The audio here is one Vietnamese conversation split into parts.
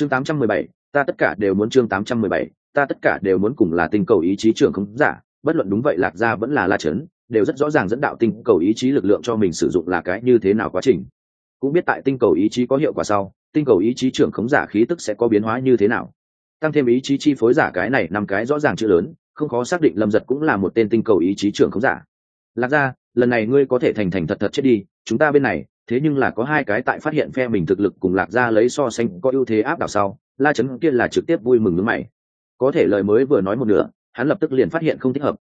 chương 817, ta tất cả đều muốn chương 817, ta tất cả đều muốn cùng là tinh cầu ý chí trưởng không giả bất luận đúng vậy lạc gia vẫn là la chấn đều rất rõ ràng dẫn đạo tinh cầu ý chí lực lượng cho mình sử dụng là cái như thế nào quá trình. Cũng biết tại tinh cầu ý chí có hiệu quả sau tinh cầu ý chí trưởng khống giả khí tức sẽ có biến hóa như thế nào. Tăng thêm ý chí chi phối giả cái này năm cái rõ ràng chữ lớn không khó xác định lâm giật cũng là một tên tinh cầu ý chí trưởng khống giả. Lạc ra lần này ngươi có thể thành thành thật thật chết đi chúng ta bên này thế nhưng là có hai cái tại phát hiện phe mình thực lực cùng lạc ra lấy so sánh có ưu thế áp đảo sau, la chấn kia là trực tiếp vui mừng nước mày. Có thể lời mới vừa nói một nửa, hắn lập tức liền phát hiện không thích hợp.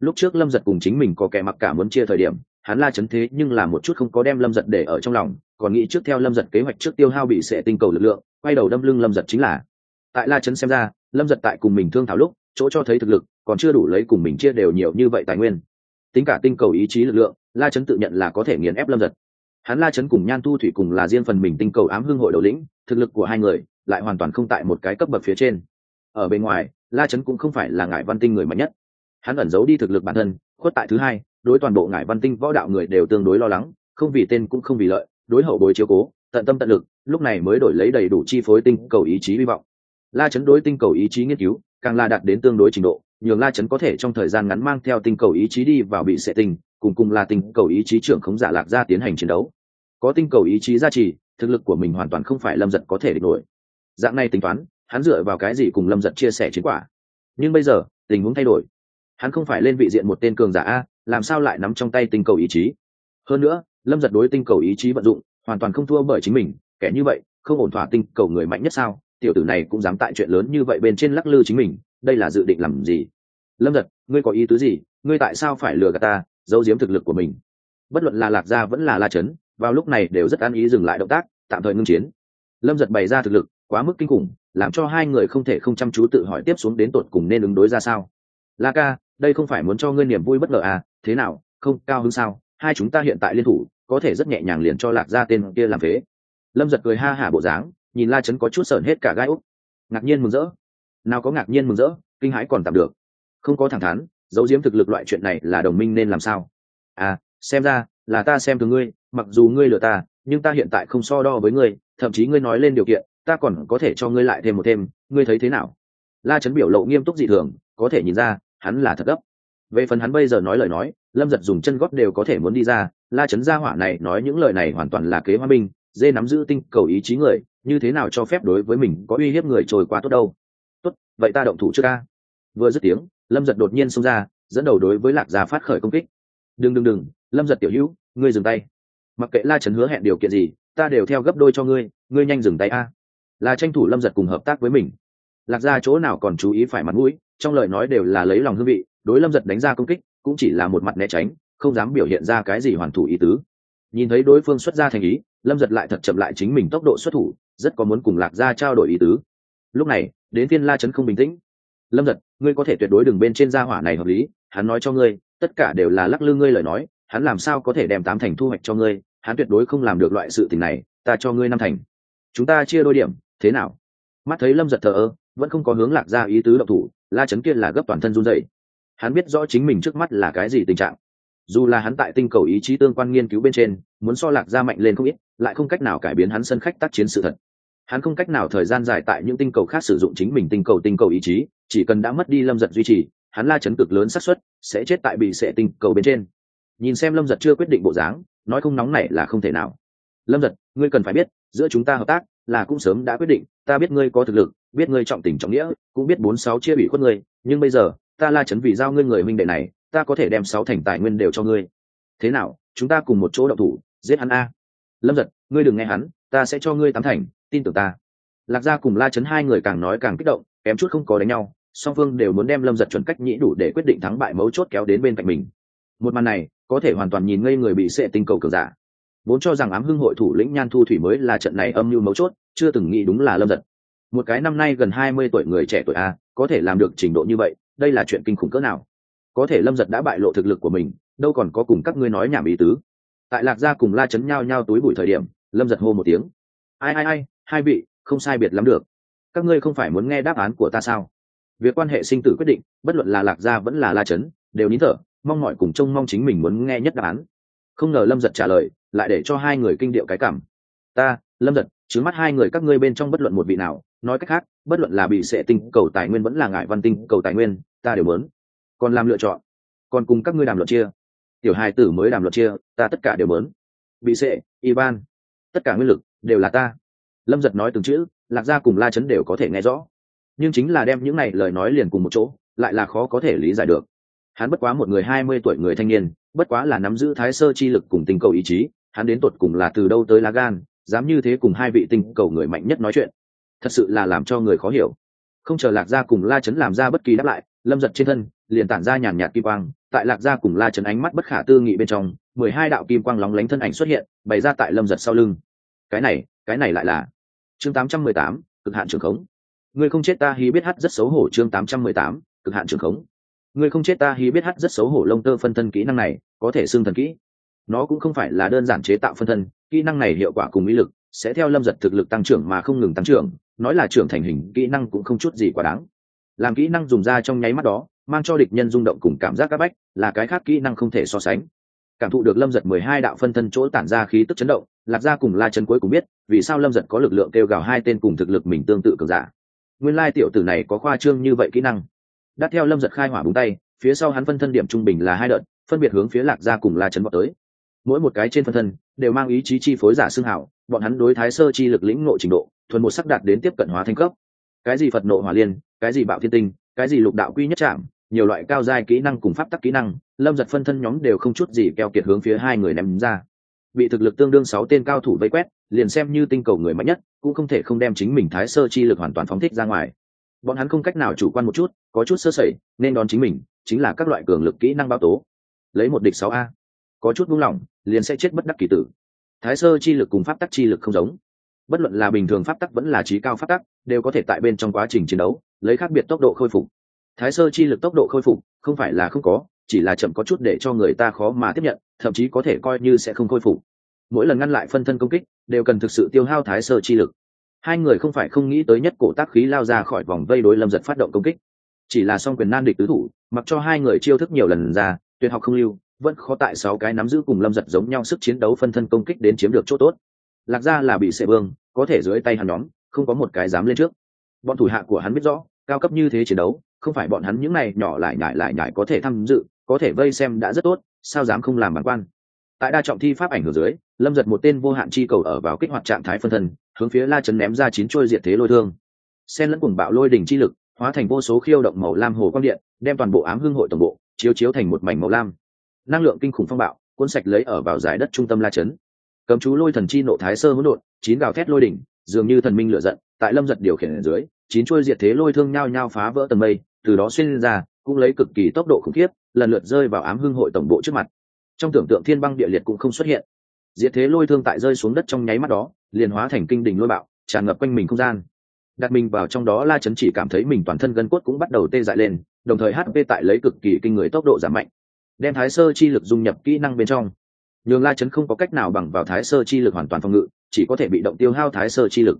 Lúc trước lâm giật cùng chính mình có kẻ mặc cả muốn chia thời điểm, hắn la chấn thế nhưng là một chút không có đem lâm giật để ở trong lòng, còn nghĩ trước theo lâm giật kế hoạch trước tiêu hao bị sệ tinh cầu lực lượng, quay đầu đâm lưng lâm giật chính là. Tại la chấn xem ra, lâm giật tại cùng mình thương thảo lúc, chỗ cho thấy thực lực, còn chưa đủ lấy cùng mình chia đều nhiều như vậy tài nguyên. Tính cả tinh cầu ý chí lực lượng, la chấn tự nhận là có thể nghiền ép lâm giật hắn la chấn cùng nhan tu thủy cùng là riêng phần mình tinh cầu ám hương hội đầu lĩnh, thực lực của hai người lại hoàn toàn không tại một cái cấp bậc phía trên. Ở bên ngoài, la chấn cũng không phải là ngải văn tinh người mạnh nhất. Hắn ẩn giấu đi thực lực bản thân, khuất tại thứ hai, đối toàn bộ ngải văn tinh võ đạo người đều tương đối lo lắng, không vì tên cũng không vì lợi, đối hậu bối chiếu cố, tận tâm tận lực, lúc này mới đổi lấy đầy đủ chi phối tinh cầu ý chí hy vọng. La chấn đối tinh cầu ý chí nghiên cứu, càng là đạt đến tương đối trình độ, nhường la chấn có thể trong thời gian ngắn mang theo tinh cầu ý chí đi vào bị sệ tinh, cùng cùng là tinh cầu ý chí trưởng khống giả lạc ra tiến hành chiến đấu có tinh cầu ý chí gia trì, thực lực của mình hoàn toàn không phải lâm giật có thể địch nổi. Dạng này tính toán, hắn dựa vào cái gì cùng lâm giật chia sẻ chiến quả? Nhưng bây giờ, tình huống thay đổi. Hắn không phải lên vị diện một tên cường giả a, làm sao lại nắm trong tay tinh cầu ý chí? Hơn nữa, lâm giật đối tinh cầu ý chí vận dụng, hoàn toàn không thua bởi chính mình, kẻ như vậy, không ổn thỏa tinh cầu người mạnh nhất sao? Tiểu tử này cũng dám tại chuyện lớn như vậy bên trên lắc lư chính mình, đây là dự định làm gì? Lâm giật, ngươi có ý tứ gì? Ngươi tại sao phải lừa gạt ta, giấu giếm thực lực của mình? Bất luận là lạc gia vẫn là la chấn vào lúc này đều rất an ý dừng lại động tác, tạm thời ngưng chiến. Lâm giật bày ra thực lực, quá mức kinh khủng, làm cho hai người không thể không chăm chú tự hỏi tiếp xuống đến tột cùng nên ứng đối ra sao. La ca, đây không phải muốn cho ngươi niềm vui bất ngờ à thế nào, không, cao hơn sao, hai chúng ta hiện tại liên thủ, có thể rất nhẹ nhàng liền cho lạc ra tên kia làm phế. Lâm giật cười ha hả bộ dáng, nhìn la chấn có chút sợn hết cả gai úc ngạc nhiên mừng rỡ. Nào có ngạc nhiên mừng rỡ, kinh hãi còn tạm được. Không có thẳng thắn, giấu diếm thực lực loại chuyện này là đồng minh nên làm sao? À xem ra, là ta xem thường ngươi mặc dù ngươi lừa ta, nhưng ta hiện tại không so đo với ngươi, thậm chí ngươi nói lên điều kiện, ta còn có thể cho ngươi lại thêm một thêm, ngươi thấy thế nào? La chấn biểu lộ nghiêm túc dị thường, có thể nhìn ra, hắn là thật gấp. Về phần hắn bây giờ nói lời nói, lâm giật dùng chân gót đều có thể muốn đi ra, la chấn gia hỏa này nói những lời này hoàn toàn là kế hoa binh dê nắm giữ tinh cầu ý chí người, như thế nào cho phép đối với mình có uy hiếp người trồi qua tốt đâu? Tốt, vậy ta động thủ trước ca. Vừa dứt tiếng, lâm giật đột nhiên xông ra, dẫn đầu đối với lạc gia phát khởi công kích. Đừng đừng đừng, lâm giật tiểu hữu, ngươi dừng tay mặc kệ la trấn hứa hẹn điều kiện gì, ta đều theo gấp đôi cho ngươi ngươi nhanh dừng tay a. Là tranh thủ lâm giật cùng hợp tác với mình. Lạc gia chỗ nào còn chú ý phải mặt mũi, trong lời nói đều là lấy lòng hương vị, đối lâm giật đánh ra công kích, cũng chỉ là một mặt né tránh, không dám biểu hiện ra cái gì hoàn thủ ý tứ. Nhìn thấy đối phương xuất ra thành ý, lâm giật lại thật chậm lại chính mình tốc độ xuất thủ, rất có muốn cùng lạc gia trao đổi ý tứ. Lúc này, đến thiên la trấn không bình tĩnh. Lâm giật, ngươi có thể tuyệt đối đừng bên trên gia hỏa này hợp lý, hắn nói cho ngươi, tất cả đều là lắc lư ngươi lời nói, hắn làm sao có thể đem tám thành thu hoạch cho ngươi hắn tuyệt đối không làm được loại sự tình này, ta cho ngươi năm thành. Chúng ta chia đôi điểm, thế nào? Mắt thấy lâm giật thờ ơ, vẫn không có hướng lạc ra ý tứ độc thủ, la chấn kia là gấp toàn thân run dậy hắn biết rõ chính mình trước mắt là cái gì tình trạng. Dù là hắn tại tinh cầu ý chí tương quan nghiên cứu bên trên, muốn so lạc ra mạnh lên không ít, lại không cách nào cải biến hắn sân khách tác chiến sự thật. Hắn không cách nào thời gian dài tại những tinh cầu khác sử dụng chính mình tinh cầu tinh cầu ý chí, chỉ cần đã mất đi lâm giật duy trì, hắn la chấn cực lớn xác suất sẽ chết tại bị sệ tinh cầu bên trên. Nhìn xem lâm giật chưa quyết định bộ dáng nói không nóng này là không thể nào. Lâm giật ngươi cần phải biết, giữa chúng ta hợp tác là cũng sớm đã quyết định, ta biết ngươi có thực lực, biết ngươi trọng tình trọng nghĩa, cũng biết bốn sáu chia ủy khuất ngươi, nhưng bây giờ, ta la chấn vì giao ngươi người minh đệ này, ta có thể đem sáu thành tài nguyên đều cho ngươi. Thế nào, chúng ta cùng một chỗ đậu thủ, giết hắn a. Lâm giật ngươi đừng nghe hắn, ta sẽ cho ngươi tám thành, tin tưởng ta. Lạc gia cùng la chấn hai người càng nói càng kích động, kém chút không có đánh nhau, song phương đều muốn đem lâm giật chuẩn cách nhĩ đủ để quyết định thắng bại mấu chốt kéo đến bên cạnh mình. Một màn này có thể hoàn toàn nhìn ngây người bị sệ tinh cầu cường giả. Vốn cho rằng ám hưng hội thủ lĩnh nhan thu thủy mới là trận này âm mưu mấu chốt, chưa từng nghĩ đúng là lâm giật. Một cái năm nay gần hai mươi tuổi người trẻ tuổi a, có thể làm được trình độ như vậy, đây là chuyện kinh khủng cỡ nào? Có thể lâm giật đã bại lộ thực lực của mình, đâu còn có cùng các ngươi nói nhảm ý tứ. Tại lạc gia cùng la chấn nhao nhao túi bụi thời điểm, lâm giật hô một tiếng. Ai ai ai, hai vị, không sai biệt lắm được. Các ngươi không phải muốn nghe đáp án của ta sao? Việc quan hệ sinh tử quyết định, bất luận là lạc gia vẫn là la chấn, đều nín thở mong mọi cùng trông mong chính mình muốn nghe nhất đáp án. Không ngờ lâm giật trả lời, lại để cho hai người kinh điệu cái cảm. Ta, lâm giật trứng mắt hai người các ngươi bên trong bất luận một vị nào, nói cách khác, bất luận là bị sệ tinh cầu tài nguyên vẫn là ngại văn tinh cầu tài nguyên, ta đều muốn. Còn làm lựa chọn. Còn cùng các ngươi đàm luận chia. Tiểu hai tử mới đàm luận chia, ta tất cả đều muốn. Bị sệ, ivan, tất cả nguyên lực, đều là ta. Lâm giật nói từng chữ, lạc gia cùng la chấn đều có thể nghe rõ. Nhưng chính là đem những này lời nói liền cùng một chỗ, lại là khó có thể lý giải được hắn bất quá một người hai mươi tuổi người thanh niên, bất quá là nắm giữ thái sơ chi lực cùng tình cầu ý chí, hắn đến tột cùng là từ đâu tới lá gan, dám như thế cùng hai vị tinh cầu người mạnh nhất nói chuyện. Thật sự là làm cho người khó hiểu. Không chờ lạc gia cùng la chấn làm ra bất kỳ đáp lại, lâm giật trên thân, liền tản ra nhàn nhạt kim quang, tại lạc gia cùng la chấn ánh mắt bất khả tư nghị bên trong, mười hai đạo kim quang lóng lánh thân ảnh xuất hiện, bày ra tại lâm giật sau lưng. Cái này cái này lại là chương tám trăm mười tám, cực hạn trường khống. Người không chết ta hí biết hát rất xấu hổ chương tám trăm mười tám, cực hạn trường khống người không chết ta hí biết hát rất xấu hổ lông tơ phân thân kỹ năng này, có thể xưng thần kỹ. Nó cũng không phải là đơn giản chế tạo phân thân, kỹ năng này hiệu quả cùng ý lực sẽ theo lâm giật thực lực tăng trưởng mà không ngừng tăng trưởng, nói là trưởng thành hình, kỹ năng cũng không chút gì quá đáng. Làm kỹ năng dùng ra trong nháy mắt đó, mang cho địch nhân rung động cùng cảm giác c áp bách, là cái khác kỹ năng không thể so sánh. Cảm thụ được lâm giật mười hai đạo phân thân chỗ tản ra khí tức chấn động, lạc gia cùng la chân cuối cùng biết, vì sao lâm giật có lực lượng kêu gào hai tên cùng thực lực mình tương tự cường giả. Nguyên lai tiểu tử này có khoa trương như vậy kỹ năng đắt theo lâm giật khai hỏa búng tay, phía sau hắn phân thân điểm trung bình là hai đợt, phân biệt hướng phía lạc gia cùng la trấn vào tới. Mỗi một cái trên phân thân đều mang ý chí chi phối giả xương hảo, bọn hắn đối thái sơ chi lực lĩnh ngộ trình độ, thuần một sắc đạt đến tiếp cận hóa thành cấp. Cái gì phật nộ hỏa liên, cái gì bạo thiên tinh, cái gì lục đạo quy nhất trạm, nhiều loại cao giai kỹ năng cùng pháp tắc kỹ năng, lâm giật phân thân nhóm đều không chút gì keo kiệt hướng phía hai người ném ra. Bị thực lực tương đương sáu tên cao thủ vây quét, liền xem như tinh cầu người mạnh nhất, cũng không thể không đem chính mình thái sơ chi lực hoàn toàn phóng thích ra ngoài bọn hắn không cách nào chủ quan một chút, có chút sơ sẩy, nên đón chính mình, chính là các loại cường lực kỹ năng bao tố. Lấy một địch sáu a. Có chút buông lỏng, liền sẽ chết bất đắc kỳ tử. Thái sơ chi lực cùng pháp tắc chi lực không giống. Bất luận là bình thường pháp tắc vẫn là trí cao pháp tắc, đều có thể tại bên trong quá trình chiến đấu, lấy khác biệt tốc độ khôi phục. Thái sơ chi lực tốc độ khôi phục, không phải là không có, chỉ là chậm có chút để cho người ta khó mà tiếp nhận, thậm chí có thể coi như sẽ không khôi phục. Mỗi lần ngăn lại phân thân công kích, đều cần thực sự tiêu hao thái sơ chi lực hai người không phải không nghĩ tới nhất cổ tác khí lao ra khỏi vòng vây đối lâm giật phát động công kích. Chỉ là song quyền nan địch tứ thủ, mặc cho hai người chiêu thức nhiều lần ra, tuyệt học không lưu, vẫn khó tại sáu cái nắm giữ cùng lâm giật giống nhau sức chiến đấu phân thân công kích đến chiếm được chỗ tốt. Lạc ra là bị sệ vương, có thể dưới tay hắn nhóm, không có một cái dám lên trước. Bọn thủ hạ của hắn biết rõ, cao cấp như thế chiến đấu, không phải bọn hắn những này nhỏ lại nhải lại nhải có thể tham dự, có thể vây xem đã rất tốt, sao dám không làm bản quan. Tại đa trọng thi pháp ảnh hưởng dưới, lâm giật một tên vô hạn chi cầu ở vào kích hoạt trạng thái phân thân hướng phía la chấn ném ra chín trôi diệt thế lôi thương. Sen lẫn cùng bạo lôi đỉnh chi lực, hóa thành vô số khiêu động màu lam hồ quang điện, đem toàn bộ ám hưng hội tổng bộ chiếu chiếu thành một mảnh màu lam. Năng lượng kinh khủng phong bạo, cuốn sạch lấy ở vào giải đất trung tâm la chấn cấm chú lôi thần chi nộ thái sơ hỗn độn, chín gào thét lôi đỉnh, dường như thần minh lửa giận, tại lâm giật điều khiển ở dưới, chín chuôi diệt thế lôi thương nhao nhao phá vỡ tầng mây, từ đó xuyên ra, cũng lấy cực kỳ tốc độ khủng khiếp, lần lượt rơi vào ám hưng hội tổng bộ trước mặt. Trong tưởng tượng thiên băng địa liệt cũng không xuất hiện. Diệt thế lôi thương tại rơi xuống đất trong nháy mắt đó liền hóa thành kinh đình lôi bạo, tràn ngập quanh mình không gian. Đặt mình vào trong đó, la chấn chỉ cảm thấy mình toàn thân gân cốt cũng bắt đầu tê dại lên, đồng thời hp tại lấy cực kỳ kinh người tốc độ giảm mạnh, đem thái sơ chi lực dung nhập kỹ năng bên trong. Nhường la chấn không có cách nào bằng vào thái sơ chi lực hoàn toàn phòng ngự, chỉ có thể bị động tiêu hao thái sơ chi lực.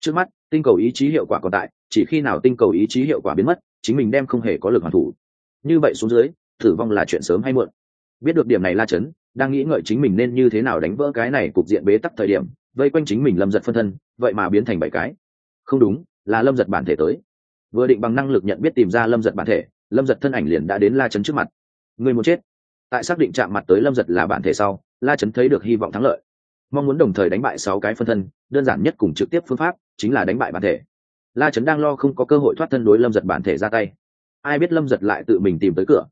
Trước mắt, tinh cầu ý chí hiệu quả còn tại, chỉ khi nào tinh cầu ý chí hiệu quả biến mất, chính mình đem không hề có lực hoàn thủ. Như vậy xuống dưới tử vong là chuyện sớm hay muộn. Biết được điểm này la chấn, đang nghĩ ngợi chính mình nên như thế nào đánh vỡ cái này cục diện bế tắc thời điểm vây quanh chính mình lâm giật phân thân, vậy mà biến thành bảy cái. Không đúng, là lâm giật bản thể tới. Vừa định bằng năng lực nhận biết tìm ra lâm giật bản thể, lâm giật thân ảnh liền đã đến la chấn trước mặt. Người muốn chết. Tại xác định chạm mặt tới lâm giật là bản thể sau, la chấn thấy được hy vọng thắng lợi. Mong muốn đồng thời đánh bại sáu cái phân thân, đơn giản nhất cùng trực tiếp phương pháp chính là đánh bại bản thể. La chấn đang lo không có cơ hội thoát thân đối lâm giật bản thể ra tay. Ai biết lâm giật lại tự mình tìm tới cửa.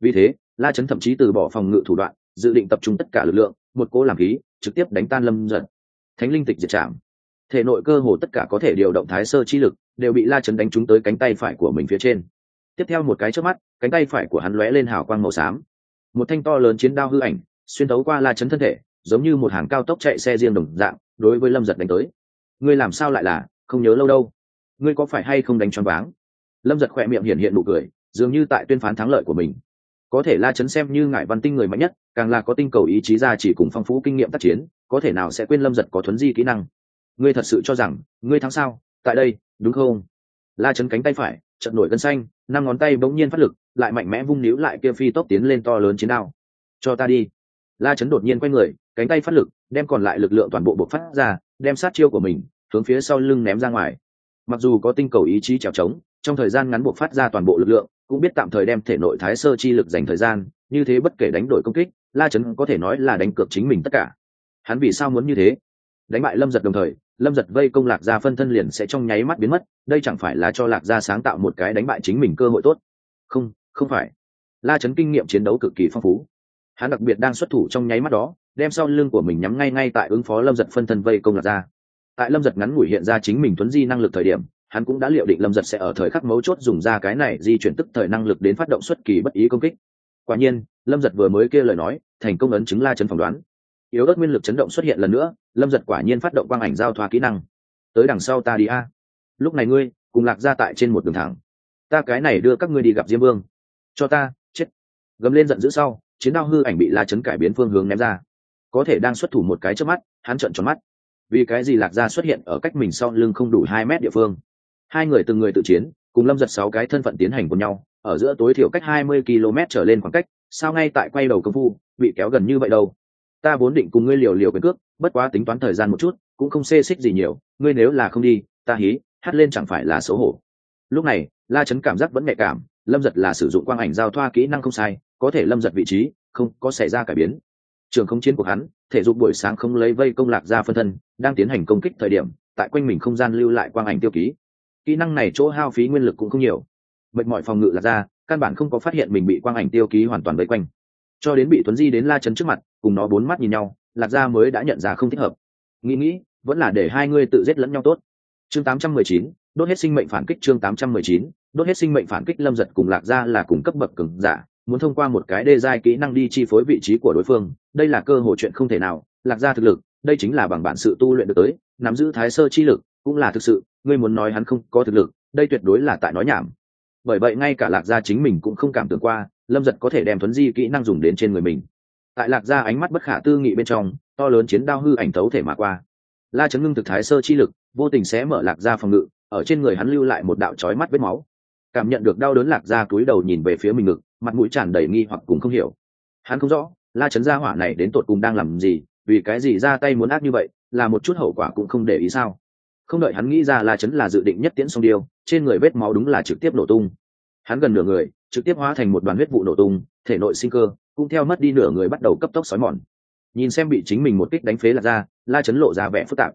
Vì thế, la chấn thậm chí từ bỏ phòng ngự thủ đoạn, dự định tập trung tất cả lực lượng, một cố làm khí, trực tiếp đánh tan lâm giật thánh linh tịch diệt trảm. Thể nội cơ hồ tất cả có thể điều động thái sơ chi lực, đều bị la chấn đánh trúng tới cánh tay phải của mình phía trên. Tiếp theo một cái trước mắt, cánh tay phải của hắn lóe lên hào quang màu xám. Một thanh to lớn chiến đao hư ảnh, xuyên tấu qua la chấn thân thể, giống như một hàng cao tốc chạy xe riêng đồng dạng, đối với lâm giật đánh tới. Ngươi làm sao lại là, không nhớ lâu đâu. Ngươi có phải hay không đánh choáng váng? Lâm giật khỏe miệng hiện hiện nụ cười, dường như tại tuyên phán thắng lợi của mình. Có thể la chấn xem như ngại văn tinh người mạnh nhất, càng là có tinh cầu ý chí ra chỉ cùng phong phú kinh nghiệm tác chiến có thể nào sẽ quên lâm giật có thuấn di kỹ năng? Ngươi thật sự cho rằng, ngươi thắng sao? Tại đây, đúng không? La chấn cánh tay phải chật nổi gân xanh, năm ngón tay bỗng nhiên phát lực, lại mạnh mẽ vung níu lại kia phi tốc tiến lên to lớn chiến đao. Cho ta đi. La chấn đột nhiên quay người, cánh tay phát lực, đem còn lại lực lượng toàn bộ bộc phát ra, đem sát chiêu của mình, hướng phía sau lưng ném ra ngoài. Mặc dù có tinh cầu ý chí trèo trống, trong thời gian ngắn buộc phát ra toàn bộ lực lượng, cũng biết tạm thời đem thể nội thái sơ chi lực dành thời gian, như thế bất kể đánh đổi công kích, la chấn có thể nói là đánh cược chính mình tất cả hắn vì sao muốn như thế? Đánh bại lâm giật đồng thời, lâm giật vây công lạc gia phân thân liền sẽ trong nháy mắt biến mất, đây chẳng phải là cho lạc gia sáng tạo một cái đánh bại chính mình cơ hội tốt? Không không phải. La chấn kinh nghiệm chiến đấu cực kỳ phong phú. Hắn đặc biệt đang xuất thủ trong nháy mắt đó, đem sau lưng của mình nhắm ngay ngay tại ứng phó lâm giật phân thân vây công lạc gia. Tại lâm giật ngắn ngủi hiện ra chính mình tuấn di năng lực thời điểm, hắn cũng đã liệu định lâm giật sẽ ở thời khắc mấu chốt dùng ra cái này di chuyển tức thời năng lực đến phát động xuất kỳ bất ý công kích. Quả nhiên, lâm giật vừa mới kêu lời nói, thành công ấn chứng la chấn phỏng đoán yếu ớt nguyên lực chấn động xuất hiện lần nữa, lâm giật quả nhiên phát động quang ảnh giao thoa kỹ năng. Tới đằng sau ta đi a. Lúc này ngươi, cùng lạc ra tại trên một đường thẳng. Ta cái này đưa các ngươi đi gặp diêm vương. Cho ta, chết. Gầm lên giận dữ sau, chiến đao hư ảnh bị la chấn cải biến phương hướng ném ra. Có thể đang xuất thủ một cái trước mắt, hắn trợn tròn mắt. Vì cái gì lạc gia xuất hiện ở cách mình sau lưng không đủ hai mét địa phương? Hai người từng người tự chiến, cùng lâm giật sáu cái thân phận tiến hành cùng nhau, ở giữa tối thiểu cách hai mươi km trở lên khoảng cách, sao ngay tại quay đầu công phu, bị kéo gần như vậy đâu? Ta vốn định cùng ngươi liều liều quyền cước, bất quá tính toán thời gian một chút, cũng không xê xích gì nhiều, ngươi nếu là không đi, ta hí, hát lên chẳng phải là xấu hổ. Lúc này, la chấn cảm giác vẫn nhạy cảm, lâm giật là sử dụng quang ảnh giao thoa kỹ năng không sai, có thể lâm giật vị trí, không có xảy ra cải biến. Trường không chiến của hắn, thể dục buổi sáng không lấy vây công lạc ra phân thân, đang tiến hành công kích thời điểm, tại quanh mình không gian lưu lại quang ảnh tiêu ký. Kỹ năng này chỗ hao phí nguyên lực cũng không nhiều. Mệt mỏi phòng ngự lạc ra căn bản không có phát hiện mình bị quang ảnh tiêu ký hoàn toàn vây quanh cho đến bị tuấn di đến la chấn trước mặt cùng nó bốn mắt nhìn nhau lạc gia mới đã nhận ra không thích hợp. Nghĩ nghĩ vẫn là để hai ngươi tự giết lẫn nhau tốt. Chương 819, đốt hết sinh mệnh phản kích chương 819, đốt hết sinh mệnh phản kích lâm giật cùng lạc gia là cùng cấp bậc cường giả muốn thông qua một cái đê giai kỹ năng đi chi phối vị trí của đối phương đây là cơ hội chuyện không thể nào lạc gia thực lực đây chính là bằng bản sự tu luyện được tới nắm giữ thái sơ chi lực cũng là thực sự ngươi muốn nói hắn không có thực lực đây tuyệt đối là tại nói nhảm. Bởi vậy ngay cả lạc gia chính mình cũng không cảm tưởng qua lâm giật có thể đem thuấn di kỹ năng dùng đến trên người mình tại lạc ra ánh mắt bất khả tư nghị bên trong to lớn chiến đao hư ảnh tấu thể mà qua la chấn ngưng thực thái sơ chi lực vô tình sẽ mở lạc ra phòng ngự ở trên người hắn lưu lại một đạo trói mắt vết máu cảm nhận được đau đớn lạc ra cúi đầu nhìn về phía mình ngực mặt mũi tràn đầy nghi hoặc cùng không hiểu hắn không rõ la chấn gia hỏa này đến tột cùng đang làm gì vì cái gì ra tay muốn ác như vậy là một chút hậu quả cũng không để ý sao không đợi hắn nghĩ ra la chấn là dự định nhất tiễn song điêu trên người vết máu đúng là trực tiếp nổ tung hắn gần nửa người, trực tiếp hóa thành một đoàn huyết vụ nổ tung, thể nội sinh cơ, cũng theo mất đi nửa người bắt đầu cấp tốc xói mòn. Nhìn xem bị chính mình một kích đánh phế lạc ra, la chấn lộ ra vẻ phức tạp.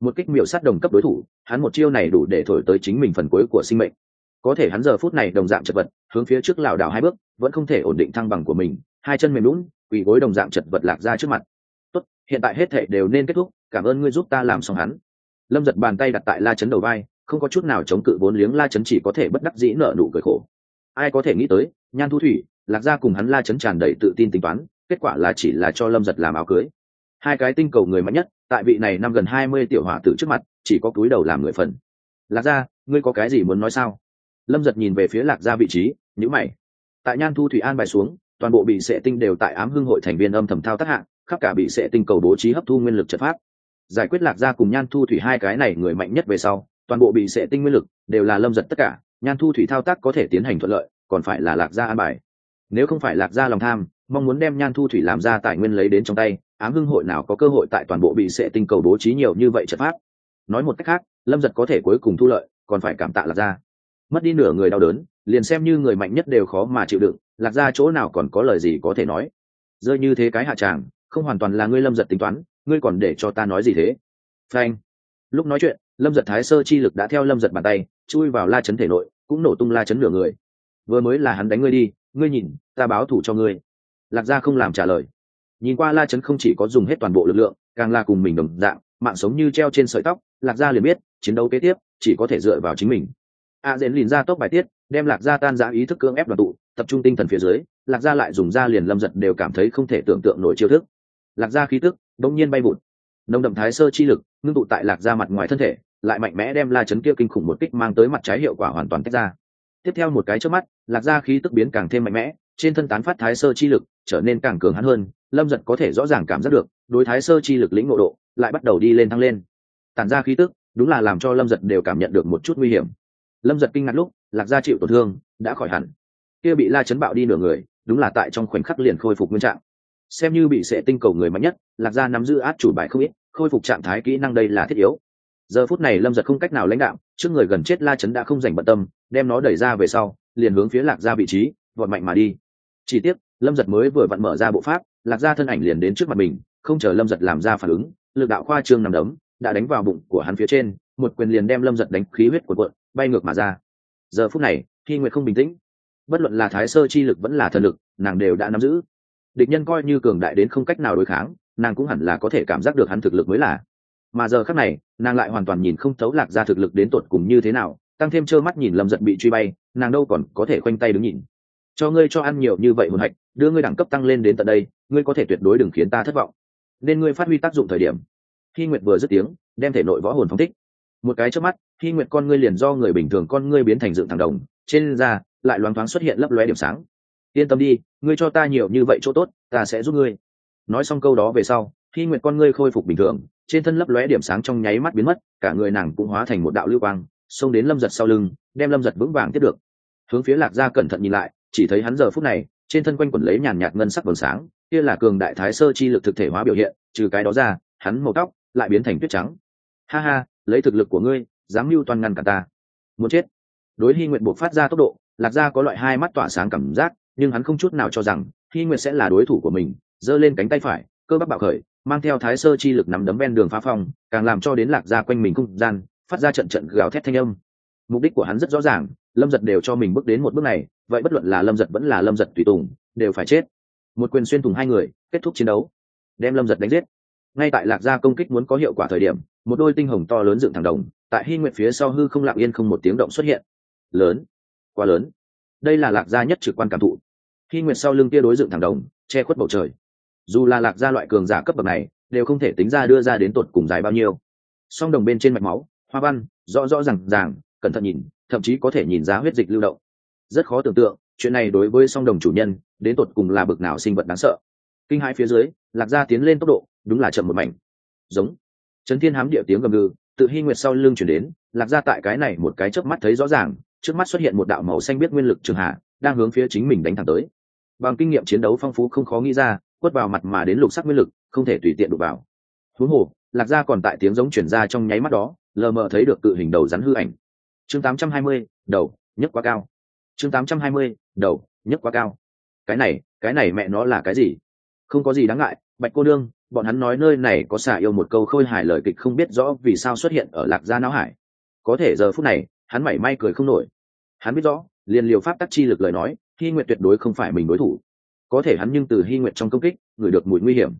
Một kích miểu sát đồng cấp đối thủ, hắn một chiêu này đủ để thổi tới chính mình phần cuối của sinh mệnh. Có thể hắn giờ phút này đồng dạng chật vật, hướng phía trước lảo đảo hai bước, vẫn không thể ổn định thăng bằng của mình, hai chân mềm lún quỳ gối đồng dạng chật vật lạc ra trước mặt. Tốt, hiện tại hết thể đều nên kết thúc, cảm ơn ngươi giúp ta làm xong hắn. Lâm giật bàn tay đặt tại la chấn đầu vai không có chút nào chống cự vốn liếng la chấn chỉ có thể bất đắc dĩ nợ nụ cười khổ. Ai có thể nghĩ tới, nhan thu thủy, lạc gia cùng hắn la chấn tràn đầy tự tin tính toán, kết quả là chỉ là cho lâm giật làm áo cưới. Hai cái tinh cầu người mạnh nhất, tại vị này năm gần hai mươi tiểu hỏa tử trước mặt, chỉ có cúi đầu làm người phần. Lạc gia, ngươi có cái gì muốn nói sao? Lâm giật nhìn về phía lạc gia vị trí nhữ mày. Tại nhan thu thủy an bài xuống, toàn bộ bị sệ tinh đều tại ám hưng hội thành viên âm thầm thao tác hạng khắp cả bị sệ tinh cầu bố trí hấp thu nguyên lực trận pháp. Giải quyết lạc gia cùng nhan thu thủy hai cái này người mạnh nhất về sau toàn bộ bị sệ tinh nguyên lực đều là lâm giật tất cả, nhan thu thủy thao tác có thể tiến hành thuận lợi, còn phải là lạc gia an bài. Nếu không phải lạc gia lòng tham, mong muốn đem nhan thu thủy làm ra tài nguyên lấy đến trong tay, ám hưng hội nào có cơ hội tại toàn bộ bị sệ tinh cầu bố trí nhiều như vậy trận pháp? Nói một cách khác, lâm giật có thể cuối cùng thu lợi, còn phải cảm tạ lạc gia. Mất đi nửa người đau đớn, liền xem như người mạnh nhất đều khó mà chịu đựng, lạc gia chỗ nào còn có lời gì có thể nói? Rơi như thế cái hạ tràng, không hoàn toàn là ngươi lâm giật tính toán, ngươi còn để cho ta nói gì thế? Frank lúc nói chuyện lâm giật thái sơ chi lực đã theo lâm giật bàn tay chui vào la chấn thể nội cũng nổ tung la chấn nửa người. Vừa mới là hắn đánh ngươi đi ngươi nhìn ta báo thủ cho ngươi. Lạc gia không làm trả lời. Nhìn qua la chấn không chỉ có dùng hết toàn bộ lực lượng càng là cùng mình đồng dạng mạng sống như treo trên sợi tóc lạc gia liền biết chiến đấu kế tiếp chỉ có thể dựa vào chính mình. A à, dễn lìn ra tốc bài tiết đem lạc gia tan ra ý thức cưỡng ép đoàn tụ tập trung tinh thần phía dưới lạc gia lại dùng da liền lâm giật đều cảm thấy không thể tưởng tượng nổi chiêu thức. Lạc gia khí tức đông nhiên bay vụt. Nông đậm thái sơ chi lực ngưng tụ tại lạc gia mặt ngoài thân thể lại mạnh mẽ đem la chấn kia kinh khủng một kích mang tới mặt trái hiệu quả hoàn toàn tách ra. Tiếp theo một cái trước mắt, lạc gia khí tức biến càng thêm mạnh mẽ, trên thân tán phát thái sơ chi lực, trở nên càng cường hắn hơn, lâm giật có thể rõ ràng cảm giác được, đối thái sơ chi lực lĩnh ngộ độ, lại bắt đầu đi lên thăng lên. Tản ra khí tức, đúng là làm cho lâm giật đều cảm nhận được một chút nguy hiểm. Lâm giật kinh ngạc lúc, lạc gia chịu tổn thương, đã khỏi hẳn. Kia bị la chấn bạo đi nửa người, đúng là tại trong khoảnh khắc liền khôi phục nguyên trạng. Xem như bị sệ tinh cầu người mạnh nhất, lạc gia nắm giữ át chủ bài không ít, khôi phục trạng thái kỹ năng đây là thiết yếu giờ phút này lâm giật không cách nào lãnh đạo trước người gần chết la chấn đã không dành bận tâm, đem nó đẩy ra về sau, liền hướng phía lạc ra vị trí, vọt mạnh mà đi. Chỉ tiếc, lâm giật mới vừa vặn mở ra bộ pháp, lạc ra thân ảnh liền đến trước mặt mình, không chờ lâm giật làm ra phản ứng, lực đạo khoa trương nằm đấm, đã đánh vào bụng của hắn phía trên, một quyền liền đem lâm giật đánh khí huyết của quận bay ngược mà ra. Giờ phút này, khi nguyệt không bình tĩnh, bất luận là thái sơ chi lực vẫn là thần lực, nàng đều đã nắm giữ. Địch nhân coi như cường đại đến không cách nào đối kháng, nàng cũng hẳn là có thể cảm giác được hắn thực lực mới là mà giờ khác này, nàng lại hoàn toàn nhìn không thấu lạc ra thực lực đến tột cùng như thế nào, tăng thêm trơ mắt nhìn lâm giật bị truy bay, nàng đâu còn có thể khoanh tay đứng nhìn. Cho ngươi cho ăn nhiều như vậy hồn hạch, đưa ngươi đẳng cấp tăng lên đến tận đây, ngươi có thể tuyệt đối đừng khiến ta thất vọng. Nên ngươi phát huy tác dụng thời điểm. Khi nguyệt vừa dứt tiếng, đem thể nội võ hồn phóng thích. Một cái trước mắt, khi nguyệt con ngươi liền do người bình thường con ngươi biến thành dựng thẳng đồng, trên da lại loáng thoáng xuất hiện lấp lóe điểm sáng. Yên tâm đi, ngươi cho ta nhiều như vậy chỗ tốt, ta sẽ giúp ngươi. Nói xong câu đó về sau, khi nguyệt con ngươi khôi phục bình thường trên thân lấp lóe điểm sáng trong nháy mắt biến mất, cả người nàng cũng hóa thành một đạo lưu quang, xông đến lâm giật sau lưng, đem lâm giật vững vàng tiếp được. Hướng phía lạc gia cẩn thận nhìn lại, chỉ thấy hắn giờ phút này, trên thân quanh quẩn lấy nhàn nhạt ngân sắc vầng sáng, kia là cường đại thái sơ chi lực thực thể hóa biểu hiện, trừ cái đó ra, hắn màu tóc lại biến thành tuyết trắng. Ha ha, lấy thực lực của ngươi, dám mưu toàn ngăn cả ta. Muốn chết. Đối hy nguyện buộc phát ra tốc độ, lạc gia có loại hai mắt tỏa sáng cảm giác, nhưng hắn không chút nào cho rằng, hy nguyện sẽ là đối thủ của mình, giơ lên cánh tay phải cơ bắp bạo khởi, mang theo thái sơ chi lực nắm đấm ven đường phá phong, càng làm cho đến lạc gia quanh mình không gian, phát ra trận trận gào thét thanh âm. Mục đích của hắn rất rõ ràng, lâm giật đều cho mình bước đến một bước này, vậy bất luận là lâm giật vẫn là lâm giật tùy tùng, đều phải chết. Một quyền xuyên thủng hai người, kết thúc chiến đấu. Đem lâm giật đánh giết. Ngay tại lạc gia công kích muốn có hiệu quả thời điểm, một đôi tinh hồng to lớn dựng thẳng đồng, tại hy nguyện phía sau hư không lặng yên không một tiếng động xuất hiện. Lớn. Quá lớn. Đây là lạc gia nhất trực quan cảm thụ. Hy nguyện sau lưng kia đối dựng thẳng đồng, che khuất bầu trời dù là lạc gia loại cường giả cấp bậc này, đều không thể tính ra đưa ra đến tột cùng dài bao nhiêu. Song đồng bên trên mạch máu, hoa văn, rõ rõ r à n g ràng, cẩn thận nhìn, thậm chí có thể nhìn giá huyết dịch lưu động. Rất khó tưởng tượng, chuyện này đối với song đồng chủ nhân, đến tột cùng là bực nào sinh vật đáng sợ. Kinh hai phía dưới, lạc gia tiến lên tốc độ, đúng là chậm một mảnh. Giống. Trấn thiên hám địa tiếng gầm gừ, tự hy nguyệt sau lưng chuyển đến, lạc ra tại cái này một cái chớp mắt thấy rõ ràng, trước mắt xuất hiện một đạo màu xanh biết nguyên lực trường hạ, đang hướng phía chính mình đánh thẳng tới. Bằng kinh nghiệm chiến đấu phong phú không khó nghĩ ra quất vào mặt mà đến lục sắc nguyên lực không thể tùy tiện đụng vào. Huống hồ lạc gia còn tại tiếng giống chuyển ra trong nháy mắt đó lờ mờ thấy được cự hình đầu rắn hư ảnh. Chương 820, đầu nhấc quá cao. Chương 820, đầu nhấc quá cao. Cái này cái này mẹ nó là cái gì? Không có gì đáng ngại bạch cô đương bọn hắn nói nơi này có xả yêu một câu khôi hài lời kịch không biết rõ vì sao xuất hiện ở lạc gia não hải. Có thể giờ phút này hắn mảy may cười không nổi. Hắn biết rõ liền liều pháp tắc chi lực lời nói khi nguyện tuyệt đối không phải mình đối thủ có thể hắn nhưng từ hy nguyện trong công kích ngửi được mùi nguy hiểm.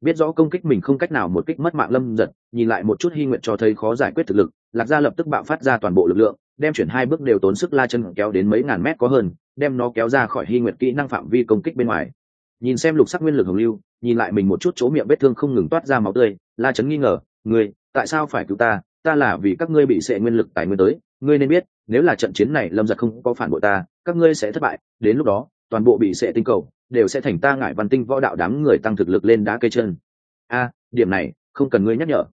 Biết rõ công kích mình không cách nào một kích mất mạng lâm giật nhìn lại một chút hy nguyện cho thấy khó giải quyết thực lực, lạc gia lập tức bạo phát ra toàn bộ lực lượng, đem chuyển hai bước đều tốn sức la chân kéo đến mấy ngàn mét có hơn, đem nó kéo ra khỏi hy nguyện kỹ năng phạm vi công kích bên ngoài. Nhìn xem lục sắc nguyên lực hồng lưu, nhìn lại mình một chút chỗ miệng vết thương không ngừng toát ra máu tươi, la chấn nghi ngờ, ngươi, tại sao phải cứu ta? Ta là vì các ngươi bị sệ nguyên lực tài nguyên tới, ngươi nên biết, nếu là trận chiến này lâm giật không có phản bội ta, các ngươi sẽ thất bại, đến lúc đó, toàn bộ bị sệ tinh cầu đều sẽ thành ta ngại văn tinh võ đạo đám người tăng thực lực lên đá cây chân. A, điểm này, không cần ngươi nhắc nhở.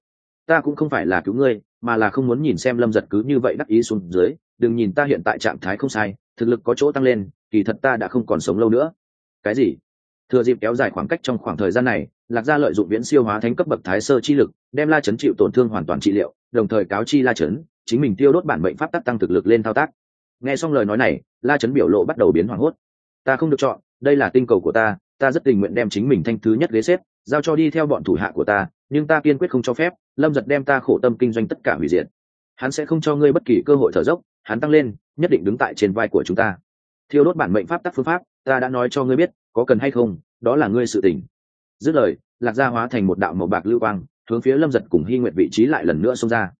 Ta cũng không phải là cứu ngươi, mà là không muốn nhìn xem lâm giật cứ như vậy đắc ý xuống dưới, đừng nhìn ta hiện tại trạng thái không sai, thực lực có chỗ tăng lên, kỳ thật ta đã không còn sống lâu nữa. Cái gì? Thừa dịp kéo dài khoảng cách trong khoảng thời gian này, lạc gia lợi dụng viễn siêu hóa thánh cấp bậc thái sơ chi lực, đem la chấn chịu tổn thương hoàn toàn trị liệu, đồng thời cáo chi la chấn, chính mình tiêu đốt bản mệnh pháp tắc tăng thực lực lên thao tác. Nghe xong lời nói này, la chấn biểu lộ bắt đầu biến hoảng hốt. Ta không được chọn đây là tinh cầu của ta ta rất tình nguyện đem chính mình thanh thứ nhất ghế xếp, giao cho đi theo bọn thủ hạ của ta, nhưng ta kiên quyết không cho phép, lâm giật đem ta khổ tâm kinh doanh tất cả hủy diệt. Hắn sẽ không cho ngươi bất kỳ cơ hội thở dốc, hắn tăng lên, nhất định đứng tại trên vai của chúng ta. Thiêu đốt bản mệnh pháp tắc phương pháp, ta đã nói cho ngươi biết, có cần hay không, đó là ngươi sự tình. Dứt lời, lạc gia hóa thành một đạo màu bạc lưu quang, hướng phía lâm giật cùng hy nguyện vị trí lại lần nữa xông ra.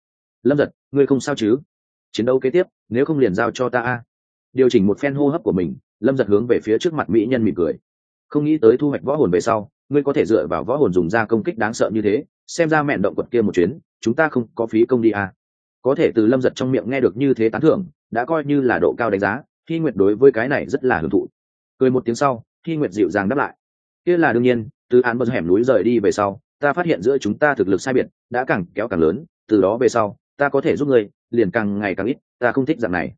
Lâm giật, ngươi không sao chứ? Chiến đấu kế tiếp, nếu không liền giao cho ta a điều chỉnh một phen hô hấp của mình, lâm giật hướng về phía trước mặt mỹ nhân mỉm cười. Không nghĩ tới thu hoạch võ hồn về sau, ngươi có thể dựa vào võ hồn dùng ra công kích đáng sợ như thế, xem ra mẹn động quật kia một chuyến, chúng ta không có phí công đi à? có thể từ lâm giật trong miệng nghe được như thế tán thưởng, đã coi như là độ cao đánh giá khi nguyệt đối với cái này rất là hưởng thụ. Cười một tiếng sau khi nguyệt dịu dàng đáp lại. Kia là đương nhiên, từ án bật hẻm núi rời đi về sau, ta phát hiện giữa chúng ta thực lực sai biệt, đã càng kéo càng lớn, từ đó về sau, ta có thể giúp ngươi, liền càng ngày càng ít, ta không thích dạng này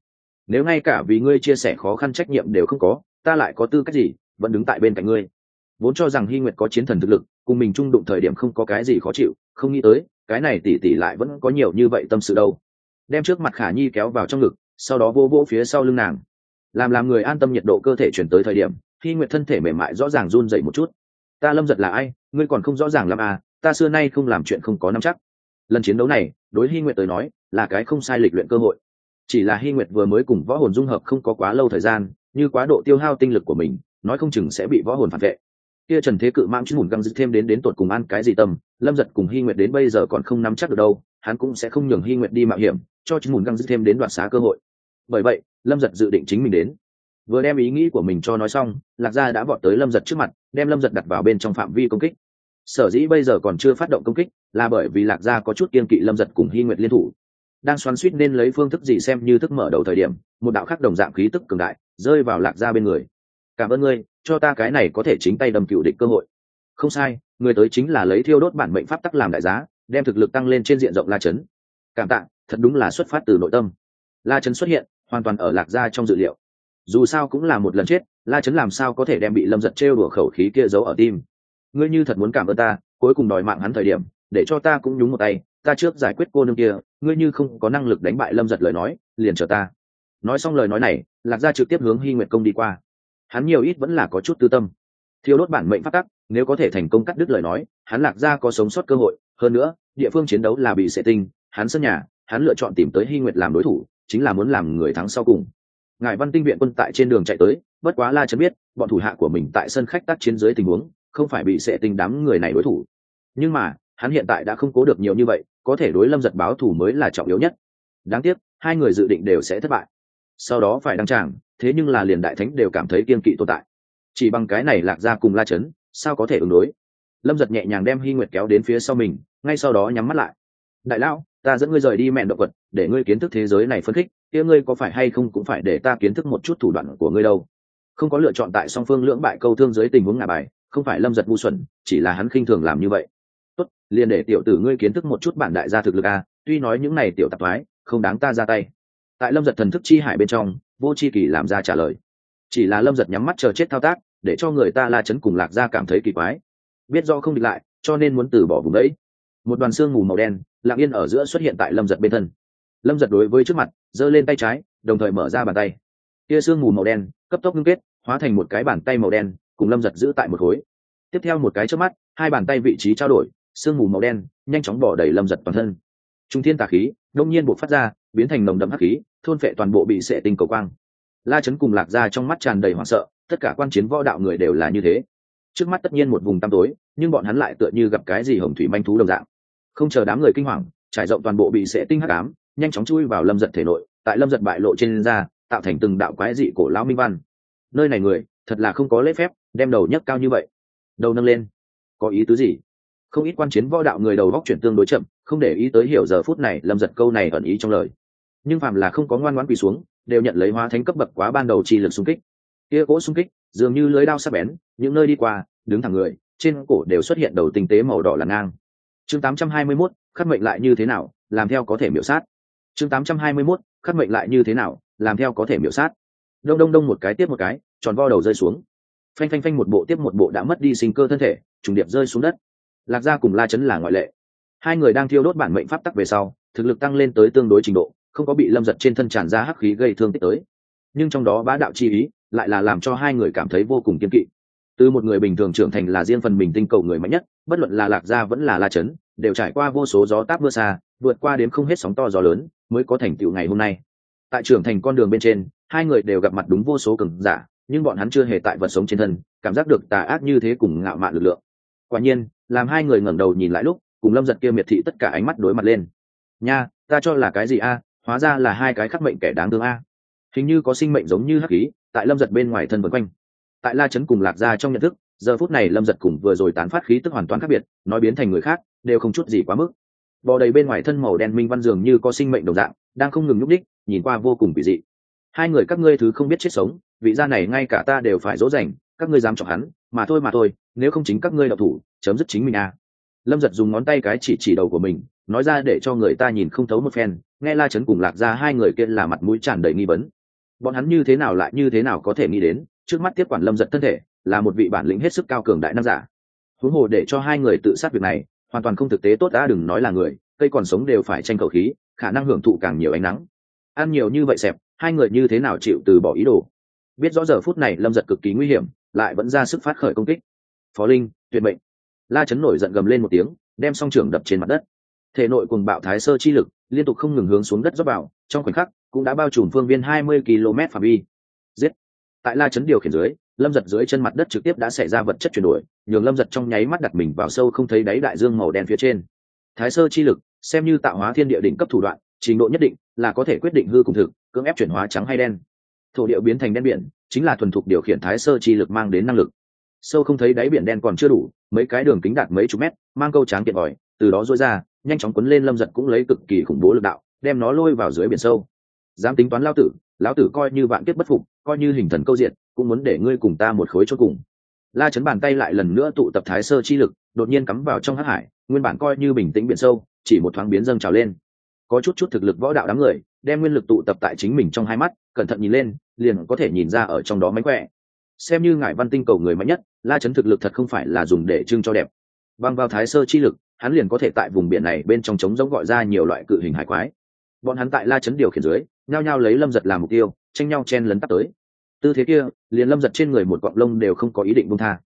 nếu ngay cả vì ngươi chia sẻ khó khăn trách nhiệm đều không có, ta lại có tư cách gì, vẫn đứng tại bên cạnh ngươi? Vốn cho rằng hy nguyệt có chiến thần thực lực, cùng mình trung đụng thời điểm không có cái gì khó chịu, không nghĩ tới, cái này tỷ tỷ lại vẫn có nhiều như vậy tâm sự đâu. Đem trước mặt khả nhi kéo vào trong ngực, sau đó vô vô phía sau lưng nàng. Làm làm người an tâm nhiệt độ cơ thể chuyển tới thời điểm, hy nguyệt thân thể mềm mại rõ ràng run dậy một chút. Ta lâm giật là ai? Ngươi còn không rõ ràng làm à ta xưa nay không làm chuyện không có nắm chắc. Lần chiến đấu này, đối hy nguyệt tới nói, là cái không sai lịch luyện cơ hội chỉ là hy nguyệt vừa mới cùng võ hồn dung hợp không có quá lâu thời gian, như quá độ tiêu hao tinh lực của mình, nói không chừng sẽ bị võ hồn phản vệ. Kia trần thế cự mang chút mùn găng dứt thêm đến đến tột cùng ăn cái gì tâm, lâm giật cùng hy nguyệt đến bây giờ còn không nắm chắc được đâu, hắn cũng sẽ không nhường hy nguyệt đi mạo hiểm, cho chút mùn găng dứt thêm đến đoạt xá cơ hội. Bởi vậy, lâm giật dự định chính mình đến. Vừa đem ý nghĩ của mình cho nói xong, lạc gia đã vọt tới lâm giật trước mặt, đem lâm giật đặt vào bên trong phạm vi công kích. Sở dĩ bây giờ còn chưa phát động công kích, là bởi vì lạc gia có chút kiên kỵ lâm giật cùng hy nguyệt liên thủ đang xoắn suýt nên lấy phương thức gì xem như thức mở đầu thời điểm, một đạo khắc đồng dạng khí tức cường đại rơi vào lạc gia bên người. Cảm ơn ngươi, cho ta cái này có thể chính tay đâm cựu địch cơ hội. Không sai, người tới chính là lấy thiêu đốt bản mệnh pháp tắc làm đại giá, đem thực lực tăng lên trên diện rộng la chấn. Cảm tạ, thật đúng là xuất phát từ nội tâm. La chấn xuất hiện, hoàn toàn ở lạc gia trong dự liệu. Dù sao cũng là một lần chết, la chấn làm sao có thể đem bị lâm giật trêu đùa khẩu khí kia giấu ở tim? Ngươi như thật muốn cảm ơn ta, cuối cùng đòi mạng hắn thời điểm, để cho ta cũng nhúng một tay ta trước giải quyết cô nương kia, ngươi như không có năng lực đánh bại lâm giật lời nói, liền chờ ta. Nói xong lời nói này, lạc gia trực tiếp hướng hy nguyệt công đi qua. Hắn nhiều ít vẫn là có chút tư tâm. Thiêu đốt bản mệnh phát tắc, nếu có thể thành công cắt đứt lời nói, hắn lạc gia có sống sót cơ hội. Hơn nữa, địa phương chiến đấu là bị sệ tinh, hắn sân nhà, hắn lựa chọn tìm tới hy nguyệt làm đối thủ, chính là muốn làm người thắng sau cùng. Ngài văn tinh viện quân tại trên đường chạy tới, bất quá la chấn biết, bọn thủ hạ của mình tại sân khách tác chiến dưới tình huống, không phải bị sệ tinh đám người này đối thủ. Nhưng mà hắn hiện tại đã không cố được nhiều như vậy, có thể đối lâm giật báo thủ mới là trọng yếu nhất. Đáng tiếc, hai người dự định đều sẽ thất bại. Sau đó phải đăng tràng, thế nhưng là liền đại thánh đều cảm thấy kiên kỵ tồn tại. Chỉ bằng cái này lạc ra cùng la chấn, sao có thể ứng đối? Lâm giật nhẹ nhàng đem hy nguyệt kéo đến phía sau mình, ngay sau đó nhắm mắt lại. Đại lão, ta dẫn ngươi rời đi mẹn động vật để ngươi kiến thức thế giới này phân khích, kia ngươi có phải hay không cũng phải để ta kiến thức một chút thủ đoạn của ngươi đâu? Không có lựa chọn tại song phương lưỡng bại câu thương dưới tình huống ngả bài, không phải lâm giật ngu xuẩn, chỉ là hắn khinh thường làm như vậy liền để tiểu tử ngươi kiến thức một chút bản đại gia thực lực a tuy nói những này tiểu tạp thoái, không đáng ta ra tay. Tại lâm giật thần thức chi hải bên trong, vô c h i kỳ làm ra trả lời. Chỉ là lâm giật nhắm mắt chờ chết thao tác, để cho người ta la chấn cùng lạc ra cảm thấy kỳ quái. Biết do không địch lại, cho nên muốn từ bỏ vùng đấy. Một đoàn xương mù màu đen lạng yên ở giữa xuất hiện tại lâm giật bên thân. Lâm giật đối với trước mặt, giơ lên tay trái, đồng thời mở ra bàn tay. Kia xương mù màu đen, cấp tốc ngưng kết, hóa thành một cái bàn tay màu đen, cùng lâm giật giữ tại một khối. Tiếp theo một cái trước mắt, hai bàn tay vị trí trao đổi sương mù màu đen, nhanh chóng bỏ đầy lâm giật toàn thân. Trung thiên tà khí, đông nhiên buộc phát ra, biến thành nồng đậm hắc khí, thôn phệ toàn bộ bị sệ tinh cầu quang. La chấn cùng lạc ra trong mắt tràn đầy hoảng sợ, tất cả quan chiến võ đạo người đều là như thế. Trước mắt tất nhiên một vùng tăm tối, nhưng bọn hắn lại tựa như gặp cái gì hồng thủy manh thú đồng dạng. Không chờ đám người kinh hoàng, trải rộng toàn bộ bị sệ tinh hắc ám, nhanh chóng chui vào lâm giật thể nội, tại lâm giật bại lộ trên da, tạo thành từng đạo quái dị cổ lão minh văn. Nơi này người, thật là không có lễ phép, đem đầu nhấc cao như vậy. Đầu nâng lên. Có ý tứ gì? Không ít quan chiến võ đạo người đầu góc chuyển tương đối chậm không để ý tới hiểu giờ phút này lâm giật câu này ẩn ý trong lời. Nhưng phàm là không có ngoan ngoãn quỳ xuống đều nhận lấy hóa thánh cấp bậc quá ban đầu chi lực xung kích. Kia cỗ xung kích dường như lưới đao sắc bén những nơi đi qua đứng thẳng người trên cổ đều xuất hiện đầu tinh tế màu đỏ là ngang. Chương 821, khắc mệnh lại như thế nào làm theo có thể miểu sát. Chương 821, khắc mệnh lại như thế nào làm theo có thể miểu sát. Đông đông đông một cái tiếp một cái tròn vo đầu rơi xuống. Phanh phanh phanh một bộ tiếp một bộ đã mất đi sinh cơ thân thể trùng điệp rơi xuống đất lạc gia cùng la chấn là ngoại lệ. Hai người đang thiêu đốt bản mệnh pháp tắc về sau, thực lực tăng lên tới tương đối trình độ, không có bị lâm giật trên thân tràn ra hắc khí gây thương tích tới. Nhưng trong đó bá đạo chi ý lại là làm cho hai người cảm thấy vô cùng kiên kỵ. Từ một người bình thường trưởng thành là riêng phần mình tinh cầu người mạnh nhất, bất luận là lạc gia vẫn là la chấn, đều trải qua vô số gió táp mưa xa, vượt qua đến không hết sóng to gió lớn mới có thành tựu ngày hôm nay. Tại trưởng thành con đường bên trên, hai người đều gặp mặt đúng vô số cường giả, nhưng bọn hắn chưa hề tại vật sống trên thân, cảm giác được tà ác như thế cùng ngạo mạn lực lượng quả nhiên, làm hai người ngẩng đầu nhìn lại lúc, cùng lâm giật kia miệt thị tất cả ánh mắt đối mặt lên. Nha, ta cho là cái gì a? Hóa ra là hai cái khắc mệnh kẻ đáng thương a. Hình như có sinh mệnh giống như hắc khí, tại lâm giật bên ngoài thân vân quanh. Tại la trấn cùng lạc ra trong nhận thức, giờ phút này lâm giật cùng vừa rồi tán phát khí tức hoàn toàn khác biệt, nói biến thành người khác, đều không chút gì quá mức. Bò đầy bên ngoài thân màu đen minh văn dường như có sinh mệnh đồng dạng, đang không ngừng nhúc đích nhìn qua vô cùng kỳ dị. Hai người các ngươi thứ không biết chết sống, vị gia này ngay cả ta đều phải dỗ dành, các ngươi dám chọc hắn, mà thôi mà thôi nếu không chính các ngươi đạo thủ, chấm dứt chính mình à. lâm giật dùng ngón tay cái chỉ chỉ đầu của mình, nói ra để cho người ta nhìn không thấu một phen, nghe la chấn cùng lạc ra hai người kia là mặt mũi tràn đầy nghi vấn. Bọn hắn như thế nào lại như thế nào có thể nghĩ đến, trước mắt tiếp quản lâm giật thân thể, là một vị bản lĩnh hết sức cao cường đại nam giả. Huống hồ để cho hai người tự sát việc này, hoàn toàn không thực tế tốt đã đừng nói là người, cây còn sống đều phải tranh cầu khí, khả năng hưởng thụ càng nhiều ánh nắng. Ăn nhiều như vậy xẹp, hai người như thế nào chịu từ bỏ ý đồ? Biết rõ giờ phút này lâm giật cực kỳ nguy hiểm, lại vẫn ra sức phát khởi công kích phó linh, tuyệt mệnh. La chấn nổi giận gầm lên một tiếng, đem song trưởng đập trên mặt đất. Thể nội cùng bạo thái sơ chi lực liên tục không ngừng hướng xuống đất dốc vào, trong khoảnh khắc cũng đã bao trùm phương viên hai mươi km phạm vi. Giết! Tại la chấn điều khiển dưới, lâm giật dưới chân mặt đất trực tiếp đã xảy ra vật chất chuyển đổi, nhường lâm giật trong nháy mắt đặt mình vào sâu không thấy đáy đại dương màu đen phía trên. Thái sơ chi lực, xem như tạo hóa thiên địa đỉnh cấp thủ đoạn, trình độ nhất định là có thể quyết định hư cùng thực, cưỡng ép chuyển hóa trắng hay đen. Thổ điệu biến thành đen biển, chính là thuần thục điều khiển thái sơ chi lực mang đến năng lực sâu không thấy đáy biển đen còn chưa đủ, mấy cái đường kính đạt mấy chục mét, mang câu tráng kiện vòi từ đó dối ra, nhanh chóng quấn lên lâm giật cũng lấy cực kỳ khủng bố lực đạo, đem nó lôi vào dưới biển sâu. Dám tính toán lao tử, lão tử coi như vạn kiếp bất phục, coi như hình thần câu diện cũng muốn để ngươi cùng ta một khối chốt cùng. La chấn bàn tay lại lần nữa tụ tập thái sơ chi lực, đột nhiên cắm vào trong hắc hải, nguyên bản coi như bình tĩnh biển sâu, chỉ một thoáng biến dâng trào lên. Có chút chút thực lực võ đạo đám người, đem nguyên lực tụ tập tại chính mình trong hai mắt, cẩn thận nhìn lên, liền có thể nhìn ra ở trong đó mánh khỏe xem như ngài văn tinh cầu người mạnh nhất, la chấn thực lực thật không phải là dùng để trưng cho đẹp. Băng vào thái sơ chi lực, hắn liền có thể tại vùng biển này bên trong trống giống gọi ra nhiều loại cự hình hải quái. Bọn hắn tại la chấn điều khiển dưới, nhao nhao lấy lâm giật làm mục tiêu, tranh nhau chen lấn tắt tới. Tư thế kia, liền lâm giật trên người một cọng lông đều không có ý định bung tha.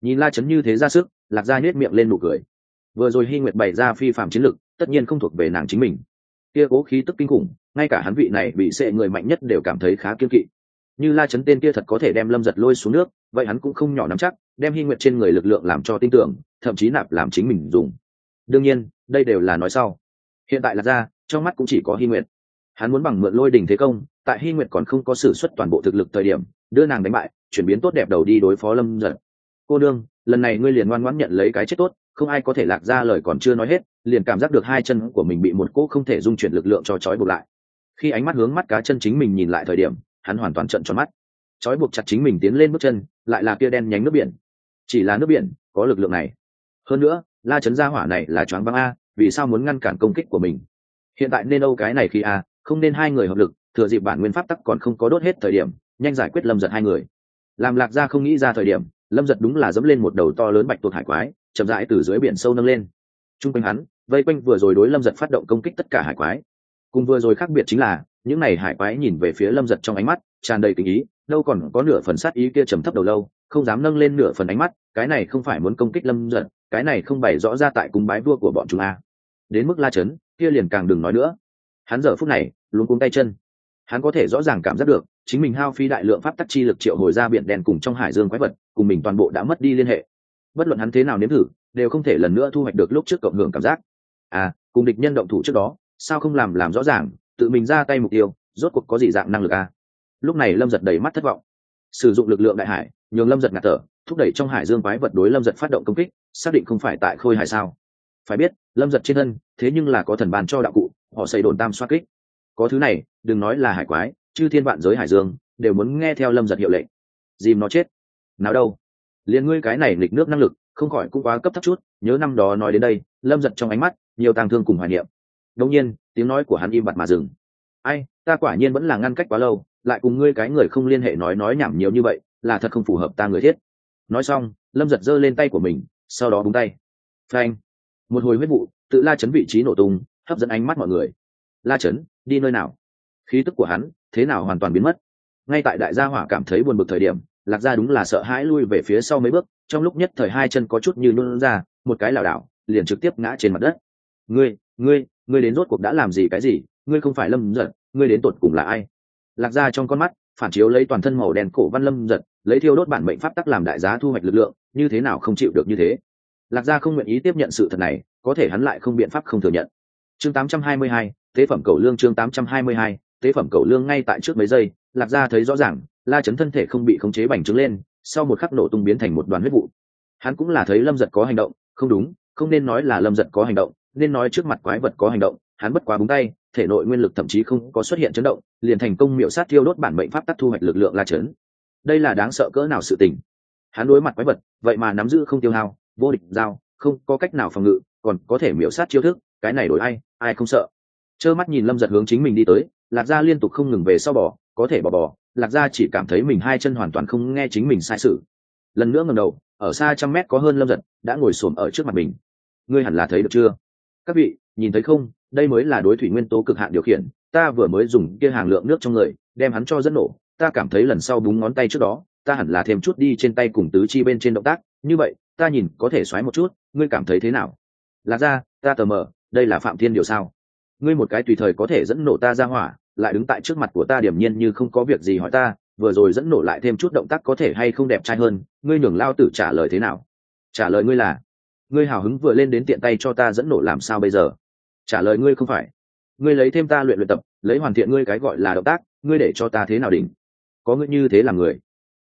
Nhìn la chấn như thế ra sức, lạc ra nhét miệng lên nụ cười. Vừa rồi hy nguyệt bày ra phi phạm chiến lực, tất nhiên không thuộc về nàng chính mình. Kia cố khí tức kinh khủng, ngay cả hắn vị này bị sệ người mạnh nhất đều cảm thấy khá kiên kỵ như la chấn tên kia thật có thể đem lâm giật lôi xuống nước, vậy hắn cũng không nhỏ nắm chắc, đem hy nguyện trên người lực lượng làm cho tin tưởng, thậm chí nạp làm chính mình dùng. Đương nhiên, đây đều là nói sau. Hiện tại là ra, trong mắt cũng chỉ có hy nguyện. hắn muốn bằng mượn lôi đình thế công, tại hy nguyện còn không có s ử suất toàn bộ thực lực thời điểm, đưa nàng đánh bại, chuyển biến tốt đẹp đầu đi đối phó lâm giật. Cô đương, lần này ngươi liền ngoan ngoãn nhận lấy cái chết tốt, không ai có thể lạc ra lời còn chưa nói hết, liền cảm giác được hai chân của mình bị một cỗ không thể dung chuyển lực lượng cho trói buộc lại. Khi ánh mắt hướng mắt cá chân chính mình nhìn lại thời điểm hắn hoàn toàn trận tròn mắt. Trói buộc chặt chính mình tiến lên bước chân, lại là kia đen nhánh nước biển. Chỉ là nước biển, có lực lượng này. Hơn nữa, la chấn gia hỏa này là choáng văng a, vì sao muốn ngăn cản công kích của mình? Hiện tại nên âu cái này khi a, không nên hai người hợp lực, thừa dịp bản nguyên pháp tắc còn không có đốt hết thời điểm, nhanh giải quyết lâm giật hai người. Làm lạc gia không nghĩ ra thời điểm, lâm giật đúng là dẫm lên một đầu to lớn bạch tuộc hải quái, chậm rãi từ dưới biển sâu nâng lên. T r u n g quanh hắn, vây quanh vừa rồi đối lâm giật phát động công kích tất cả hải quái. Cùng vừa rồi khác biệt chính là những này hải quái nhìn về phía lâm giật trong ánh mắt, tràn đầy tình ý, đâu còn có nửa phần sát ý kia trầm thấp đầu lâu, không dám nâng lên nửa phần ánh mắt, cái này không phải muốn công kích lâm giật, cái này không bày rõ ra tại cung bái vua của bọn chúng a. Đến mức la chấn, kia liền càng đừng nói nữa. Hắn giờ phút này, luôn cuống tay chân. Hắn có thể rõ ràng cảm giác được, chính mình hao phi đại lượng pháp tắc chi lực triệu hồi ra biển đen cùng trong hải dương quái vật, cùng mình toàn bộ đã mất đi liên hệ. Bất luận hắn thế nào nếm thử, đều không thể lần nữa thu hoạch được lúc trước cộng hưởng cảm giác. À cùng địch nhân động thủ trước đó, sao không làm làm rõ ràng tự mình ra tay mục tiêu, rốt cuộc có gì dạng năng lực à? Lúc này lâm giật đầy mắt thất vọng. Sử dụng lực lượng đại hải, nhường lâm giật ngạt thở, thúc đẩy trong hải dương quái vật đối lâm giật phát động công kích, xác định không phải tại khôi hải sao. Phải biết, lâm giật trên thân, thế nhưng là có thần bàn cho đạo cụ, họ xây đồn tam xoa kích. Có thứ này, đừng nói là hải quái, chư thiên vạn giới hải dương, đều muốn nghe theo lâm giật hiệu lệnh. Dìm nó chết. Nào đâu? Liền ngươi cái này lịch nước năng lực, không khỏi cũng quá cấp thấp chút, nhớ năm đó nói đến đây, lâm giật trong ánh mắt, nhiều tàng thương cùng hoài niệm. Đông nhiên tiếng nói của hắn im bặt mà dừng. Ai, ta quả nhiên vẫn là ngăn cách quá lâu, lại cùng ngươi cái người không liên hệ nói nói nhảm nhiều như vậy, là thật không phù hợp ta người thiết. Nói xong, lâm giật giơ lên tay của mình, sau đó búng tay. Phanh. Một hồi huyết vụ, tự la chấn vị trí nổ tung, hấp dẫn ánh mắt mọi người. La chấn, đi nơi nào? Khí tức của hắn, thế nào hoàn toàn biến mất? Ngay tại đại gia hỏa cảm thấy buồn bực thời điểm, lạc gia đúng là sợ hãi lui về phía sau mấy bước, trong lúc nhất thời hai chân có chút như luôn ra, một cái lảo đảo, liền trực tiếp ngã trên mặt đất. Ngươi ngươi ngươi đến rốt cuộc đã làm gì cái gì ngươi không phải lâm giật ngươi đến tột cùng là ai? Lạc gia trong con mắt phản chiếu lấy toàn thân màu đen cổ văn lâm giật lấy thiêu đốt bản mệnh pháp tắc làm đại giá thu hoạch lực lượng như thế nào không chịu được như thế? Lạc gia không nguyện ý tiếp nhận sự thật này có thể hắn lại không biện pháp không thừa nhận. Chương 822, tế phẩm cầu lương chương 822, tế phẩm cầu lương ngay tại trước mấy giây lạc gia thấy rõ ràng la chấn thân thể không bị khống chế bành trướng lên sau một khắc nổ tung biến thành một đoàn huyết vụ. Hắn cũng là thấy lâm giật có hành động không đúng không nên nói là lâm giật có hành động nên nói trước mặt quái vật có hành động, hắn bất quá búng tay, thể nội nguyên lực thậm chí không có xuất hiện chấn động, liền thành công miệu sát thiêu đốt bản mệnh pháp tắc thu hoạch lực lượng la chấn. Đây là đáng sợ cỡ nào sự tình. Hắn đối mặt quái vật, vậy mà nắm giữ không tiêu hao, vô địch giao, không có cách nào phòng ngự, còn có thể miểu sát chiêu thức, cái này đổi ai ai không sợ. Trơ mắt nhìn lâm giật hướng chính mình đi tới, lạc gia liên tục không ngừng về sau bỏ có thể bỏ bỏ lạc gia chỉ cảm thấy mình hai chân hoàn toàn không nghe chính mình sai sự. Lần nữa ngầm đầu, ở xa trăm mét có hơn lâm giật, đã ngồi xổm ở trước mặt mình. Ngươi hẳn là thấy được chưa? Các vị, nhìn thấy không, đây mới là đối thủy nguyên tố cực hạn điều khiển, ta vừa mới dùng kia hàng lượng nước trong người, đem hắn cho dẫn nổ, ta cảm thấy lần sau búng ngón tay trước đó, ta hẳn là thêm chút đi trên tay cùng tứ chi bên trên động tác, như vậy, ta nhìn có thể xoáy một chút, ngươi cảm thấy thế nào? Lạc ra ta tờ mờ, đây là phạm thiên điều sao? Ngươi một cái tùy thời có thể dẫn nổ ta ra hỏa, lại đứng tại trước mặt của ta điểm nhiên như không có việc gì hỏi ta, vừa rồi dẫn nổ lại thêm chút động tác có thể hay không đẹp trai hơn, ngươi nhường lao tử trả lời thế nào? Trả lời ngươi là ngươi hào hứng vừa lên đến tiện tay cho ta dẫn nổ làm sao bây giờ? Trả lời ngươi không phải. Ngươi lấy thêm ta luyện luyện tập, lấy hoàn thiện ngươi cái gọi là động tác, ngươi để cho ta thế nào đỉnh? Có ngươi như thế là người.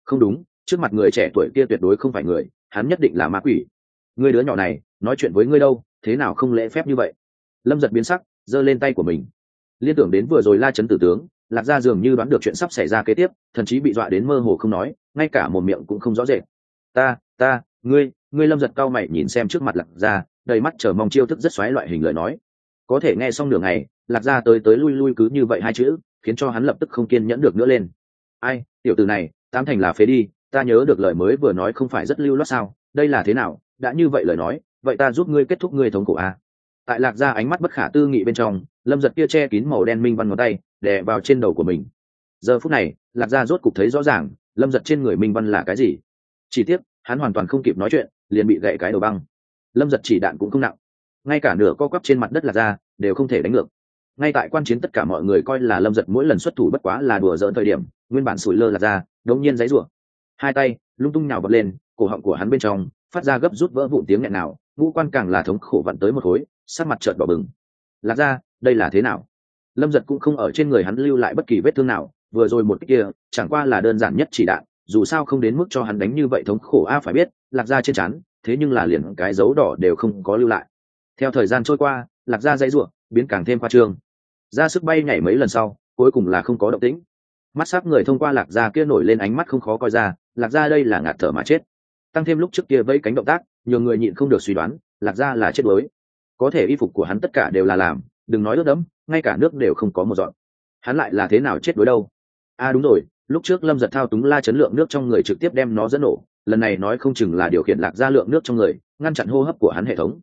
Không đúng, trước mặt người trẻ tuổi kia tuyệt đối không phải người, hắn nhất định là ma quỷ. Ngươi đứa nhỏ này, nói chuyện với ngươi đâu, thế nào không lễ phép như vậy? Lâm giật biến sắc, giơ lên tay của mình. Liên tưởng đến vừa rồi la chấn tử tướng, lạc gia dường như đoán được chuyện sắp xảy ra kế tiếp, thậm chí bị dọa đến mơ hồ không nói, ngay cả một miệng cũng không rõ rệt. Ta ta, ngươi ngươi lâm giật cao mày nhìn xem trước mặt lạc gia đầy mắt chờ mong chiêu thức rất xoáy loại hình lời nói. Có thể nghe xong nửa ngày, lạc gia tới tới lui lui cứ như vậy hai chữ khiến cho hắn lập tức không kiên nhẫn được nữa lên. Ai tiểu từ này tám thành là phế đi ta nhớ được lời mới vừa nói không phải rất lưu loát sao đây là thế nào đã như vậy lời nói vậy ta giúp ngươi kết thúc ngươi thống cổ a à? tại lạc gia ánh mắt bất khả tư nghị bên trong lâm giật kia che kín màu đen minh văn ngón tay đè vào trên đầu của mình. Giờ phút này lạc gia rốt cục thấy rõ ràng lâm giật trên người minh văn là cái gì. Chỉ tiếc hắn hoàn toàn không kịp nói chuyện liền bị gậy cái đầu băng. Lâm giật chỉ đạn cũng không nặng. Ngay cả nửa co quắp trên mặt đất là Ra đều không thể đánh ngược. Ngay tại quan chiến tất cả mọi người coi là lâm giật mỗi lần xuất thủ bất quá là đùa dỡn thời điểm nguyên bản sủi lơ là Ra, đống nhiên giấy rủa. Hai tay lung tung nhào vật lên cổ họng của hắn bên trong phát ra gấp rút vỡ vụn tiếng nghẹn nào ngũ quan càng là thống khổ vặn tới một khối sát mặt trợt đỏ bừng. Lạc ra đây là thế nào? Lâm giật cũng không ở trên người hắn lưu lại bất kỳ vết thương nào vừa rồi một cái kia chẳng qua là đơn giản nhất chỉ đạn dù sao không đến mức cho hắn đánh như vậy thống khổ a, phải biết, lạc ra trên chắn thế nhưng là liền cái dấu đỏ đều không có lưu lại. Theo thời gian trôi qua, lạc ra dãy ruộng biến càng thêm khoa trương. Ra sức bay nhảy mấy lần sau, cuối cùng là không có động tĩnh. Mắt sắc người thông qua lạc ra kia nổi lên ánh mắt không khó coi ra, lạc ra đây là ngạt thở mà chết. Tăng thêm lúc trước kia vẫy cánh động tác, nhiều người nhịn không được suy đoán, lạc ra là chết đuối. Có thể y phục của hắn tất cả đều là làm, đừng nói ướt đẫm, ngay cả nước đều không có một dọn hắn lại là thế nào chết đuối đâu? A à đúng rồi lúc trước lâm giật thao túng la chấn lượng nước trong người trực tiếp đem nó dẫn nổ, lần này nói không chừng là điều khiển lạc ra lượng nước trong người, ngăn chặn hô hấp của hắn hệ thống.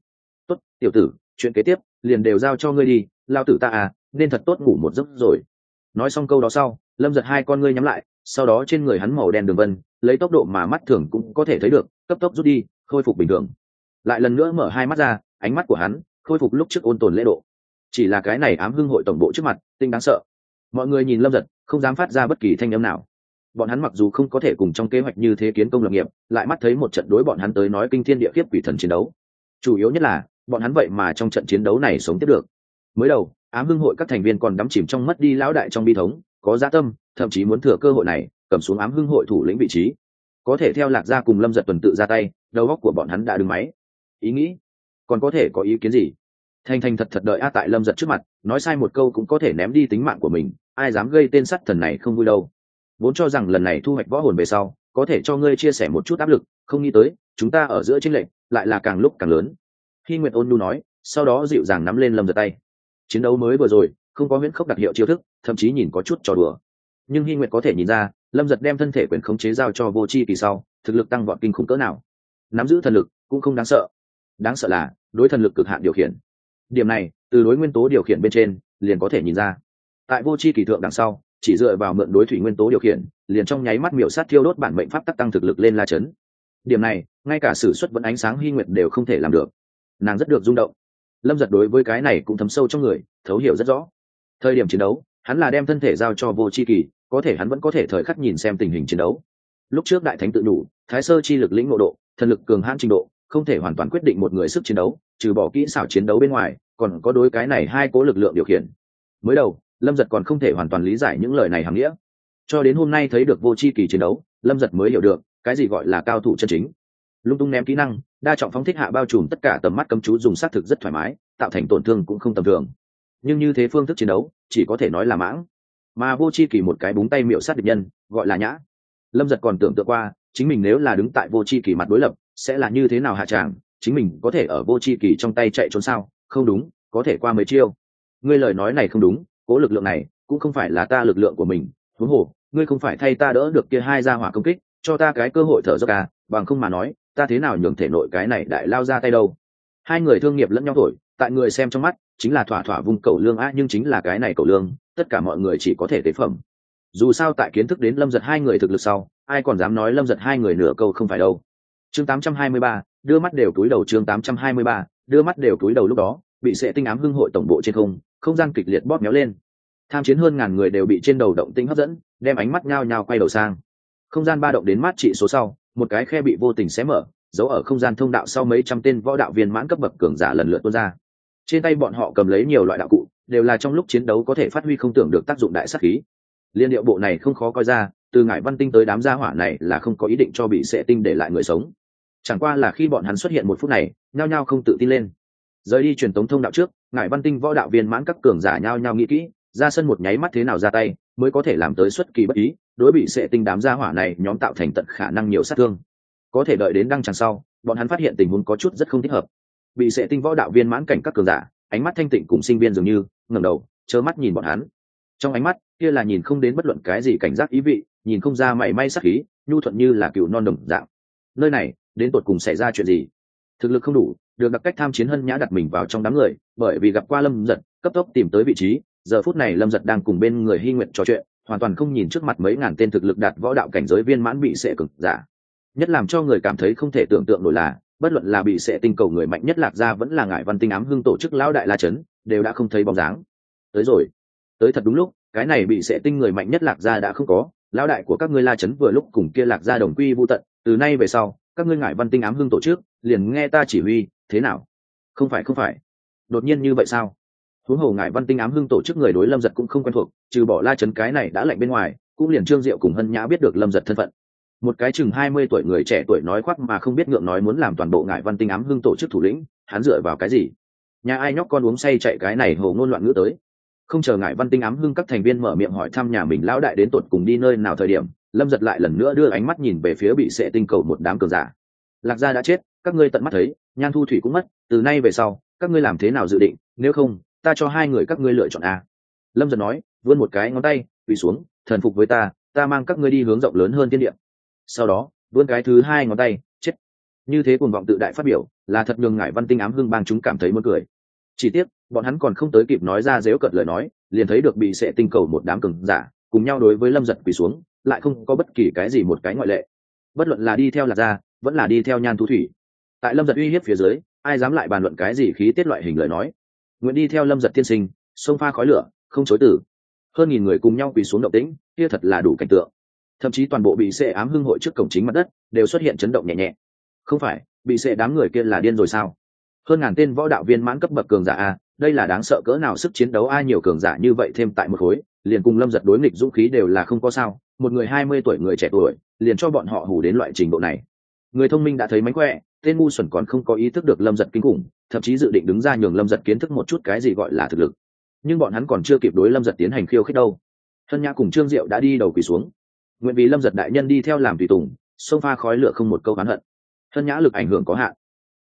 Tốt, tiểu tử, chuyện kế tiếp, liền đều giao cho ngươi đi, lao tử ta à nên thật tốt ngủ một giấc rồi. Nói xong câu đó sau, lâm giật hai con ngươi nhắm lại, sau đó trên người hắn màu đen đường vân, lấy tốc độ mà mắt thường cũng có thể thấy được, cấp tốc rút đi, khôi phục bình thường. Lại lần nữa mở hai mắt ra, ánh mắt của hắn khôi phục lúc trước ôn tồn lễ độ. Chỉ là cái này ám hưng hội tổng bộ trước mặt, tinh đáng sợ mọi người nhìn lâm giật, không dám phát ra bất kỳ thanh âm nào. Bọn hắn mặc dù không có thể cùng trong kế hoạch như thế kiến công lập nghiệp, lại mắt thấy một trận đối bọn hắn tới nói kinh thiên địa khiếp quỷ thần chiến đấu. Chủ yếu nhất là, bọn hắn vậy mà trong trận chiến đấu này sống tiếp được. Mới đầu, ám hưng hội các thành viên còn đắm chìm trong mất đi lão đại trong bi thống, có gia tâm, thậm chí muốn thừa cơ hội này, cầm xuống ám hưng hội thủ lĩnh vị trí. Có thể theo lạc gia cùng lâm giật tuần tự ra tay, đầu góc của bọn hắn đã đứng máy. Ý nghĩ? Còn có thể có ý kiến gì? Thành thành thật thật đợi a tại lâm giật trước mặt, nói sai một câu cũng có thể ném đi tính mạng của mình, ai dám gây tên sắt thần này không vui đâu. Vốn cho rằng lần này thu hoạch võ hồn về sau, có thể cho ngươi chia sẻ một chút áp lực, không nghĩ tới, chúng ta ở giữa tranh lệch, lại là càng lúc càng lớn. Khi nguyệt ôn nhu nói, sau đó dịu dàng nắm lên lâm giật tay. Chiến đấu mới vừa rồi, không có huyễn khốc đặc hiệu chiêu thức, thậm chí nhìn có chút trò đùa. Nhưng hy nguyệt có thể nhìn ra, lâm giật đem thân thể quyền khống chế giao cho vô c h i kỳ sau, thực lực tăng vọt kinh khủng cỡ nào. Nắm giữ thần lực cũng không đáng sợ. Đáng sợ là, đối thần lực cực hạn điều khiển điểm này, từ đối nguyên tố điều khiển bên trên, liền có thể nhìn ra. Tại vô c h i kỳ thượng đằng sau, chỉ dựa vào mượn đối thủy nguyên tố điều khiển, liền trong nháy mắt miểu sát thiêu đốt bản mệnh pháp tắc tăng thực lực lên la chấn. Điểm này, ngay cả s ử suất vẫn ánh sáng hy nguyệt đều không thể làm được. Nàng rất được rung động. Lâm giật đối với cái này cũng thấm sâu trong người, thấu hiểu rất rõ. Thời điểm chiến đấu, hắn là đem thân thể giao cho vô c h i kỳ, có thể hắn vẫn có thể thời khắc nhìn xem tình hình chiến đấu. Lúc trước đại thánh tự đủ, thái sơ chi lực lĩnh ngộ độ, thần lực cường hãn trình độ, không thể hoàn toàn quyết định một người sức chiến đấu trừ bỏ kỹ xảo chiến đấu bên ngoài, còn có đối cái này hai cố lực lượng điều khiển. Mới đầu, lâm giật còn không thể hoàn toàn lý giải những lời này hàm nghĩa. Cho đến hôm nay thấy được vô c h i kỳ chiến đấu, lâm giật mới hiểu được, cái gì gọi là cao thủ chân chính. Lung tung ném kỹ năng, đa trọng phóng thích hạ bao trùm tất cả tầm mắt cấm chú dùng s á t thực rất thoải mái, tạo thành tổn thương cũng không tầm thường. Nhưng như thế phương thức chiến đấu, chỉ có thể nói là mãng. Mà vô c h i kỳ một cái búng tay miệu sát địch nhân, gọi là nhã. Lâm giật còn tưởng tượng qua, chính mình nếu là đứng tại vô c h i kỳ mặt đối lập, sẽ là như thế nào hạ tràng chính mình có thể ở vô c h i kỳ trong tay chạy trốn sao? Không đúng có thể qua mấy chiêu. Ngươi lời nói này không đúng cố lực lượng này cũng không phải là ta lực lượng của mình. Huống hồ ngươi không phải thay ta đỡ được kia hai ra hỏa công kích cho ta cái cơ hội thở dốc à? Bằng không mà nói ta thế nào nhường thể nội cái này đại lao ra tay đâu? Hai người thương nghiệp lẫn nhau thổi tại người xem trong mắt chính là thỏa thỏa vùng cầu lương á nhưng chính là cái này cầu lương tất cả mọi người chỉ có thể tế phẩm. Dù sao tại kiến thức đến lâm giật hai người thực lực sau ai còn dám nói lâm giật hai người nửa câu không phải đâu? Chương 823, đưa mắt đều túi đầu chương 823, đưa mắt đều túi đầu lúc đó bị sệ tinh ám hưng hội tổng bộ trên không không gian kịch liệt bóp méo lên. Tham chiến hơn ngàn người đều bị trên đầu động tinh hấp dẫn đem ánh mắt nhao nhao quay đầu sang. Không gian ba động đến mát trị số sau một cái khe bị vô tình xé mở giấu ở không gian thông đạo sau mấy trăm tên võ đạo viên mãn cấp bậc cường giả lần lượt tuôn ra. Trên tay bọn họ cầm lấy nhiều loại đạo cụ đều là trong lúc chiến đấu có thể phát huy không tưởng được tác dụng đại sát khí. Liên điệu bộ này không khó coi ra từ ngải văn tinh tới đám gia hỏa này là không có ý định cho bị sệ tinh để lại người sống chẳng qua là khi bọn hắn xuất hiện một phút này, nhao nhao không tự tin lên. Rời đi truyền tống thông đạo trước, ngải văn tinh võ đạo viên mãn các cường giả nhao nhao nghĩ kỹ, ra sân một nháy mắt thế nào ra tay, mới có thể làm tới xuất kỳ bất ý, đối bị sệ tinh đám gia hỏa này nhóm tạo thành tận khả năng nhiều sát thương. Có thể đợi đến đăng tràng sau, bọn hắn phát hiện tình huống có chút rất không thích hợp. Bị sệ tinh võ đạo viên mãn cảnh các cường giả, ánh mắt thanh tịnh cùng sinh viên dường như, ngẩng đầu chớ mắt nhìn bọn hắn. Trong ánh mắt, kia là nhìn không đến bất luận cái gì cảnh giác ý vị, nhìn không ra mảy may sắc khí, nhu thuận như là cựu non đồng dạng. Nơi này đến tột cùng xảy ra chuyện gì? Thực lực không đủ, được đặc cách tham chiến hân nhã đặt mình vào trong đám người, bởi vì gặp qua lâm giật, cấp tốc tìm tới vị trí. Giờ phút này lâm giật đang cùng bên người hy nguyện trò chuyện, hoàn toàn không nhìn trước mặt mấy ngàn tên thực lực đạt võ đạo cảnh giới viên mãn bị sệ cực giả. Nhất làm cho người cảm thấy không thể tưởng tượng nổi là, bất luận là bị sệ tinh cầu người mạnh nhất lạc ra vẫn là ngại văn tinh ám hưng tổ chức lão đại la trấn đều đã không thấy bóng dáng. Tới rồi. Tới thật đúng lúc, cái này bị sệ tinh người mạnh nhất lạc ra đã không có. Lão đại của các ngươi la trấn vừa lúc cùng kia lạc ra đồng quy vô tận, từ nay về sau các ngươi ngại văn tinh ám hưng tổ chức, liền nghe ta chỉ huy, thế nào? Không phải không phải. Đột nhiên như vậy sao? Huống hồ ngại văn tinh ám hưng tổ chức người đối lâm giật cũng không quen thuộc, trừ bỏ la trấn cái này đã lạnh bên ngoài, cũng liền trương diệu cùng hân nhã biết được lâm giật thân phận. Một cái chừng hai mươi tuổi người trẻ tuổi nói khoác mà không biết ngượng nói muốn làm toàn bộ ngại văn tinh ám hưng tổ chức thủ lĩnh, hắn dựa vào cái gì? Nhà ai nhóc con uống say chạy cái này hồ ngôn loạn ngữ tới. Không chờ ngại văn tinh ám hưng các thành viên mở miệng hỏi thăm nhà mình lão đại đến tột cùng đi nơi nào thời điểm lâm giật lại lần nữa đưa ánh mắt nhìn về phía bị sệ tinh cầu một đám cường giả. Lạc gia đã chết, các ngươi tận mắt thấy, nhan thu thủy cũng mất, từ nay về sau, các ngươi làm thế nào dự định, nếu không, ta cho hai người các ngươi lựa chọn a. Lâm giật nói, vươn một cái ngón tay, quỳ xuống, thần phục với ta ta mang các ngươi đi hướng rộng lớn hơn tiên điệm sau đó, vươn cái thứ hai ngón tay, chết. Như thế cùng vọng tự đại phát biểu, là thật nhường ngại văn tinh ám hưng bang chúng cảm thấy muốn cười. Chỉ tiếc, bọn hắn còn không tới kịp nói ra dếu cợt lời nói, liền thấy được bị sệ tinh cầu một đám cường giả, cùng nhau đối với lâm giật quỳ xuống lại không có bất kỳ cái gì một cái ngoại lệ. Bất luận là đi theo lạc gia, vẫn là đi theo nhan thu thủy. Tại lâm giật uy hiếp phía dưới, ai dám lại bàn luận cái gì khí tiết loại hình lời nói? Nguyện đi theo lâm giật tiên sinh, sông pha khói lửa, không chối tử hơn nghìn người cùng nhau quỳ xuống động tĩnh, kia thật là đủ cảnh tượng. Thậm chí toàn bộ bị xệ ám hưng hội trước cổng chính mặt đất đều xuất hiện chấn động nhẹ nhẹ. Không phải, bị xệ đám người kia là điên rồi sao? Hơn ngàn tên võ đạo viên mãn cấp bậc cường giả a, đây là đáng sợ cỡ nào sức chiến đấu ai nhiều cường giả như vậy thêm tại một khối liền cùng lâm giật đối nghịch dũng khí đều là không có sao, một người hai mươi tuổi người trẻ tuổi, liền cho bọn họ hủ đến loại trình độ này. Người thông minh đã thấy mánh khỏe, tên ngu xuẩn còn không có ý thức được lâm giật kinh khủng, thậm chí dự định đứng ra nhường lâm giật kiến thức một chút cái gì gọi là thực lực. Nhưng bọn hắn còn chưa kịp đối lâm giật tiến hành khiêu khích đâu. Thân nhã cùng trương diệu đã đi đầu quỳ xuống. Nguyện vì lâm giật đại nhân đi theo làm tùy tùng, xông pha khói lửa không một câu oán hận. Thân nhã lực ảnh hưởng có hạn.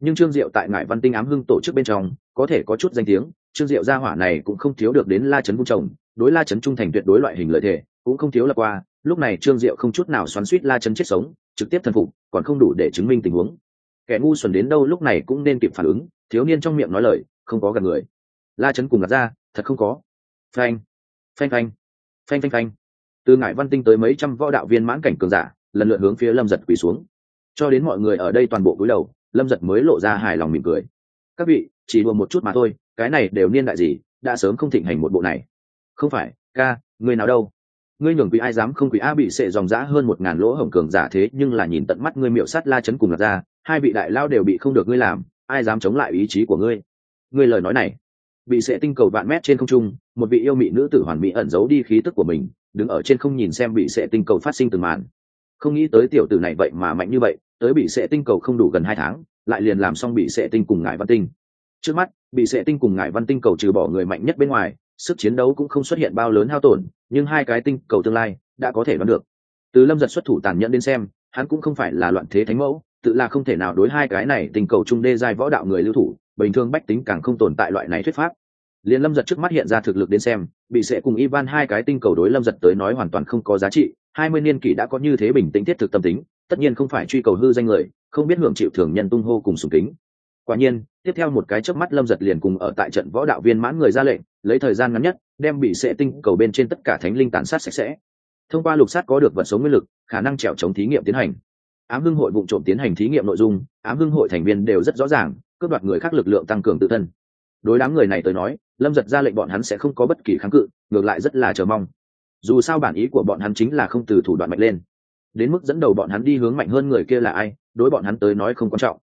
Nhưng trương diệu tại ngại văn tinh ám hưng tổ chức bên trong, có thể có chút danh tiếng, trương diệu gia hỏa này cũng không thiếu được đến la chấn vung chồng đối la chấn trung thành tuyệt đối loại hình lợi thể cũng không thiếu là qua, lúc này trương diệu không chút nào xoắn suýt la chấn chết sống, trực tiếp thần phục, còn không đủ để chứng minh tình huống. Kẻ ngu xuẩn đến đâu lúc này cũng nên kịp phản ứng, thiếu niên trong miệng nói lời, không có gần người. La chấn cùng gạt ra, thật không có. Phanh phanh phanh phanh phanh phanh. Từ ngải văn tinh tới mấy trăm võ đạo viên mãn cảnh cường giả, lần lượt hướng phía lâm giật quỳ xuống. Cho đến mọi người ở đây toàn bộ cúi đầu, lâm giật mới lộ ra hài lòng mỉm cười. Các vị, chỉ đùa một chút mà thôi, cái này đều niên đại gì, đã sớm không thịnh hành một bộ này không phải, ca, người nào đâu? Ngươi nhường quỷ ai dám không quỷ a bị sệ dòng dã hơn một ngàn lỗ hổng cường giả thế, nhưng là nhìn tận mắt ngươi miệu sát la chấn cùng lạc ra, hai vị đại lao đều bị không được ngươi làm, ai dám chống lại ý chí của ngươi? Ngươi lời nói này, bị sệ tinh cầu vạn mét trên không trung, một vị yêu mị nữ tử hoàn mỹ ẩn giấu đi khí tức của mình, đứng ở trên không nhìn xem bị sệ tinh cầu phát sinh từng màn. Không nghĩ tới tiểu tử này vậy mà mạnh như vậy, tới bị sệ tinh cầu không đủ gần hai tháng, lại liền làm xong bị sệ tinh cùng ngải văn tinh. Trước mắt, bị sệ tinh cùng ngải văn tinh cầu trừ bỏ người mạnh nhất bên ngoài sức chiến đấu cũng không xuất hiện bao lớn hao tổn, nhưng hai cái tinh cầu tương lai đã có thể đoán được. Từ lâm giật xuất thủ tàn nhẫn đến xem, hắn cũng không phải là loạn thế thánh mẫu, tự là không thể nào đối hai cái này tinh cầu trung đê giai võ đạo người lưu thủ, bình thường bách tính càng không tồn tại loại này thuyết pháp. Liền lâm giật trước mắt hiện ra thực lực đến xem, bị sẽ cùng ivan hai cái tinh cầu đối lâm giật tới nói hoàn toàn không có giá trị, hai mươi niên kỷ đã có như thế bình tĩnh thiết thực tâm tính, tất nhiên không phải truy cầu hư danh người, không biết hưởng chịu thường nhân tung hô cùng sùng kính quả nhiên, tiếp theo một cái chớp mắt lâm giật liền cùng ở tại trận võ đạo viên mãn người ra lệnh, lấy thời gian ngắn nhất, đem bị sệ tinh cầu bên trên tất cả thánh linh tàn sát sạch sẽ. Thông qua lục sát có được vật sống nguyên lực, khả năng trèo chống thí nghiệm tiến hành. Ám hưng hội vụ trộm tiến hành thí nghiệm nội dung, ám hưng hội thành viên đều rất rõ ràng, cướp đoạt người khác lực lượng tăng cường tự thân. Đối đám người này tới nói, lâm giật ra lệnh bọn hắn sẽ không có bất kỳ kháng cự, ngược lại rất là chờ mong. Dù sao bản ý của bọn hắn chính là không từ thủ đoạn mạnh lên. Đến mức dẫn đầu bọn hắn đi hướng mạnh hơn người kia là ai, đối bọn hắn tới nói không quan trọng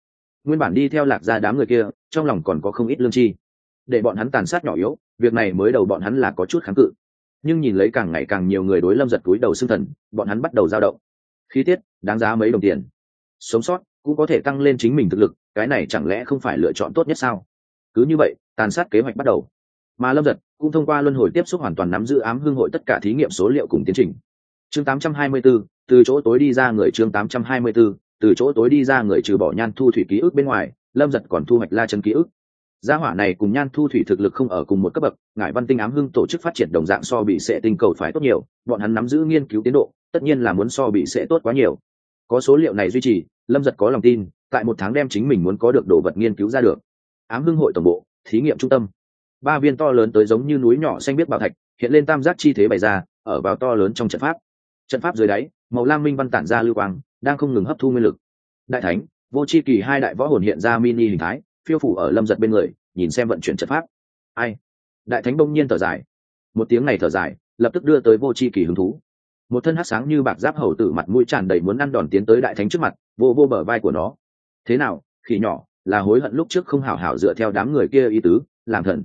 nguyên bản đi theo lạc ra đám người kia trong lòng còn có không ít lương chi. Để bọn hắn tàn sát nhỏ yếu việc này mới đầu bọn hắn là có chút kháng cự. Nhưng nhìn lấy càng ngày càng nhiều người đối lâm giật túi đầu xương thần bọn hắn bắt đầu dao động. Khí tiết đáng giá mấy đồng tiền. Sống sót cũng có thể tăng lên chính mình thực lực cái này chẳng lẽ không phải lựa chọn tốt nhất sao? Cứ như vậy tàn sát kế hoạch bắt đầu. Mà lâm giật cũng thông qua luân hồi tiếp xúc hoàn toàn nắm giữ ám hương hội tất cả thí nghiệm số liệu cùng tiến trình. Chương 824, từ chỗ tối đi ra người chương 824, từ chỗ tối đi ra người trừ bỏ nhan thu thủy ký ức bên ngoài, lâm giật còn thu hoạch la chân ký ức. Gia hỏa này cùng nhan thu thủy thực lực không ở cùng một cấp bậc, ngải văn tinh ám hưng tổ chức phát triển đồng dạng so bị sệ tinh cầu phải tốt nhiều, bọn hắn nắm giữ nghiên cứu tiến độ, tất nhiên là muốn so bị sệ tốt quá nhiều. Có số liệu này duy trì, lâm giật có lòng tin, tại một tháng đem chính mình muốn có được đồ vật nghiên cứu ra được. Ám hưng hội tổng bộ, thí nghiệm trung tâm. Ba viên to lớn tới giống như núi nhỏ xanh biết bảo thạch, hiện lên tam giác chi thế bày ra, ở vào to lớn trong trận pháp. Trận pháp dưới đáy, màu lam minh văn tản ra lưu quang đang không ngừng hấp thu nguyên lực. Đại thánh, vô c h i kỳ hai đại võ hồn hiện ra mini hình thái, phiêu phủ ở lâm giật bên người, nhìn xem vận chuyển chất pháp. Ai? Đại thánh bỗng nhiên thở dài. Một tiếng này thở dài, lập tức đưa tới vô c h i kỳ hứng thú. Một thân hát sáng như bạc giáp hầu tử mặt mũi tràn đầy muốn ăn đòn tiến tới đại thánh trước mặt, vô vô bờ vai của nó. Thế nào, khỉ nhỏ, là hối hận lúc trước không hảo hảo dựa theo đám người kia ý tứ, làm thần.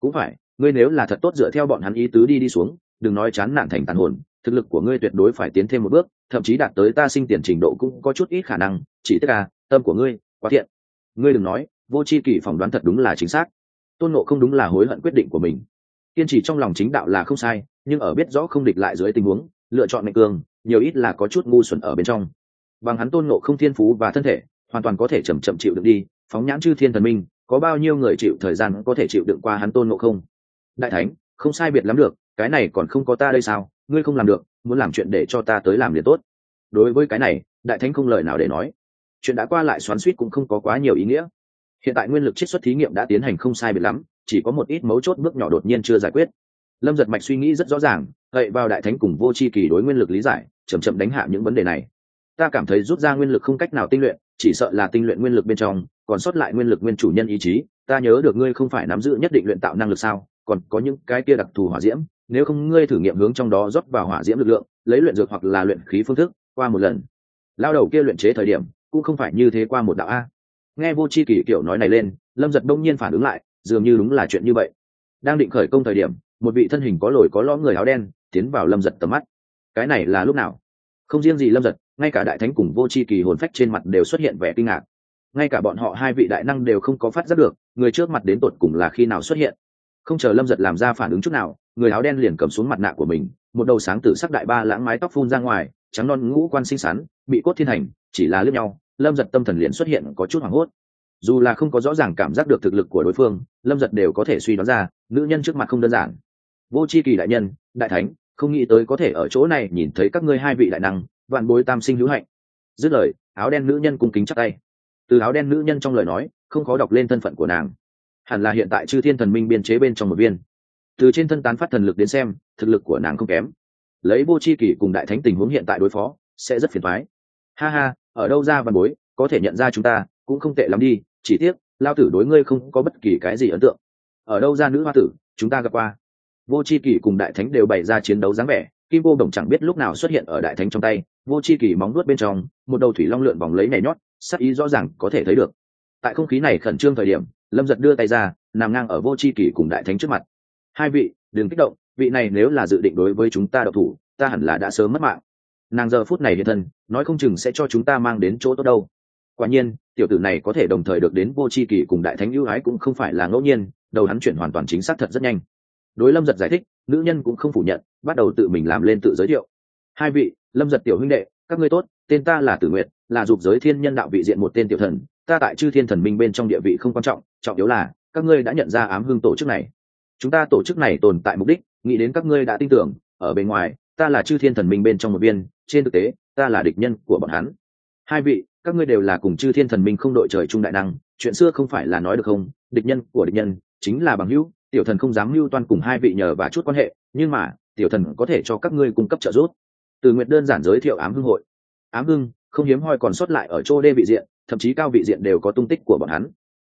Cũng phải, ngươi nếu là thật tốt dựa theo bọn hắn ý tứ đi đi xuống, đừng nói chán nản thành tàn hồn thực lực của ngươi tuyệt đối phải tiến thêm một bước, thậm chí đạt tới ta sinh tiền trình độ cũng có chút ít khả năng, chỉ tất cả tâm của ngươi quá thiện. Ngươi đừng nói, vô c h i kỷ phỏng đoán thật đúng là chính xác. Tôn nộ không đúng là hối hận quyết định của mình. Kiên trì trong lòng chính đạo là không sai, nhưng ở biết rõ không địch lại dưới tình huống, lựa chọn mạnh cường, nhiều ít là có chút ngu xuẩn ở bên trong. Bằng hắn tôn nộ không thiên phú và thân thể, hoàn toàn có thể chầm chậm chịu đựng đi, phóng nhãn chư thiên thần minh, có bao nhiêu người chịu thời gian có thể chịu đựng qua hắn tôn nộ không? Đại thánh, không sai biệt lắm được, cái này còn không có ta đây sao? Ngươi không làm được, muốn làm chuyện để cho ta tới làm liền tốt. Đối với cái này, đại thánh không lời nào để nói. Chuyện đã qua lại xoắn suýt cũng không có quá nhiều ý nghĩa. Hiện tại nguyên lực chiết xuất thí nghiệm đã tiến hành không sai biệt lắm, chỉ có một ít mấu chốt bước nhỏ đột nhiên chưa giải quyết. Lâm giật mạch suy nghĩ rất rõ ràng gậy vào đại thánh cùng vô c h i kỳ đối nguyên lực lý giải chầm chậm đánh hạ những vấn đề này. Ta cảm thấy rút ra nguyên lực không cách nào tinh luyện, chỉ sợ là tinh luyện nguyên lực bên trong, còn sót lại nguyên lực nguyên chủ nhân ý chí, ta nhớ được ngươi không phải nắm giữ nhất định luyện tạo năng lực sao? Còn có những cái kia đặc thù hỏa diễm, nếu không ngươi thử nghiệm hướng trong đó rót vào hỏa diễm lực lượng, lấy luyện dược hoặc là luyện khí phương thức, qua một lần. Lao đầu kia luyện chế thời điểm, cũng không phải như thế qua một đạo a. Nghe vô c h i kỷ kiểu nói này lên, lâm giật đông nhiên phản ứng lại, dường như đúng là chuyện như vậy. Đang định khởi công thời điểm, một vị thân hình có lồi có lõ người áo đen, tiến vào lâm giật tầm mắt. Cái này là lúc nào? Không riêng gì lâm giật, ngay cả đại thánh cùng vô c h i kỳ hồn phách trên mặt đều xuất hiện vẻ kinh ngạc. Ngay cả bọn họ hai vị đại năng đều không có phát giác được, người trước mặt đến tột cùng là khi nào xuất hiện không chờ lâm giật làm ra phản ứng chút nào người áo đen liền cầm xuống mặt nạ của mình một đầu sáng tử sắc đại ba lãng mái tóc phun ra ngoài trắng non ngũ quan xinh xắn bị cốt thiên hành chỉ là lướt nhau lâm giật tâm thần liền xuất hiện có chút hoảng hốt dù là không có rõ ràng cảm giác được thực lực của đối phương lâm giật đều có thể suy đoán ra nữ nhân trước mặt không đơn giản vô c h i kỳ đại nhân đại thánh không nghĩ tới có thể ở chỗ này nhìn thấy các ngươi hai vị đại năng vạn bối tam sinh hữu hạnh dứt lời áo đen nữ nhân cung kính chắc tay từ áo đen nữ nhân trong lời nói không khó đọc lên thân phận của nàng hẳn là hiện tại chư thiên thần minh biên chế bên trong một viên. Từ trên thân tán phát thần lực đến xem, thực lực của nàng không kém. Lấy vô c h i kỷ cùng đại thánh tình huống hiện tại đối phó, sẽ rất phiền thoái ha ha, ở đâu ra văn bối, có thể nhận ra chúng ta, cũng không tệ lắm đi, chỉ tiếc, lao tử đối ngươi không có bất kỳ cái gì ấn tượng. Ở đâu ra nữ hoa tử, chúng ta gặp qua. Vô c h i kỷ cùng đại thánh đều bày ra chiến đấu dáng vẻ, kim vô đồng chẳng biết lúc nào xuất hiện ở đại thánh trong tay, vô c h i kỷ móng nuốt bên trong, một đầu thủy long lượn vòng lấy nhảy nhót, sắc ý rõ ràng có thể thấy được. Tại không khí này khẩn trương thời điểm lâm giật đưa tay ra, nằm ngang ở vô c h i kỷ cùng đại thánh trước mặt. Hai vị, đừng kích động, vị này nếu là dự định đối với chúng ta độc thủ, ta hẳn là đã sớm mất mạng. Nàng giờ phút này hiện thân, nói không chừng sẽ cho chúng ta mang đến chỗ tốt đâu. Quả nhiên, tiểu tử này có thể đồng thời được đến vô c h i kỷ cùng đại thánh ưu ái cũng không phải là ngẫu nhiên, đầu hắn chuyển hoàn toàn chính xác thật rất nhanh. Đối lâm giật giải thích, nữ nhân cũng không phủ nhận, bắt đầu tự mình làm lên tự giới thiệu. Hai vị, lâm giật tiểu huynh đệ, các ngươi tốt, tên ta là tử nguyệt, là dục giới thiên nhân đạo vị diện một tên tiểu thần ta tại chư thiên thần minh bên trong địa vị không quan trọng trọng yếu là, các ngươi đã nhận ra ám hưng tổ chức này. Chúng ta tổ chức này tồn tại mục đích, nghĩ đến các ngươi đã tin tưởng, ở bên ngoài, ta là chư thiên thần minh bên trong một viên, trên thực tế, ta là địch nhân của bọn hắn. Hai vị, các ngươi đều là cùng chư thiên thần minh không đội trời chung đại năng, chuyện xưa không phải là nói được không? Địch nhân của địch nhân, chính là bằng hữu, tiểu thần không dám mưu toan cùng hai vị nhờ và chút quan hệ, nhưng mà, tiểu thần có thể cho các ngươi cung cấp trợ giúp. Từ nguyện đơn giản giới thiệu ám hưng hội. Ám hưng không hiếm hoi còn sót lại ở chỗ đê vị diện thậm chí cao vị diện đều có tung tích của bọn hắn.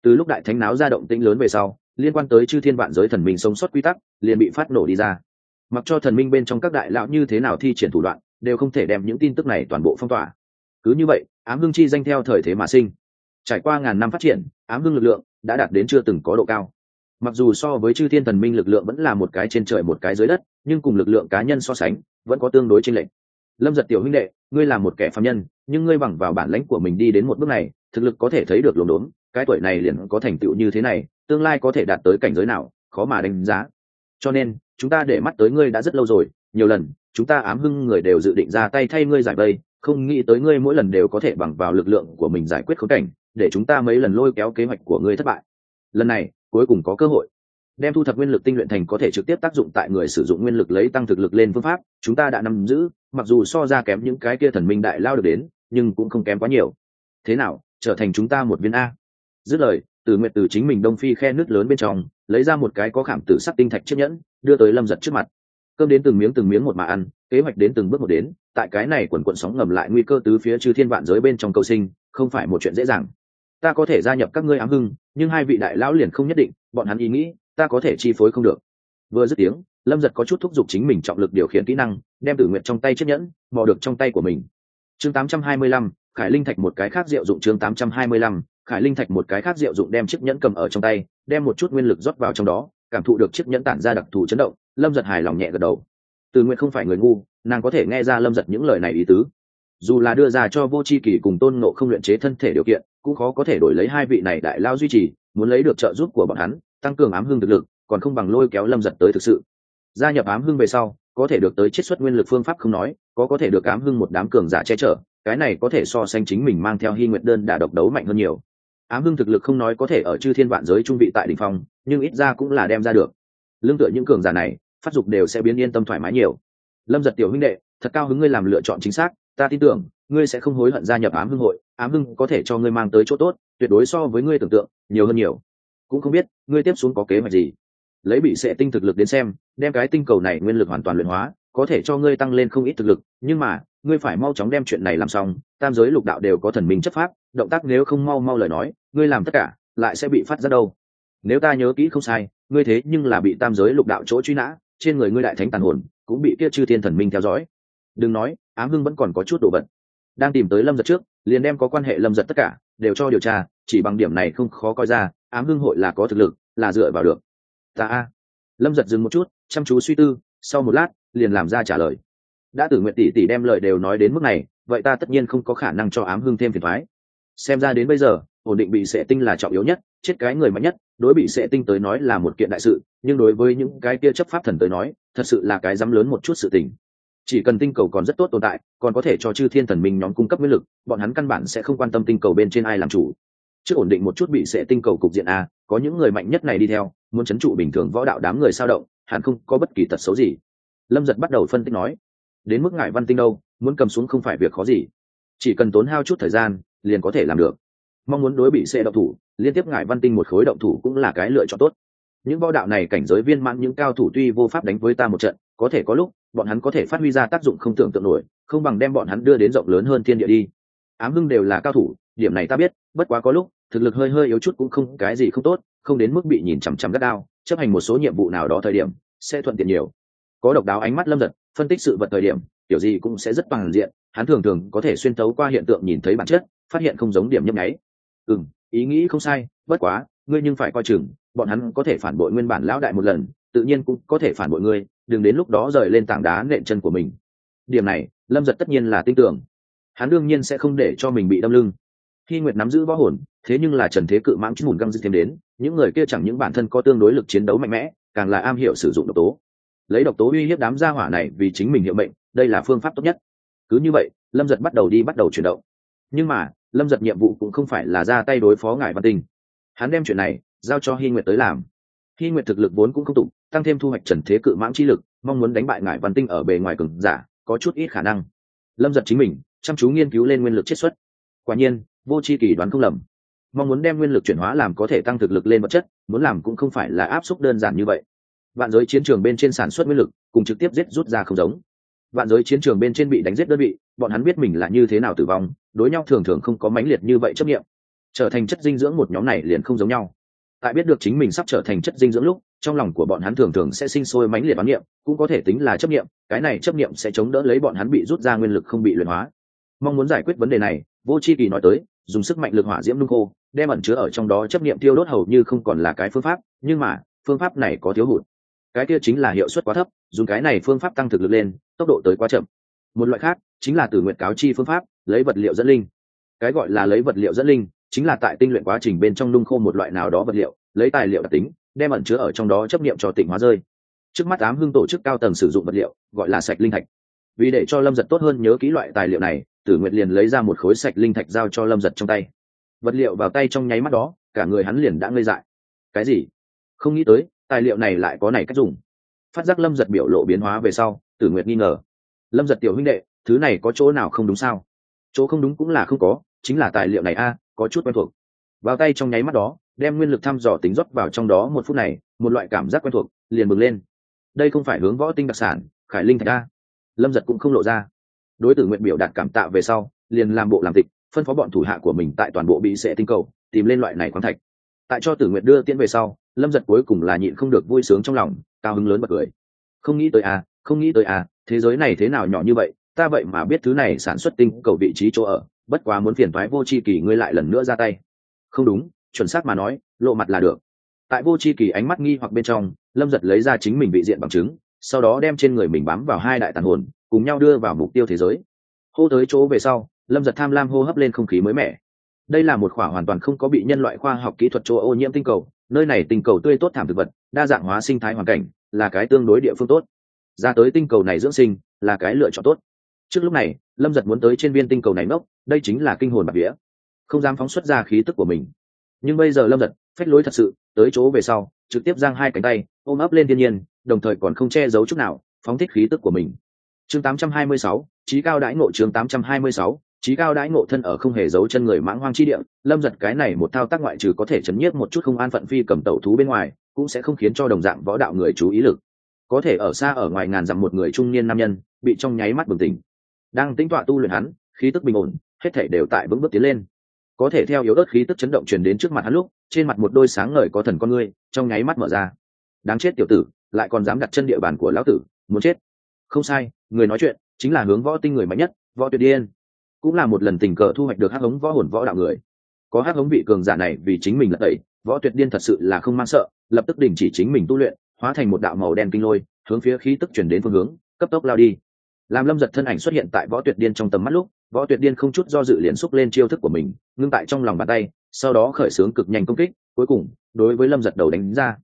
Từ lúc đại thánh náo ra động tĩnh lớn về sau, liên quan tới chư thiên vạn giới thần minh sống sót quy tắc, liền bị phát nổ đi ra. Mặc cho thần minh bên trong các đại lão như thế nào thi triển thủ đoạn, đều không thể đem những tin tức này toàn bộ phong tỏa. Cứ như vậy, ám hưng chi danh theo thời thế mà sinh. Trải qua ngàn năm phát triển, ám hưng lực lượng đã đạt đến chưa từng có độ cao. Mặc dù so với chư thiên thần minh lực lượng vẫn là một cái trên trời một cái dưới đất, nhưng cùng lực lượng cá nhân so sánh, vẫn có tương đối chênh lệch lâm giật tiểu huynh đệ, ngươi là một kẻ phạm nhân, nhưng ngươi bằng vào bản lãnh của mình đi đến một bước này, thực lực có thể thấy được lồn đốn cái tuổi này liền có thành tựu như thế này, tương lai có thể đạt tới cảnh giới nào, khó mà đánh giá. Cho nên, chúng ta để mắt tới ngươi đã rất lâu rồi, nhiều lần, chúng ta ám hưng người đều dự định ra tay thay ngươi giải vây, không nghĩ tới ngươi mỗi lần đều có thể bằng vào lực lượng của mình giải quyết khốn cảnh, để chúng ta mấy lần lôi kéo kế hoạch của ngươi thất bại. Lần này, cuối cùng có cơ hội đem thu thập nguyên lực tinh luyện thành có thể trực tiếp tác dụng tại người sử dụng nguyên lực lấy tăng thực lực lên phương pháp, chúng ta đã nắm giữ, mặc dù so ra kém những cái kia thần minh đại lao được đến, nhưng cũng không kém quá nhiều. Thế nào, trở thành chúng ta một viên a? Dứt lời từ nguyện từ chính mình đông phi khe nước lớn bên trong, lấy ra một cái có khảm tử sắc tinh thạch chiếc nhẫn, đưa tới lâm giật trước mặt. Cơm đến từng miếng từng miếng một mà ăn, kế hoạch đến từng bước một đến, tại cái này quần quận sóng ngầm lại nguy cơ tứ phía chư thiên vạn giới bên trong cầu sinh, không phải một chuyện dễ dàng. Ta có thể gia nhập các ngươi ám hưng, nhưng hai vị đại lão liền không nhất định, bọn hắn ý nghĩ ta có thể chi phối không được. Vừa dứt tiếng lâm giật có chút thúc giục chính mình trọng lực điều khiển kỹ năng đem tử nguyện trong tay chiếc nhẫn mò được trong tay của mình. Chương 825, khải linh thạch một cái khác diệu dụng chương 825, khải linh thạch một cái khác diệu dụng đem chiếc nhẫn cầm ở trong tay đem một chút nguyên lực rót vào trong đó cảm thụ được chiếc nhẫn tản ra đặc thù chấn động lâm giật hài lòng nhẹ gật đầu. Từ nguyện không phải người ngu nàng có thể nghe ra lâm giật những lời này ý tứ. Dù là đưa ra cho vô c h i kỳ cùng tôn nộ không luyện chế thân thể điều kiện cũng khó có thể đổi lấy hai vị này đại lao duy trì muốn lấy được trợ giúp của bọn hắn tăng cường ám hưng thực lực, còn không bằng lôi kéo lâm giật tới thực sự. Gia nhập ám hưng về sau, có thể được tới chiết xuất nguyên lực phương pháp không nói, có có thể được ám hưng một đám cường giả che chở, cái này có thể so sánh chính mình mang theo hy nguyện đơn đà độc đấu mạnh hơn nhiều. Ám hưng thực lực không nói có thể ở chư thiên vạn giới trung vị tại đ ỉ n h phong, nhưng ít ra cũng là đem ra được. Lương tựa những cường giả này, phát dục đều sẽ biến yên tâm thoải mái nhiều. Lâm giật tiểu huynh đệ, thật cao hứng ngươi làm lựa chọn chính xác, ta tin tưởng, ngươi sẽ không hối hận gia nhập ám hưng hội, ám hưng có thể cho ngươi mang tới chỗ tốt, tuyệt đối so với ngươi tưởng tượng, nhiều hơn nhiều cũng không biết ngươi tiếp xuống có kế hoạch gì. Lấy bị sệ tinh thực lực đến xem, đem cái tinh cầu này nguyên lực hoàn toàn luyện hóa, có thể cho ngươi tăng lên không ít thực lực, nhưng mà, ngươi phải mau chóng đem chuyện này làm xong, tam giới lục đạo đều có thần minh chấp pháp, động tác nếu không mau mau lời nói, ngươi làm tất cả, lại sẽ bị phát ra đâu. Nếu ta nhớ kỹ không sai, ngươi thế nhưng là bị tam giới lục đạo chỗ truy nã, trên người ngươi đại thánh tàn hồn, cũng bị kia chư thiên thần minh theo dõi. Đừng nói, ám hưng vẫn còn có chút đồ vật. Đang tìm tới lâm giật trước, liền đem có quan hệ lâm giật tất cả, đều cho điều tra, chỉ bằng điểm này không khó coi ra ám hưng hội là có thực lực, là dựa vào được. Ta a. Lâm giật dừng một chút, chăm chú suy tư, sau một lát, liền làm ra trả lời. Đã tử nguyện tỷ tỷ đem lời đều nói đến mức này, vậy ta tất nhiên không có khả năng cho ám hưng thêm phiền thoái. Xem ra đến bây giờ, ổn định bị sệ tinh là trọng yếu nhất, chết cái người mạnh nhất, đối bị sệ tinh tới nói là một kiện đại sự, nhưng đối với những cái kia chấp pháp thần tới nói, thật sự là cái dám lớn một chút sự tình. Chỉ cần tinh cầu còn rất tốt tồn tại, còn có thể cho chư thiên thần minh nhóm cung cấp nguyên lực, bọn hắn căn bản sẽ không quan tâm tinh cầu bên trên ai làm chủ trước ổn định một chút bị sẽ tinh cầu cục diện a, có những người mạnh nhất này đi theo, muốn c h ấ n trụ bình thường võ đạo đám người sao động, hẳn không có bất kỳ tật xấu gì. Lâm giật bắt đầu phân tích nói, đến mức ngại văn tinh đâu, muốn cầm xuống không phải việc khó gì. Chỉ cần tốn hao chút thời gian, liền có thể làm được. Mong muốn đối bị sẽ động thủ, liên tiếp ngại văn tinh một khối động thủ cũng là cái lựa chọn tốt. Những võ đạo này cảnh giới viên mãn, những cao thủ tuy vô pháp đánh với ta một trận, có thể có lúc, bọn hắn có thể phát huy ra tác dụng không tưởng tượng nổi, không bằng đem bọn hắn đưa đến rộng lớn hơn thiên địa đi. Ám hưng đều là cao thủ, điểm này ta biết, bất quá có lúc thực lực hơi hơi yếu chút cũng không cái gì không tốt, không đến mức bị nhìn chằm chằm gắt đao chấp hành một số nhiệm vụ nào đó thời điểm, sẽ thuận tiện nhiều. Có độc đáo ánh mắt lâm giật phân tích sự vật thời điểm, kiểu gì cũng sẽ rất bằng diện, hắn thường thường có thể xuyên tấu qua hiện tượng nhìn thấy bản chất, phát hiện không giống điểm nhấp nháy. Ừ m ý nghĩ không sai, bất quá, ngươi nhưng phải coi chừng, bọn hắn có thể phản bội nguyên bản lão đại một lần, tự nhiên cũng có thể phản bội ngươi, đừng đến lúc đó rời lên tảng đá nện chân của mình. Điểm này, lâm giật tất nhiên là tin tưởng. Hắn đương nhiên sẽ không để cho mình bị đâm lưng khi nguyệt nắm giữ võ hồn, thế nhưng là trần thế cự mãng chút mùn găng dư thêm đến, những người kia chẳng những bản thân có tương đối lực chiến đấu mạnh mẽ, càng là am hiểu sử dụng độc tố. Lấy độc tố uy hiếp đám gia hỏa này vì chính mình hiệu mệnh, đây là phương pháp tốt nhất. Cứ như vậy, lâm giật bắt đầu đi bắt đầu chuyển động. Nhưng mà, lâm giật nhiệm vụ cũng không phải là ra tay đối phó ngài văn tinh. Hắn đem chuyện này giao cho hy nguyệt tới làm. Hy nguyệt thực lực vốn cũng không tụng tăng thêm thu hoạch trần thế cự mãng chi lực, mong muốn đánh bại ngài văn tinh ở bề ngoài cường giả, có chút ít khả năng. Lâm giật chính mình, chăm chú nghiên cứu lên nguyên lực chiết xuất. Quả nhiên vô c h i kỳ đoán không lầm. Mong muốn đem nguyên lực chuyển hóa làm có thể tăng thực lực lên vật chất, muốn làm cũng không phải là áp suất đơn giản như vậy. Vạn giới chiến trường bên trên sản xuất nguyên lực, cùng trực tiếp giết rút ra không giống. Vạn giới chiến trường bên trên bị đánh giết đơn vị, bọn hắn biết mình là như thế nào tử vong, đối nhau thường thường không có mãnh liệt như vậy chấp nghiệm trở thành chất dinh dưỡng một nhóm này liền không giống nhau. Tại biết được chính mình sắp trở thành chất dinh dưỡng lúc, trong lòng của bọn hắn thường thường sẽ sinh sôi mãnh liệt bán niệm, cũng có thể tính là chấp niệm, cái này chấp niệm sẽ chống đỡ lấy bọn hắn bị rút ra nguyên lực không bị luyện hóa. Mong muốn giải quyết vấn đề này, vô c h i kỳ nói tới dùng sức mạnh lực hỏa diễm nung khô, đem ẩn chứa ở trong đó chấp niệm tiêu đốt hầu như không còn là cái phương pháp, nhưng mà, phương pháp này có thiếu hụt. Cái kia chính là hiệu suất quá thấp, dùng cái này phương pháp tăng thực lực lên, tốc độ tới quá chậm. Một loại khác, chính là từ nguyện cáo chi phương pháp, lấy vật liệu dẫn linh. Cái gọi là lấy vật liệu dẫn linh, chính là tại tinh luyện quá trình bên trong nung khô một loại nào đó vật liệu, lấy tài liệu đặc tính, đem ẩn chứa ở trong đó chấp nghiệm cho tịnh hóa rơi. Trước mắt ám hưng tổ chức cao tầng sử dụng vật liệu, gọi là sạch linh thạch. Vì để cho lâm giật tốt hơn nhớ kỹ loại tài liệu này tử nguyệt liền lấy ra một khối sạch linh thạch giao cho lâm giật trong tay. Vật liệu vào tay trong nháy mắt đó, cả người hắn liền đã ngây dại. Cái gì? Không nghĩ tới, tài liệu này lại có này cách dùng. Phát giác lâm giật biểu lộ biến hóa về sau, tử nguyệt nghi ngờ. Lâm giật tiểu huynh đệ, thứ này có chỗ nào không đúng sao? Chỗ không đúng cũng là không có, chính là tài liệu này a, có chút quen thuộc. Vào tay trong nháy mắt đó, đem nguyên lực thăm dò tính rót vào trong đó một phút này, một loại cảm giác quen thuộc, liền bừng lên. Đây không phải hướng võ tinh đặc sản, khải linh thạch a. Lâm giật cũng không lộ ra đối tử nguyện biểu đạt cảm tạ về sau, liền làm bộ làm tịch, phân phó bọn thủ hạ của mình tại toàn bộ bị sệ tinh cầu, tìm lên loại này khoáng thạch. Tại cho tử nguyện đưa tiễn về sau, lâm giật cuối cùng là nhịn không được vui sướng trong lòng, cao hứng lớn bật cười. Không nghĩ tới à không nghĩ tới à thế giới này thế nào nhỏ như vậy, ta vậy mà biết thứ này sản xuất tinh cầu vị trí chỗ ở, bất quá muốn phiền thoái vô c h i kỳ ngươi lại lần nữa ra tay. Không đúng, chuẩn xác mà nói, lộ mặt là được. Tại vô c h i kỳ ánh mắt nghi hoặc bên trong, lâm giật lấy ra chính mình bị diện bằng chứng, sau đó đem trên người mình bám vào hai đại tàn hồn cùng nhau đưa vào mục tiêu thế giới. Hô tới chỗ về sau, lâm giật tham lam hô hấp lên không khí mới mẻ. Đây là một khoả hoàn toàn không có bị nhân loại khoa học kỹ thuật chỗ ô nhiễm tinh cầu, nơi này tinh cầu tươi tốt thảm thực vật, đa dạng hóa sinh thái hoàn cảnh, là cái tương đối địa phương tốt. Ra tới tinh cầu này dưỡng sinh, là cái lựa chọn tốt. Trước lúc này, lâm giật muốn tới trên viên tinh cầu này mốc, đây chính là kinh hồn bạc vía. Không dám phóng xuất ra khí tức của mình. Nhưng bây giờ lâm giật, phách lối thật sự, tới chỗ về sau, trực tiếp giang hai cánh tay, ôm ấp lên thiên nhiên, đồng thời còn không che giấu chút nào, phóng thích khí tức của mình chương 826, trí cao đãi ngộ chương 826, trí cao đãi ngộ thân ở không hề giấu chân người mãng hoang chi địa. Lâm giật cái này một thao tác ngoại trừ có thể chấn nhiếp một chút không an phận phi cầm tẩu thú bên ngoài cũng sẽ không khiến cho đồng dạng võ đạo người chú ý lực. Có thể ở xa ở ngoài ngàn dặm một người trung niên nam nhân bị trong nháy mắt bừng tỉnh. Đang tính tọa tu luyện hắn khí tức bình ổn hết thể đều tại vững bước tiến lên. Có thể theo yếu ớt khí tức chấn động truyền đến trước mặt hắn lúc trên mặt một đôi sáng ngời có thần con ngươi trong nháy mắt mở ra. Đáng chết tiểu tử lại còn dám đặt chân địa bàn của lão tử muốn chết không sai, người nói chuyện chính là hướng võ tinh người mạnh nhất, võ tuyệt điên. Cũng là một lần tình cờ thu hoạch được hắc hống võ hồn võ đạo người. Có hắc hống vị cường giả này vì chính mình lật tẩy, võ tuyệt điên thật sự là không mang sợ, lập tức đình chỉ chính mình tu luyện, hóa thành một đạo màu đen kinh lôi, hướng phía khí tức chuyển đến phương hướng, cấp tốc lao đi. Làm lâm giật thân ảnh xuất hiện tại võ tuyệt điên trong tầm mắt lúc, võ tuyệt điên không chút do dự liền xúc lên chiêu thức của mình, ngưng tại trong lòng bàn tay, sau đó khởi xướng cực nhanh công kích, cuối cùng đối với lâm giật đầu đánh ra.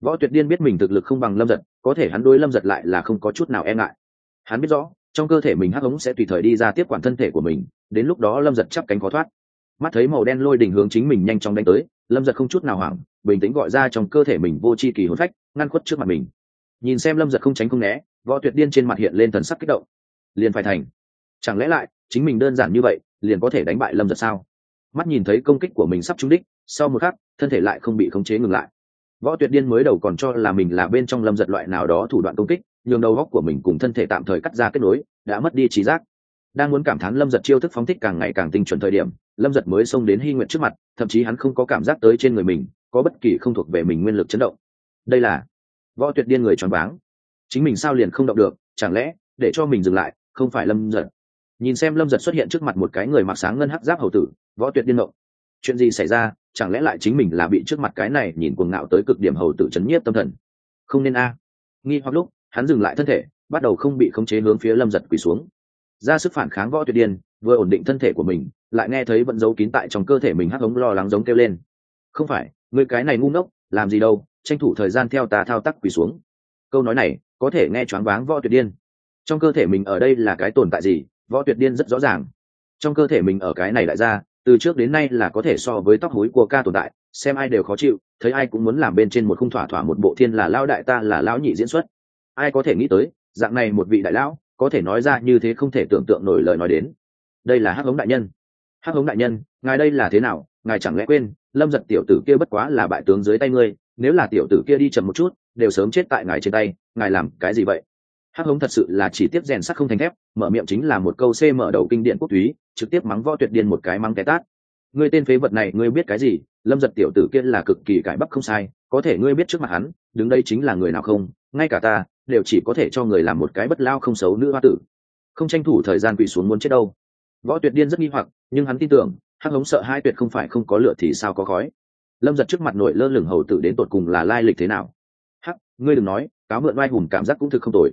Võ tuyệt điên biết mình thực lực không bằng lâm giật có thể hắn đối lâm giật lại là không có chút nào e ngại. Hắn biết rõ, trong cơ thể mình hắc ống sẽ tùy thời đi ra tiếp quản thân thể của mình, đến lúc đó lâm giật chắp cánh khó thoát. Mắt thấy màu đen lôi đỉnh hướng chính mình nhanh chóng đánh tới, lâm giật không chút nào hoảng, bình tĩnh gọi ra trong cơ thể mình vô c h i kỳ hôn phách, ngăn khuất trước mặt mình. Nhìn xem lâm giật không tránh không né, võ tuyệt điên trên mặt hiện lên thần sắc kích động. Liền phải thành. Chẳng lẽ lại, chính mình đơn giản như vậy, liền có thể đánh bại lâm giật sao? Mắt nhìn thấy công kích của mình sắp trúng đích, sau một khắc, thân thể lại không bị khống chế ngừng lại võ tuyệt điên mới đầu còn cho là mình là bên trong lâm giật loại nào đó thủ đoạn công kích nhường đầu góc của mình cùng thân thể tạm thời cắt ra kết nối, đã mất đi trí giác. Đang muốn cảm thán lâm giật chiêu thức phóng thích càng ngày càng tinh chuẩn thời điểm, lâm giật mới xông đến hy nguyện trước mặt, thậm chí hắn không có cảm giác tới trên người mình, có bất kỳ không thuộc về mình nguyên lực chấn động. Đây là võ tuyệt điên người tròn váng. Chính mình sao liền không động được, chẳng lẽ để cho mình dừng lại, không phải lâm giật? Nhìn xem lâm giật xuất hiện trước mặt một cái người mặc sáng ngân hắc giáp hầu tử, võ tuyệt điên động chuyện gì xảy ra, chẳng lẽ lại chính mình là bị trước mặt cái này nhìn cuồng ngạo tới cực điểm hầu tử chấn nhiếp tâm thần? Không nên a. Nghi hoặc lúc, hắn dừng lại thân thể, bắt đầu không bị khống chế hướng phía lâm giật quỳ xuống. Ra sức phản kháng võ tuyệt điên, vừa ổn định thân thể của mình, lại nghe thấy vẫn giấu kín tại trong cơ thể mình hắc ống lo lắng giống kêu lên. Không phải, người cái này ngu ngốc, làm gì đâu, tranh thủ thời gian theo tà thao tác quỳ xuống. Câu nói này, có thể nghe choáng váng võ tuyệt điên. Trong cơ thể mình ở đây là cái tồn tại gì, võ tuyệt điên rất rõ ràng. Trong cơ thể mình ở cái này đại gia từ trước đến nay là có thể so với tóc hối của ca tồn tại, xem ai đều khó chịu, thấy ai cũng muốn làm bên trên một khung thỏa thỏa một bộ thiên là lao đại ta là lão nhị diễn xuất. Ai có thể nghĩ tới, dạng này một vị đại lão, có thể nói ra như thế không thể tưởng tượng nổi lời nói đến. Đây là hắc hống đại nhân. Hắc hống đại nhân, ngài đây là thế nào? Ngài chẳng lẽ quên, lâm giật tiểu tử kia bất quá là bại tướng dưới tay ngươi, nếu là tiểu tử kia đi chậm một chút, đều sớm chết tại ngài trên tay, ngài làm cái gì vậy? Hắc hống thật sự là chỉ tiếp rèn sắt không thành thép, mở miệng chính là một câu c mở đầu kinh điện quốc túy, trực tiếp mắng võ tuyệt điên một cái mắng cái tát. Ngươi tên phế vật này, ngươi biết cái gì? Lâm giật tiểu tử kia là cực kỳ cải bắc không sai, có thể ngươi biết trước mặt hắn, đứng đây chính là người nào không? Ngay cả ta, đều chỉ có thể cho người làm một cái bất lao không xấu nữ hoa tử. Không tranh thủ thời gian quỳ xuống muốn chết đâu. Võ tuyệt điên rất nghi hoặc, nhưng hắn tin tưởng, hắc hống sợ hai tuyệt không phải không có lửa thì sao có khói. Lâm giật trước mặt nội lơ lửng hầu tử đến tột cùng là lai lịch thế nào? Hắc, ngươi đừng nói, cáo mượn oai hùng cảm giác cũng thực không tồi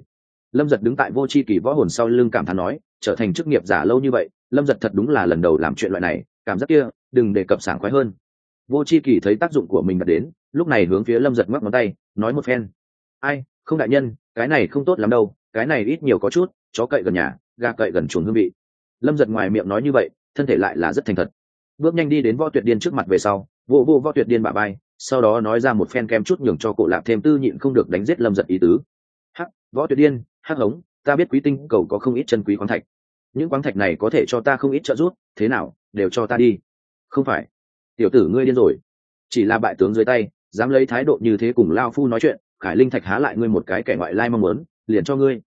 lâm giật đứng tại vô c h i kỳ võ hồn sau lưng cảm thán nói, trở thành chức nghiệp giả lâu như vậy, lâm giật thật đúng là lần đầu làm chuyện loại này, cảm giác kia, đừng đề cập sảng khoái hơn. Vô c h i kỳ thấy tác dụng của mình đạt đến, lúc này hướng phía lâm giật ngoắc ngón tay, nói một phen. Ai, không đại nhân, cái này không tốt lắm đâu, cái này ít nhiều có chút, chó cậy gần nhà, gà cậy gần chuồng hương vị. Lâm giật ngoài miệng nói như vậy, thân thể lại là rất thành thật. Bước nhanh đi đến võ tuyệt điên trước mặt về sau, vô vô võ tuyệt điên bạ bay sau đó nói ra một phen kem chút nhường cho cổ lạc thêm tư nhịn không được đánh giết lâm giật ý tứ. Hắc, võ tuyệt điên hắc hống, ta biết quý tinh cầu có không ít chân quý khoáng thạch. Những khoáng thạch này có thể cho ta không ít trợ giúp, thế nào, đều cho ta đi. Không phải. Tiểu tử ngươi điên rồi. Chỉ là bại tướng dưới tay, dám lấy thái độ như thế cùng lao phu nói chuyện, khải linh thạch há lại ngươi một cái kẻ ngoại lai mong muốn, liền cho ngươi.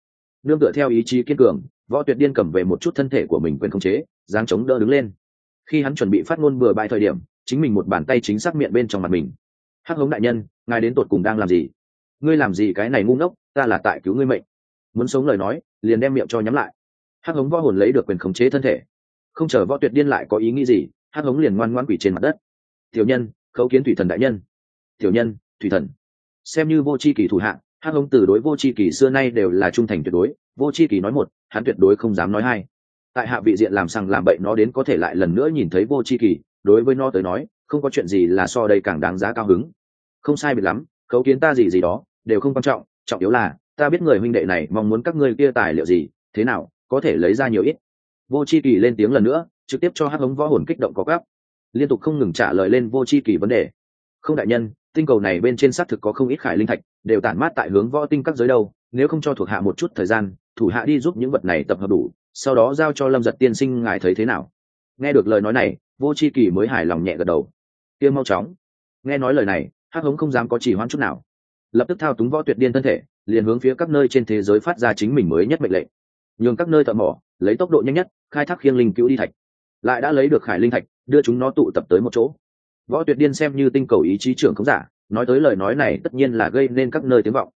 Nương tựa theo ý chí kiên cường, võ tuyệt điên cầm về một chút thân thể của mình quyền khống chế, dáng chống đỡ đứng lên. Khi hắn chuẩn bị phát ngôn bừa bãi thời điểm, chính mình một bàn tay chính xác miệng bên trong mặt mình. Hắc hống đại nhân, ngài đến tột cùng đang làm gì? Ngươi làm gì cái này ngu ngốc, ta là tại cứu ngươi mệnh muốn sống lời nói, liền đem miệng cho nhắm lại. Hắc hống võ hồn lấy được quyền khống chế thân thể. Không chờ võ tuyệt điên lại có ý nghĩ gì, hắc hống liền ngoan ngoan quỷ trên mặt đất. Tiểu nhân, khấu kiến thủy thần đại nhân. Tiểu nhân, thủy thần. Xem như vô c h i kỳ thủ hạng, hắc hống từ đối vô c h i kỳ xưa nay đều là trung thành tuyệt đối, vô c h i kỳ nói một, hắn tuyệt đối không dám nói hai. Tại hạ vị diện làm sằng làm bậy nó đến có thể lại lần nữa nhìn thấy vô c h i kỳ, đối với nó tới nói, không có chuyện gì là so đây càng đáng giá cao hứng. Không sai biệt lắm, khấu kiến ta gì gì đó, đều không quan trọng trọng yếu là ta biết người huynh đệ này mong muốn các ngươi kia tài liệu gì, thế nào, có thể lấy ra nhiều ít. Vô c h i kỳ lên tiếng lần nữa, trực tiếp cho hắc hống võ hồn kích động có gáp. Liên tục không ngừng trả lời lên vô c h i kỳ vấn đề. Không đại nhân, tinh cầu này bên trên xác thực có không ít khải linh thạch, đều tản mát tại hướng võ tinh các giới đâu, nếu không cho thuộc hạ một chút thời gian, thủ hạ đi giúp những vật này tập hợp đủ, sau đó giao cho lâm giật tiên sinh ngài thấy thế nào. Nghe được lời nói này, vô c h i kỳ mới hài lòng nhẹ gật đầu. Tiêm mau chóng. Nghe nói lời này, hắc hống không dám có chỉ hoãn chút nào lập tức thao túng võ tuyệt điên thân thể, liền hướng phía các nơi trên thế giới phát ra chính mình mới nhất mệnh lệnh. Nhường các nơi thợ mỏ, lấy tốc độ nhanh nhất, khai thác khiêng linh cứu đi thạch. Lại đã lấy được khải linh thạch, đưa chúng nó tụ tập tới một chỗ. Võ tuyệt điên xem như tinh cầu ý chí trưởng không giả, nói tới lời nói này tất nhiên là gây nên các nơi tiếng vọng.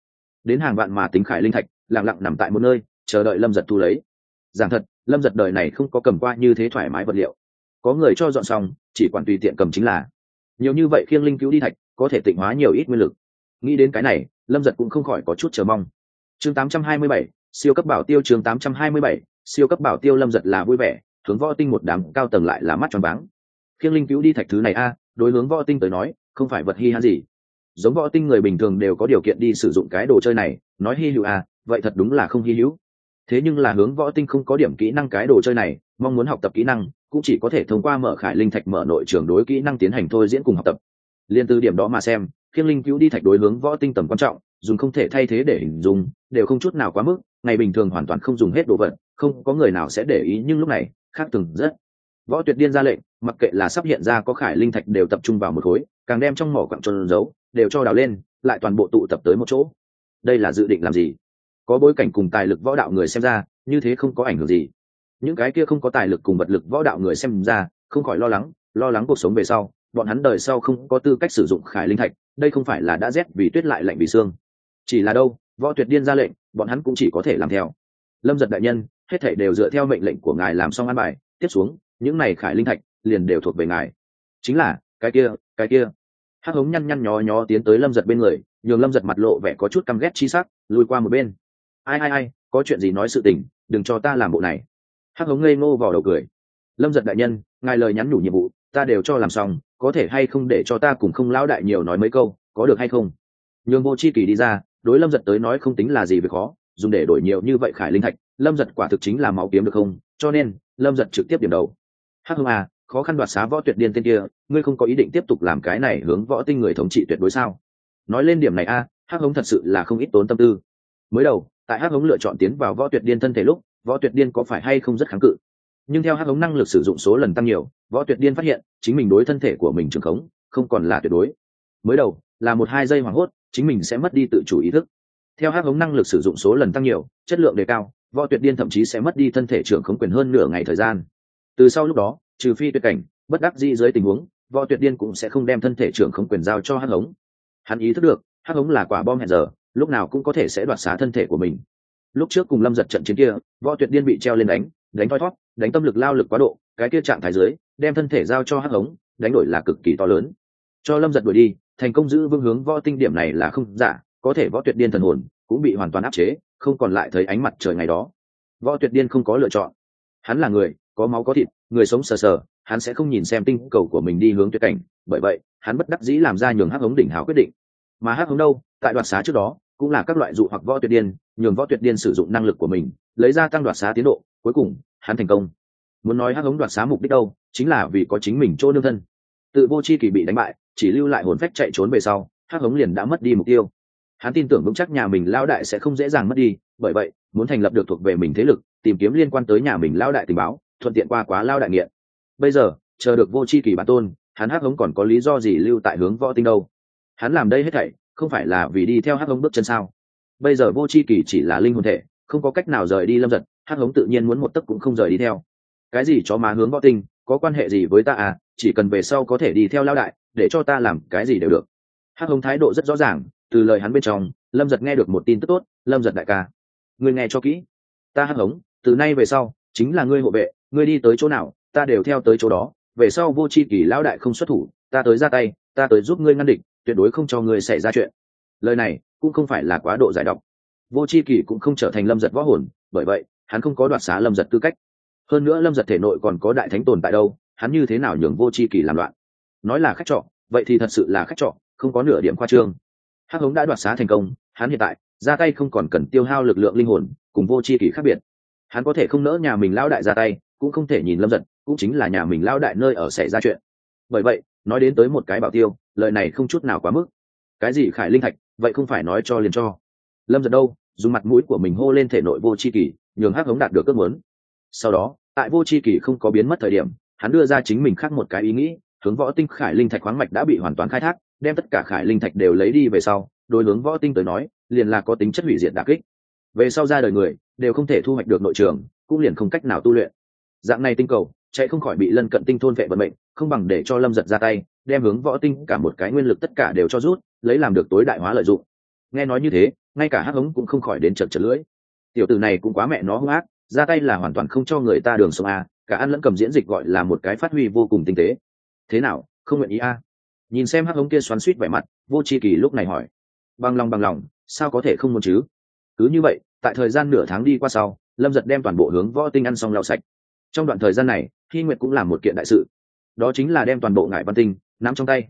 Đến hàng vạn mà tính khải linh thạch, lặng lặng nằm tại một nơi, chờ đợi lâm giật thu lấy. Giảng thật, lâm giật đời này không có cầm qua như thế thoải mái vật liệu. Có người cho dọn xong, chỉ quản tùy tiện cầm chính là. Nhiều như vậy khiêng linh cứu đi thạch, có thể tịnh hóa nhiều ít nguyên lực nghĩ đến cái này lâm giật cũng không khỏi có chút chờ mong. Chương 827, siêu cấp bảo tiêu chương 827, siêu cấp bảo tiêu lâm giật là vui vẻ hướng võ tinh một đám cao tầng lại là mắt tròn váng. Khiêng linh cứu đi thạch thứ này a đối hướng võ tinh tới nói không phải vật hi han gì. Giống võ tinh người bình thường đều có điều kiện đi sử dụng cái đồ chơi này nói hy hữu a vậy thật đúng là không hy hữu. Thế nhưng là hướng võ tinh không có điểm kỹ năng cái đồ chơi này mong muốn học tập kỹ năng cũng chỉ có thể thông qua mở khải linh thạch mở nội trường đối kỹ năng tiến hành thôi diễn cùng học tập. Liên từ điểm đó mà xem khiêng linh cứu đi thạch đối hướng võ tinh tầm quan trọng, dùng không thể thay thế để hình dung, đều không chút nào quá mức, ngày bình thường hoàn toàn không dùng hết đồ vật, không có người nào sẽ để ý, nhưng lúc này, khác từng rất. Võ tuyệt điên ra lệnh, mặc kệ là sắp hiện ra có khải linh thạch đều tập trung vào một khối, càng đem trong mỏ quặng trôn giấu, đều cho đào lên, lại toàn bộ tụ tập tới một chỗ. Đây là dự định làm gì? Có bối cảnh cùng tài lực võ đạo người xem ra, như thế không có ảnh hưởng gì. Những cái kia không có tài lực cùng vật lực võ đạo người xem ra, không khỏi lo lắng lo lắng cuộc sống về sau, bọn hắn đời sau không có tư cách sử dụng khải linh thạch đây không phải là đã rét vì tuyết lại lạnh vì xương. Chỉ là đâu, võ tuyệt điên ra lệnh, bọn hắn cũng chỉ có thể làm theo. Lâm giật đại nhân, hết thể đều dựa theo mệnh lệnh của ngài làm xong an bài, tiếp xuống, những này khải linh thạch liền đều thuộc về ngài. Chính là, cái kia cái kia. Hắc hống nhăn nhăn nhó nhó tiến tới lâm giật bên người, nhường lâm giật mặt lộ vẻ có chút căm ghét chi sắc, lùi qua một bên. Ai ai ai, có chuyện gì nói sự tình, đừng cho ta làm bộ này. Hắc hống ngây ngô vào đầu cười. Lâm giật đại nhân, ngài lời nhắn nhủ nhiệm vụ, ta đều cho làm xong có thể hay không để cho ta cùng không lão đại nhiều nói mấy câu có được hay không? Nhường vô chi kỳ đi ra đối lâm giật tới nói không tính là gì việc khó dùng để đổi nhiều như vậy khải linh thạch lâm giật quả thực chính là máu kiếm được không? Cho nên lâm giật trực tiếp điểm đầu. Hắc hưng à khó khăn đoạt xá võ tuyệt điên tên kia ngươi không có ý định tiếp tục làm cái này hướng võ tinh người thống trị tuyệt đối sao? Nói lên điểm này a à, hắc hống thật sự là không ít tốn tâm tư. Mới đầu tại hắc hống lựa chọn tiến vào võ tuyệt điên thân thể lúc võ tuyệt điên có phải hay không rất kháng cự? Nhưng theo hắc ống năng lực sử dụng số lần tăng nhiều, võ tuyệt điên phát hiện, chính mình đối thân thể của mình trường khống, không còn là tuyệt đối. Mới đầu, là một hai giây hoảng hốt, chính mình sẽ mất đi tự chủ ý thức. Theo hắc ống năng lực sử dụng số lần tăng nhiều, chất lượng đề cao, võ tuyệt điên thậm chí sẽ mất đi thân thể trưởng khống quyền hơn nửa ngày thời gian. Từ sau lúc đó, trừ phi tuyệt cảnh, bất đắc dĩ dưới tình huống, võ tuyệt điên cũng sẽ không đem thân thể trưởng khống quyền giao cho hắc ống. Hắn ý thức được, hắc ống là quả bom hẹn giờ, lúc nào cũng có thể sẽ đoạt xá thân thể của mình. Lúc trước cùng lâm giật trận chiến kia, võ tuyệt điên bị treo lên đánh đánh thoi thót đánh tâm lực lao lực quá độ, cái kia trạng thái dưới, đem thân thể giao cho hắc ống, đánh đổi là cực kỳ to lớn. Cho lâm giật đuổi đi, thành công giữ vương hướng võ tinh điểm này là không giả, có thể võ tuyệt điên thần hồn cũng bị hoàn toàn áp chế, không còn lại thấy ánh mặt trời ngày đó. Võ tuyệt điên không có lựa chọn. Hắn là người, có máu có thịt, người sống sờ sờ, hắn sẽ không nhìn xem tinh cầu của mình đi hướng tuyệt cảnh, bởi vậy, hắn bất đắc dĩ làm ra nhường hắc ống đỉnh hào quyết định. Mà hắc ống đâu, tại đoạt xá trước đó, cũng là các loại dụ hoặc võ tuyệt điên, nhường võ tuyệt điên sử dụng năng lực của mình, lấy ra tăng đoạt xá tiến độ cuối cùng, hắn thành công. Muốn nói hắc ống đoạt xá mục đích đâu, chính là vì có chính mình chỗ nương thân. Tự vô chi kỳ bị đánh bại, chỉ lưu lại hồn phách chạy trốn về sau, hắc ống liền đã mất đi mục tiêu. Hắn tin tưởng vững chắc nhà mình lao đại sẽ không dễ dàng mất đi, bởi vậy, muốn thành lập được thuộc về mình thế lực, tìm kiếm liên quan tới nhà mình lao đại tình báo, thuận tiện qua quá lao đại nghiện. Bây giờ, chờ được vô c h i kỳ bản tôn, hắn hắc hống còn có lý do gì lưu tại hướng võ tinh đâu? Hắn làm đây hết thảy, không phải là vì đi theo hắc hống bước chân sao? Bây giờ vô c h i kỳ chỉ là linh hồn thể, không có cách nào rời đi lâm giật hắc hống tự nhiên muốn một tấc cũng không rời đi theo. Cái gì chó má hướng võ tinh, có quan hệ gì với ta à? Chỉ cần về sau có thể đi theo lao đại, để cho ta làm cái gì đều được. Hắc hống thái độ rất rõ ràng, từ lời hắn bên trong, lâm giật nghe được một tin tức tốt, lâm giật đại ca người nghe cho kỹ. Ta hắc hống, từ nay về sau, chính là ngươi hộ vệ, ngươi đi tới chỗ nào, ta đều theo tới chỗ đó. Về sau vô c h i kỳ lão đại không xuất thủ, ta tới ra tay, ta tới giúp ngươi ngăn địch, tuyệt đối không cho ngươi xảy ra chuyện. Lời này cũng không phải là quá độ giải độc. Vô c h i kỳ cũng không trở thành lâm giật võ hồn, bởi vậy hắn không có đoạt xá lâm giật tư cách. Hơn nữa lâm giật thể nội còn có đại thánh tồn tại đâu, hắn như thế nào nhường vô c h i kỳ làm loạn? Nói là khách trọ, vậy thì thật sự là khách trọ, không có nửa điểm khoa trương. Hắc hống đã đoạt xá thành công, hắn hiện tại, ra tay không còn cần tiêu hao lực lượng linh hồn, cùng vô c h i kỳ khác biệt. Hắn có thể không nỡ nhà mình lao đại ra tay, cũng không thể nhìn lâm giật, cũng chính là nhà mình lao đại nơi ở xảy ra chuyện. Bởi vậy, nói đến tới một cái bảo tiêu lợi này không chút nào quá mức. Cái gì khải linh thạch, vậy không phải nói cho liền cho. Lâm giật đâu, dùng mặt mũi của mình hô lên thể nội vô c h i kỳ nhường hắc hống đạt được ước muốn. Sau đó, tại vô c h i kỳ không có biến mất thời điểm, hắn đưa ra chính mình khác một cái ý nghĩ, hướng võ tinh khải linh thạch khoáng mạch đã bị hoàn toàn khai thác, đem tất cả khải linh thạch đều lấy đi về sau đôi hướng võ tinh tới nói, liền là có tính chất hủy diệt đà kích. Về sau ra đời người, đều không thể thu hoạch được nội trường, cũng liền không cách nào tu luyện. Dạng này tinh cầu, chạy không khỏi bị lân cận tinh thôn vệ vận mệnh, không bằng để cho lâm giật ra tay, đem hướng võ tinh cả một cái nguyên lực tất cả đều cho rút, lấy làm được tối đại hóa lợi dụng. Nghe nói như thế, ngay cả hắc hống cũng không khỏi đến chật chật lưỡi tiểu tử này cũng quá mẹ nó hung ác, ra tay là hoàn toàn không cho người ta đường sông a à, cả ăn lẫn cầm diễn dịch gọi là một cái phát huy vô cùng tinh tế. Thế nào, không nguyện ý a nhìn xem hắc ống kia xoắn suýt vẻ mặt, vô c h i kỳ lúc này hỏi. Bằng lòng bằng lòng, sao có thể không muốn chứ? Cứ như vậy, tại thời gian nửa tháng đi qua sau, lâm giật đem toàn bộ hướng võ tinh ăn xong lau sạch. Trong đoạn thời gian này khi nguyệt cũng làm một kiện đại sự. Đó chính là đem toàn bộ ngải văn tinh nắm trong tay.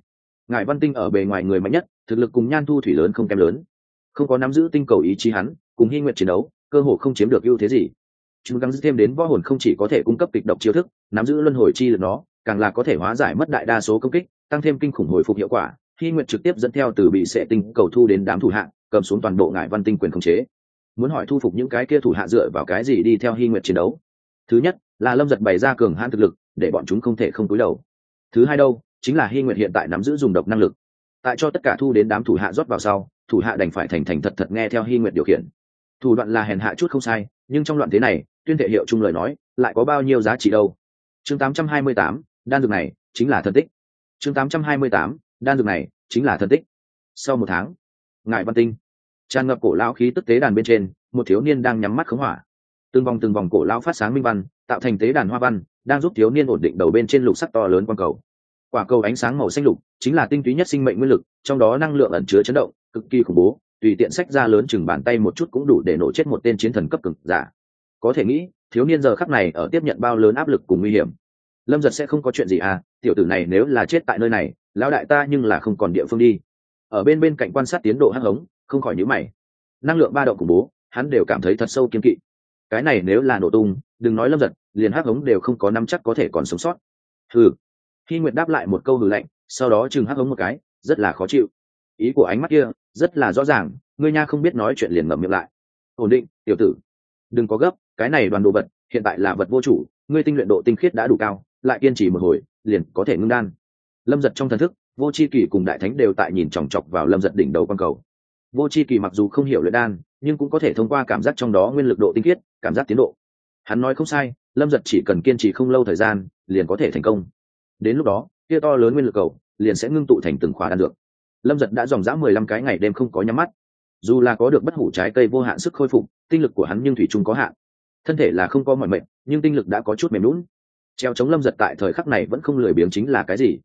Ngải văn tinh ở bề ngoài người mạnh nhất, thực lực cùng nhan thu thủy lớn không kém lớn. Không có nắm giữ tinh cầu ý chí hắn, cùng hy nguyệt chiến đấu cơ hội không chiếm được ưu thế gì. Chúng gắng thêm đến võ hồn không chỉ có thể cung cấp kịch độc chiêu thức, nắm giữ luân hồi chi lực nó, càng là có thể hóa giải mất đại đa số công kích, tăng thêm kinh khủng hồi phục hiệu quả hy nguyệt trực tiếp dẫn theo từ bị sệ tinh cầu thu đến đám thủ hạng cầm xuống toàn bộ ngải văn tinh quyền khống chế. Muốn hỏi thu phục những cái kia thủ hạ dựa vào cái gì đi theo hy nguyệt chiến đấu? Thứ nhất, là lâm giật bày ra cường hãn thực lực, để bọn chúng không thể không cúi đầu. Thứ hai đâu, chính là hy nguyện hiện tại nắm giữ dùng độc năng lực. Tại cho tất cả thu đến đám thủ hạ rót vào sau, thủ hạ đành phải thành thành thật thật nghe theo hy nguyện điều khiển thủ đoạn là hèn hạ chút không sai nhưng trong loạn thế này tuyên thể hiệu chung lời nói lại có bao nhiêu giá trị đâu? Chương 828, đan dược này chính là thần tích. Chương 828, đan dược này chính là thần tích. Sau một tháng ngài văn tinh tràn ngập cổ lão khí tức tế đàn bên trên một thiếu niên đang nhắm mắt khống hỏa. Từng vòng từng vòng cổ lão phát sáng minh văn tạo thành tế đàn hoa văn đang giúp thiếu niên ổn định đầu bên trên lục sắc to lớn quang cầu. Quả cầu ánh sáng màu xanh lục chính là tinh túy nhất sinh mệnh nguyên lực trong đó năng lượng ẩn chứa chấn động cực kỳ khủng bố tùy tiện sách ra lớn chừng bàn tay một chút cũng đủ để nổ chết một tên chiến thần cấp cực giả. Có thể nghĩ, thiếu niên giờ khắc này ở tiếp nhận bao lớn áp lực cùng nguy hiểm. Lâm giật sẽ không có chuyện gì à tiểu tử này nếu là chết tại nơi này, lão đại ta nhưng là không còn địa phương đi. Ở bên bên cạnh quan sát tiến độ hắc hống không khỏi nhíu mày. Năng lượng ba động khủng bố, hắn đều cảm thấy thật sâu kiên kỵ. Cái này nếu là nổ tung, đừng nói lâm giật, liền hắc hống đều không có năm chắc có thể còn sống sót. Hừ. Khi nguyệt đáp lại một câu hừ lạnh, sau đó chừng hắc hống một cái, rất là khó chịu ý của ánh mắt kia rất là rõ ràng, ngươi nha không biết nói chuyện liền ngậm miệng lại. Ổn định, tiểu tử. Đừng có gấp, cái này đoàn đồ vật, hiện tại là vật vô chủ, ngươi tinh luyện độ tinh khiết đã đủ cao, lại kiên trì một hồi, liền có thể ngưng đan. Lâm giật trong thần thức, vô c h i kỳ cùng đại thánh đều tại nhìn chòng chọc vào lâm giật đỉnh đầu q cầu. Vô c h i kỳ mặc dù không hiểu luyện đan, nhưng cũng có thể thông qua cảm giác trong đó nguyên lực độ tinh khiết, cảm giác tiến độ. Hắn nói không sai, lâm giật chỉ cần kiên trì không lâu thời gian, liền có thể thành công. Đến lúc đó, kia to lớn nguyên lực cầu, liền sẽ ngưng tụ thành từng khóa đan được lâm giật đã dòng dã mười lăm cái ngày đêm không có nhắm mắt. Dù là có được bất hủ trái cây vô hạn sức khôi phục, tinh lực của hắn nhưng thủy chung có hạn. Thân thể là không có mọi mệnh, nhưng tinh lực đã có chút mềm lún treo chống lâm giật tại thời khắc này vẫn không lười biếng chính là cái gì?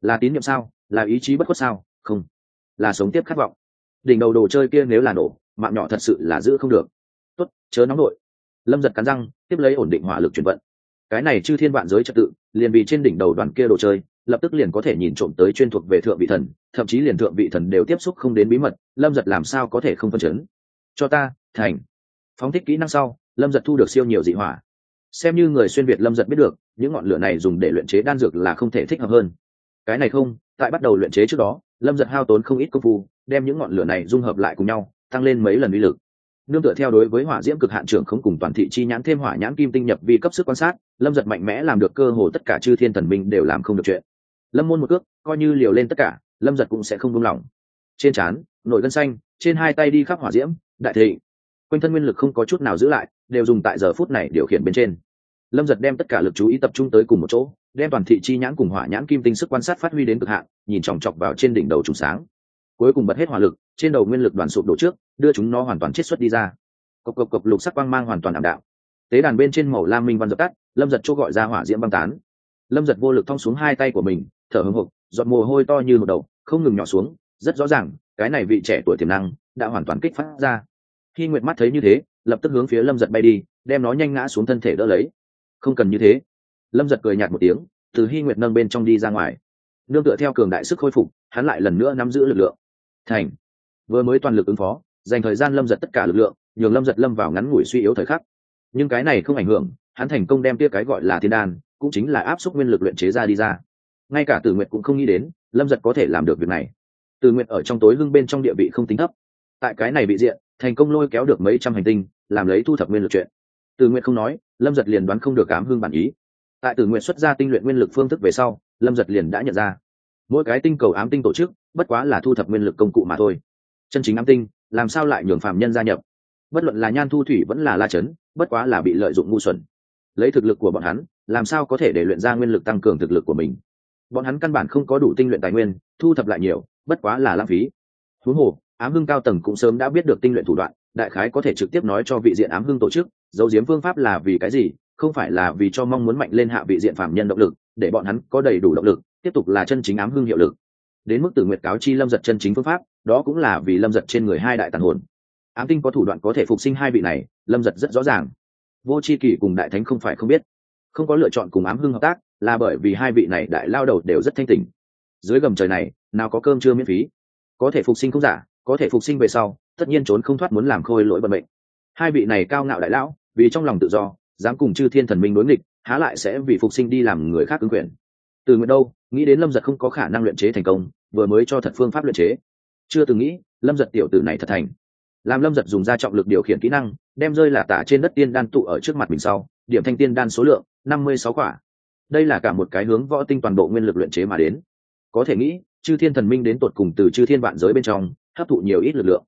Là tín nhiệm sao? Là ý chí bất khuất sao? Không. Là sống tiếp khát vọng. Đỉnh đầu đồ chơi kia nếu là nổ, mạng nhỏ thật sự là giữ không được. Tốt, chớ nóng nổi lâm giật cắn răng, tiếp lấy ổn định hỏa lực chuyển vận. Cái này chư thiên vạn giới trật tự, liền vì trên đỉnh đầu đoàn kia đồ chơi lập tức liền có thể nhìn trộm tới chuyên thuộc về thượng vị thần, thậm chí liền thượng vị thần đều tiếp xúc không đến bí mật, lâm giật làm sao có thể không phân chấn? Cho ta, thành. Phóng thích kỹ năng sau, lâm giật thu được siêu nhiều dị hỏa. Xem như người xuyên việt lâm giật biết được, những ngọn lửa này dùng để luyện chế đan dược là không thể thích hợp hơn. Cái này không, tại bắt đầu luyện chế trước đó, lâm giật hao tốn không ít công phu, đem những ngọn lửa này dung hợp lại cùng nhau, tăng lên mấy lần uy lực. Nương tựa theo đối với hỏa diễm cực hạn trưởng không cùng toàn thị chi nhãn thêm hỏa nhãn kim tinh nhập vi cấp sức quan sát, lâm giật mạnh mẽ làm được cơ hồ tất cả chư thiên thần minh đều làm không được chuyện lâm môn một cước, coi như liều lên tất cả, lâm giật cũng sẽ không buông lỏng. Trên trán, nổi gân xanh, trên hai tay đi khắp hỏa diễm, đại thị quanh thân nguyên lực không có chút nào giữ lại, đều dùng tại giờ phút này điều khiển bên trên. Lâm giật đem tất cả lực chú ý tập trung tới cùng một chỗ, đem toàn thị chi nhãn cùng hỏa nhãn kim tinh sức quan sát phát huy đến cực hạn, nhìn chòng chọc vào trên đỉnh đầu trùng sáng. Cuối cùng bật hết hỏa lực, trên đầu nguyên lực đoàn sụp đổ trước, đưa chúng nó hoàn toàn chết xuất đi ra. Cộc cộc cộc, lục sắc quang mang hoàn toàn ảm đạo tế đàn bên trên màu lam minh văn dập tắt, lâm giật chỗ gọi ra hỏa diễm băng tán. Lâm giật vô lực thong xuống hai tay của mình thở hồng hục giọt mồ hôi to như một đầu không ngừng nhỏ xuống. Rất rõ ràng, cái này vị trẻ tuổi tiềm năng đã hoàn toàn kích phát ra. Khi nguyệt mắt thấy như thế, lập tức hướng phía lâm giật bay đi, đem nó nhanh ngã xuống thân thể đỡ lấy. Không cần như thế. Lâm giật cười nhạt một tiếng, từ hy nguyệt nâng bên trong đi ra ngoài. Nương tựa theo cường đại sức khôi phục, hắn lại lần nữa nắm giữ lực lượng. Thành. Vừa mới toàn lực ứng phó, dành thời gian lâm giật tất cả lực lượng, nhường lâm giật lâm vào ngắn ngủi suy yếu thời khắc. Nhưng cái này không ảnh hưởng, hắn thành công đem tia cái gọi là thiên đan, cũng chính là áp suất nguyên lực luyện chế ra đi ra ngay cả tử nguyệt cũng không nghĩ đến, lâm giật có thể làm được việc này. Tử nguyệt ở trong tối hưng bên trong địa vị không tính thấp. Tại cái này bị diện, thành công lôi kéo được mấy trăm hành tinh, làm lấy thu thập nguyên lực chuyện. Tử nguyệt không nói, lâm giật liền đoán không được cám hương bản ý. Tại tử nguyệt xuất ra tinh luyện nguyên lực phương thức về sau, lâm giật liền đã nhận ra. Mỗi cái tinh cầu ám tinh tổ chức, bất quá là thu thập nguyên lực công cụ mà thôi. Chân chính ám tinh, làm sao lại nhường phạm nhân gia nhập? Bất luận là nhan thu thủy vẫn là la chấn, bất quá là bị lợi dụng ngu xuẩn. Lấy thực lực của bọn hắn, làm sao có thể để luyện ra nguyên lực tăng cường thực lực của mình? Bọn hắn căn bản không có đủ tinh luyện tài nguyên, thu thập lại nhiều, bất quá là lãng phí. Huống hồ, ám hưng cao tầng cũng sớm đã biết được tinh luyện thủ đoạn, đại khái có thể trực tiếp nói cho vị diện ám hưng tổ chức, dấu diếm phương pháp là vì cái gì, không phải là vì cho mong muốn mạnh lên hạ vị diện phạm nhân động lực, để bọn hắn có đầy đủ động lực, tiếp tục là chân chính ám hưng hiệu lực. Đến mức tử nguyệt cáo chi lâm giật chân chính phương pháp, đó cũng là vì lâm giật trên người hai đại tàn hồn. Ám tinh có thủ đoạn có thể phục sinh hai vị này, lâm giật rất rõ ràng. Vô c h i kỷ cùng đại thánh không phải không biết. Không có lựa chọn cùng ám hưng hợp tác là bởi vì hai vị này đại lao đầu đều rất thanh tình dưới gầm trời này, nào có cơm chưa miễn phí. Có thể phục sinh không giả, có thể phục sinh về sau, tất nhiên trốn không thoát muốn làm khôi lỗi bận bệnh hai vị này cao ngạo đại lão, vì trong lòng tự do, dám cùng chư thiên thần minh đối nghịch, há lại sẽ vì phục sinh đi làm người khác ứng quyền. Từ nguyện đâu, nghĩ đến lâm giật không có khả năng luyện chế thành công, vừa mới cho thật phương pháp luyện chế. Chưa từng nghĩ, lâm giật tiểu tử này thật thành. Làm lâm giật dùng ra trọng lực điều khiển kỹ năng, đem rơi là tả trên đất tiên đan tụ ở trước mặt mình sau, điểm thanh tiên đan số lượng, năm mươi sáu quả đây là cả một cái hướng võ tinh toàn bộ nguyên lực luyện chế mà đến. Có thể nghĩ, chư thiên thần minh đến tột cùng từ chư thiên vạn giới bên trong, hấp thụ nhiều ít lực lượng.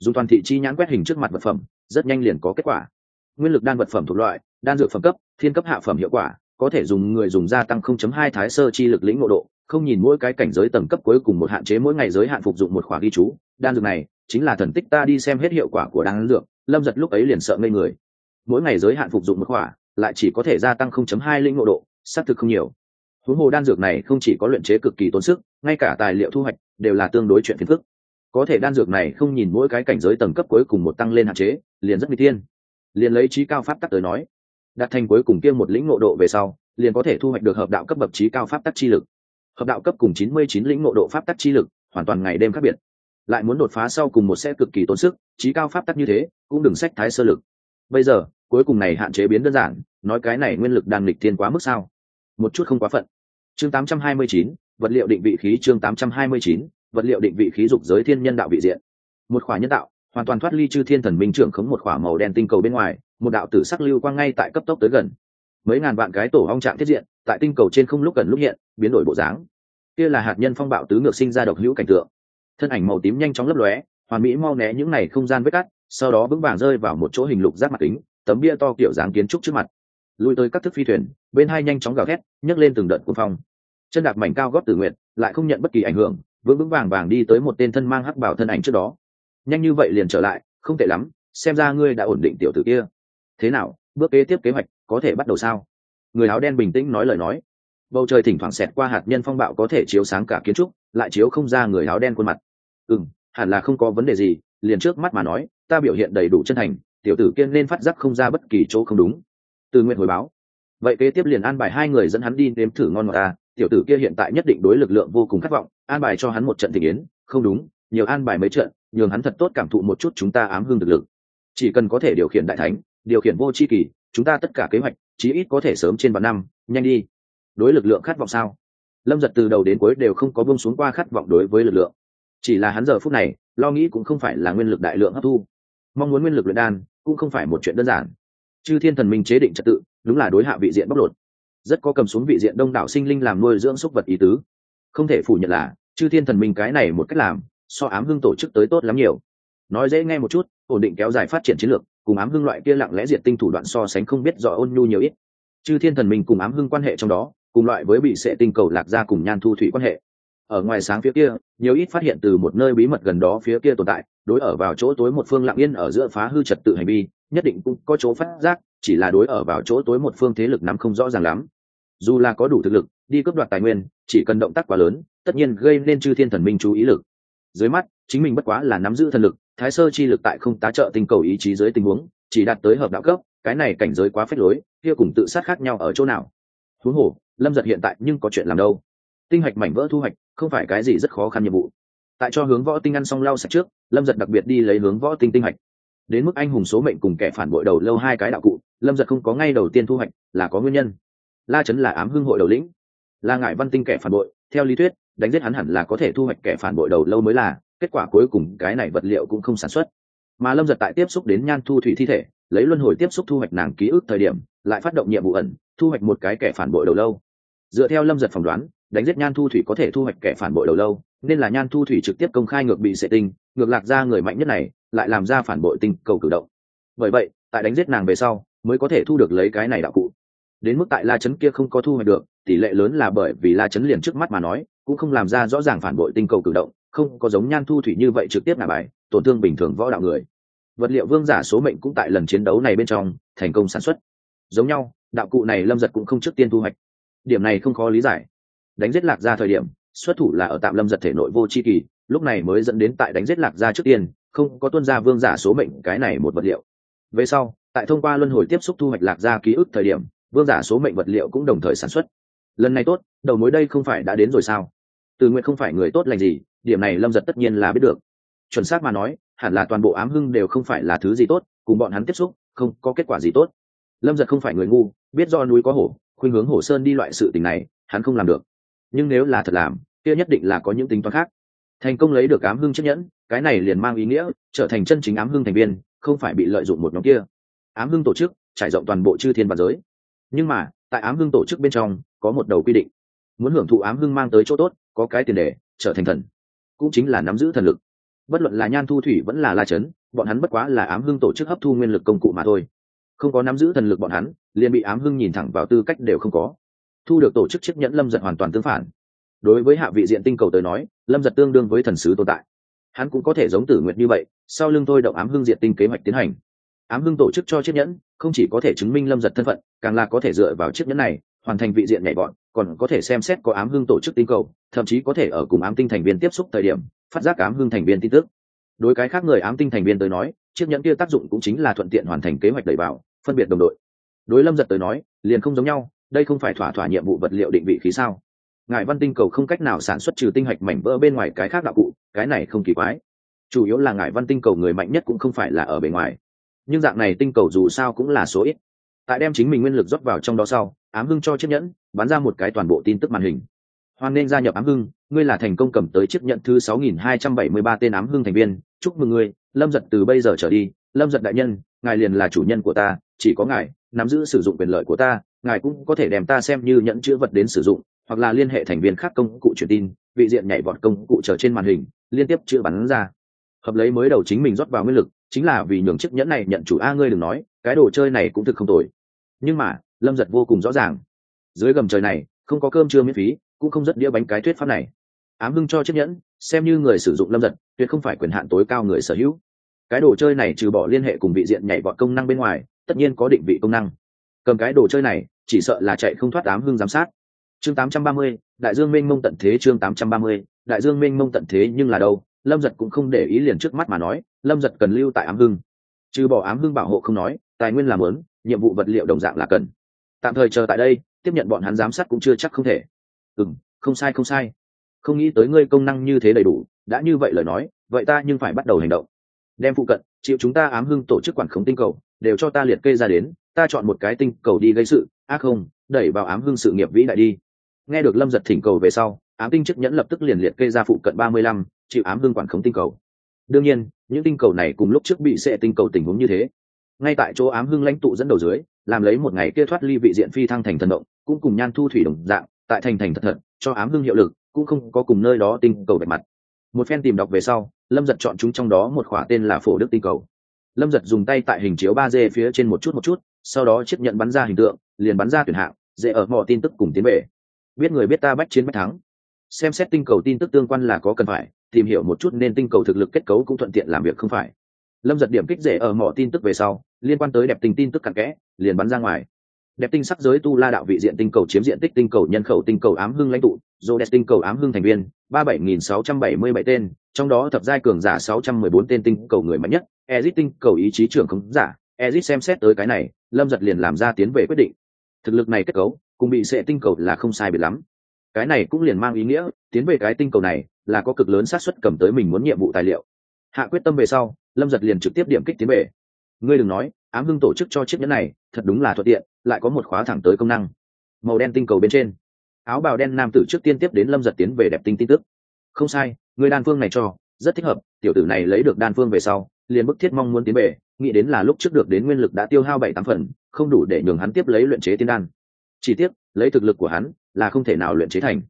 Dùng toàn thị chi nhãn quét hình trước mặt vật phẩm, rất nhanh liền có kết quả. Nguyên lực đan vật phẩm thuộc loại, đan dược phẩm cấp, thiên cấp hạ phẩm hiệu quả, có thể dùng người dùng gia tăng 0.2 thái sơ chi lực lĩnh ngộ độ, không nhìn mỗi cái cảnh giới tầng cấp cuối cùng một hạn chế mỗi ngày giới hạn phục dụng một khóa ghi chú. Đan dược này, chính là thần tích ta đi xem hết hiệu quả của đan dược, lâm giật lúc ấy liền sợ ngây người. Mỗi ngày giới hạn phục dụng một khóa lại chỉ có thể gia tăng 0.2 lĩnh ngộ độ xác thực không nhiều. Huống hồ đan dược này không chỉ có luyện chế cực kỳ tốn sức, ngay cả tài liệu thu hoạch đều là tương đối chuyện phiền phức. Có thể đan dược này không nhìn mỗi cái cảnh giới tầng cấp cuối cùng một tăng lên hạn chế, liền rất nguy tiên liền lấy trí cao pháp tắc tới nói, đạt thành cuối cùng kia một lĩnh ngộ độ về sau, liền có thể thu hoạch được hợp đạo cấp bậc trí cao pháp tắc chi lực. Hợp đạo cấp cùng chín mươi chín lĩnh ngộ độ pháp tắc chi lực, hoàn toàn ngày đêm khác biệt. Lại muốn đột phá sau cùng một xe cực kỳ tốn sức, trí cao pháp tắc như thế, cũng đừng sách thái sơ lực. Bây giờ, cuối cùng này hạn chế biến đơn giản, nói cái này nguyên lực đang lịch thiên quá mức sao? Một chút không quá phận. Chương tám trăm hai mươi chín, vật liệu định vị khí, chương tám trăm hai mươi chín, vật liệu định vị khí dục giới thiên nhân đạo vị diện. Một khỏa nhân tạo hoàn toàn thoát ly chư thiên thần minh trưởng khống một khỏa màu đen tinh cầu bên ngoài, một đạo tử sắc lưu quang ngay tại cấp tốc tới gần. Mấy ngàn vạn cái tổ ong trạng thiết diện, tại tinh cầu trên không lúc gần lúc hiện, biến đổi bộ dáng. Kia là hạt nhân phong bạo tứ ngược sinh ra độc hữu cảnh tượng. Thân ảnh màu tím nhanh chóng lấp lóe, hoàn mỹ mau né những này không gian vết cắt, sau đó vững vàng rơi vào một chỗ hình lục giác mặt kính, tấm bia to kiểu dáng kiến trúc trước mặt lui tới các thức phi thuyền, bên hai nhanh chóng gào thét, nhấc lên từng đợt cuồng phong. Chân đạp mảnh cao góp tử nguyện lại không nhận bất kỳ ảnh hưởng, vững vững vàng vàng đi tới một tên thân mang hắc bảo thân ảnh trước đó. Nhanh như vậy liền trở lại, không tệ lắm, xem ra ngươi đã ổn định tiểu tử kia. Thế nào, bước kế tiếp kế hoạch có thể bắt đầu sao? Người áo đen bình tĩnh nói lời nói. Bầu trời thỉnh thoảng xẹt qua hạt nhân phong bạo có thể chiếu sáng cả kiến trúc, lại chiếu không ra người áo đen khuôn mặt. Ừ hẳn là không có vấn đề gì, liền trước mắt mà nói, ta biểu hiện đầy đủ chân thành, tiểu tử kiên nên phát giác không ra bất kỳ chỗ không đúng từ nguyện hồi báo. Vậy kế tiếp liền an bài hai người dẫn hắn đi nếm thử ngon ngọt ta tiểu tử kia hiện tại nhất định đối lực lượng vô cùng khát vọng, an bài cho hắn một trận tình yến, không đúng, nhiều an bài mấy trận, nhường hắn thật tốt cảm thụ một chút chúng ta ám hương thực lực. Chỉ cần có thể điều khiển đại thánh, điều khiển vô c h i kỳ, chúng ta tất cả kế hoạch, chí ít có thể sớm trên vạn năm, nhanh đi. Đối lực lượng khát vọng sao? Lâm giật từ đầu đến cuối đều không có bông xuống qua khát vọng đối với lực lượng. Chỉ là hắn giờ phút này, lo nghĩ cũng không phải là nguyên lực đại lượng hấp thu. Mong muốn nguyên lực luyện đan cũng không phải một chuyện đơn giản chư thiên thần minh chế định trật tự, đúng là đối hạ vị diện bóc lột. Rất có cầm xuống vị diện đông đảo sinh linh làm nuôi dưỡng súc vật ý tứ. Không thể phủ nhận là, chư thiên thần minh cái này một cách làm, so ám hưng tổ chức tới tốt lắm nhiều. Nói dễ nghe một chút, ổn định kéo dài phát triển chiến lược, cùng ám hưng loại kia lặng lẽ diệt tinh thủ đoạn so sánh không biết rõ ôn nhu nhiều ít. Chư thiên thần minh cùng ám hưng quan hệ trong đó, cùng loại với bị sệ tinh cầu lạc ra cùng nhan thu thủy quan hệ. Ở ngoài sáng phía kia, nhiều ít phát hiện từ một nơi bí mật gần đó phía kia tồn tại, đối ở vào chỗ tối một phương lặng yên ở giữa phá hư trật tự hành vi nhất định cũng có chỗ phát giác, chỉ là đối ở vào chỗ tối một phương thế lực nắm không rõ ràng lắm. Dù là có đủ thực lực, đi cướp đoạt tài nguyên, chỉ cần động tác quá lớn, tất nhiên gây nên chư thiên thần minh chú ý lực. Dưới mắt, chính mình bất quá là nắm giữ thần lực, thái sơ chi lực tại không tá trợ tình cầu ý chí dưới tình huống, chỉ đạt tới hợp đạo cấp, cái này cảnh giới quá phép lối, kia cùng tự sát khác nhau ở chỗ nào? Thú hổ lâm giật hiện tại nhưng có chuyện làm đâu? Tinh hạch mảnh vỡ thu hoạch, không phải cái gì rất khó khăn nhiệm vụ. Tại cho hướng võ tinh ăn xong lau sạch trước, lâm giật đặc biệt đi lấy hướng võ tinh tinh hạch đến mức anh hùng số mệnh cùng kẻ phản bội đầu lâu hai cái đạo cụ, lâm giật không có ngay đầu tiên thu hoạch, là có nguyên nhân. La Trấn là ám hưng hội đầu lĩnh. La ngại văn tinh kẻ phản bội, theo lý thuyết, đánh giết hắn hẳn là có thể thu hoạch kẻ phản bội đầu lâu mới là, kết quả cuối cùng cái này vật liệu cũng không sản xuất. Mà lâm giật tại tiếp xúc đến nhan thu thủy thi thể, lấy luân hồi tiếp xúc thu hoạch nàng ký ức thời điểm, lại phát động nhiệm vụ ẩn, thu hoạch một cái kẻ phản bội đầu lâu. Dựa theo lâm giật phỏng đoán, đánh giết nhan thu thủy có thể thu hoạch kẻ phản bội đầu lâu nên là nhan thu thủy trực tiếp công khai ngược bị sệ tinh, ngược lạc ra người mạnh nhất này, lại làm ra phản bội tinh cầu cử động. Bởi vậy, tại đánh giết nàng về sau, mới có thể thu được lấy cái này đạo cụ. Đến mức tại la chấn kia không có thu hoạch được, tỷ lệ lớn là bởi vì la chấn liền trước mắt mà nói, cũng không làm ra rõ ràng phản bội tinh cầu cử động, không có giống nhan thu thủy như vậy trực tiếp ngả bài, tổn thương bình thường võ đạo người. Vật liệu vương giả số mệnh cũng tại lần chiến đấu này bên trong, thành công sản xuất. Giống nhau, đạo cụ này lâm giật cũng không trước tiên thu hoạch. Điểm này không khó lý giải. Đánh giết lạc ra thời điểm xuất thủ là ở tạm lâm giật thể nội vô c h i kỳ, lúc này mới dẫn đến tại đánh giết lạc gia trước tiên, không có tuân gia vương giả số mệnh, cái này một vật liệu. Về sau, tại thông qua luân hồi tiếp xúc thu hoạch lạc gia ký ức thời điểm, vương giả số mệnh vật liệu cũng đồng thời sản xuất. Lần này tốt, đầu mối đây không phải đã đến rồi sao? Từ nguyện không phải người tốt lành gì, điểm này lâm giật tất nhiên là biết được. Chuẩn xác mà nói, hẳn là toàn bộ ám hưng đều không phải là thứ gì tốt, cùng bọn hắn tiếp xúc, không có kết quả gì tốt. Lâm giật không phải người ngu, biết do núi có hổ, khuynh hướng hổ sơn đi loại sự tình này, hắn không làm được nhưng nếu là thật làm, kia nhất định là có những tính toán khác. Thành công lấy được ám hưng chiếc nhẫn, cái này liền mang ý nghĩa trở thành chân chính ám hưng thành viên, không phải bị lợi dụng một nhóm kia. Ám hưng tổ chức trải rộng toàn bộ chư thiên bản giới. Nhưng mà, tại ám hưng tổ chức bên trong, có một đầu quy định. Muốn hưởng thụ ám hưng mang tới chỗ tốt, có cái tiền đề, trở thành thần. Cũng chính là nắm giữ thần lực. Bất luận là nhan thu thủy vẫn là la chấn, bọn hắn bất quá là ám hưng tổ chức hấp thu nguyên lực công cụ mà thôi. Không có nắm giữ thần lực bọn hắn, liền bị ám hưng nhìn thẳng vào tư cách đều không có thu được tổ chức chiếc nhẫn lâm giật hoàn toàn tương phản. Đối với hạ vị diện tinh cầu tới nói, lâm giật tương đương với thần sứ tồn tại. Hắn cũng có thể giống tử nguyệt như vậy, sau lưng thôi động ám hưng diện tinh kế hoạch tiến hành. Ám hưng tổ chức cho chiếc nhẫn, không chỉ có thể chứng minh lâm giật thân phận, càng là có thể dựa vào chiếc nhẫn này, hoàn thành vị diện nhảy bọn, còn có thể xem xét có ám hưng tổ chức tinh cầu, thậm chí có thể ở cùng ám tinh thành viên tiếp xúc thời điểm, phát giác ám hưng thành viên tin tức. Đối cái khác người ám tinh thành viên tới nói, chiếc nhẫn kia tác dụng cũng chính là thuận tiện hoàn thành kế hoạch đẩy vào, phân biệt đồng đội. Đối lâm giật tới nói, liền không giống nhau đây không phải thỏa thỏa nhiệm vụ vật liệu định vị khí sao? Ngài văn tinh cầu không cách nào sản xuất trừ tinh hạch mảnh vỡ bên ngoài cái khác đạo cụ, cái này không kỳ quái. Chủ yếu là ngài văn tinh cầu người mạnh nhất cũng không phải là ở bề ngoài. Nhưng dạng này tinh cầu dù sao cũng là số ít. Tại đem chính mình nguyên lực rót vào trong đó sau, ám hưng cho chiếc nhẫn, bắn ra một cái toàn bộ tin tức màn hình. Hoan nên gia nhập ám hưng, ngươi là thành công cầm tới chiếc nhẫn thứ 6273 tên ám hưng thành viên. Chúc mừng ngươi, lâm giật từ bây giờ trở đi, lâm giật đại nhân, ngài liền là chủ nhân của ta, chỉ có ngài nắm giữ sử dụng quyền lợi của ta ngài cũng có thể đem ta xem như nhận chữ vật đến sử dụng, hoặc là liên hệ thành viên khác công cụ truyền tin, vị diện nhảy vọt công cụ chờ trên màn hình, liên tiếp chữ bắn ra. Hợp lấy mới đầu chính mình rót vào nguyên lực, chính là vì nhường chiếc nhẫn này nhận chủ a ngươi đừng nói, cái đồ chơi này cũng thực không tồi. Nhưng mà, lâm giật vô cùng rõ ràng. Dưới gầm trời này, không có cơm trưa miễn phí, cũng không rất đĩa bánh cái thuyết pháp này. Ám hưng cho chiếc nhẫn, xem như người sử dụng lâm giật, tuyệt không phải quyền hạn tối cao người sở hữu. Cái đồ chơi này trừ bỏ liên hệ cùng vị diện nhảy vọt công năng bên ngoài, tất nhiên có định vị công năng cầm cái đồ chơi này chỉ sợ là chạy không thoát ám hưng giám sát. Chương 830, đại dương mênh mông tận thế chương 830, đại dương mênh mông tận thế nhưng là đâu? Lâm giật cũng không để ý liền trước mắt mà nói lâm giật cần lưu tại ám hưng trừ bỏ ám hưng bảo hộ không nói tài nguyên làm lớn nhiệm vụ vật liệu đồng dạng là cần. Tạm thời chờ tại đây tiếp nhận bọn hắn giám sát cũng chưa chắc không thể. Ừ m không sai không sai. Không nghĩ tới ngươi công năng như thế đầy đủ đã như vậy lời nói vậy ta nhưng phải bắt đầu hành động. Đem phụ cận chịu chúng ta ám hưng tổ chức quản khống tinh cầu đều cho ta liệt kê ra đến ta chọn một cái tinh cầu đi gây sự ác không, đẩy vào ám hưng sự nghiệp vĩ đại đi. Nghe được lâm giật thỉnh cầu về sau, ám tinh chức nhẫn lập tức liền liệt kê ra phụ cận ba mươi lăm, chịu ám hưng quản khống tinh cầu. Đương nhiên, những tinh cầu này cùng lúc trước bị sệ tinh cầu tình huống như thế. Ngay tại chỗ ám hưng lãnh tụ dẫn đầu dưới, làm lấy một ngày kia thoát ly vị diện phi thăng thành thần động, cũng cùng nhan thu thủy đồng dạng, tại thành thành thật thật, cho ám hưng hiệu lực, cũng không có cùng nơi đó tinh cầu bạch mặt. Một phen tìm đọc về sau, lâm giật chọn chúng trong đó một khỏa tên là phổ đức tinh cầu. Lâm giật dùng tay tại hình chiếu ba d phía trên một chút một chút sau đó chấp nhận bắn ra hình tượng, liền bắn ra tuyển hạng, dễ ở mọi tin tức cùng tiến về. Biết người biết ta bách chiến bách thắng. Xem xét tinh cầu tin tức tương quan là có cần phải, tìm hiểu một chút nên tinh cầu thực lực kết cấu cũng thuận tiện làm việc không phải. Lâm giật điểm kích dễ ở mỏ tin tức về sau, liên quan tới đẹp tình tin tức cặn kẽ, liền bắn ra ngoài. Đẹp tinh sắc giới tu la đạo vị diện tinh cầu chiếm diện tích tinh cầu nhân khẩu tinh cầu ám hưng lãnh tụ dô đẹp tinh cầu ám hưng thành viên, ba bảy nghìn sáu trăm bảy mươi bảy tên, trong đó thập giai cường giả sáu trăm mười bốn tên tinh cầu người mạnh nhất ezit tinh cầu ý chí trưởng không giả ezit xem xét tới cái này, lâm giật liền làm ra tiến về quyết định. Thực lực này kết cấu, cùng bị sệ tinh cầu là không sai biệt lắm. Cái này cũng liền mang ý nghĩa, tiến về cái tinh cầu này là có cực lớn xác suất cầm tới mình muốn nhiệm vụ tài liệu. Hạ quyết tâm về sau, lâm giật liền trực tiếp điểm kích tiến về. Ngươi đừng nói, ám hưng tổ chức cho chiếc nhẫn này, thật đúng là thuận tiện, lại có một khóa thẳng tới công năng. Màu đen tinh cầu bên trên. Áo bào đen nam tử trước tiên tiếp đến lâm giật tiến về đẹp tinh tin tức. Không sai, người đan phương này cho, rất thích hợp, tiểu tử này lấy được đan phương về sau, liền bức thiết mong muốn tiến về nghĩ đến là lúc trước được đến nguyên lực đã tiêu hao bảy tám phần, không đủ để nhường hắn tiếp lấy luyện chế tiên đan. Chỉ tiếc, lấy thực lực của hắn là không thể nào luyện chế thành.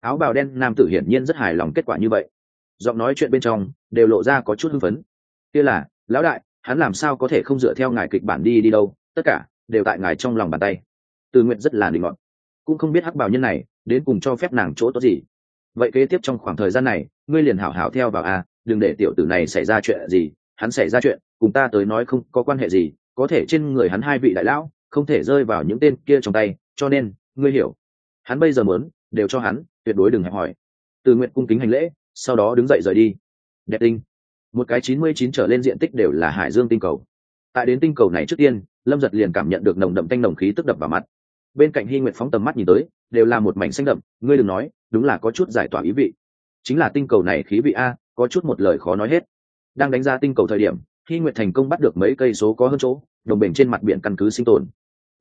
Áo bào đen nam tử hiển nhiên rất hài lòng kết quả như vậy. Giọng nói chuyện bên trong đều lộ ra có chút hưng phấn. Kia là, lão đại, hắn làm sao có thể không dựa theo ngài kịch bản đi đi đâu, tất cả đều tại ngài trong lòng bàn tay. Từ nguyện rất là định ngọn cũng không biết hắc bào nhân này đến cùng cho phép nàng chỗ tốt gì. Vậy kế tiếp trong khoảng thời gian này, ngươi liền hảo hảo theo vào a, đừng để tiểu tử này xảy ra chuyện gì, hắn xảy ra chuyện cùng ta tới nói không có quan hệ gì, có thể trên người hắn hai vị đại lão không thể rơi vào những tên kia trong tay, cho nên, ngươi hiểu. Hắn bây giờ muốn, đều cho hắn, tuyệt đối đừng hẹp hỏi. Từ nguyện cung kính hành lễ, sau đó đứng dậy rời đi. Đẹp tinh. Một cái chín mươi chín trở lên diện tích đều là hải dương tinh cầu. Tại đến tinh cầu này trước tiên, lâm giật liền cảm nhận được nồng đậm tanh nồng khí tức đập vào mặt. Bên cạnh hy nguyện phóng tầm mắt nhìn tới, đều là một mảnh xanh đậm, ngươi đừng nói, đúng là có chút giải tỏa ý vị. Chính là tinh cầu này khí vị a, có chút một lời khó nói hết. Đang đánh ra tinh cầu thời điểm hy nguyện thành công bắt được mấy cây số có hơn chỗ, đồng bền trên mặt biển căn cứ sinh tồn.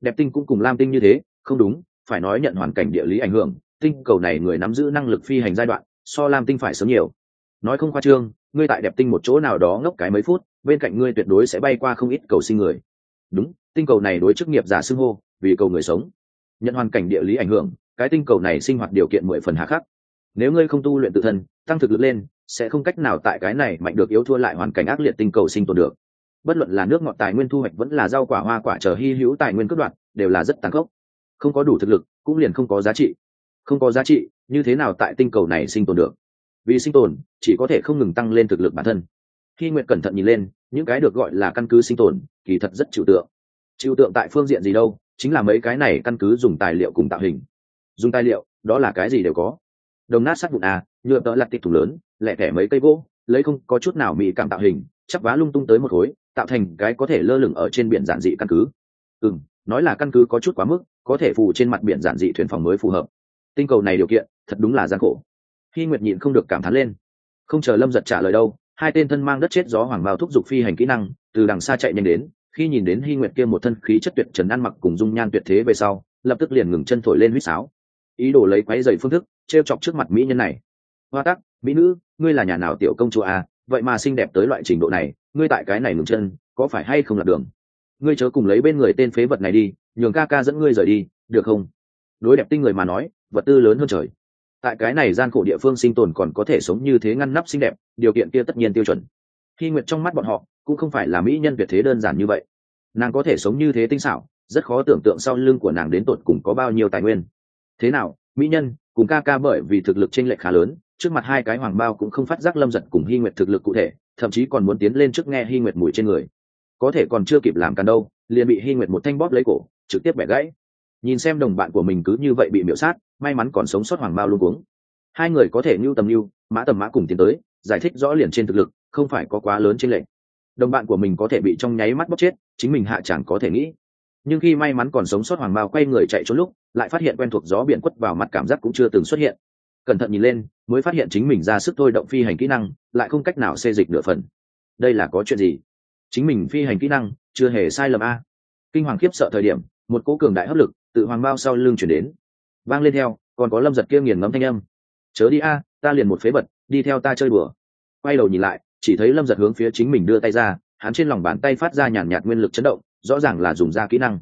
Đẹp tinh cũng cùng lam tinh như thế, không đúng, phải nói nhận hoàn cảnh địa lý ảnh hưởng, tinh cầu này người nắm giữ năng lực phi hành giai đoạn, so lam tinh phải sớm nhiều. Nói không khoa trương, ngươi tại đẹp tinh một chỗ nào đó ngốc cái mấy phút, bên cạnh ngươi tuyệt đối sẽ bay qua không ít cầu sinh người. Đúng, tinh cầu này đối chức nghiệp giả xưng hô, vì cầu người sống. Nhận hoàn cảnh địa lý ảnh hưởng, cái tinh cầu này sinh hoạt điều kiện mười phần hạ khắc. Nếu ngươi không tu luyện tự thân, tăng thực lực lên sẽ không cách nào tại cái này mạnh được yếu thua lại hoàn cảnh ác liệt tinh cầu sinh tồn được. Bất luận là nước ngọt tài nguyên thu hoạch vẫn là rau quả hoa quả chờ hy hữu tài nguyên cướp đoạt, đều là rất tàn khốc. Không có đủ thực lực, cũng liền không có giá trị. Không có giá trị, như thế nào tại tinh cầu này sinh tồn được? Vì sinh tồn, chỉ có thể không ngừng tăng lên thực lực bản thân. Khi nguyện cẩn thận nhìn lên, những cái được gọi là căn cứ sinh tồn, kỳ thật rất chịu tượng. Chịu tượng tại phương diện gì đâu, chính là mấy cái này căn cứ dùng tài liệu cùng tạo hình. Dùng tài liệu, đó là cái gì đều có. Đồng nát sắt vụn à nhựa tợ lặt tịch thủ lớn lẻ thẻ mấy cây gỗ, lấy không có chút nào mỹ cảm tạo hình chắc vá lung tung tới một khối, tạo thành cái có thể lơ lửng ở trên biển giản dị căn cứ. Ừ nói là căn cứ có chút quá mức, có thể phù trên mặt biển giản dị thuyền phòng mới phù hợp. Tinh cầu này điều kiện, thật đúng là gian khổ. Khi nguyệt nhịn không được cảm thán lên. Không chờ lâm giật trả lời đâu, hai tên thân mang đất chết gió hoàng bao thúc giục phi hành kỹ năng, từ đằng xa chạy nhanh đến, khi nhìn đến hy nguyệt kia một thân khí chất tuyệt trần ăn mặc cùng dung nhan tuyệt thế về sau, lập tức liền ngừng chân thổi lên huýt sáo. Ý đồ lấy quáy dày phương thức t r e o chọc trước mặt mỹ nhân này. Hoa tắc, mỹ nữ ngươi là nhà nào tiểu công chúa à, vậy mà xinh đẹp tới loại trình độ này ngươi tại cái này ngừng chân có phải hay không là đường? Ngươi chớ cùng lấy bên người tên phế vật này đi nhường ca ca dẫn ngươi rời đi được không? Đối đẹp tinh người mà nói vật tư lớn hơn trời. Tại cái này gian khổ địa phương sinh tồn còn có thể sống như thế ngăn nắp xinh đẹp điều kiện kia tất nhiên tiêu chuẩn. Khi nguyệt trong mắt bọn họ cũng không phải là mỹ nhân việt thế đơn giản như vậy. Nàng có thể sống như thế tinh xảo rất khó tưởng tượng sau lưng của nàng đến tột cùng có bao nhiêu tài nguyên. Thế nào mỹ nhân cùng ca ca bởi vì thực lực t r ê n lệch khá lớn trước mặt hai cái hoàng bao cũng không phát giác lâm giật cùng hy nguyệt thực lực cụ thể, thậm chí còn muốn tiến lên trước nghe hy nguyệt mùi trên người. Có thể còn chưa kịp làm càn đâu, liền bị hy nguyệt một thanh bóp lấy cổ, trực tiếp bẻ gãy. Nhìn xem đồng bạn của mình cứ như vậy bị miễu sát, may mắn còn sống sót hoàng bao luôn cuống. Hai người có thể mưu tầm mưu mã tầm mã cùng tiến tới, giải thích rõ liền trên thực lực, không phải có quá lớn trên lệnh đồng bạn của mình có thể bị trong nháy mắt bóp chết, chính mình hạ chẳng có thể nghĩ. Nhưng khi may mắn còn sống sót hoàng bao quay người chạy trốn lúc, lại phát hiện quen thuộc gió biển quất vào mặt cảm giác cũng chưa từng xuất hiện cẩn thận nhìn lên, mới phát hiện chính mình ra sức thôi động phi hành kỹ năng, lại không cách nào xê dịch nửa phần. Đây là có chuyện gì? Chính mình phi hành kỹ năng, chưa hề sai lầm a. Kinh hoàng khiếp sợ thời điểm, một cỗ cường đại hấp lực tự hoàng bao sau lưng chuyển đến. Vang lên theo, còn có lâm giật kia nghiền ngấm thanh âm. Chớ đi a, ta liền một phế bật đi theo ta chơi bừa quay đầu nhìn lại, chỉ thấy lâm giật hướng phía chính mình đưa tay ra, hắn trên lòng bàn tay phát ra nhàn nhạt nguyên lực chấn động, rõ ràng là dùng ra kỹ năng.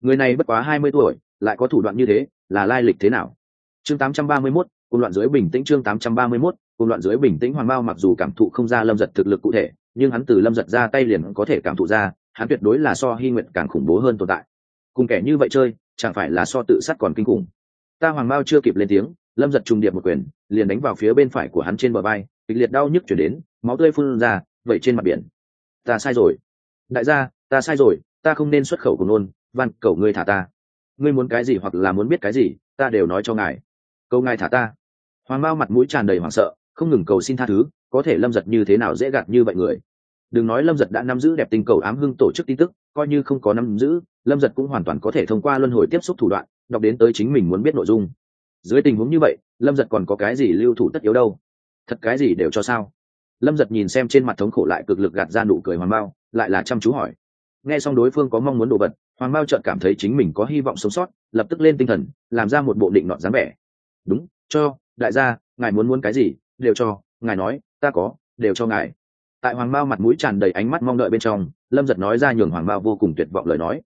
Người này bất quá hai mươi tuổi, lại có thủ đoạn như thế, là lai lịch thế nào? Chương tám trăm ba mươi mốt cùng loạn dưới bình tĩnh chương tám trăm ba mươi 831, cùng loạn dưới bình tĩnh hoàng bao mặc dù cảm thụ không ra lâm giật thực lực cụ thể nhưng hắn từ lâm giật ra tay liền có thể cảm thụ ra hắn tuyệt đối là so hy nguyện càng khủng bố hơn tồn tại. Cùng kẻ như vậy chơi chẳng phải là so tự sát còn kinh khủng. Ta hoàng mao chưa kịp lên tiếng lâm giật trùng điệp một quyền liền đánh vào phía bên phải của hắn trên bờ bay kịch liệt đau nhức chuyển đến máu tươi phun ra vẩy trên mặt biển. Ta sai rồi. Đại gia ta sai rồi ta không nên xuất khẩu của nôn van cầu ngươi thả ta. Ngươi muốn cái gì hoặc là muốn biết cái gì ta đều nói cho ngài. Câu ngài thả ta hoàng mao mặt mũi tràn đầy hoảng sợ, không ngừng cầu xin tha thứ, có thể lâm giật như thế nào dễ gạt như vậy người? Đừng nói lâm giật đã nắm giữ đẹp tình cầu ám hưng tổ chức tin tức, coi như không có nắm giữ, lâm giật cũng hoàn toàn có thể thông qua luân hồi tiếp xúc thủ đoạn, đọc đến tới chính mình muốn biết nội dung. Dưới tình huống như vậy, lâm giật còn có cái gì lưu thủ tất yếu đâu? Thật cái gì đều cho sao? Lâm giật nhìn xem trên mặt thống khổ lại cực lực gạt ra nụ cười hoàng bao lại là chăm chú hỏi. Nghe xong đối phương có mong muốn đồ vật, hoàng bao chợt cảm thấy chính mình có hy vọng sống sót, lập tức lên tinh thần, làm ra một bộ định nọn dáng vẻ. Đúng, cho đại gia, ngài muốn muốn cái gì, đều cho, ngài nói, ta có, đều cho ngài. Tại hoàng Mao mặt mũi tràn đầy ánh mắt mong đợi bên trong, lâm giật nói ra nhường hoàng Mao vô cùng tuyệt vọng lời nói.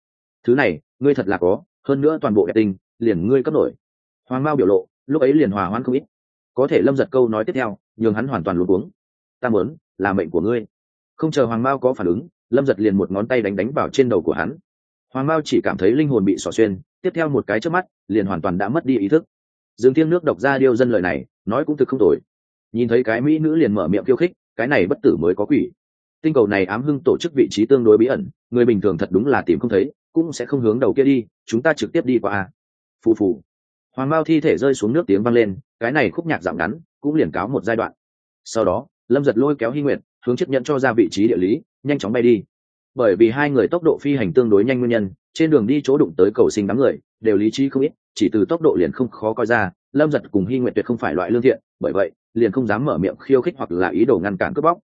Thứ này, ngươi thật là có, hơn nữa toàn bộ đẹp tinh, liền ngươi cấp nổi. Hoàng Mao biểu lộ, lúc ấy liền hòa hoãn không ít. Có thể lâm giật câu nói tiếp theo, nhường hắn hoàn toàn luôn uống ta muốn, là mệnh của ngươi. Không chờ hoàng Mao có phản ứng, lâm giật liền một ngón tay đánh đánh vào trên đầu của hắn. Hoàng Mao chỉ cảm thấy linh hồn bị xỏ xuyên, tiếp theo một cái trước mắt, liền hoàn toàn đã mất đi ý thức dương thiên nước độc ra điêu dân lời này, nói cũng thực không tồi. Nhìn thấy cái mỹ nữ liền mở miệng khiêu khích, cái này bất tử mới có quỷ. Tinh cầu này ám hưng tổ chức vị trí tương đối bí ẩn, người bình thường thật đúng là tìm không thấy, cũng sẽ không hướng đầu kia đi, chúng ta trực tiếp đi qua a. Phù phù. Hoàng mao thi thể rơi xuống nước tiếng vang lên, cái này khúc nhạc giảm ngắn, cũng liền cáo một giai đoạn. Sau đó, lâm giật lôi kéo hy nguyện hướng chiếc nhận cho ra vị trí địa lý, nhanh chóng bay đi. Bởi vì hai người tốc độ phi hành tương đối nhanh nguyên nhân, trên đường đi chỗ đụng tới cầu sinh đám người, đều lý trí không ít chỉ từ tốc độ liền không khó coi ra, lâm giật cùng hy nguyện tuyệt không phải loại lương thiện, bởi vậy, liền không dám mở miệng khiêu khích hoặc là ý đồ ngăn cản cướp bóc.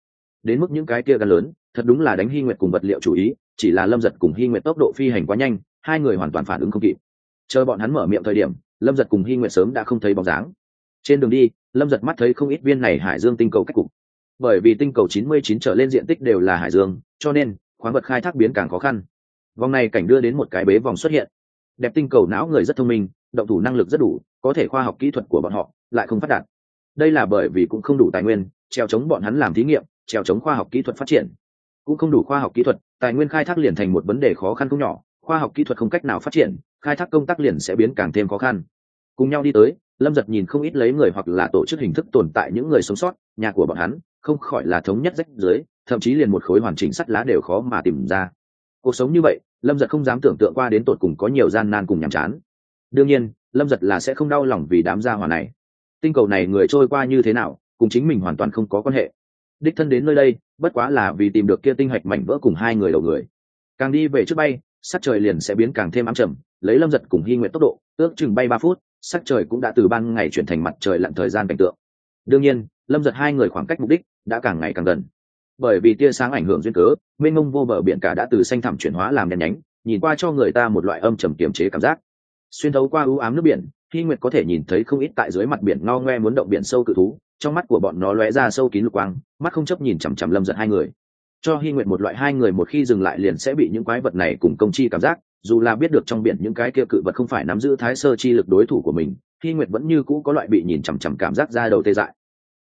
Đến mức những cái kia gần lớn, thật đúng là đánh hy nguyệt cùng vật liệu chủ ý, chỉ là lâm giật cùng hy nguyệt tốc độ phi hành quá nhanh, hai người hoàn toàn phản ứng không kịp. Chờ bọn hắn mở miệng thời điểm, lâm giật cùng hy nguyệt sớm đã không thấy bóng dáng. Trên đường đi, lâm giật mắt thấy không ít viên này hải dương tinh cầu cách cục. Bởi vì tinh cầu chín mươi chín trở lên diện tích đều là hải dương, cho nên, khoáng vật khai thác biến càng khó khăn. Vòng này cảnh đưa đến một cái bế vòng xuất hiện đẹp tinh cầu não người rất thông minh, động thủ năng lực rất đủ, có thể khoa học kỹ thuật của bọn họ lại không phát đạt. Đây là bởi vì cũng không đủ tài nguyên treo chống bọn hắn làm thí nghiệm treo chống khoa học kỹ thuật phát triển. Cũng không đủ khoa học kỹ thuật, tài nguyên khai thác liền thành một vấn đề khó khăn không nhỏ, khoa học kỹ thuật không cách nào phát triển, khai thác công tác liền sẽ biến càng thêm khó khăn. Cùng nhau đi tới, lâm giật nhìn không ít lấy người hoặc là tổ chức hình thức tồn tại những người sống sót, nhà của bọn hắn, không khỏi là thống nhất rách dưới thậm chí liền một khối hoàn chỉnh sắt lá đều khó mà tìm ra. Cuộc sống như vậy lâm giật không dám tưởng tượng qua đến tột cùng có nhiều gian nan cùng nhàm chán. Đương nhiên, lâm giật là sẽ không đau lòng vì đám gia hỏa này. Tinh cầu này người trôi qua như thế nào, cùng chính mình hoàn toàn không có quan hệ. Đích thân đến nơi đây, bất quá là vì tìm được kia tinh hạch mảnh vỡ cùng hai người đầu người. Càng đi về trước bay, sắc trời liền sẽ biến càng thêm ám trầm, lấy lâm giật cùng hy nguyện tốc độ, ước chừng bay ba phút, sắc trời cũng đã từ ban ngày chuyển thành mặt trời lặn thời gian cảnh tượng. Đương nhiên, lâm giật hai người khoảng cách mục đích đã càng ngày càng gần bởi vì tia sáng ảnh hưởng duyên cớ, mênh mông vô bờ biển cả đã từ xanh thẳm chuyển hóa làm đen nhánh, nhìn qua cho người ta một loại âm trầm kiềm chế cảm giác. Xuyên thấu qua ưu ám nước biển khi nguyệt có thể nhìn thấy không ít tại dưới mặt biển ngao ngoe muốn động biển sâu cự thú, trong mắt của bọn nó lóe ra sâu kín lục quang, mắt không chấp nhìn chằm chằm lâm giật hai người. Cho hy nguyện một loại hai người một khi dừng lại liền sẽ bị những quái vật này cùng công chi cảm giác, dù là biết được trong biển những cái kia cự vật không phải nắm giữ thái sơ chi lực đối thủ của mình hy nguyệt vẫn như cũ có loại bị nhìn chằm chằm cảm giác ra đầu tê dại.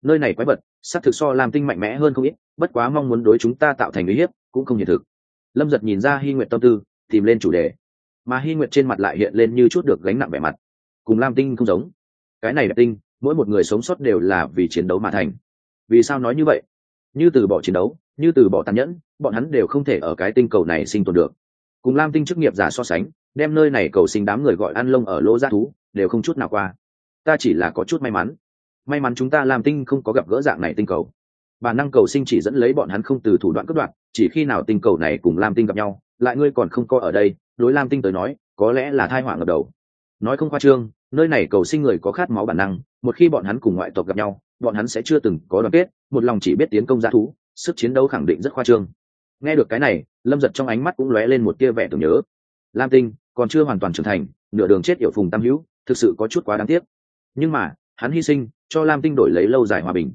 Nơi này quái vật sắc thực so làm tinh mạnh mẽ hơn không ít, bất quá mong muốn đối chúng ta tạo thành uy hiếp cũng không hiện thực. Lâm giật nhìn ra hy nguyện tâm tư, tìm lên chủ đề. Mà hy nguyện trên mặt lại hiện lên như chút được gánh nặng vẻ mặt. Cùng lam tinh không giống. Cái này đẹp tinh, mỗi một người sống sót đều là vì chiến đấu mà thành. Vì sao nói như vậy? Như từ bỏ chiến đấu, như từ bỏ tàn nhẫn, bọn hắn đều không thể ở cái tinh cầu này sinh tồn được. Cùng lam tinh chức nghiệp giả so sánh, đem nơi này cầu sinh đám người gọi ăn lông ở lỗ g thú, đều không chút nào qua. Ta chỉ là có chút may mắn may mắn chúng ta làm tinh không có gặp gỡ dạng này tinh cầu. Bản năng cầu sinh chỉ dẫn lấy bọn hắn không từ thủ đoạn cất đoạn chỉ khi nào tinh cầu này cùng lam tinh gặp nhau, lại ngươi còn không có ở đây, đối lam tinh tới nói, có lẽ là thai họa ngập đầu. Nói không khoa trương, nơi này cầu sinh người có khát máu bản năng, một khi bọn hắn cùng ngoại tộc gặp nhau, bọn hắn sẽ chưa từng có đoàn kết, một lòng chỉ biết tiến công g thú, sức chiến đấu khẳng định rất khoa trương. Nghe được cái này, lâm giật trong ánh mắt cũng lóe lên một tia vẻ tưởng nhớ. Lam tinh còn chưa hoàn toàn trưởng thành, nửa đường chết yểu phùng tam hữu, thực sự có chút quá đáng tiếc. Nhưng mà, hắn hy sinh cho lam tinh đổi lấy lâu dài hòa bình.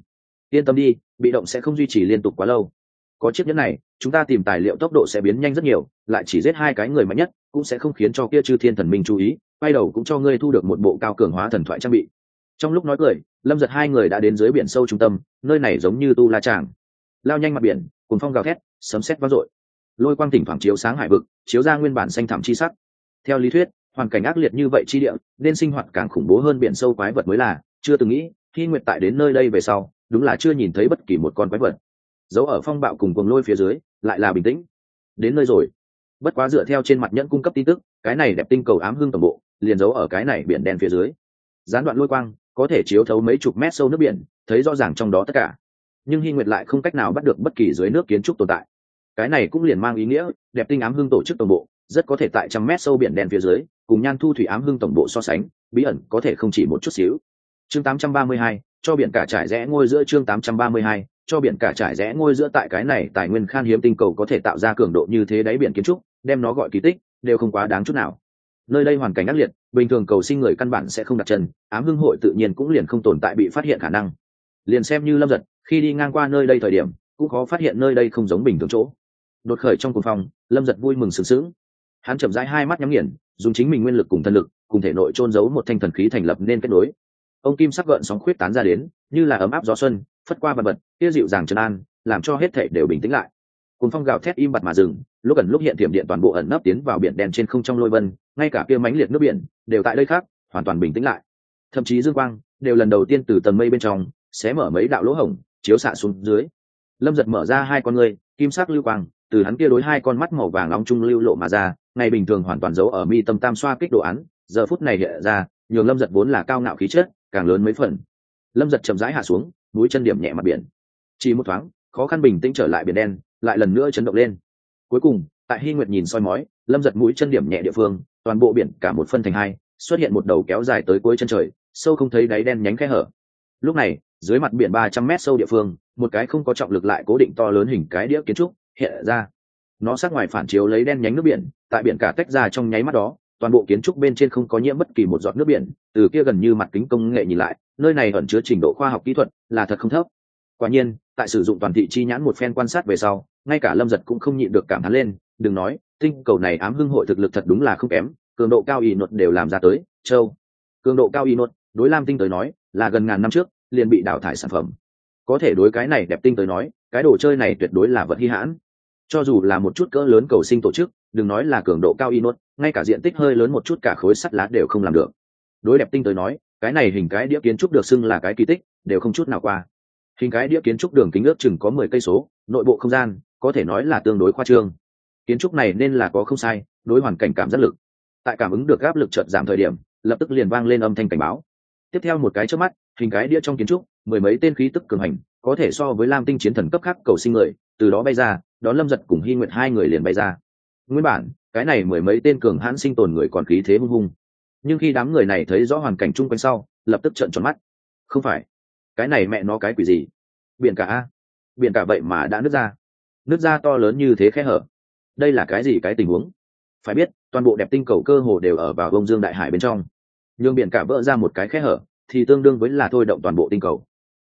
Yên tâm đi, bị động sẽ không duy trì liên tục quá lâu. Có chiếc nhẫn này, chúng ta tìm tài liệu tốc độ sẽ biến nhanh rất nhiều, lại chỉ giết hai cái người mạnh nhất, cũng sẽ không khiến cho kia chư thiên thần minh chú ý, quay đầu cũng cho ngươi thu được một bộ cao cường hóa thần thoại trang bị. Trong lúc nói cười, lâm giật hai người đã đến dưới biển sâu trung tâm, nơi này giống như tu la tràng. Lao nhanh mặt biển cùng phong gào thét, sấm sét vang dội. Lôi quang thỉnh thoảng chiếu sáng hải vực, chiếu ra nguyên bản xanh thẳm chi sắc. Theo lý thuyết, hoàn cảnh ác liệt như vậy chi địa, nên sinh hoạt càng khủng bố hơn biển sâu quái vật mới là, chưa từng nghĩ Hi nguyệt tại đến nơi đây về sau, đúng là chưa nhìn thấy bất kỳ một con quái vật. Giấu ở phong bạo cùng cuồng lôi phía dưới, lại là bình tĩnh. Đến nơi rồi. Bất quá dựa theo trên mặt nhẫn cung cấp tin tức, cái này đẹp tinh cầu ám hương tổng bộ, liền giấu ở cái này biển đen phía dưới. Gián đoạn lôi quang, có thể chiếu thấu mấy chục mét sâu nước biển, thấy rõ ràng trong đó tất cả. Nhưng hy nguyệt lại không cách nào bắt được bất kỳ dưới nước kiến trúc tồn tại. Cái này cũng liền mang ý nghĩa, đẹp tinh ám hưng tổ chức tổng bộ, rất có thể tại trăm mét sâu biển đen phía dưới, cùng nhan thu thủy ám hưng tổng bộ so sánh, bí ẩn có thể không chỉ một chút xíu chương 832, cho biển cả trải rẽ ngôi giữa chương 832, cho biển cả trải rẽ ngôi giữa tại cái này tài nguyên khan hiếm tinh cầu có thể tạo ra cường độ như thế đáy biển kiến trúc đem nó gọi kỳ tích đều không quá đáng chút nào. Nơi đây hoàn cảnh ác liệt bình thường cầu sinh người căn bản sẽ không đặt chân ám hưng hội tự nhiên cũng liền không tồn tại bị phát hiện khả năng. Liền xem như lâm giật khi đi ngang qua nơi đây thời điểm cũng khó phát hiện nơi đây không giống bình thường chỗ. Đột khởi trong cùng phòng lâm giật vui mừng sướng sướng hắn chậm rãi hai mắt nhắm nghiền dùng chính mình nguyên lực cùng thân lực cùng thể nội trôn giấu một thanh thần khí thành lập nên kết nối ông kim sắc gợn sóng khuyết tán ra đến, như là ấm áp gió xuân, phất qua vật vật kia dịu dàng trấn an, làm cho hết thể đều bình tĩnh lại. Cùng phong gào thét im bặt mà dừng, lúc ẩn lúc hiện tiệm điện toàn bộ ẩn nấp tiến vào biển đen trên không trong lôi vân, ngay cả kia mánh liệt nước biển, đều tại đây khác, hoàn toàn bình tĩnh lại. Thậm chí dương quang, đều lần đầu tiên từ tầng mây bên trong, xé mở mấy đạo lỗ hổng, chiếu xạ xuống dưới. Lâm giật mở ra hai con ngươi, kim sắc lưu quang, từ hắn kia đối hai con mắt màu vàng nóng trung lưu lộ mà ra, ngày bình thường hoàn toàn giấu ở mi tâm tam xoa kích đồ án, giờ phút này hiện ra, nhường lâm giật vốn là cao ngạo khí chất càng lớn mấy phần. Lâm giật chậm rãi hạ xuống mũi chân điểm nhẹ mặt biển. Chỉ một thoáng, khó khăn bình tĩnh trở lại biển đen, lại lần nữa chấn động lên. Cuối cùng, tại hy nguyệt nhìn soi mói, lâm giật mũi chân điểm nhẹ địa phương, toàn bộ biển cả một phân thành hai, xuất hiện một đầu kéo dài tới cuối chân trời, sâu không thấy đáy đen nhánh khe hở. Lúc này, dưới mặt biển ba trăm mét sâu địa phương, một cái không có trọng lực lại cố định to lớn hình cái đĩa kiến trúc hiện ra. Nó sát ngoài phản chiếu lấy đen nhánh nước biển, tại biển cả tách ra trong nháy mắt đó toàn bộ kiến trúc bên trên không có nhiễm bất kỳ một giọt nước biển, từ kia gần như mặt kính công nghệ nhìn lại, nơi này ẩn chứa trình độ khoa học kỹ thuật là thật không thấp. Quả nhiên, tại sử dụng toàn thị chi nhãn một phen quan sát về sau, ngay cả lâm giật cũng không nhịn được cảm thán lên, đừng nói, tinh cầu này ám hưng hội thực lực thật đúng là không kém, cường độ cao y nuột đều làm ra tới, châu. Cường độ cao y nuột đối lam tinh tới nói, là gần ngàn năm trước, liền bị đào thải sản phẩm. Có thể đối cái này đẹp tinh tới nói, cái đồ chơi này tuyệt đối là vật hy hãn. Cho dù là một chút cỡ lớn cầu sinh tổ chức đừng nói là cường độ cao y nốt, ngay cả diện tích hơi lớn một chút cả khối sắt lá đều không làm được. Đối đẹp tinh tới nói, cái này hình cái đĩa kiến trúc được xưng là cái kỳ tích, đều không chút nào qua. Hình cái đĩa kiến trúc đường kính ước chừng có mười cây số, nội bộ không gian, có thể nói là tương đối khoa trương. Kiến trúc này nên là có không sai, đối hoàn cảnh cảm giác lực. Tại cảm ứng được áp lực chợt giảm thời điểm, lập tức liền vang lên âm thanh cảnh báo. Tiếp theo một cái trước mắt, hình cái đĩa trong kiến trúc, mười mấy tên khí tức cường hành, có thể so với lam tinh chiến thần cấp khác cầu sinh người, từ đó bay ra, đón lâm giật cùng hy nguyện hai người liền bay ra nguyên bản, cái này mười mấy tên cường hãn sinh tồn người còn khí thế hung hung. Nhưng khi đám người này thấy rõ hoàn cảnh chung quanh sau, lập tức trợn tròn mắt. Không phải. Cái này mẹ nó cái quỷ gì? Biển cả a. Biển cả vậy mà đã nứt ra. Nứt ra to lớn như thế khẽ hở. Đây là cái gì cái tình huống? Phải biết, toàn bộ đẹp tinh cầu cơ hồ đều ở vào bông dương đại hải bên trong. Nhưng biển cả vỡ ra một cái khe hở, thì tương đương với là thôi động toàn bộ tinh cầu.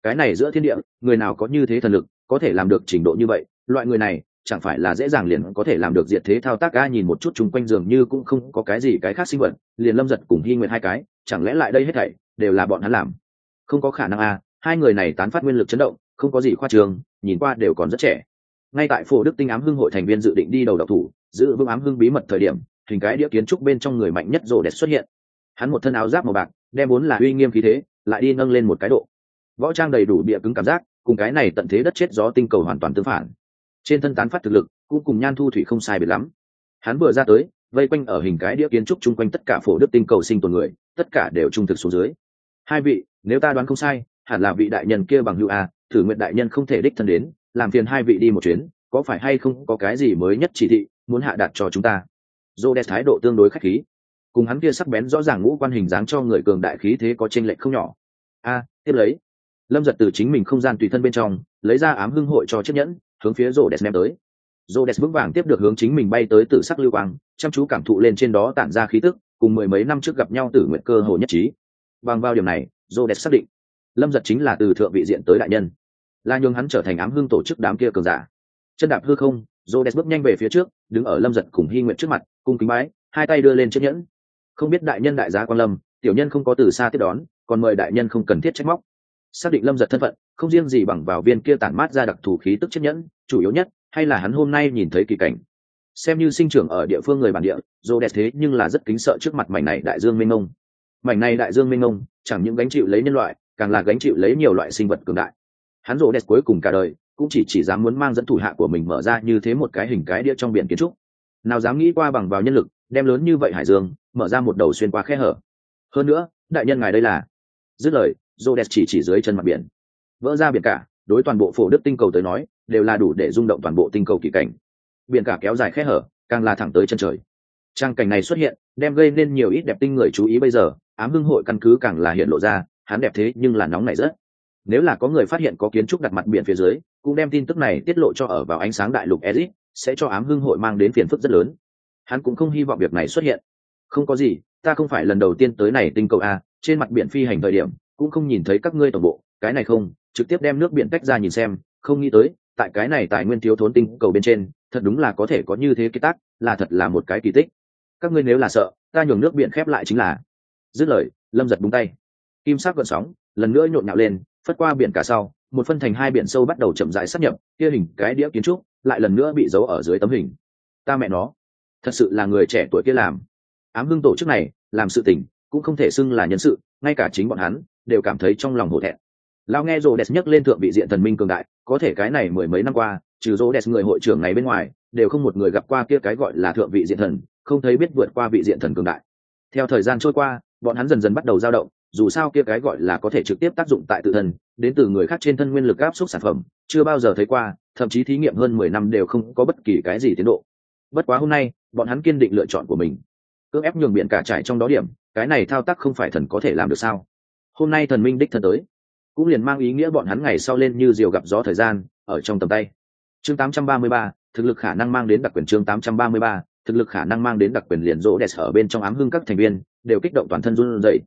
Cái này giữa thiên địa, người nào có như thế thần lực, có thể làm được trình độ như vậy? Loại người này chẳng phải là dễ dàng liền có thể làm được diệt thế thao tác? A, nhìn một chút chung quanh giường như cũng không có cái gì cái khác sinh vật, liền lâm giật cùng hy nguyện hai cái, chẳng lẽ lại đây hết thảy đều là bọn hắn làm? Không có khả năng a, hai người này tán phát nguyên lực chấn động, không có gì khoa trường, nhìn qua đều còn rất trẻ. Ngay tại phổ đức tinh ám hưng hội thành viên dự định đi đầu độc thủ, giữ vững ám hưng bí mật thời điểm, hình cái đĩa kiến trúc bên trong người mạnh nhất rồ đẹp xuất hiện. Hắn một thân áo giáp màu bạc, đem vốn là uy nghiêm khí thế, lại đi nâng lên một cái độ. Võ trang đầy đủ bịa cứng cảm giác, cùng cái này tận thế đất chết gió tinh cầu hoàn toàn tương phản trên thân tán phát thực lực, cũng cùng nhan thu thủy không sai biệt lắm. Hắn vừa ra tới, vây quanh ở hình cái đĩa kiến trúc chung quanh tất cả phổ đức tinh cầu sinh tồn người, tất cả đều trung thực xuống dưới. Hai vị, nếu ta đoán không sai, hẳn là vị đại nhân kia bằng hữu a, thử nguyện đại nhân không thể đích thân đến, làm phiền hai vị đi một chuyến, có phải hay không có cái gì mới nhất chỉ thị muốn hạ đặt cho chúng ta? Dô đẹp thái độ tương đối khách khí. Cùng hắn kia sắc bén rõ ràng ngũ quan hình dáng cho người cường đại khí thế có tranh lệch không nhỏ. A, tiếp lấy. Lâm giật từ chính mình không gian tùy thân bên trong, lấy ra ám hưng hội cho chiếc nhẫn hướng phía rô đès ném tới. Rô đès vững vàng tiếp được hướng chính mình bay tới từ sắc lưu quang, chăm chú cảm thụ lên trên đó tản ra khí tức, cùng mười mấy năm trước gặp nhau tử nguyện cơ hồ nhất trí. Bằng vào điểm này rô đès xác định, lâm giật chính là từ thượng vị diện tới đại nhân. Là nhường hắn trở thành ám hưng tổ chức đám kia cường giả. Chân đạp hư không rô đès bước nhanh về phía trước, đứng ở lâm giật cùng hy nguyện trước mặt, cung kính bái, hai tay đưa lên chiếc nhẫn. Không biết đại nhân đại giá quan lâm, tiểu nhân không có từ xa tiếp đón, còn mời đại nhân không cần thiết trách móc. Xác định lâm giật thân phận không riêng gì bằng vào viên kia tản mát ra đặc thù khí tức chiếc nhẫn chủ yếu nhất hay là hắn hôm nay nhìn thấy kỳ cảnh. Xem như sinh trưởng ở địa phương người bản địa dồ đẹp thế nhưng là rất kính sợ trước mặt mảnh này đại dương minh ngông. mảnh này đại dương minh ngông, chẳng những gánh chịu lấy nhân loại càng là gánh chịu lấy nhiều loại sinh vật cường đại. Hắn rộ đẹp cuối cùng cả đời cũng chỉ chỉ dám muốn mang dẫn thủ hạ của mình mở ra như thế một cái hình cái đĩa trong biển kiến trúc. Nào dám nghĩ qua bằng vào nhân lực đem lớn như vậy hải dương mở ra một đầu xuyên qua khe hở. Hơn nữa đại nhân ngài đây là? Dứt lời rô đẹp chỉ chỉ dưới chân mặt biển vỡ ra biển cả, đối toàn bộ phổ đức tinh cầu tới nói, đều là đủ để rung động toàn bộ tinh cầu kỳ cảnh. Biển cả kéo dài khe hở, càng là thẳng tới chân trời. Trang cảnh này xuất hiện, đem gây nên nhiều ít đẹp tinh người chú ý bây giờ, ám hưng hội căn cứ càng là hiện lộ ra, hắn đẹp thế nhưng là nóng này rất. Nếu là có người phát hiện có kiến trúc đặt mặt biển phía dưới, cũng đem tin tức này tiết lộ cho ở vào ánh sáng đại lục ezit sẽ cho ám hưng hội mang đến phiền phức rất lớn. Hắn cũng không hy vọng việc này xuất hiện. Không có gì, ta không phải lần đầu tiên tới này tinh cầu a, trên mặt biển phi hành thời điểm, cũng không nhìn thấy các ngươi tổng bộ, cái này không trực tiếp đem nước biển tách ra nhìn xem, không nghĩ tới, tại cái này tài nguyên thiếu thốn tinh cầu bên trên, thật đúng là có thể có như thế kỳ tác, là thật là một cái kỳ tích. Các ngươi nếu là sợ, ta nhường nước biển khép lại chính là. Dứt lời, lâm giật búng tay. Kim sắc gợn sóng, lần nữa nhộn nhạo lên, phất qua biển cả sau, một phân thành hai biển sâu bắt đầu chậm rãi sắp nhập, kia hình cái đĩa kiến trúc, lại lần nữa bị giấu ở dưới tấm hình. Ta mẹ nó, thật sự là người trẻ tuổi kia làm. Ám hưng tổ chức này, làm sự tình, cũng không thể xưng là nhân sự, ngay cả chính bọn hắn, đều cảm thấy trong lòng hổ thẹn lao nghe rô đès nhắc lên thượng vị diện thần minh cường đại, có thể cái này mười mấy năm qua, trừ rô đès người hội trưởng này bên ngoài, đều không một người gặp qua kia cái gọi là thượng vị diện thần, không thấy biết vượt qua vị diện thần cường đại. Theo thời gian trôi qua, bọn hắn dần dần bắt đầu dao động, dù sao kia cái gọi là có thể trực tiếp tác dụng tại tự thân, đến từ người khác trên thân nguyên lực áp suất sản phẩm, chưa bao giờ thấy qua, thậm chí thí nghiệm hơn mười năm đều không có bất kỳ cái gì tiến độ. Bất quá hôm nay, bọn hắn kiên định lựa chọn của mình. Cưỡng ép nhường biện cả trải trong đó điểm, cái này thao tác không phải thần có thể làm được sao? Hôm nay thần minh đích thần tới cũng liền mang ý nghĩa bọn hắn ngày sau lên như diều gặp gió thời gian ở trong tầm tay. Chương 833, thực lực khả năng mang đến đặc quyền chương 833, thực lực khả năng mang đến đặc quyền liền rỗ đẹp ở bên trong ám hưng các thành viên đều kích động toàn thân run rẩy.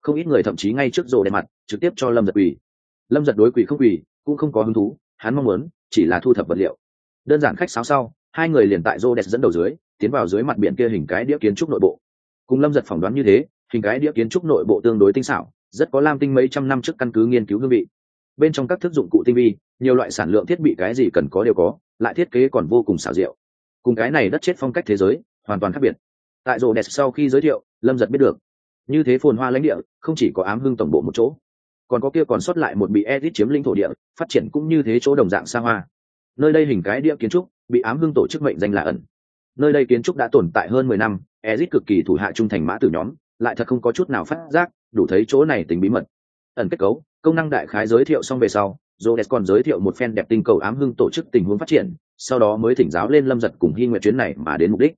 Không ít người thậm chí ngay trước rỗ đẹp mặt trực tiếp cho lâm giật quỳ. Lâm giật đối quỳ không quỳ cũng không có hứng thú hắn mong muốn chỉ là thu thập vật liệu. Đơn giản khách sáo sau hai người liền tại rô đẹp dẫn đầu dưới tiến vào dưới mặt biển kia hình cái đĩa kiến trúc nội bộ. Cùng lâm giật phỏng đoán như thế hình cái đĩa kiến trúc nội bộ tương đối tinh xảo rất có lam tinh mấy trăm năm trước căn cứ nghiên cứu hương vị. Bên trong các thức dụng cụ tinh vi, nhiều loại sản lượng thiết bị cái gì cần có đều có, lại thiết kế còn vô cùng xảo diệu. Cùng cái này đất chết phong cách thế giới, hoàn toàn khác biệt. Tại rô đẹp sau khi giới thiệu, lâm giật biết được. Như thế phồn hoa lãnh địa, không chỉ có ám hưng tổng bộ một chỗ, còn có kia còn sót lại một bị edit chiếm lĩnh thổ địa, phát triển cũng như thế chỗ đồng dạng xa hoa. Nơi đây hình cái địa kiến trúc, bị ám hưng tổ chức mệnh danh là ẩn. Nơi đây kiến trúc đã tồn tại hơn mười năm edit cực kỳ thủ hạ trung thành mã tử nhóm lại thật không có chút nào phát giác, đủ thấy chỗ này tính bí mật. Ẩn kết cấu, công năng đại khái giới thiệu xong về sau Rhodes còn giới thiệu một phen đẹp tinh cầu ám hưng tổ chức tình huống phát triển, sau đó mới thỉnh giáo lên lâm giật cùng hy nguyện chuyến này mà đến mục đích.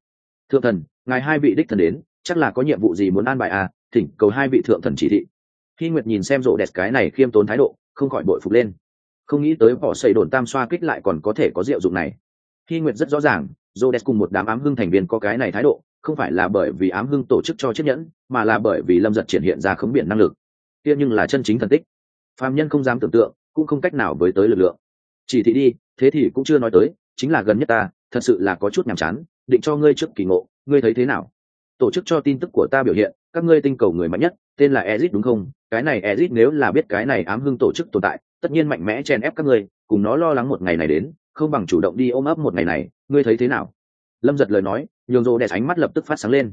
Thượng thần, ngài hai vị đích thần đến, chắc là có nhiệm vụ gì muốn an bài à? Thỉnh cầu hai vị thượng thần chỉ thị. Hy nguyệt nhìn xem rộ đẹp cái này khiêm tốn thái độ, không khỏi bội phục lên. Không nghĩ tới bỏ xây đồn tam xoa kích lại còn có thể có diệu dụng này. Hy nguyệt rất rõ ràng rộ đẹp cùng một đám ám hưng thành viên có cái này thái độ không phải là bởi vì ám hưng tổ chức cho chiếc nhẫn, mà là bởi vì lâm giật triển hiện ra khống biển năng lực. Kia nhưng là chân chính thần tích. Phạm nhân không dám tưởng tượng, cũng không cách nào với tới lực lượng. Chỉ thị đi, thế thì cũng chưa nói tới, chính là gần nhất ta, thật sự là có chút nhàm chán, định cho ngươi trước kỳ ngộ, ngươi thấy thế nào? Tổ chức cho tin tức của ta biểu hiện, các ngươi tinh cầu người mạnh nhất, tên là ezit đúng không? Cái này ezit nếu là biết cái này ám hưng tổ chức tồn tại, tất nhiên mạnh mẽ chèn ép các ngươi, cùng nó lo lắng một ngày này đến, không bằng chủ động đi ôm ấp một ngày này, ngươi thấy thế nào? Lâm giật lời nói nhường rô đẹp ánh mắt lập tức phát sáng lên.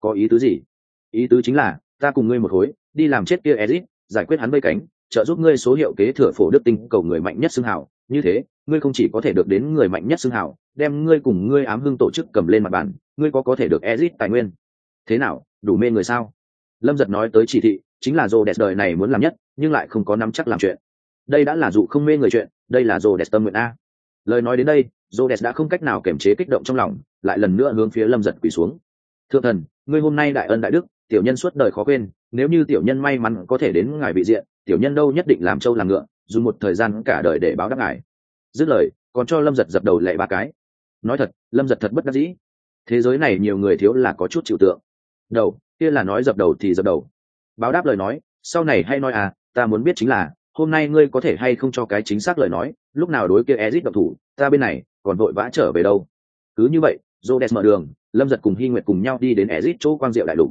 Có ý tứ gì? Ý tứ chính là, ta cùng ngươi một khối đi làm chết kia ezit, giải quyết hắn vây cánh, trợ giúp ngươi số hiệu kế thừa phổ đức tinh cầu người mạnh nhất xưng hảo như thế, ngươi không chỉ có thể được đến người mạnh nhất xưng hảo đem ngươi cùng ngươi ám hưng tổ chức cầm lên mặt bàn, ngươi có có thể được ezit tài nguyên. Thế nào, đủ mê người sao? Lâm giật nói tới chỉ thị, chính là rô đẹp đời này muốn làm nhất, nhưng lại không có nắm chắc làm chuyện. Đây đã là dụ không mê người chuyện, đây là rô đẹp tâm nguyện a. Lời nói đến đây Rhodes đã không cách nào kiềm chế kích động trong lòng, lại lần nữa hướng phía lâm giật quỳ xuống. Thượng thần, ngươi hôm nay đại ân đại đức, tiểu nhân suốt đời khó quên, nếu như tiểu nhân may mắn có thể đến ngài vị diện, tiểu nhân đâu nhất định làm trâu làm ngựa, dùng một thời gian cả đời để báo đáp ngài. Dứt lời, còn cho lâm giật dập đầu lệ ba cái. Nói thật, lâm giật thật bất đắc dĩ. Thế giới này nhiều người thiếu là có chút chịu tượng. Đầu, kia là nói dập đầu thì dập đầu. Báo đáp lời nói, sau này hay nói à ta muốn biết chính là, hôm nay ngươi có thể hay không cho cái chính xác lời nói lúc nào đối kia ezit độc thủ, ta bên này còn vội vã trở về đâu. Cứ như vậy Jodes mở đường, lâm giật cùng hy nguyệt cùng nhau đi đến ezit chỗ quang diệu đại lục.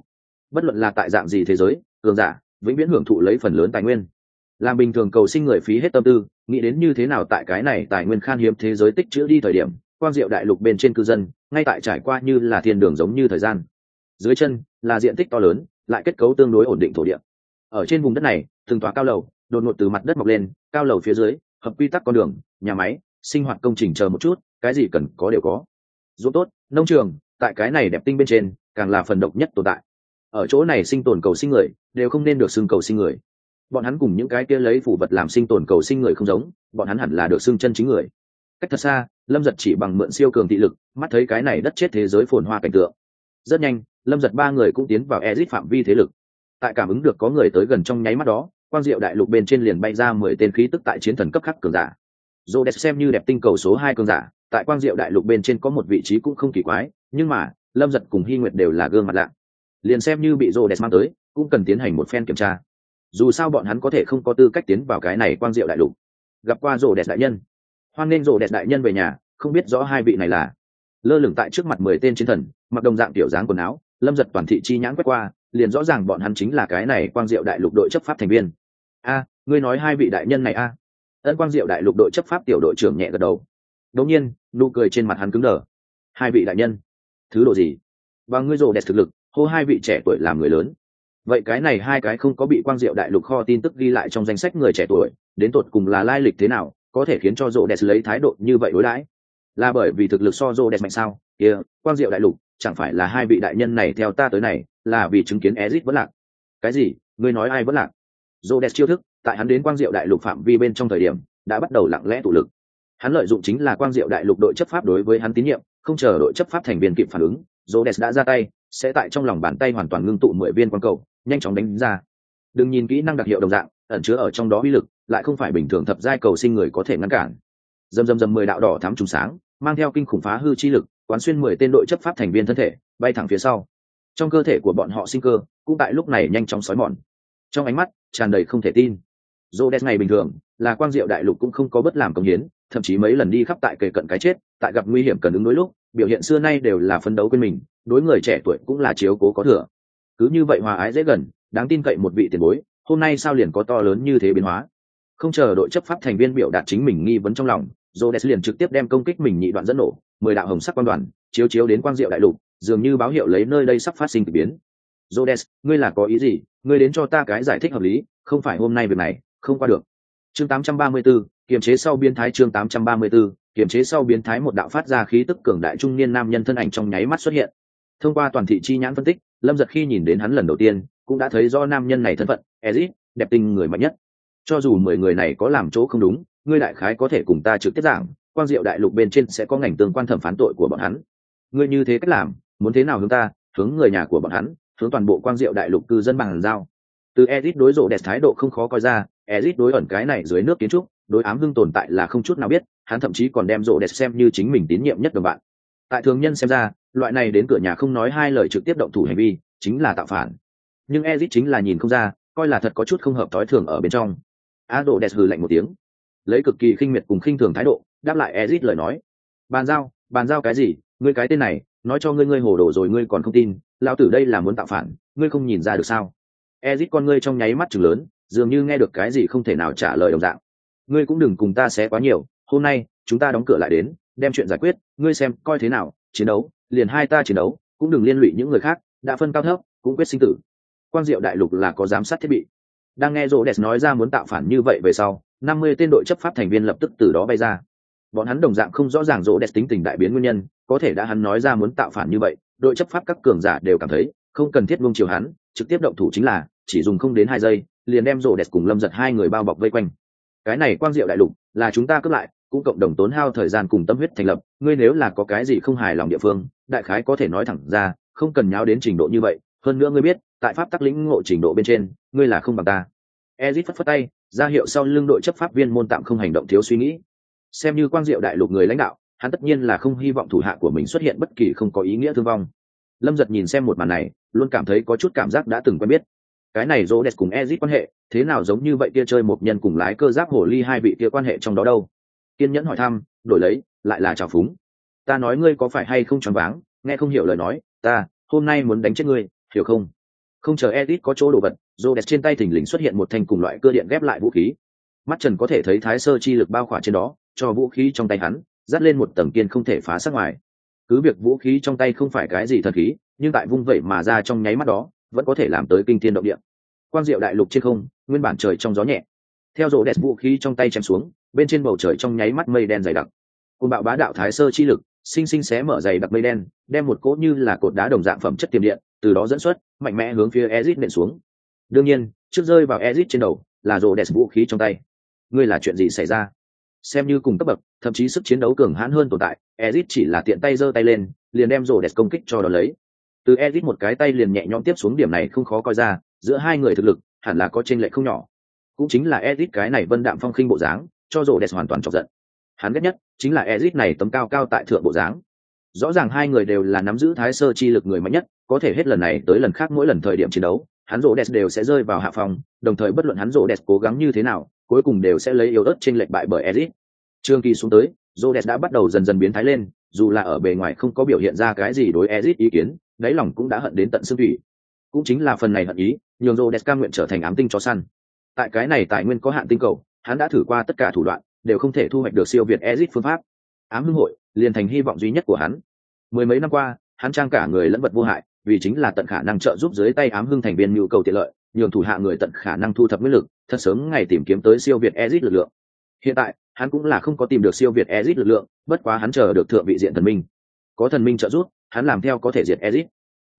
Bất luận là tại dạng gì thế giới, cường giả, vĩnh viễn hưởng thụ lấy phần lớn tài nguyên. Làm bình thường cầu sinh người phí hết tâm tư, nghĩ đến như thế nào tại cái này tài nguyên khan hiếm thế giới tích chữ đi thời điểm, quang diệu đại lục bên trên cư dân, ngay tại trải qua như là thiên đường giống như thời gian. Dưới chân là diện tích to lớn, lại kết cấu tương đối ổn định thổ địa. Ở trên vùng đất này, từng tòa cao lầu, đột ngột từ mặt đất mọc lên, cao lầu phía dưới hợp quy tắc con đường, nhà máy, sinh hoạt công trình chờ một chút, cái gì cần có đều có. Dù tốt, nông trường, tại cái này đẹp tinh bên trên, càng là phần độc nhất tồn tại. Ở chỗ này sinh tồn cầu sinh người, đều không nên được xưng cầu sinh người. Bọn hắn cùng những cái kia lấy phủ vật làm sinh tồn cầu sinh người không giống, bọn hắn hẳn là được xưng chân chính người. Cách thật xa, lâm giật chỉ bằng mượn siêu cường thị lực, mắt thấy cái này đất chết thế giới phồn hoa cảnh tượng. Rất nhanh, lâm giật ba người cũng tiến vào ezit phạm vi thế lực. Tại cảm ứng được có người tới gần trong nháy mắt đó quang diệu đại lục bên trên liền bay ra mười tên khí tức tại chiến thần cấp khắc cường giả. Dô đẹp xem như đẹp tinh cầu số hai cường giả, tại quang diệu đại lục bên trên có một vị trí cũng không kỳ quái, nhưng mà, lâm giật cùng hy nguyệt đều là gương mặt lạ. Liền xem như bị rô đẹp mang tới, cũng cần tiến hành một phen kiểm tra. Dù sao bọn hắn có thể không có tư cách tiến vào cái này quang diệu đại lục. Gặp qua rô đẹp đại nhân. Hoan nên rô đẹp đại nhân về nhà, không biết rõ hai vị này là. Lơ lửng tại trước mặt mười tên chiến thần, mặc đồng dạng tiểu dáng quần áo, lâm giật toàn thị chi nhãn quét qua, liền rõ ràng bọn hắn chính là cái này quang diệu đại lục đội chấp pháp thành viên a ngươi nói hai vị đại nhân này a. Ân quang diệu đại lục đội chấp pháp tiểu đội trưởng nhẹ gật đầu. Đống nhiên nụ cười trên mặt hắn cứng đờ. Hai vị đại nhân thứ độ gì? Và ngươi rồ đẹp thực lực hô hai vị trẻ tuổi làm người lớn. Vậy cái này hai cái không có bị quang diệu đại lục kho tin tức ghi lại trong danh sách người trẻ tuổi đến tột cùng là lai lịch thế nào có thể khiến cho rồ đẹp lấy thái độ như vậy đối đãi? Là bởi vì thực lực so rồ đẹp mạnh sao? Kia、yeah, quang diệu đại lục chẳng phải là hai vị đại nhân này theo ta tới này là vì chứng kiến ezit vẫn lạc. Cái gì? Ngươi nói ai vẫn lạc? Dô đẹp chiêu thức tại hắn đến quang diệu đại lục phạm vi bên trong thời điểm đã bắt đầu lặng lẽ tụ lực hắn lợi dụng chính là quang diệu đại lục đội chấp pháp đối với hắn tín nhiệm không chờ đội chấp pháp thành viên kịp phản ứng Rhodes đã ra tay, sẽ tại trong lòng bàn tay hoàn toàn ngưng tụ mười viên quang cầu, nhanh chóng đánh ra. Đừng nhìn kỹ năng đặc hiệu đồng dạng, ẩn chứa ở trong đó uy lực, lại không phải bình thường thập giai cầu sinh người có thể ngăn cản. Dầm dầm dầm mười đạo đỏ thắm trùng sáng, mang theo kinh khủng phá hư chi lực, quán xuyên mười tên đội chấp pháp thành viên thân thể, bay thẳng phía sau. Trong cơ thể của bọn họ sinh cơ, cũng tại lúc này nhanh chóng sói mòn. Trong ánh mắt tràn đầy không thể tin. Rhodes ngày bình thường, là quang diệu đại lục cũng không có bất làm công hiến, thậm chí mấy lần đi khắp tại kề cận cái chết, tại gặp nguy hiểm cần ứng đối lúc, biểu hiện xưa nay đều là phấn đấu quên mình đối người trẻ tuổi cũng là chiếu cố có thừa. Cứ như vậy hòa ái dễ gần đáng tin cậy một vị tiền bối hôm nay sao liền có to lớn như thế biến hóa? Không chờ đội chấp pháp thành viên biểu đạt chính mình nghi vấn trong lòng Rhodes liền trực tiếp đem công kích mình nhị đoạn dẫn nổ mười đạo hồng sắc quan đoàn chiếu chiếu đến quang diệu đại lục dường như báo hiệu lấy nơi đây sắp phát sinh k biến. Rhodes ngươi là có ý gì? Ngươi đến cho ta cái giải thích hợp lý không phải hôm nay việc này không qua được. Chương 834, kiềm chế sau biến thái chương 834, kiềm chế sau biến thái một đạo phát ra khí tức cường đại trung niên nam nhân thân ảnh trong nháy mắt xuất hiện. Thông qua toàn thị chi nhãn phân tích lâm giật khi nhìn đến hắn lần đầu tiên cũng đã thấy do nam nhân này thân phận ezit đẹp tình người mạnh nhất. Cho dù mười người này có làm chỗ không đúng ngươi đại khái có thể cùng ta trực tiếp giảng quang diệu đại lục bên trên sẽ có ngành tương quan thẩm phán tội của bọn hắn. Ngươi như thế cách làm muốn thế nào hướng ta hướng người nhà của bọn hắn hướng toàn bộ quang diệu đại lục cư dân bằng giao. Từ ezit đối rộ đẹp thái độ không khó coi ra, ezit đối ẩn cái này dưới nước kiến trúc, đối ám hưng tồn tại là không chút nào biết, hắn thậm chí còn đem rộ đẹp xem như chính mình tín nhiệm nhất đồng bạn. Tại thường nhân xem ra, loại này đến cửa nhà không nói hai lời trực tiếp động thủ hành vi, chính là tạo phản. Nhưng ezit chính là nhìn không ra, coi là thật có chút không hợp thói thường ở bên trong. A độ đẹp hừ lạnh một tiếng. Lấy cực kỳ khinh miệt cùng khinh thường thái độ, đáp lại ezit lời nói. Bàn giao bàn giao cái gì? Ngươi cái tên này, nói cho ngươi ngươi hồ đồ rồi ngươi còn không tin lão tử đây là muốn tạo phản, ngươi không nhìn ra được sao? Ezit con ngươi trong nháy mắt chừng lớn, dường như nghe được cái gì không thể nào trả lời đồng dạng. Ngươi cũng đừng cùng ta xé quá nhiều, hôm nay, chúng ta đóng cửa lại đến, đem chuyện giải quyết, ngươi xem, coi thế nào, chiến đấu, liền hai ta chiến đấu, cũng đừng liên lụy những người khác, đã phân cao thấp, cũng quyết sinh tử. Quang diệu đại lục là có giám sát thiết bị. Đang nghe rô đès nói ra muốn tạo phản như vậy về sau, năm mươi tên đội chấp pháp thành viên lập tức từ đó bay ra. Bọn hắn đồng dạng không rõ ràng rô đès tính tình đại biến nguyên nhân, có thể đã hắn nói ra muốn tạo phản như vậy đội chấp pháp các cường giả đều cảm thấy không cần thiết mông chiều hắn, trực tiếp động thủ chính là, chỉ dùng không đến hai giây, liền đem rổ đẹp cùng lâm giật hai người bao bọc vây quanh. Cái này quang diệu đại lục, là chúng ta cướp lại, cũng cộng đồng tốn hao thời gian cùng tâm huyết thành lập, ngươi nếu là có cái gì không hài lòng địa phương, đại khái có thể nói thẳng ra, không cần nháo đến trình độ như vậy, hơn nữa ngươi biết, tại pháp tắc lĩnh ngộ trình độ bên trên, ngươi là không bằng ta. Ezit phất phất tay, ra hiệu sau lưng đội chấp pháp viên môn tạm không hành động thiếu suy nghĩ. Xem như quang diệu đại lục người lãnh đạo hắn tất nhiên là không hy vọng thủ hạ của mình xuất hiện bất kỳ không có ý nghĩa thương vong. Lâm giật nhìn xem một màn này, luôn cảm thấy có chút cảm giác đã từng quen biết. Cái này rô đẹp cùng ezit quan hệ, thế nào giống như vậy kia chơi một nhân cùng lái cơ giáp hồ ly hai vị kia quan hệ trong đó đâu? Kiên nhẫn hỏi thăm, đổi lấy, lại là trào phúng. Ta nói ngươi có phải hay không choáng váng, nghe không hiểu lời nói, ta, hôm nay muốn đánh chết ngươi, hiểu không? Không chờ edit có chỗ đồ vật rô đẹp trên tay thình lình xuất hiện một thanh cùng loại cơ điện ghép lại vũ khí. Mắt trần có thể thấy thái sơ chi lực bao khỏa trên đó, cho vũ khí trong tay hắn dắt lên một tầng kiên không thể phá sát ngoài. Cứ việc vũ khí trong tay không phải cái gì thần khí, nhưng tại vung vẩy mà ra trong nháy mắt đó, vẫn có thể làm tới kinh thiên động địa. Quang diệu đại lục trên không, nguyên bản trời trong gió nhẹ. Theo rổ đẹp vũ khí trong tay chém xuống, bên trên bầu trời trong nháy mắt mây đen dày đặc. Côn bạo bá đạo thái sơ chi lực, sinh sinh xé mở dày đặc mây đen, đem một cỗ như là cột đá đồng dạng phẩm chất tiềm điện, từ đó dẫn xuất, mạnh mẽ hướng phía ezit nện xuống. Đương nhiên, trước rơi vào ezit trên đầu, là rổ đẹp vũ khí trong tay. Ngươi là chuyện gì xảy ra? Xem như cùng cấp bậc thậm chí sức chiến đấu cường hãn hơn tồn tại, ezit chỉ là tiện tay giơ tay lên, liền đem rổ đẹp công kích cho đó lấy. Từ ezit một cái tay liền nhẹ nhõm tiếp xuống điểm này không khó coi ra, giữa hai người thực lực hẳn là có tranh lệch không nhỏ. Cũng chính là ezit cái này vân đạm phong khinh bộ dáng, cho rổ đẹp hoàn toàn chọc giận. Hắn ghét nhất chính là ezit này tấm cao cao tại thượng bộ dáng. Rõ ràng hai người đều là nắm giữ thái sơ chi lực người mạnh nhất, có thể hết lần này tới lần khác mỗi lần thời điểm chiến đấu, hắn rổ đẹp đều sẽ rơi vào hạ phòng, đồng thời bất luận hắn rổ đẹp cố gắng như thế nào, cuối cùng đều sẽ lấy yếu ớt trên lệch bại bởi ezit trương kỳ xuống tới, Rhodes đã bắt đầu dần dần biến thái lên, dù là ở bề ngoài không có biểu hiện ra cái gì đối Ezic ý kiến, đáy lòng cũng đã hận đến tận xương thủy. Cũng chính là phần này hận ý, nhường Rhodes cam nguyện trở thành ám tinh cho săn. Tại cái này tài nguyên có hạn tinh cầu, hắn đã thử qua tất cả thủ đoạn, đều không thể thu hoạch được siêu việt Ezic phương pháp. Ám hưng hội, liền thành hy vọng duy nhất của hắn. Mười mấy năm qua, hắn trang cả người lẫn vật vô hại, vì chính là tận khả năng trợ giúp dưới tay ám hưng thành viên nhu cầu tiện lợi, nhường thủ hạ người tận khả năng thu thập nguyên lực, thật sớm ngày tìm kiếm tới siêu việt Ezic lực lượng. Hiện tại hắn cũng là không có tìm được siêu việt Ezic lực lượng bất quá hắn chờ được thượng vị diện thần minh. Có thần minh trợ giúp hắn làm theo có thể diệt Ezic.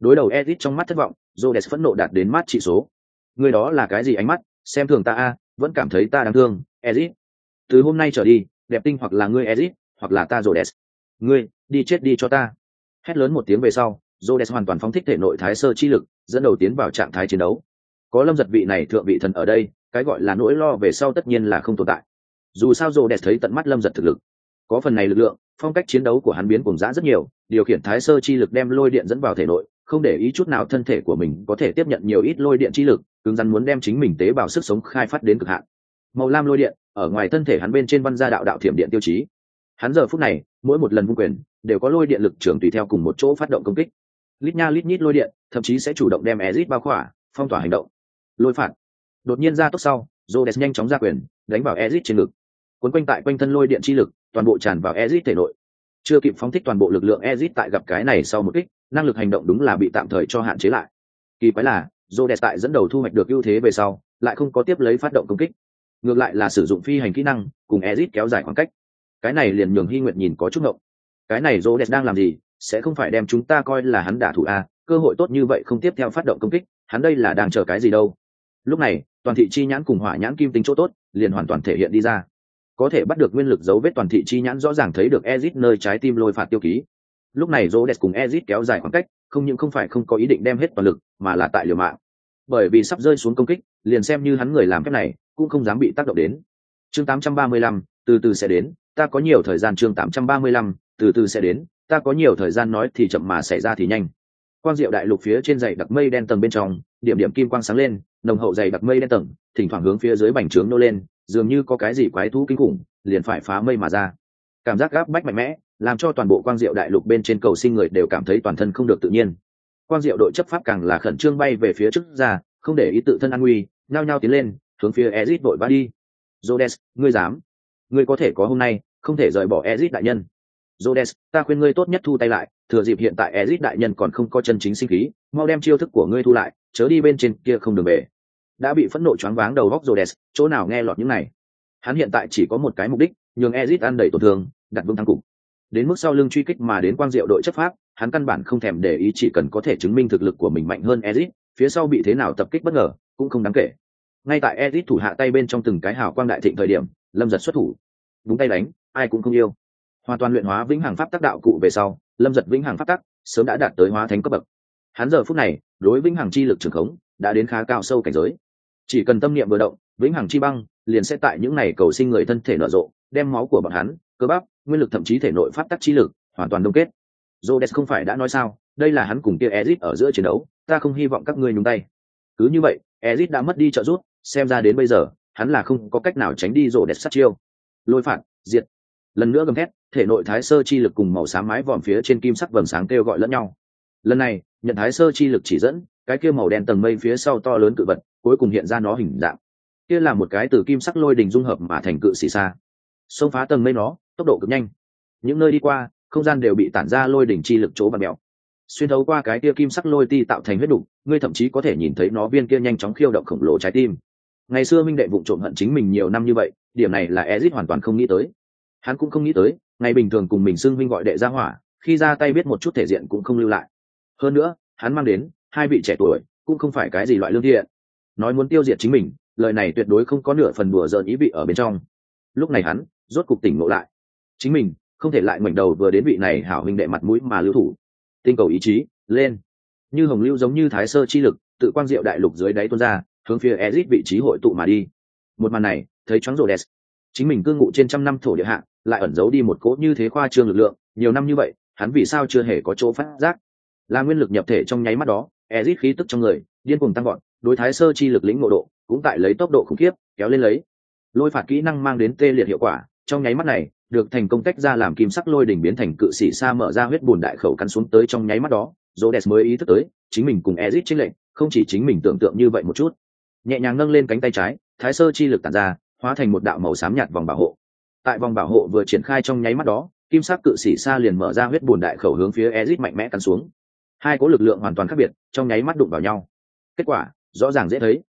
đối đầu Ezic trong mắt thất vọng jodes phẫn nộ đạt đến mắt trị số. Người đó là cái gì ánh mắt? Xem thường ta a vẫn cảm thấy ta đáng thương Ezic. từ hôm nay trở đi đẹp tinh hoặc là ngươi Ezic, hoặc là ta jodes ngươi đi chết đi cho ta. Hét lớn một tiếng về sau jodes hoàn toàn phóng thích thể nội thái sơ chi lực dẫn đầu tiến vào trạng thái chiến đấu. Có lâm giật vị này thượng vị thần ở đây cái gọi là nỗi lo về sau tất nhiên là không tồn tại dù sao jodes thấy tận mắt lâm giật thực lực. Có phần này lực lượng, phong cách chiến đấu của hắn biến cùng giã rất nhiều, điều khiển thái sơ chi lực đem lôi điện dẫn vào thể nội, không để ý chút nào thân thể của mình có thể tiếp nhận nhiều ít lôi điện chi lực, cứng rắn muốn đem chính mình tế bào sức sống khai phát đến cực hạn. Màu lam lôi điện, ở ngoài thân thể hắn bên trên văn gia đạo đạo thiểm điện tiêu chí. Hắn giờ phút này, mỗi một lần vung quyền, đều có lôi điện lực trưởng tùy theo cùng một chỗ phát động công kích. Lít nha lít nhít lôi điện, thậm chí sẽ chủ động đem ezit bao khỏa, phong tỏa hành động. Lôi phạt. Đột nhiên ra tốc sau jodes nhanh chóng ra quyền, đánh vào ezit trên ngực cuốn quanh tại quanh thân lôi điện chi lực, toàn bộ tràn vào ezit thể nội. Chưa kịp phóng thích toàn bộ lực lượng ezit tại gặp cái này sau một kích, năng lực hành động đúng là bị tạm thời cho hạn chế lại. Kỳ quái là jodes tại dẫn đầu thu hoạch được ưu thế về sau, lại không có tiếp lấy phát động công kích. Ngược lại là sử dụng phi hành kỹ năng, cùng ezit kéo dài khoảng cách. Cái này liền nhường hy nguyệt nhìn có chút ngộng. Cái này rô đẹp đang làm gì, sẽ không phải đem chúng ta coi là hắn đả thủ a, cơ hội tốt như vậy không tiếp theo phát động công kích, hắn đây là đang chờ cái gì đâu. Lúc này, toàn thị chi nhãn cùng hỏa nhãn kim tính chỗ tốt, liền hoàn toàn thể hiện đi ra có thể bắt được nguyên lực dấu vết toàn thị chi nhãn rõ ràng thấy được ezit nơi trái tim lôi phạt tiêu ký. Lúc này rô cùng ezit kéo dài khoảng cách không những không phải không có ý định đem hết toàn lực mà là tại liều mạng. Bởi vì sắp rơi xuống công kích liền xem như hắn người làm phép này cũng không dám bị tác động đến. Chương 835, từ từ sẽ đến ta có nhiều thời gian chương 835, từ từ sẽ đến ta có nhiều thời gian nói thì chậm mà xảy ra thì nhanh quang diệu đại lục phía trên dày đặc mây đen tầng bên trong điểm điểm kim quang sáng lên nồng hậu dày đặc mây đen tầng thỉnh thoảng hướng phía dưới bành trướng nô lên dường như có cái gì quái thú kinh khủng liền phải phá mây mà ra. Cảm giác gáp bách mạnh mẽ làm cho toàn bộ quang diệu đại lục bên trên cầu sinh người đều cảm thấy toàn thân không được tự nhiên. Quang diệu đội chấp pháp càng là khẩn trương bay về phía trước ra không để ý tự thân an nguy nhao nhao tiến lên hướng phía ezit vội vã đi. Rhodes, ngươi dám. Ngươi có thể có hôm nay không thể rời bỏ ezit đại nhân. Rhodes, ta khuyên ngươi tốt nhất thu tay lại thừa dịp hiện tại ezit đại nhân còn không có chân chính sinh khí mau đem chiêu thức của ngươi thu lại chớ đi bên trên kia không đường về. Đã bị phẫn nộ choáng váng đầu góc Rhodes, chỗ nào nghe lọt những này. Hắn hiện tại chỉ có một cái mục đích nhường ezit ăn đầy tổn thương đặt vững thắng cục. Đến mức sau lưng truy kích mà đến quang diệu đội chấp pháp hắn căn bản không thèm để ý chỉ cần có thể chứng minh thực lực của mình mạnh hơn ezit phía sau bị thế nào tập kích bất ngờ cũng không đáng kể. Ngay tại ezit thủ hạ tay bên trong từng cái hào quang đại thịnh thời điểm lâm giật xuất thủ. Đúng tay đánh ai cũng không yêu. Hoàn toàn luyện hóa vĩnh hằng pháp tác đạo cụ về sau lâm giật vĩnh hằng phát tắc, sớm đã đạt tới hóa thánh cấp bậc. Hắn giờ phút này, đối vĩnh hằng chi lực trường khống, đã đến khá cao sâu cảnh giới. Chỉ cần tâm niệm vừa động, vĩnh hằng chi băng liền sẽ tại những này cầu sinh người thân thể nở rộ, đem máu của bọn hắn, cơ bắp, nguyên lực thậm chí thể nội phát tắc chi lực, hoàn toàn đông kết. Rhodes không phải đã nói sao, đây là hắn cùng kia ezit ở giữa chiến đấu, ta không hy vọng các ngươi nhúng tay. Cứ như vậy, ezit đã mất đi trợ giúp, xem ra đến bây giờ, hắn là không có cách nào tránh đi Rhodes sát chiêu. Lôi phạt, diệt lần nữa gầm thét, thể nội thái sơ chi lực cùng màu xám mái vòm phía trên kim sắc vầng sáng kêu gọi lẫn nhau. Lần này, nhận thái sơ chi lực chỉ dẫn, cái kia màu đen tầng mây phía sau to lớn cự vật, cuối cùng hiện ra nó hình dạng. Kia là một cái từ kim sắc lôi đình dung hợp mà thành cự xì xa. Xông phá tầng mây nó, tốc độ cực nhanh. Những nơi đi qua, không gian đều bị tản ra lôi đỉnh chi lực chỗ và mèo. Xuyên thấu qua cái kia kim sắc lôi ti tạo thành huyết đục, ngươi thậm chí có thể nhìn thấy nó viên kia nhanh chóng khiêu động khổng lồ trái tim. Ngày xưa minh đệ vụ trộm hận chính mình nhiều năm như vậy, điểm này là ezit hoàn toàn không nghĩ tới hắn cũng không nghĩ tới, ngày bình thường cùng mình xưng minh gọi đệ ra hỏa, khi ra tay biết một chút thể diện cũng không lưu lại. Hơn nữa, hắn mang đến, hai vị trẻ tuổi, cũng không phải cái gì loại lương thiện. Nói muốn tiêu diệt chính mình, lời này tuyệt đối không có nửa phần đùa giỡn ý vị ở bên trong. Lúc này hắn, rốt cục tỉnh ngộ lại. Chính mình, không thể lại ngoảnh đầu vừa đến vị này hảo huynh đệ mặt mũi mà lưu thủ. Tinh cầu ý chí, lên. Như hồng lưu giống như thái sơ chi lực, tự quang diệu đại lục dưới đáy tuôn ra, hướng phía ezit vị trí hội tụ mà đi. Một màn này, thấy choáng rồ đẹp chính mình cư ngụ trên trăm năm thổ địa hạ, lại ẩn giấu đi một cỗ như thế khoa trương lực lượng, nhiều năm như vậy, hắn vì sao chưa hề có chỗ phát giác? Là nguyên lực nhập thể trong nháy mắt đó ezit khí tức trong người, điên cuồng tăng gọn đối thái sơ chi lực lĩnh ngộ độ, cũng tại lấy tốc độ khủng khiếp, kéo lên lấy. Lôi phạt kỹ năng mang đến tê liệt hiệu quả, trong nháy mắt này, được thành công tách ra làm kim sắc lôi đỉnh biến thành cự sĩ xa mở ra huyết bùn đại khẩu cắn xuống tới trong nháy mắt đó, Rhodes mới ý thức tới, chính mình cùng ezit chính lệnh không chỉ chính mình tưởng tượng như vậy một chút. Nhẹ nhàng nâng lên cánh tay trái, thái sơ chi lực tản ra hóa thành một đạo màu xám nhạt vòng bảo hộ. Tại vòng bảo hộ vừa triển khai trong nháy mắt đó, kim sắc cự sĩ sa liền mở ra huyết bùn đại khẩu hướng phía Ezic mạnh mẽ cắn xuống. Hai cỗ lực lượng hoàn toàn khác biệt, trong nháy mắt đụng vào nhau. Kết quả, rõ ràng dễ thấy.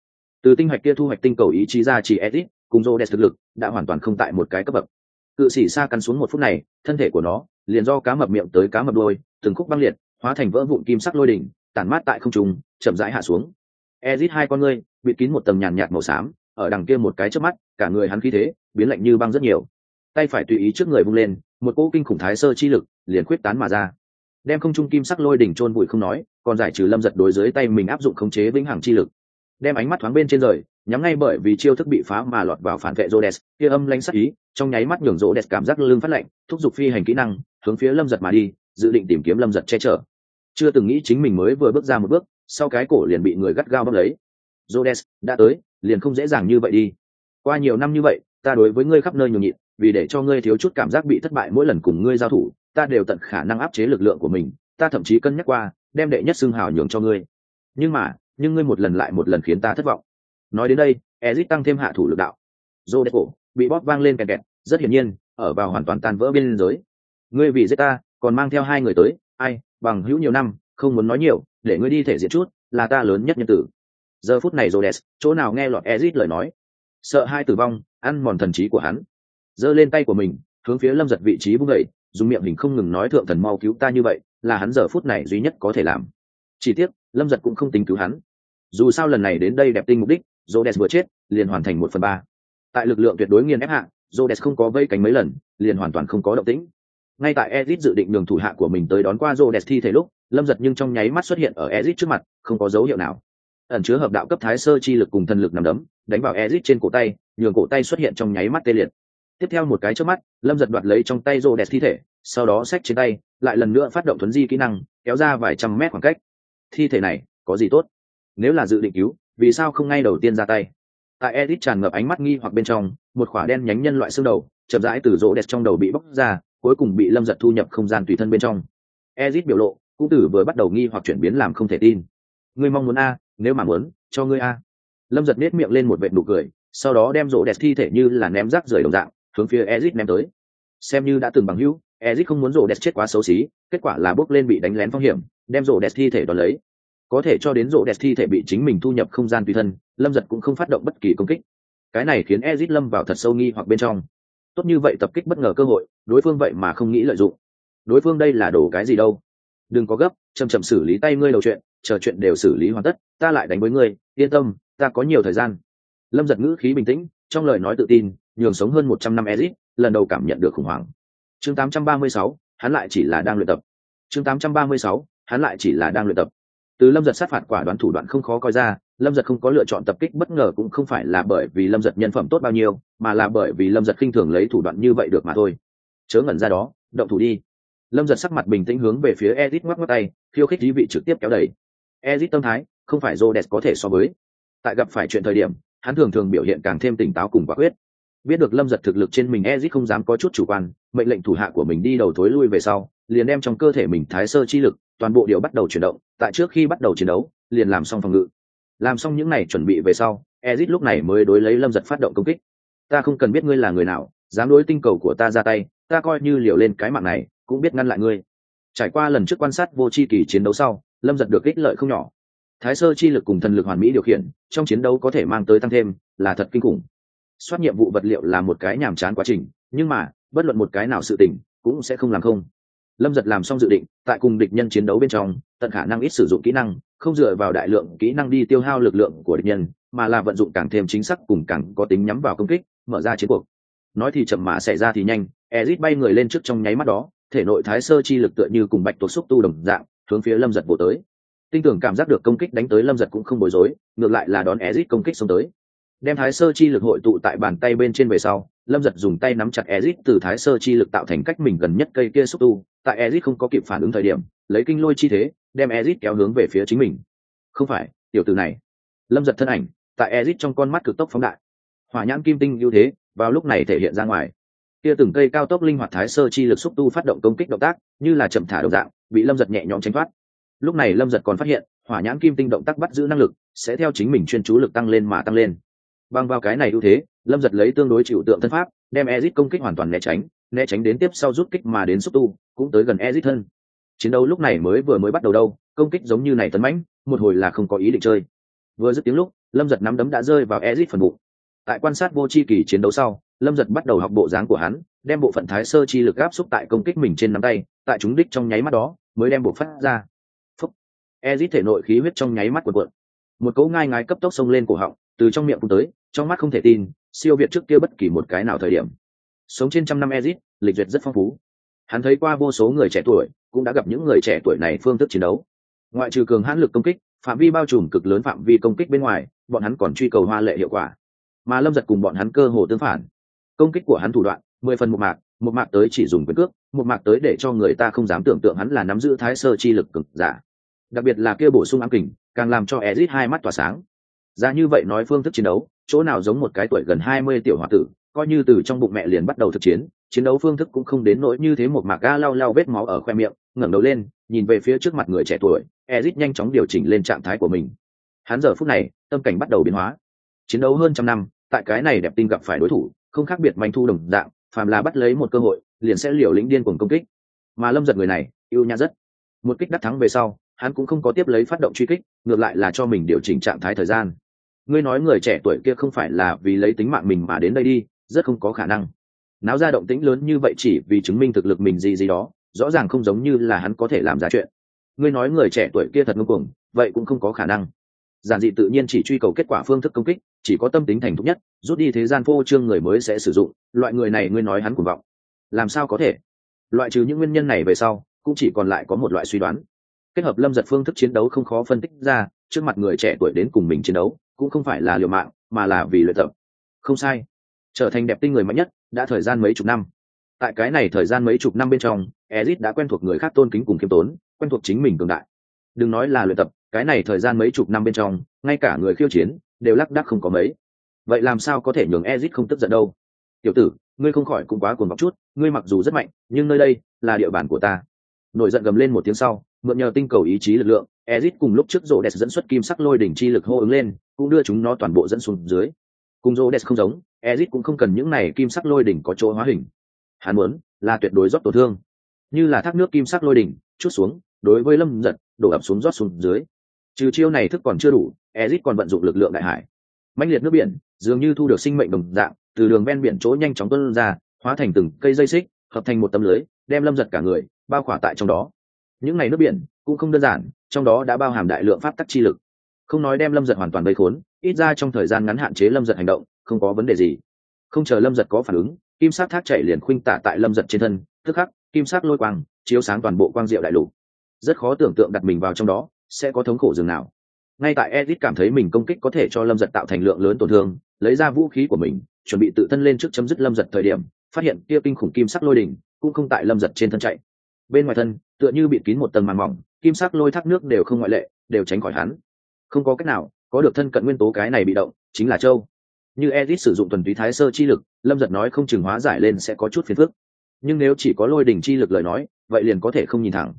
Từ tinh hoạch kia thu hoạch tinh cầu ý chí ra chỉ Ezic cùng Rhodes thực lực, đã hoàn toàn không tại một cái cấp bậc. Cự sĩ xa cắn xuống một phút này, thân thể của nó, liền do cá mập miệng tới cá mập đôi từng khúc băng liệt, hóa thành vỡ vụn kim sắc lôi đỉnh, tản mát tại không trung, chậm rãi hạ xuống. Ezit hai con ngươi, bịt kín một tầng nhàn nhạt màu xám, ở đằng kia một cái trước mắt cả người hắn khí thế biến lạnh như băng rất nhiều tay phải tùy ý trước người vung lên một cỗ kinh khủng thái sơ chi lực liền quyết tán mà ra đem không trung kim sắc lôi đỉnh trôn bụi không nói còn giải trừ lâm giật đối dưới tay mình áp dụng khống chế vĩnh hằng chi lực đem ánh mắt thoáng bên trên rời nhắm ngay bởi vì chiêu thức bị phá mà lọt vào phản vệ Rhodes, kia âm lãnh sắc ý, trong nháy mắt nhường Rhodes cảm giác lưng phát lạnh, thúc giục phi hành kỹ năng, hướng phía Lâm Giật mà đi, dự định tìm kiếm Lâm Giật che chở. Chưa từng nghĩ chính mình mới vừa bước ra một bước, sau cái cổ liền bị người gắt gao bắt lấy. Rhodes đã tới, liền không dễ dàng như vậy đi. Qua nhiều năm như vậy, ta đối với ngươi khắp nơi nhường nhịn, vì để cho ngươi thiếu chút cảm giác bị thất bại mỗi lần cùng ngươi giao thủ, ta đều tận khả năng áp chế lực lượng của mình, ta thậm chí cân nhắc qua, đem đệ nhất xương hào nhường cho ngươi. Nhưng mà, nhưng ngươi một lần lại một lần khiến ta thất vọng. Nói đến đây ezit tăng thêm hạ thủ lực đạo. Dô đẹp cổ bị bóp vang lên kẹt kẹt rất hiển nhiên ở vào hoàn toàn tan vỡ bên giới. Ngươi vì giết ta còn mang theo hai người tới ai bằng hữu nhiều năm không muốn nói nhiều để ngươi đi thể diện chút là ta lớn nhất nhân tử. Giờ phút này Rhodes, chỗ nào nghe lọt Ezit lời nói, sợ hai tử vong, ăn mòn thần trí của hắn. Giơ lên tay của mình, hướng phía Lâm Giật vị trí vung dậy, dùng miệng hình không ngừng nói thượng thần mau cứu ta như vậy, là hắn giờ phút này duy nhất có thể làm. Chỉ tiếc, Lâm Giật cũng không tính cứu hắn. Dù sao lần này đến đây đẹp tinh mục đích, Rhodes vừa chết, liền hoàn thành một phần ba. Tại lực lượng tuyệt đối nghiền ép hạng, Rhodes không có vây cánh mấy lần, liền hoàn toàn không có động tĩnh. Ngay tại ezit dự định đường thủ hạ của mình tới đón qua Rhodes thi thể lúc, Lâm giật nhưng trong nháy mắt xuất hiện ở ezit trước mặt, không có dấu hiệu nào. Ẩn chứa hợp đạo cấp thái sơ chi lực cùng thần lực nằm đấm, đánh vào Ezit trên cổ tay, nhường cổ tay xuất hiện trong nháy mắt tê liệt. Tiếp theo một cái chớp mắt, Lâm giật đoạt lấy trong tay Rhodes thi thể, sau đó xách trên tay, lại lần nữa phát động thuấn di kỹ năng, kéo ra vài trăm mét khoảng cách. Thi thể này, có gì tốt? Nếu là dự định cứu, vì sao không ngay đầu tiên ra tay? tại edit tràn ngập ánh mắt nghi hoặc bên trong một khỏa đen nhánh nhân loại xương đầu chậm rãi từ rỗ đẹp trong đầu bị bóc ra cuối cùng bị lâm giật thu nhập không gian tùy thân bên trong ezit biểu lộ cũng tử vừa bắt đầu nghi hoặc chuyển biến làm không thể tin ngươi mong muốn a nếu mà muốn, cho ngươi a. Lâm giật nết miệng lên một vệt nụ cười, sau đó đem rỗ đẹp thi thể như là ném rác rời đồng dạng, hướng phía ezit ném tới. Xem như đã từng bằng hữu ezit không muốn rỗ đẹp chết quá xấu xí, kết quả là bước lên bị đánh lén phong hiểm, đem rỗ đẹp thi thể đón lấy. Có thể cho đến rỗ đẹp thi thể bị chính mình thu nhập không gian tùy thân, lâm giật cũng không phát động bất kỳ công kích. Cái này khiến ezit lâm vào thật sâu nghi hoặc bên trong. Tốt như vậy tập kích bất ngờ cơ hội, đối phương vậy mà không nghĩ lợi dụng. Đối phương đây là đồ cái gì đâu? Đừng có gấp chầm chậm xử lý tay ngươi đầu chuyện, chờ chuyện đều xử lý hoàn tất ta lại đánh với ngươi yên tâm ta có nhiều thời gian. Lâm giật ngữ khí bình tĩnh trong lời nói tự tin nhường sống hơn một trăm năm ezit lần đầu cảm nhận được khủng hoảng. Chương 836, hắn lại chỉ là đang luyện tập. Chương 836, hắn lại chỉ là đang luyện tập. Từ lâm giật sát phạt quả đoán thủ đoạn không khó coi ra lâm giật không có lựa chọn tập kích bất ngờ cũng không phải là bởi vì lâm giật nhân phẩm tốt bao nhiêu mà là bởi vì lâm giật khinh thường lấy thủ đoạn như vậy được mà thôi. Chớ ngẩn ra đó động thủ đi. Lâm giật sắc mặt bình tĩnh hướng về phía ezit ngoắc ngoắc tay khiêu khích dí vị trực tiếp kéo đẩy. Ezit tâm thái không phải Rhodes đẹp có thể so với. Tại gặp phải chuyện thời điểm, hắn thường thường biểu hiện càng thêm tỉnh táo cùng quả quyết. Biết được lâm giật thực lực trên mình Ezic không dám có chút chủ quan, mệnh lệnh thủ hạ của mình đi đầu thối lui về sau, liền đem trong cơ thể mình thái sơ chi lực, toàn bộ điều bắt đầu chuyển động, tại trước khi bắt đầu chiến đấu, liền làm xong phòng ngự. Làm xong những này chuẩn bị về sau, Ezic lúc này mới đối lấy lâm giật phát động công kích. Ta không cần biết ngươi là người nào, dám đối tinh cầu của ta ra tay, ta coi như liều lên cái mạng này, cũng biết ngăn lại ngươi. Trải qua lần trước quan sát vô chi kỳ chiến đấu sau, lâm giật được ích lợi không nhỏ thái sơ chi lực cùng thần lực hoàn mỹ điều khiển, trong chiến đấu có thể mang tới tăng thêm, là thật kinh khủng. Soát nhiệm vụ vật liệu là một cái nhàm chán quá trình, nhưng mà, bất luận một cái nào sự tỉnh cũng sẽ không làm không. Lâm giật làm xong dự định, tại cùng địch nhân chiến đấu bên trong, tận khả năng ít sử dụng kỹ năng, không dựa vào đại lượng kỹ năng đi tiêu hao lực lượng của địch nhân, mà là vận dụng càng thêm chính xác cùng càng có tính nhắm vào công kích, mở ra chiến cuộc. Nói thì chậm mà xảy ra thì nhanh ezit bay người lên trước trong nháy mắt đó, thể nội thái sơ chi lực tựa như cùng bạch tuộc xúc tu đồng dạng, hướng phía lâm giật bổ tới tinh tưởng cảm giác được công kích đánh tới lâm giật cũng không bối rối, ngược lại là đón ezit công kích xông tới. Đem thái sơ chi lực hội tụ tại bàn tay bên trên về sau, lâm giật dùng tay nắm chặt ezit từ thái sơ chi lực tạo thành cách mình gần nhất cây kia xúc tu, tại ezit không có kịp phản ứng thời điểm, lấy kinh lôi chi thế, đem ezit kéo hướng về phía chính mình. Không phải, tiểu từ này. Lâm giật thân ảnh, tại ezit trong con mắt cực tốc phóng đại. Hỏa nhãn kim tinh ưu thế, vào lúc này thể hiện ra ngoài. Kia từng cây cao tốc linh hoạt thái sơ chi lực xúc tu phát động công kích động tác, như là chậm thả đầu dạng, bị lâm giật nhẹ nhõm tránh thoát lúc này lâm giật còn phát hiện, hỏa nhãn kim tinh động tác bắt giữ năng lực, sẽ theo chính mình chuyên chú lực tăng lên mà tăng lên. Bằng vào cái này ưu thế, lâm giật lấy tương đối chịu tượng thân pháp, đem ezit công kích hoàn toàn né tránh né tránh đến tiếp sau rút kích mà đến xúc tu, cũng tới gần ezit thân. Chiến đấu lúc này mới vừa mới bắt đầu đâu, công kích giống như này tấn mãnh, một hồi là không có ý định chơi. Vừa dứt tiếng lúc, lâm giật nắm đấm đã rơi vào ezit phần bụng. Tại quan sát vô c h i kỳ chiến đấu sau, lâm giật bắt đầu học bộ dáng của hắn, đem bộ phận thái sơ chi lực áp xúc tại công kích mình trên nắm tay, tại chúng đích trong nháy mắt đó, mới đem bộ phát ra ezit thể nội khí huyết trong nháy mắt cuộn. Quận một cỗ ngai ngái cấp tốc xông lên cổ họng, từ trong miệng phun tới, trong mắt không thể tin, siêu việt trước kia bất kỳ một cái nào thời điểm. Sống trên trăm năm ezit, lịch duyệt rất phong phú. Hắn thấy qua vô số người trẻ tuổi, cũng đã gặp những người trẻ tuổi này phương thức chiến đấu. Ngoại trừ cường hãn lực công kích, phạm vi bao trùm cực lớn phạm vi công kích bên ngoài, bọn hắn còn truy cầu hoa lệ hiệu quả. Mà lâm giật cùng bọn hắn cơ hồ tương phản. Công kích của hắn thủ đoạn, mười phần một mạc một mạc tới chỉ dùng quyền cước một mạc tới để cho người ta không dám tưởng tượng hắn là nắm giữ thái sơ chi lực cực giả đặc biệt là kia bổ sung ám kình, càng làm cho ezit hai mắt tỏa sáng. Ra như vậy nói phương thức chiến đấu, chỗ nào giống một cái tuổi gần hai mươi tiểu h o a tử, coi như từ trong bụng mẹ liền bắt đầu thực chiến chiến đấu phương thức cũng không đến nỗi như thế một mạc ga lau lau vết máu ở khoe miệng, ngẩng đầu lên, nhìn về phía trước mặt người trẻ tuổi, ezit nhanh chóng điều chỉnh lên trạng thái của mình. Hắn giờ phút này, tâm cảnh bắt đầu biến hóa. Chiến đấu hơn trăm năm, tại cái này đẹp tin gặp phải đối thủ, không khác biệt manh thu đồng dạng, phàm là bắt lấy một cơ hội, liền sẽ liều lĩnh điên cuồng công kích. Mà lâm giật người này, yêu nhã rất. Một kích đắc thắng về sau hắn cũng không có tiếp lấy phát động truy kích, ngược lại là cho mình điều chỉnh trạng thái thời gian. Ngươi nói người trẻ tuổi kia không phải là vì lấy tính mạng mình mà đến đây đi, rất không có khả năng. Náo ra động tĩnh lớn như vậy chỉ vì chứng minh thực lực mình gì gì đó, rõ ràng không giống như là hắn có thể làm ra chuyện. Ngươi nói người trẻ tuổi kia thật ngưng cuồng, vậy cũng không có khả năng. Giản dị tự nhiên chỉ truy cầu kết quả phương thức công kích, chỉ có tâm tính thành thục nhất, rút đi thế gian phô trương người mới sẽ sử dụng, loại người này ngươi nói hắn cuồng vọng. Làm sao có thể? Loại trừ những nguyên nhân này về sau, cũng chỉ còn lại có một loại suy đoán kết hợp lâm giật phương thức chiến đấu không khó phân tích ra, trước mặt người trẻ tuổi đến cùng mình chiến đấu, cũng không phải là liều mạng, mà là vì luyện tập. Không sai. Trở thành đẹp tinh người mạnh nhất, đã thời gian mấy chục năm. Tại cái này thời gian mấy chục năm bên trong ezit đã quen thuộc người khác tôn kính cùng khiêm tốn, quen thuộc chính mình cường đại. Đừng nói là luyện tập, cái này thời gian mấy chục năm bên trong, ngay cả người khiêu chiến, đều lắc đắc không có mấy. Vậy làm sao có thể nhường ezit không tức giận đâu? Tiểu tử, ngươi không khỏi cũng quá cuồng vọng chút, ngươi mặc dù rất mạnh, nhưng nơi đây là địa bàn của ta. Nổi giận gầm lên một tiếng sau mượn nhờ tinh cầu ý chí lực lượng ezit cùng lúc trước rô đès dẫn xuất kim sắc lôi đỉnh chi lực hô ứng lên, cũng đưa chúng nó toàn bộ dẫn xuống dưới. Cùng rô đès không giống ezit cũng không cần những này kim sắc lôi đỉnh có chỗ hóa hình. Hắn muốn là tuyệt đối rót tổn thương. Như là thác nước kim sắc lôi đỉnh, chút xuống, đối với lâm giật, đổ ập xuống rót xuống dưới. Trừ chiêu này thức còn chưa đủ ezit còn vận dụng lực lượng đại hải. Mãnh liệt nước biển, dường như thu được sinh mệnh đồng dạng, từ đường ven biển chỗ nhanh chóng tuân ra, hóa thành từng cây dây xích, hợp thành một tấm lưới, đem lâm giật cả người bao khỏa tại trong đó những ngày nước biển cũng không đơn giản, trong đó đã bao hàm đại lượng pháp tắc chi lực. Không nói đem lâm giật hoàn toàn vây khốn, ít ra trong thời gian ngắn hạn chế lâm giật hành động, không có vấn đề gì. Không chờ lâm giật có phản ứng, kim sắc thác chạy liền khuynh tả tại lâm giật trên thân, tức khắc, kim sắc lôi quang chiếu sáng toàn bộ quang diệu đại lục. Rất khó tưởng tượng đặt mình vào trong đó, sẽ có thống khổ dường nào. Ngay tại edit cảm thấy mình công kích có thể cho lâm giật tạo thành lượng lớn tổn thương, lấy ra vũ khí của mình, chuẩn bị tự thân lên trước chấm dứt lâm giật thời điểm, phát hiện kia kinh khủng kim sắc lôi đỉnh cũng không tại lâm giật trên thân chạy bên ngoài thân tựa như bị kín một tầng màn mỏng kim sắc lôi thác nước đều không ngoại lệ đều tránh khỏi hắn. Không có cách nào có được thân cận nguyên tố cái này bị động chính là châu. Như edit sử dụng tuần túy thái sơ chi lực lâm giật nói không chừng hóa giải lên sẽ có chút phiền phức. Nhưng nếu chỉ có lôi đỉnh chi lực lời nói vậy liền có thể không nhìn thẳng.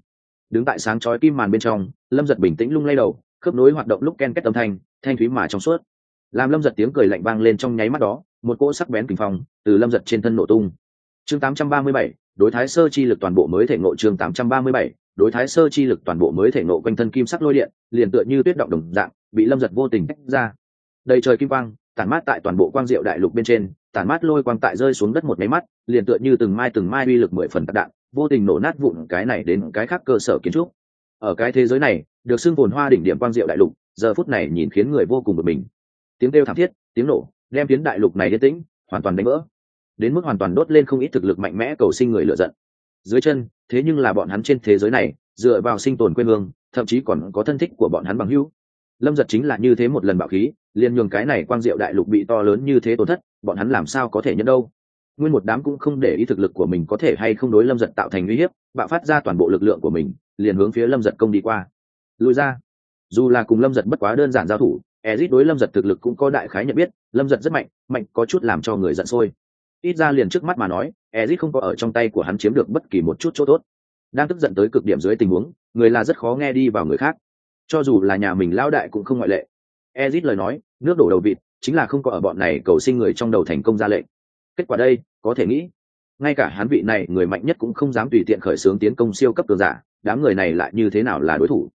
Đứng tại sáng chói kim màn bên trong lâm giật bình tĩnh lung lay đầu khớp nối hoạt động lúc ken kết âm thanh thanh thúy mà trong suốt. Làm lâm giật tiếng cười lạnh vang lên trong nháy mắt đó một cỗ sắc bén kinh phong từ lâm giật trên thân nổ tung. Chương 837, đối thái sơ chi lực toàn bộ mới thể ngộ chương 837, đối thái sơ chi lực toàn bộ mới thể ngộ quanh thân kim sắc lôi điện liền tựa như tuyết động đồng dạng bị lâm giật vô tình tách ra. Đầy trời kim quang tản mát tại toàn bộ quang diệu đại lục bên trên tản mát lôi quang tại rơi xuống đất một mấy mắt liền tựa như từng mai từng mai uy lực mười phần tạc đạn vô tình nổ nát vụn cái này đến cái khác cơ sở kiến trúc. Ở cái thế giới này được xưng vồn hoa đỉnh điểm quang diệu đại lục giờ phút này nhìn khiến người vô cùng bực mình. Tiếng kêu thảm thiết tiếng nổ đem tiếng đại lục này yên tĩnh hoàn toàn đánh vỡ đến mức hoàn toàn đốt lên không ít thực lực mạnh mẽ cầu sinh người lựa giận. Dưới chân, thế nhưng là bọn hắn trên thế giới này, dựa vào sinh tồn quê hương, thậm chí còn có thân thích của bọn hắn bằng hữu. Lâm giật chính là như thế một lần bạo khí, liền nhường cái này quang diệu đại lục bị to lớn như thế tổn thất, bọn hắn làm sao có thể nhận đâu? Nguyên một đám cũng không để ý thực lực của mình có thể hay không đối lâm giật tạo thành uy hiếp, bạo phát ra toàn bộ lực lượng của mình, liền hướng phía lâm giật công đi qua. Lùi ra. Dù là cùng lâm giật bất quá đơn giản giao thủ ezit đối lâm giật thực lực cũng có đại khái nhận biết, lâm giật rất mạnh mạnh có chút làm cho người giận sôi ít ra liền trước mắt mà nói ezit không có ở trong tay của hắn chiếm được bất kỳ một chút chỗ tốt. Đang tức giận tới cực điểm dưới tình huống, người là rất khó nghe đi vào người khác. Cho dù là nhà mình lao đại cũng không ngoại lệ. Ezit lời nói, nước đổ đầu vịt, chính là không có ở bọn này cầu sinh người trong đầu thành công ra lệnh. Kết quả đây, có thể nghĩ, ngay cả hắn vị này người mạnh nhất cũng không dám tùy tiện khởi xướng tiến công siêu cấp cường giả, đám người này lại như thế nào là đối thủ?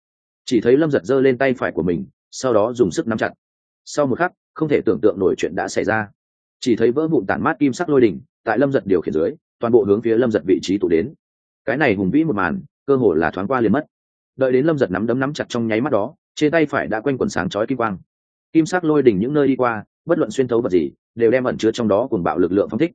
Chỉ thấy lâm giật giơ lên tay phải của mình, sau đó dùng sức nắm chặt. Sau một khắc, không thể tưởng tượng nổi chuyện đã xảy ra chỉ thấy vỡ vụn tản mát kim sắc lôi đỉnh, tại lâm giật điều khiển dưới, toàn bộ hướng phía lâm giật vị trí tụ đến. Cái này hùng vĩ một màn, cơ hồ là thoáng qua liền mất. Đợi đến lâm giật nắm đấm nắm chặt trong nháy mắt đó, trên tay phải đã quanh quần sáng chói kim quang. Kim sắc lôi đỉnh những nơi đi qua, bất luận xuyên thấu vật gì, đều đem ẩn chứa trong đó cùng bạo lực lượng phong thích.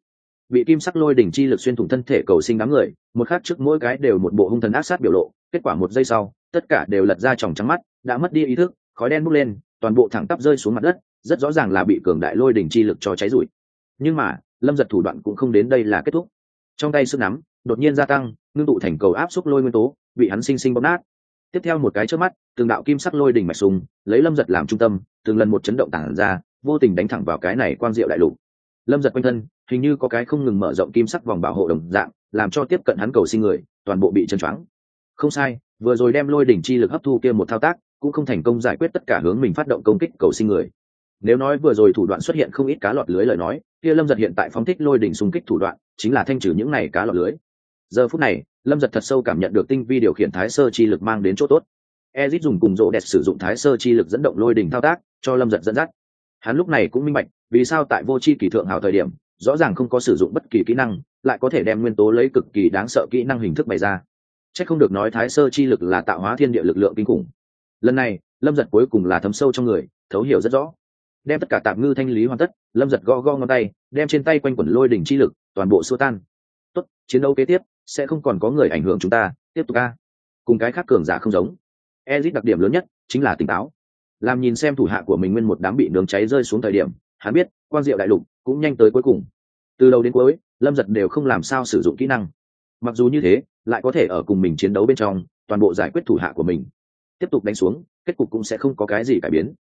Bị kim sắc lôi đỉnh chi lực xuyên thủng thân thể cầu sinh đám người, một khắc trước mỗi cái đều một bộ hung thần ác sát biểu lộ, kết quả một giây sau, tất cả đều lật ra tròng trắng mắt, đã mất đi ý thức, khói đen bốc lên, toàn bộ thẳng tắp rơi xuống mặt đất rất rõ ràng là bị cường đại lôi đỉnh chi lực cho cháy rụi. Nhưng mà, lâm giật thủ đoạn cũng không đến đây là kết thúc. Trong tay sức nắm, đột nhiên gia tăng, ngưng tụ thành cầu áp xúc lôi nguyên tố, bị hắn sinh sinh bóp nát. Tiếp theo một cái trước mắt, từng đạo kim sắc lôi đỉnh mạch sùng lấy lâm giật làm trung tâm, từng lần một chấn động tản ra, vô tình đánh thẳng vào cái này quang diệu đại lục. Lâm giật quanh thân, hình như có cái không ngừng mở rộng kim sắc vòng bảo hộ đồng dạng, làm cho tiếp cận hắn cầu sinh người, toàn bộ bị chân choáng. Không sai, vừa rồi đem lôi đỉnh chi lực hấp thu kia một thao tác, cũng không thành công giải quyết tất cả hướng mình phát động công kích cầu sinh người nếu nói vừa rồi thủ đoạn xuất hiện không ít cá lọt lưới lời nói, kia lâm giật hiện tại phóng thích lôi đỉnh xung kích thủ đoạn, chính là thanh trừ những này cá lọt lưới. Giờ phút này, lâm giật thật sâu cảm nhận được tinh vi điều khiển thái sơ chi lực mang đến chỗ tốt. Ezit dùng cùng rộ đẹp sử dụng thái sơ chi lực dẫn động lôi đỉnh thao tác, cho lâm giật dẫn dắt. Hắn lúc này cũng minh bạch, vì sao tại vô c h i kỳ thượng hào thời điểm, rõ ràng không có sử dụng bất kỳ kỹ năng, lại có thể đem nguyên tố lấy cực kỳ đáng sợ kỹ năng hình thức bày ra. C h ắ c không được nói thái sơ chi lực là tạo hóa thiên địa lực lượng kinh khủng. Lần này, lâm giật cuối cùng là thấm sâu trong người, thấu hiểu rất rõ đem tất cả tạm ngư thanh lý hoàn tất, lâm giật go go ngón tay, đem trên tay quanh quẩn lôi đỉnh chi lực, toàn bộ xua tan. Tốt, chiến đấu kế tiếp, sẽ không còn có người ảnh hưởng chúng ta, tiếp tục ca cùng cái khác cường giả không giống. Ezit đặc điểm lớn nhất chính là tỉnh táo. Làm nhìn xem thủ hạ của mình nguyên một đám bị nướng cháy rơi xuống thời điểm, hắn biết quan diệu đại lục cũng nhanh tới cuối cùng. Từ đầu đến cuối, lâm giật đều không làm sao sử dụng kỹ năng. Mặc dù như thế, lại có thể ở cùng mình chiến đấu bên trong, toàn bộ giải quyết thủ hạ của mình. Tiếp tục đánh xuống, kết cục cũng sẽ không có cái gì cải biến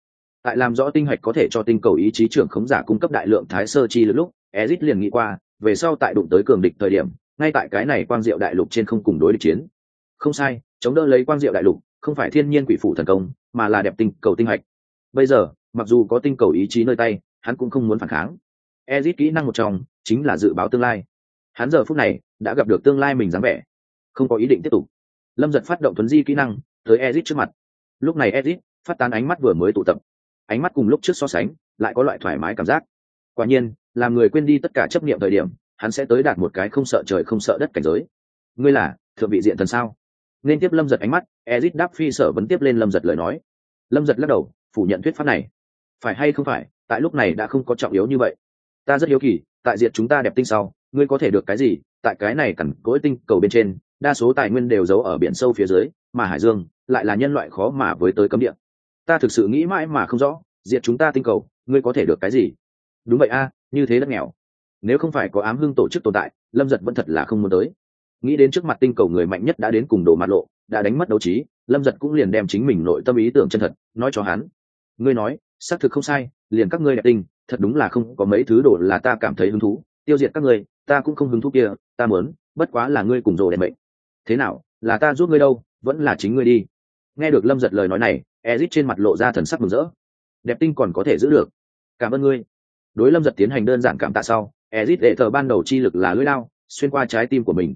tại làm rõ tinh hạch có thể cho tinh cầu ý chí trưởng khống giả cung cấp đại lượng thái sơ chi lúc ezit liền nghĩ qua, về sau tại đụng tới cường địch thời điểm, ngay tại cái này quang diệu đại lục trên không cùng đối địch chiến. Không sai, chống đỡ lấy quang diệu đại lục, không phải thiên nhiên quỷ phủ thần công, mà là đẹp tinh cầu tinh hạch bây giờ, mặc dù có tinh cầu ý chí nơi tay, hắn cũng không muốn phản kháng. Ezit kỹ năng một trong, chính là dự báo tương lai. Hắn giờ phút này, đã gặp được tương lai mình dáng vẻ. Không có ý định tiếp tục. Lâm giật phát động thuấn di kỹ năng, tới ezit trước mặt. Lúc này ezit phát tán ánh mắt vừa mới tụ tập ánh mắt cùng lúc trước so sánh, lại có loại thoải mái cảm giác. Quả nhiên, làm người quên đi tất cả chấp nghiệm thời điểm, hắn sẽ tới đạt một cái không sợ trời không sợ đất cảnh giới. Ngươi là, thượng vị diện thần sao? Nên tiếp lâm giật ánh mắt ezit đáp phi sở vẫn tiếp lên lâm giật lời nói. Lâm giật lắc đầu, phủ nhận thuyết pháp này. Phải hay không phải, tại lúc này đã không có trọng yếu như vậy. Ta rất hiếu kỳ, tại diện chúng ta đẹp tinh sau, ngươi có thể được cái gì? Tại cái này cẳng cỗi tinh cầu bên trên, đa số tài nguyên đều giấu ở biển sâu phía dưới, mà hải dương lại là nhân loại khó mà với tới cấm địa ta thực sự nghĩ mãi mà không rõ, diệt chúng ta tinh cầu, ngươi có thể được cái gì? Đúng vậy a, như thế đất nghèo. Nếu không phải có ám hưng tổ chức tồn tại, lâm giật vẫn thật là không muốn tới. Nghĩ đến trước mặt tinh cầu người mạnh nhất đã đến cùng đồ mặt lộ, đã đánh mất đấu trí, lâm giật cũng liền đem chính mình nội tâm ý tưởng chân thật nói cho hắn. Ngươi nói, xác thực không sai, liền các ngươi đẹp tinh, thật đúng là không có mấy thứ đồ là ta cảm thấy hứng thú, tiêu diệt các ngươi, ta cũng không hứng thú kia, ta muốn, bất quá là ngươi cùng rồ đẹp mệnh. Thế nào, là ta giúp ngươi đâu, vẫn là chính ngươi đi. Nghe được lâm giật lời nói này ezit trên mặt lộ ra thần sắc mừng rỡ. Đẹp tinh còn có thể giữ được. Cảm ơn ngươi. Đối lâm giật tiến hành đơn giản cảm tạ sau, ezit đệ thờ ban đầu chi lực là lưỡi lao, xuyên qua trái tim của mình.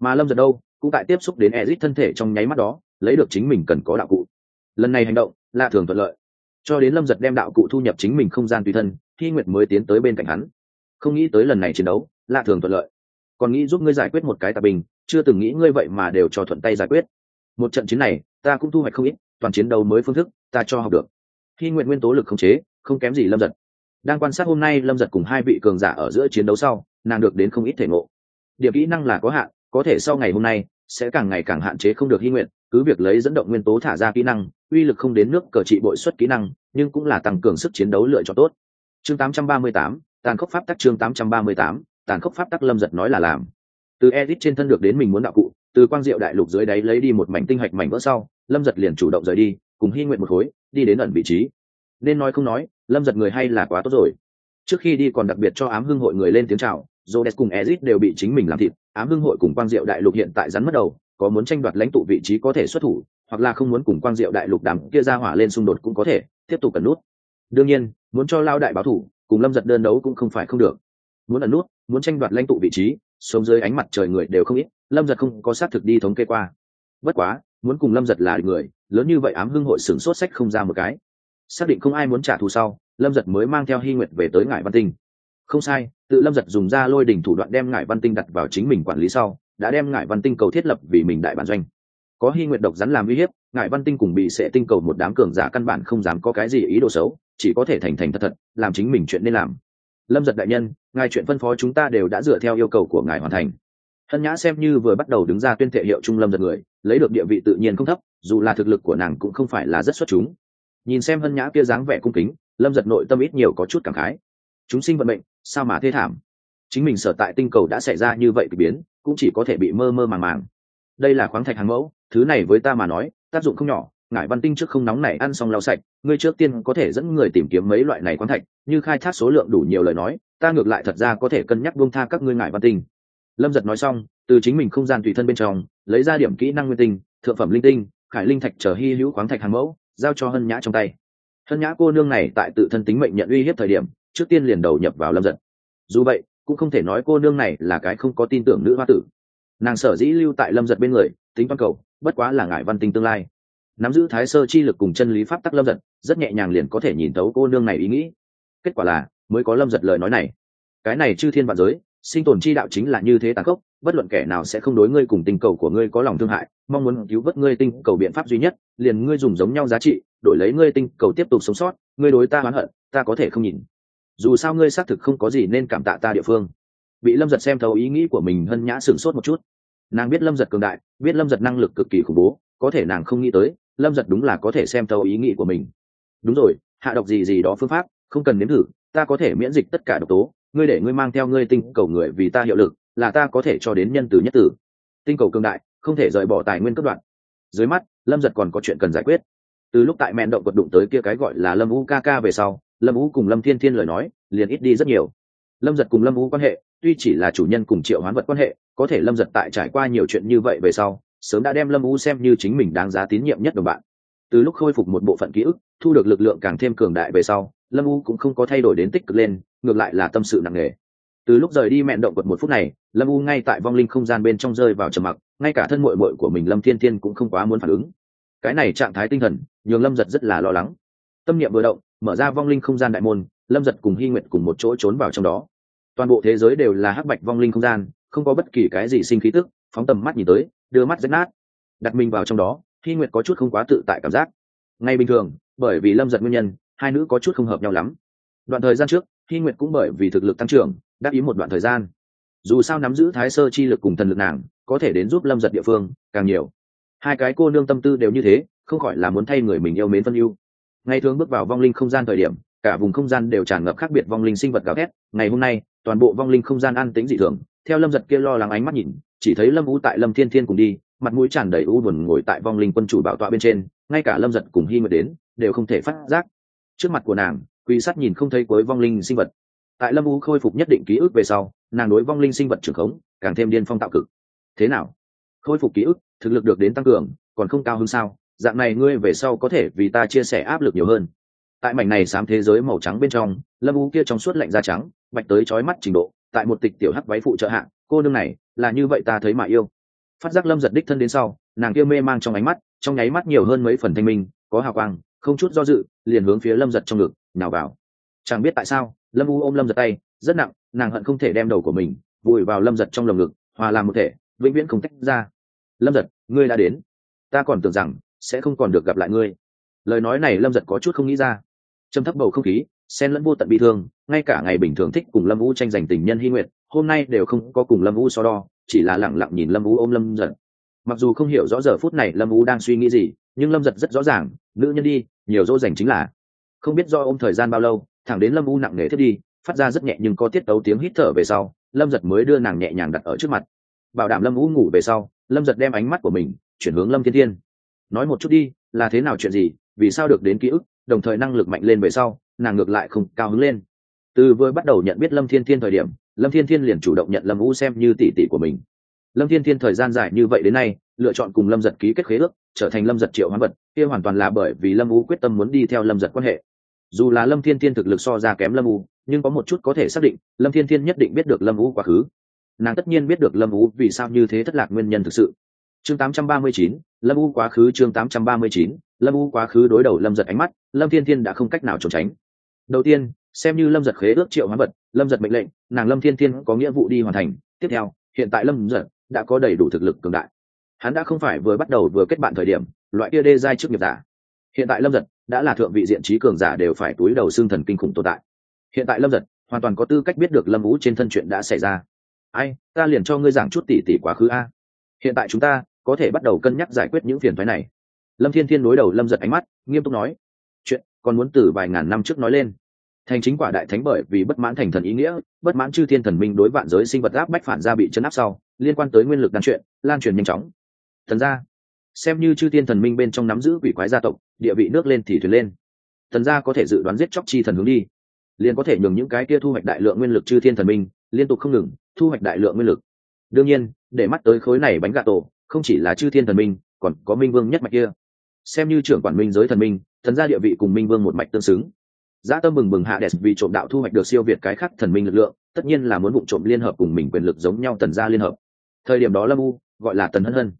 Mà lâm giật đâu, cũng tại tiếp xúc đến ezit thân thể trong nháy mắt đó, lấy được chính mình cần có đạo cụ. Lần này hành động là thường thuận lợi. Cho đến lâm giật đem đạo cụ thu nhập chính mình không gian tùy thân khi nguyệt mới tiến tới bên cạnh hắn. Không nghĩ tới lần này chiến đấu là thường thuận lợi. Còn nghĩ giúp ngươi giải quyết một cái tạp bình, chưa từng nghĩ ngươi vậy mà đều cho thuận tay giải quyết. Một trận chiến này, ta cũng thu hoạch không ít toàn chiến đấu mới phương thức ta cho học được. Khi nguyện nguyên tố lực khống chế không kém gì lâm giật. Đang quan sát hôm nay lâm giật cùng hai vị cường giả ở giữa chiến đấu sau nàng được đến không ít thể ngộ. Điểm kỹ năng là có hạn có thể sau ngày hôm nay sẽ càng ngày càng hạn chế không được hy nguyện cứ việc lấy dẫn động nguyên tố thả ra kỹ năng uy lực không đến nước cờ trị bội xuất kỹ năng nhưng cũng là tăng cường sức chiến đấu lựa chọn tốt. Chương 838, tàn khốc pháp tắc chương 838, tàn khốc pháp tắc lâm giật nói là làm. Từ edit trên thân được đến mình muốn đạo cụ từ quang diệu đại lục dưới đáy lấy đi một mảnh tinh hạch mảnh vỡ sau, lâm giật liền chủ động rời đi, cùng hy nguyện một khối, đi đến ẩn vị trí. Nên nói không nói, lâm giật người hay là quá tốt rồi. Trước khi đi còn đặc biệt cho ám hưng hội người lên tiếng c h à o jodes cùng ezit đều bị chính mình làm thịt. Ám hưng hội cùng quang diệu đại lục hiện tại rắn mất đầu, có muốn tranh đoạt lãnh tụ vị trí có thể xuất thủ, hoặc là không muốn cùng quang diệu đại lục đàm kia ra hỏa lên xung đột cũng có thể, tiếp tục cần nút. Đương nhiên, muốn cho lao đại báo thủ, cùng lâm giật đơn đấu cũng không phải không được. Muốn ẩn nút, muốn tranh đoạt lãnh tụ vị trí, sống dưới ánh mặt trời người đều không ít lâm giật không có xác thực đi thống kê qua. Bất quá, muốn cùng lâm giật là người, lớn như vậy ám hưng hội sửng sốt sách không ra một cái. Xác định không ai muốn trả thù sau, lâm giật mới mang theo hy nguyện về tới ngải văn tinh. Không sai, tự lâm giật dùng ra lôi đỉnh thủ đoạn đem ngải văn tinh đặt vào chính mình quản lý sau, đã đem ngải văn tinh cầu thiết lập vì mình đại bản doanh. Có hy nguyện độc rắn làm uy hiếp, ngải văn tinh cùng bị sẽ tinh cầu một đám cường giả căn bản không dám có cái gì ý đồ xấu, chỉ có thể thành thành thật thật, làm chính mình chuyện nên làm. Lâm giật đại nhân, ngài chuyện phân phó chúng ta đều đã dựa theo yêu cầu của ngài hoàn thành hân nhã xem như vừa bắt đầu đứng ra tuyên thệ hiệu trung lâm giật người, lấy được địa vị tự nhiên không thấp, dù là thực lực của nàng cũng không phải là rất xuất chúng. Nhìn xem hân nhã kia dáng vẻ cung kính, lâm giật nội tâm ít nhiều có chút cảm khái. Chúng sinh vận mệnh, sao mà thế thảm? Chính mình sở tại tinh cầu đã xảy ra như vậy k ỳ biến, cũng chỉ có thể bị mơ mơ màng màng. Đây là khoáng thạch hàng mẫu, thứ này với ta mà nói, tác dụng không nhỏ, ngải văn tinh trước không nóng này ăn xong lau sạch, ngươi trước tiên có thể dẫn người tìm kiếm mấy loại này khoáng thạch, như khai thác số lượng đủ nhiều lời nói, ta ngược lại thật ra có thể cân nhắc buông tha các ngươi ngải văn tinh lâm giật nói xong, từ chính mình không gian tùy thân bên trong, lấy ra điểm kỹ năng nguyên tinh, thượng phẩm linh tinh, khải linh thạch trở hy hữu khoáng thạch hàng mẫu, giao cho hân nhã trong tay. Hân nhã cô nương này tại tự thân tính mệnh nhận uy hiếp thời điểm, trước tiên liền đầu nhập vào lâm giật. Dù vậy, cũng không thể nói cô nương này là cái không có tin tưởng nữ hoa tử. Nàng sở dĩ lưu tại lâm giật bên người, tính văn cầu, bất quá là ngại văn tinh tương lai. Nắm giữ thái sơ chi lực cùng chân lý pháp tắc lâm giật, rất nhẹ nhàng liền có thể nhìn tấu cô nương này ý nghĩ. Kết quả là, mới có lâm giật lời nói này. Cái này chư thiên vạn giới sinh tồn chi đạo chính là như thế tàn khốc, bất luận kẻ nào sẽ không đối ngươi cùng tình cầu của ngươi có lòng thương hại, mong muốn cứu vớt ngươi tinh cầu biện pháp duy nhất, liền ngươi dùng giống nhau giá trị, đổi lấy ngươi tinh cầu tiếp tục sống sót, ngươi đối ta oán hận, ta có thể không nhìn. Dù sao ngươi xác thực không có gì nên cảm tạ ta địa phương. Bị lâm giật xem thấu ý nghĩ của mình hân nhã sửng sốt một chút. Nàng biết lâm giật cường đại, biết lâm giật năng lực cực kỳ khủng bố, có thể nàng không nghĩ tới, lâm giật đúng là có thể xem thấu ý nghĩ của mình. Đúng rồi, hạ độc gì gì đó phương pháp, không cần nếm thử, ta có thể miễn dịch tất cả độc tố ngươi để ngươi mang theo ngươi tinh cầu người vì ta hiệu lực, là ta có thể cho đến nhân từ nhất tử. Tinh cầu cường đại, không thể rời bỏ tài nguyên cấp đoạn. Dưới mắt, lâm giật còn có chuyện cần giải quyết. Từ lúc tại mẹn động vật đụng tới kia cái gọi là lâm u ca ca về sau, lâm u cùng lâm thiên thiên lời nói, liền ít đi rất nhiều. Lâm giật cùng lâm u quan hệ, tuy chỉ là chủ nhân cùng triệu hoán vật quan hệ, có thể lâm giật tại trải qua nhiều chuyện như vậy về sau, sớm đã đem lâm u xem như chính mình đáng giá tín nhiệm nhất đồng bạn. Từ lúc khôi phục một bộ phận ký ức, thu được lực lượng càng thêm cường đại về sau, lâm u cũng không có thay đổi đến tích cực lên ngược lại là tâm sự nặng nề. Từ lúc rời đi mẹn động quật một phút này, lâm u ngay tại vong linh không gian bên trong rơi vào trầm mặc, ngay cả thân mội mội của mình lâm thiên thiên cũng không quá muốn phản ứng. Cái này trạng thái tinh thần, nhường lâm giật rất là lo lắng. Tâm niệm vừa động, mở ra vong linh không gian đại môn, lâm giật cùng hy nguyện cùng một chỗ trốn vào trong đó. Toàn bộ thế giới đều là hắc bạch vong linh không gian, không có bất kỳ cái gì sinh khí tức, phóng tầm mắt nhìn tới, đưa mắt rách nát. Đặt mình vào trong đó, hy nguyệt có chút không quá tự tại cảm giác. Ngay bình thường, bởi vì lâm giật nguyên nhân, hai nữ có chút không hợp nhau lắm. Đoạn thời gian trước hy nguyệt cũng bởi vì thực lực tăng trưởng đáp ý một đoạn thời gian. Dù sao nắm giữ thái sơ chi lực cùng thần lực nàng, có thể đến giúp lâm giật địa phương, càng nhiều. Hai cái cô nương tâm tư đều như thế, không khỏi là muốn thay người mình yêu mến phân yêu ngày thường bước vào vong linh không gian thời điểm, cả vùng không gian đều tràn ngập khác biệt vong linh sinh vật gào thét. Ngày hôm nay, toàn bộ vong linh không gian an tĩnh dị thường. Theo lâm giật kia lo lắng ánh mắt nhìn, chỉ thấy lâm u tại lâm thiên thiên cùng đi, mặt mũi tràn đầy u buồn ngồi tại vong linh quân chủ bảo tọa bên trên. Ngay cả lâm giật cùng hy nguyệt đến, đều không thể phát giác. Trước mặt của nàng quy sắt nhìn không thấy cuối vong linh sinh vật. Tại lâm u khôi phục nhất định ký ức về sau, nàng đối vong linh sinh vật trưởng khống, càng thêm điên phong tạo cực. Thế nào? Khôi phục ký ức, thực lực được đến tăng cường, còn không cao hơn sao? Dạng này ngươi về sau có thể vì ta chia sẻ áp lực nhiều hơn. Tại mảnh này xám thế giới màu trắng bên trong, lâm u kia trong suốt lạnh da trắng, bạch tới trói mắt trình độ, tại một tịch tiểu hắc váy phụ trợ hạng cô nương này, là như vậy ta thấy mà yêu. Phát giác lâm giật đích thân đến sau, nàng kia mê mang trong ánh mắt, trong nháy mắt nhiều hơn mấy phần thanh minh, có hào quang, không chút do dự, liền hướng phía lâm giật trong ngực nào vào. Chẳng biết tại sao, lâm u ôm lâm giật tay, rất nặng, nàng hận không thể đem đầu của mình vùi vào lâm giật trong lồng ngực, hòa làm một thể, vĩnh viễn không tách ra. Lâm giật, ngươi đã đến. Ta còn tưởng rằng sẽ không còn được gặp lại ngươi. Lời nói này lâm giật có chút không nghĩ ra. Châm thấp bầu không khí sen lẫn vô tận bị thương, ngay cả ngày bình thường thích cùng lâm u tranh giành tình nhân hy nguyện hôm nay đều không có cùng lâm u so đo, chỉ là lẳng lặng nhìn lâm u ôm lâm giật. Mặc dù không hiểu rõ giờ phút này lâm u đang suy nghĩ gì, nhưng lâm giật rất rõ ràng, nữ nhân đi, nhiều dỗ dành chính là không biết do ôm thời gian bao lâu, thẳng đến lâm u nặng nề thiết đi, phát ra rất nhẹ nhưng có tiết tấu tiếng hít thở về sau, lâm giật mới đưa nàng nhẹ nhàng đặt ở trước mặt. Bảo đảm lâm u ngủ về sau, lâm giật đem ánh mắt của mình chuyển hướng lâm thiên thiên. Nói một chút đi, là thế nào chuyện gì, vì sao được đến ký ức, đồng thời năng lực mạnh lên về sau, nàng ngược lại không cao hứng lên. Từ vừa bắt đầu nhận biết lâm thiên thiên thời điểm, lâm thiên thiên liền chủ động nhận lâm u xem như tỷ tỷ của mình. Lâm thiên thiên thời gian dài như vậy đến nay, lựa chọn cùng lâm giật ký kết khế ước, trở thành lâm giật triệu hoán vật, kia hoàn toàn là bởi vì lâm u quyết tâm muốn đi theo lâm giật quan hệ dù là lâm thiên thiên thực lực so ra kém lâm u nhưng có một chút có thể xác định lâm thiên thiên nhất định biết được lâm u quá khứ. Nàng tất nhiên biết được lâm u vì sao như thế thất lạc nguyên nhân thực sự. Chương 839, lâm u quá khứ chương 839, lâm u quá khứ đối đầu lâm giật ánh mắt lâm thiên thiên đã không cách nào trốn tránh. Đầu tiên xem như lâm giật khế ước triệu hoán vật lâm giật mệnh lệnh nàng lâm thiên thiên có nghĩa vụ đi hoàn thành. Tiếp theo hiện tại lâm giật đã có đầy đủ thực lực cường đại. Hắn đã không phải vừa bắt đầu vừa kết bạn thời điểm loại kia đê giai trước nghiệp giả. Hiện tại lâm giật đã là thượng vị diện trí cường giả đều phải túi đầu xương thần kinh khủng tồn tại. Hiện tại lâm giật, hoàn toàn có tư cách biết được lâm vũ trên thân chuyện đã xảy ra. Ai, ta liền cho ngươi giảng chút tỉ tỉ quá khứ a. Hiện tại chúng ta có thể bắt đầu cân nhắc giải quyết những phiền thoái này. Lâm thiên thiên đối đầu lâm giật ánh mắt, nghiêm túc nói, chuyện còn muốn từ vài ngàn năm trước nói lên. Thành chính quả đại thánh bởi vì bất mãn thành thần ý nghĩa, bất mãn chư thiên thần minh đối vạn giới sinh vật áp bách phản ra bị chấn áp sau, liên quan tới nguyên lực đan chuyện, lan truyền nhanh chóng. Thần ra xem như chư thiên thần minh bên trong nắm giữ quỷ quái gia tộc địa vị nước lên thì thuyền lên. Thần gia có thể dự đoán giết chóc chi thần hướng đi. Liền có thể nhường những cái kia thu hoạch đại lượng nguyên lực chư thiên thần minh liên tục không ngừng thu hoạch đại lượng nguyên lực. Đương nhiên để mắt tới khối này bánh gà tổ không chỉ là chư thiên thần minh còn có minh vương nhất mạch kia. Xem như trưởng quản minh giới thần minh thần gia địa vị cùng minh vương một mạch tương xứng. Giá tâm mừng mừng hạ đẹp vì trộm đạo thu hoạch được siêu việt cái khác thần minh lực lượng, tất nhiên là muốn vụ trộm liên hợp cùng mình quyền lực giống nhau tần gia liên hợp. Thời điểm đó Lâm U gọi là Tần Hân Hân,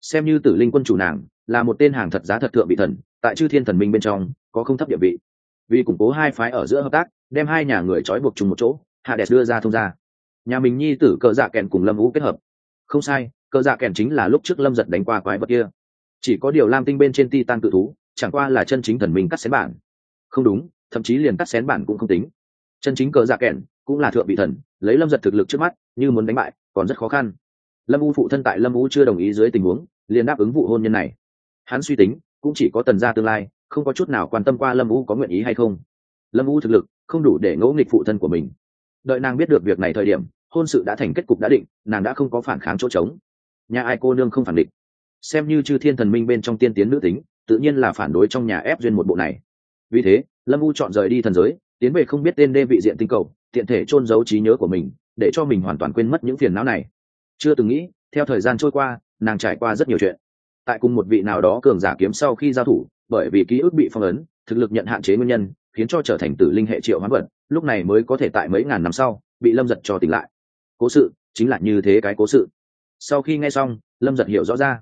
xem như Tử Linh quân chủ nàng, là một tên hàng thật giá thật thượng vị thần, tại Chư Thiên thần minh bên trong có không thấp địa vị. Vì củng cố hai phái ở giữa hợp tác, đem hai nhà người trói buộc chung một chỗ, hạ đẹp đưa ra thông gia. Nhà mình nhi tử cờ dạ kèn cùng Lâm Vũ kết hợp. Không sai, cờ dạ kèn chính là lúc trước Lâm giật đánh qua quái vật kia. Chỉ có điều Lam Tinh bên trên Titan tự thú, chẳng qua là chân chính thần minh cắt xén bản. Không đúng, thậm chí liền cắt xén bản cũng không tính chân chính cờ dạ kèn cũng là thượng vị thần lấy lâm giật thực lực trước mắt như muốn đánh bại còn rất khó khăn lâm u phụ thân tại lâm u chưa đồng ý dưới tình huống liền đáp ứng vụ hôn nhân này hắn suy tính cũng chỉ có tần gia tương lai, không có chút nào quan tâm qua lâm u có nguyện ý hay không. Lâm u thực lực không đủ để ngẫu nghịch phụ thân của mình. Đợi nàng biết được việc này thời điểm, hôn sự đã thành kết cục đã định, nàng đã không có phản kháng chỗ trống. Nhà ai cô nương không phản định xem như chư thiên thần minh bên trong tiên tiến nữ tính, tự nhiên là phản đối trong nhà ép duyên một bộ này. Vì thế, lâm u chọn rời đi thần giới, tiến về không biết tên đê vị diện tinh cầu, tiện thể chôn giấu trí nhớ của mình, để cho mình hoàn toàn quên mất những phiền não này. Chưa từng nghĩ, theo thời gian trôi qua, nàng trải qua rất nhiều chuyện tại cùng một vị nào đó cường giả kiếm sau khi giao thủ, bởi vì ký ức bị phong ấn, thực lực nhận hạn chế nguyên nhân, khiến cho trở thành tử linh hệ triệu hoán vật, lúc này mới có thể tại mấy ngàn năm sau, bị lâm giật cho tỉnh lại. Cố sự, chính là như thế cái cố sự. Sau khi nghe xong, lâm giật hiểu rõ ra.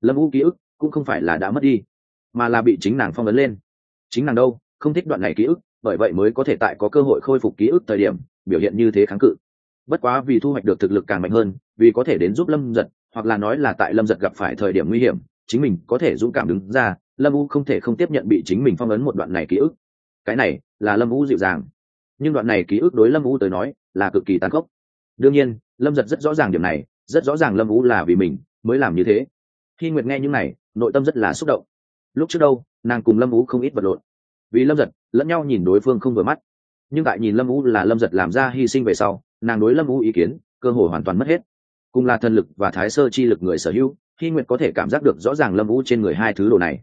Lâm u ký ức cũng không phải là đã mất đi, mà là bị chính nàng phong ấn lên. Chính nàng đâu, không thích đoạn này ký ức, bởi vậy mới có thể tại có cơ hội khôi phục ký ức thời điểm, biểu hiện như thế kháng cự. Bất quá vì thu hoạch được thực lực càng mạnh hơn, vì có thể đến giúp lâm giật hoặc là nói là tại lâm giật gặp phải thời điểm nguy hiểm, chính mình có thể dũng cảm đứng ra, lâm u không thể không tiếp nhận bị chính mình phong ấn một đoạn này ký ức. Cái này là lâm u dịu dàng. Nhưng đoạn này ký ức đối lâm u tới nói là cực kỳ tàn khốc. Đương nhiên, lâm giật rất rõ ràng điểm này, rất rõ ràng lâm u là vì mình mới làm như thế. Khi nguyệt nghe những này, nội tâm rất là xúc động. Lúc trước đâu, nàng cùng lâm u không ít vật lộn. Vì lâm giật, lẫn nhau nhìn đối phương không vừa mắt. Nhưng tại nhìn lâm u là lâm giật làm ra hy sinh về sau, nàng đối lâm u ý kiến, cơ hội hoàn toàn mất hết cùng là thần lực và thái sơ chi lực người sở hữu khi nguyệt có thể cảm giác được rõ ràng lâm vũ trên người hai thứ đồ này.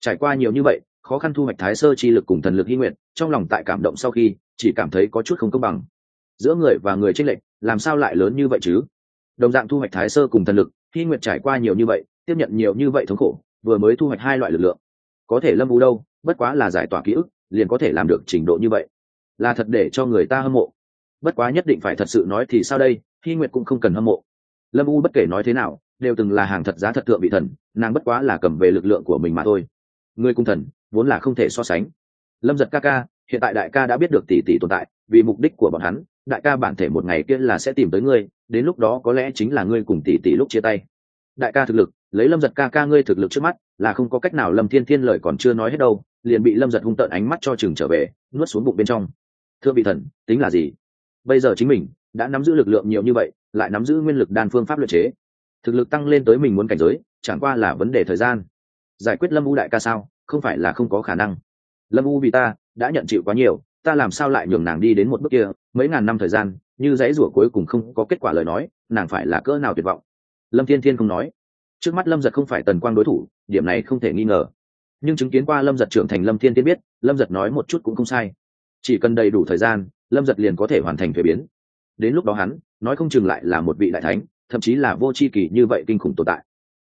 Trải qua nhiều như vậy, khó khăn thu hoạch thái sơ chi lực cùng thần lực hy nguyện trong lòng tại cảm động sau khi, chỉ cảm thấy có chút không công bằng. Giữa người và người tranh lệch, làm sao lại lớn như vậy chứ? Đồng dạng thu hoạch thái sơ cùng thần lực, hy nguyện trải qua nhiều như vậy, tiếp nhận nhiều như vậy thống khổ, vừa mới thu hoạch hai loại lực lượng. Có thể lâm vũ đâu, bất quá là giải tỏa ký ức, liền có thể làm được trình độ như vậy. Là thật để cho người ta hâm mộ. Bất quá nhất định phải thật sự nói thì sao đây, hy nguyệt cũng không cần hâm mộ lâm u bất kể nói thế nào, đều từng là hàng thật giá thật thượng vị thần, nàng bất quá là cầm về lực lượng của mình mà thôi. Người cung thần, vốn là không thể so sánh. Lâm giật ca ca, hiện tại đại ca đã biết được tỷ tỷ tồn tại, vì mục đích của bọn hắn, đại ca bản thể một ngày kia là sẽ tìm tới ngươi, đến lúc đó có lẽ chính là ngươi cùng tỷ tỷ lúc chia tay. Đại ca thực lực, lấy lâm giật ca ca ngươi thực lực trước mắt, là không có cách nào lâm thiên thiên lời còn chưa nói hết đâu, liền bị lâm giật hung tợn ánh mắt cho chừng trở về, nuốt xuống bụng bên trong. Thưa vị thần, tính là gì? Bây giờ chính mình, đã nắm giữ lực lượng nhiều như vậy lại nắm giữ nguyên lực đan phương pháp luyện chế. Thực lực tăng lên tới mình muốn cảnh giới, chẳng qua là vấn đề thời gian. Giải quyết lâm u đại ca sao? Không phải là không có khả năng. Lâm u vì ta, đã nhận chịu quá nhiều, ta làm sao lại nhường nàng đi đến một bước kia? Mấy ngàn năm thời gian, như dãy rủa cuối cùng không có kết quả lời nói, nàng phải là cỡ nào tuyệt vọng? Lâm thiên thiên không nói. Trước mắt lâm giật không phải tần quang đối thủ, điểm này không thể nghi ngờ. Nhưng chứng kiến qua lâm giật trưởng thành, lâm thiên thiên biết, lâm giật nói một chút cũng không sai. Chỉ cần đầy đủ thời gian, lâm giật liền có thể hoàn thành thuế biến. Đến lúc đó hắn nói không chừng lại là một vị đại thánh, thậm chí là vô c h i kỳ như vậy kinh khủng tồn tại.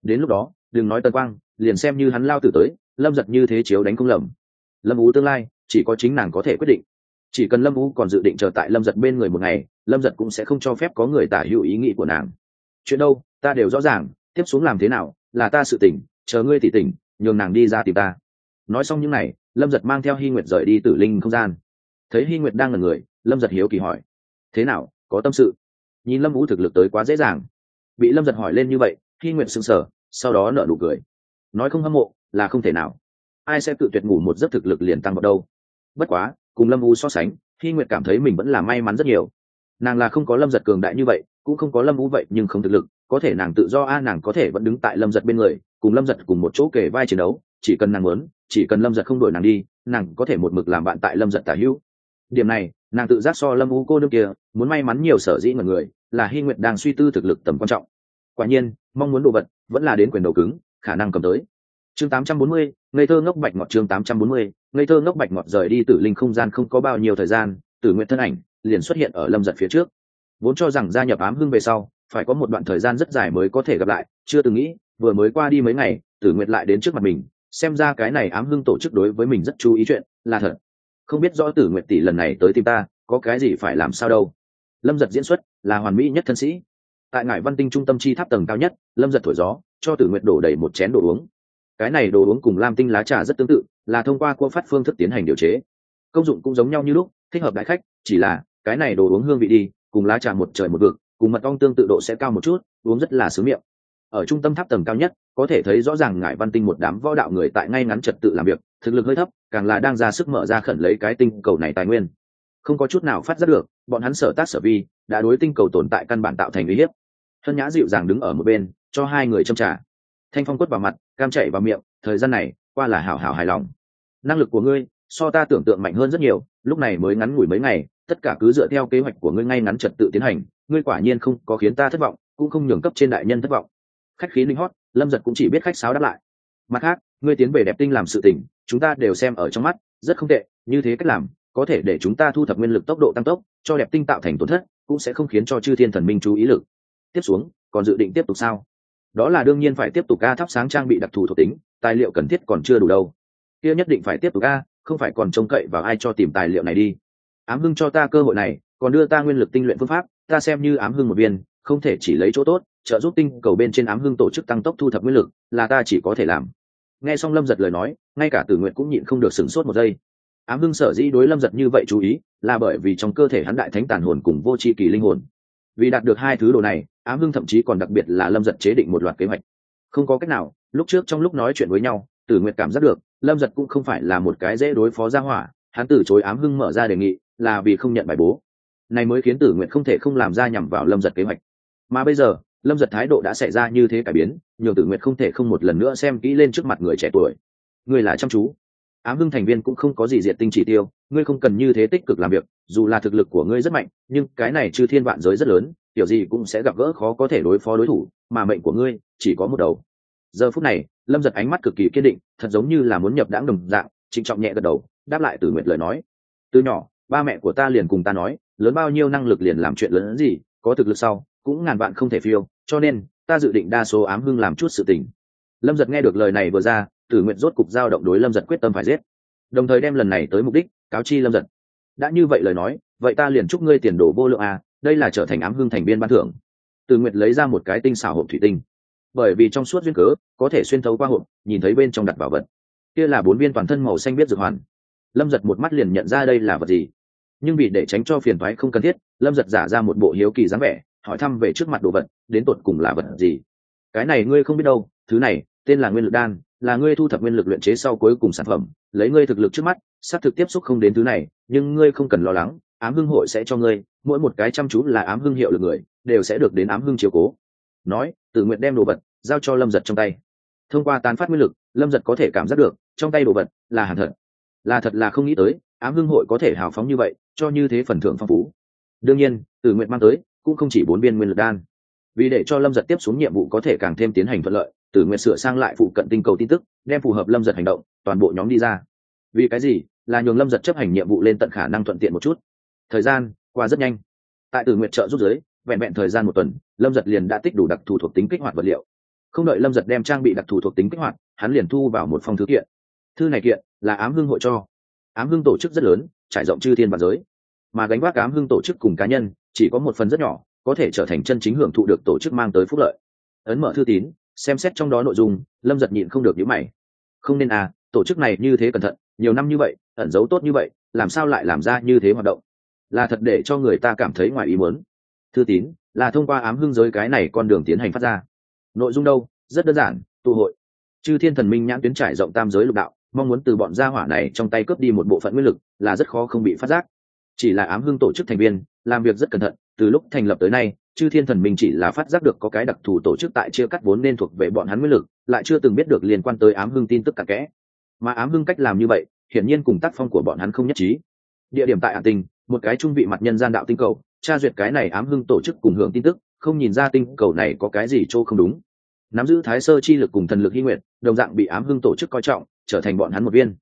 Đến lúc đó, đừng nói tần quang, liền xem như hắn lao tử tới, lâm giật như thế chiếu đánh không lầm. Lâm ú tương lai, chỉ có chính nàng có thể quyết định. Chỉ cần lâm ú còn dự định chờ tại lâm giật bên người một ngày, lâm giật cũng sẽ không cho phép có người tả hữu ý nghĩ của nàng. Chuyện đâu, ta đều rõ ràng, tiếp xuống làm thế nào, là ta sự tỉnh chờ ngươi tỉ tỉnh, nhường nàng đi ra tìm ta. Nói xong những n à y lâm giật mang theo hy nguyệt rời đi tử linh không gian. Thấy hy nguyệt đang là người, lâm giật hiếu kỳ hỏi, thế nào, có tâm sự? Nhìn lâm vũ thực lực tới quá dễ dàng. Bị lâm giật hỏi lên như vậy hy nguyệt sững sờ, sau đó nợ nụ cười. Nói không hâm mộ, là không thể nào. Ai sẽ tự tuyệt ngủ một giấc thực lực liền tăng vào đâu. Bất quá, cùng lâm u so sánh khi nguyệt cảm thấy mình vẫn là may mắn rất nhiều. Nàng là không có lâm giật cường đại như vậy, cũng không có lâm u vậy nhưng không thực lực, có thể nàng tự do, a, nàng có thể vẫn đứng tại lâm giật bên người, cùng lâm giật cùng một chỗ kể vai chiến đấu, chỉ cần nàng muốn, chỉ cần lâm giật không đổi nàng đi, nàng có thể một mực làm bạn tại lâm giật tả hữu điểm này nàng tự giác so lâm u cô nương kia muốn may mắn nhiều sở dĩ mọi người là hy nguyện đang suy tư thực lực tầm quan trọng. Quả nhiên mong muốn đồ vật vẫn là đến quyền đầu cứng khả năng cầm tới. Chương 840, ngây thơ ngốc bạch ngọt chương 840, ngây thơ ngốc bạch ngọt rời đi tử linh không gian không có bao nhiêu thời gian tử nguyện thân ảnh liền xuất hiện ở lâm giật phía trước. Vốn cho rằng gia nhập ám hưng về sau phải có một đoạn thời gian rất dài mới có thể gặp lại chưa từng nghĩ vừa mới qua đi mấy ngày tử nguyện lại đến trước mặt mình xem ra cái này ám hưng tổ chức đối với mình rất chú ý chuyện là thật không biết rõ tử nguyệt tỷ lần này tới tìm ta, có cái gì phải làm sao đâu. Lâm giật diễn xuất là hoàn mỹ nhất thân sĩ. Tại ngải văn tinh trung tâm chi tháp tầng cao nhất, lâm giật thổi gió, cho tử nguyệt đổ đầy một chén đồ uống. Cái này đồ uống cùng lam tinh lá trà rất tương tự, là thông qua cua phát phương thức tiến hành điều chế. Công dụng cũng giống nhau như lúc, thích hợp đại khách, chỉ là cái này đồ uống hương vị đi, cùng lá trà một trời một vực, cùng mật ong tương tự độ sẽ cao một chút, uống rất là sướng miệng ở trung tâm tháp tầng cao nhất, có thể thấy rõ ràng ngải văn tinh một đám võ đạo người tại ngay ngắn trật tự làm việc, thực lực hơi thấp, càng là đang ra sức mở ra khẩn lấy cái tinh cầu này tài nguyên. Không có chút nào phát giác được, bọn hắn sở tác sở vi, đã đối tinh cầu tồn tại căn bản tạo thành uy hiếp. Thân nhã dịu dàng đứng ở một bên, cho hai người châm trả thanh phong quất vào mặt, cam chảy vào miệng, thời gian này, qua là hảo hảo hài lòng. Năng lực của ngươi, so ta tưởng tượng mạnh hơn rất nhiều, lúc này mới ngắn ngủi mấy ngày, tất cả cứ dựa theo kế hoạch của ngươi ngay ngắn trật tự tiến hành, ngươi quả nhiên không có khiến ta thất vọng, cũng không nhường cấp trên đại nhân thất vọng khách khí linh hót, lâm giật cũng chỉ biết khách sáo đáp lại. Mặt khác, ngươi tiến về đẹp tinh làm sự tình, chúng ta đều xem ở trong mắt, rất không tệ, như thế cách làm, có thể để chúng ta thu thập nguyên lực tốc độ tăng tốc, cho đẹp tinh tạo thành tổn thất, cũng sẽ không khiến cho chư thiên thần minh chú ý lực. Tiếp xuống, còn dự định tiếp tục sao? Đó là đương nhiên phải tiếp tục ca thắp sáng trang bị đặc thù thuộc tính, tài liệu cần thiết còn chưa đủ đâu. Kia nhất định phải tiếp tục ca không phải còn trông cậy vào ai cho tìm tài liệu này đi. Ám hưng cho ta cơ hội này, còn đưa ta nguyên lực tinh luyện phương pháp, ta xem như ám hưng một viên, không thể chỉ lấy chỗ tốt trợ giúp tinh cầu bên trên ám hưng tổ chức tăng tốc thu thập nguyên lực, là ta chỉ có thể làm. Nghe xong lâm giật lời nói, ngay cả tử nguyện cũng nhịn không được sửng sốt một giây. Ám hưng sở dĩ đối lâm giật như vậy chú ý, là bởi vì trong cơ thể hắn đại thánh tàn hồn cùng vô tri kỳ linh hồn. Vì đạt được hai thứ đồ này, ám hưng thậm chí còn đặc biệt là lâm giật chế định một loạt kế hoạch. Không có cách nào, lúc trước trong lúc nói chuyện với nhau, tử nguyện cảm giác được, lâm giật cũng không phải là một cái dễ đối phó ra hỏa, hắn từ chối ám hưng mở ra đề nghị, là vì không nhận bài bố. Này mới khiến tử nguyện không thể không làm ra nhằm vào lâm giật kế hoạch. Mà bây giờ lâm giật thái độ đã xảy ra như thế cải biến, nhường tử Nguyệt không thể không một lần nữa xem kỹ lên trước mặt người trẻ tuổi. Người là chăm chú. Ám hưng thành viên cũng không có gì diệt tinh chỉ tiêu, ngươi không cần như thế tích cực làm việc, dù là thực lực của ngươi rất mạnh, nhưng cái này chư thiên vạn giới rất lớn, kiểu gì cũng sẽ gặp gỡ khó có thể đối phó đối thủ, mà mệnh của ngươi chỉ có một đầu. Giờ phút này, lâm giật ánh mắt cực kỳ kiên định, thật giống như là muốn nhập đãng đồng dạng, trịnh trọng nhẹ gật đầu, đáp lại từ nguyện lời nói. Từ nhỏ, ba mẹ của ta liền cùng ta nói, lớn bao nhiêu năng lực liền làm chuyện lớn gì, có thực lực sau, cũng ngàn vạn không thể phiêu cho nên, ta dự định đa số ám hưng làm chút sự tình. Lâm giật nghe được lời này vừa ra, tử nguyện rốt cục giao động đối lâm giật quyết tâm phải giết. Đồng thời đem lần này tới mục đích cáo chi lâm giật. Đã như vậy lời nói, vậy ta liền chúc ngươi tiền đồ vô lượng à đây là trở thành ám hưng thành viên ban thưởng. Tử nguyện lấy ra một cái tinh xảo hộp thủy tinh. Bởi vì trong suốt duyên cớ, có thể xuyên thấu qua hộp, nhìn thấy bên trong đặt bảo vật. Kia là bốn viên toàn thân màu xanh biết dược hoàn. Lâm giật một mắt liền nhận ra đây là vật gì. Nhưng vì để tránh cho phiền thoái không cần thiết, lâm giật giả ra một bộ hiếu kỳ dáng vẻ hỏi thăm về trước mặt đồ vật, đến tột cùng là vật gì. Cái này ngươi không biết đâu, thứ này, tên là nguyên lực đan, là ngươi thu thập nguyên lực luyện chế sau cuối cùng sản phẩm, lấy ngươi thực lực trước mắt, xác thực tiếp xúc không đến thứ này, nhưng ngươi không cần lo lắng, ám hưng hội sẽ cho ngươi, mỗi một cái chăm chú là ám hưng hiệu lực người, đều sẽ được đến ám hưng chiều cố. Nói tự nguyện đem đồ vật giao cho lâm giật trong tay. Thông qua tán phát nguyên lực, lâm giật có thể cảm giác được, trong tay đồ vật là hàng thật. Là thật là không nghĩ tới, ám hưng hội có thể hào phóng như vậy, cho như thế phần thưởng phong phú. Đương nhiên tự nguyện mang tới cũng không chỉ bốn viên nguyên lực đan. Vì để cho lâm giật tiếp xuống nhiệm vụ có thể càng thêm tiến hành thuận lợi, tử nguyện sửa sang lại phụ cận tinh cầu tin tức, đem phù hợp lâm giật hành động, toàn bộ nhóm đi ra. Vì cái gì? Là nhường lâm giật chấp hành nhiệm vụ lên tận khả năng thuận tiện một chút. Thời gian qua rất nhanh. Tại tử nguyện trợ rút giới vẹn vẹn thời gian một tuần, lâm giật liền đã tích đủ đặc thù thuộc tính kích hoạt vật liệu. Không đợi lâm giật đem trang bị đặc thù thuộc tính kích hoạt, hắn liền thu vào một phong thư kiện. Thư này kiện là ám hưng hội cho. Ám hưng tổ chức rất lớn, trải rộng chư thiên và giới. Mà gánh vác ám hưng tổ chức cùng cá nhân chỉ có một phần rất nhỏ, có thể trở thành chân chính hưởng thụ được tổ chức mang tới phúc lợi. Ấn mở thư tín, xem xét trong đó nội dung, lâm giật nhịn không được nhữ mày. Không nên à tổ chức này như thế cẩn thận, nhiều năm như vậy, ẩn giấu tốt như vậy, làm sao lại làm ra như thế hoạt động? Là thật để cho người ta cảm thấy ngoài ý muốn. Thư tín, là thông qua ám hưng giới cái này con đường tiến hành phát ra. Nội dung đâu? Rất đơn giản, tụ hội. Chư thiên thần minh nhãn tuyến trải rộng tam giới lục đạo, mong muốn từ bọn gia hỏa này trong tay cướp đi một bộ phận nguyên lực, là rất khó không bị phát giác. Chỉ là ám hưng tổ chức thành viên làm việc rất cẩn thận, từ lúc thành lập tới nay, chư thiên thần minh chỉ là phát giác được có cái đặc thù tổ chức tại chia cắt vốn nên thuộc về bọn hắn nguyên lực, lại chưa từng biết được liên quan tới ám hưng tin tức cả kẽ. Mà ám hưng cách làm như vậy, hiển nhiên cùng tác phong của bọn hắn không nhất trí. Địa điểm tại hạ tinh, một cái trung vị mặt nhân gian đạo tinh cầu, tra duyệt cái này ám hưng tổ chức cùng hưởng tin tức, không nhìn ra tinh cầu này có cái gì chỗ không đúng. Nắm giữ thái sơ chi lực cùng thần lực hy nguyện, đồng dạng bị ám hưng tổ chức coi trọng, trở thành bọn hắn một viên.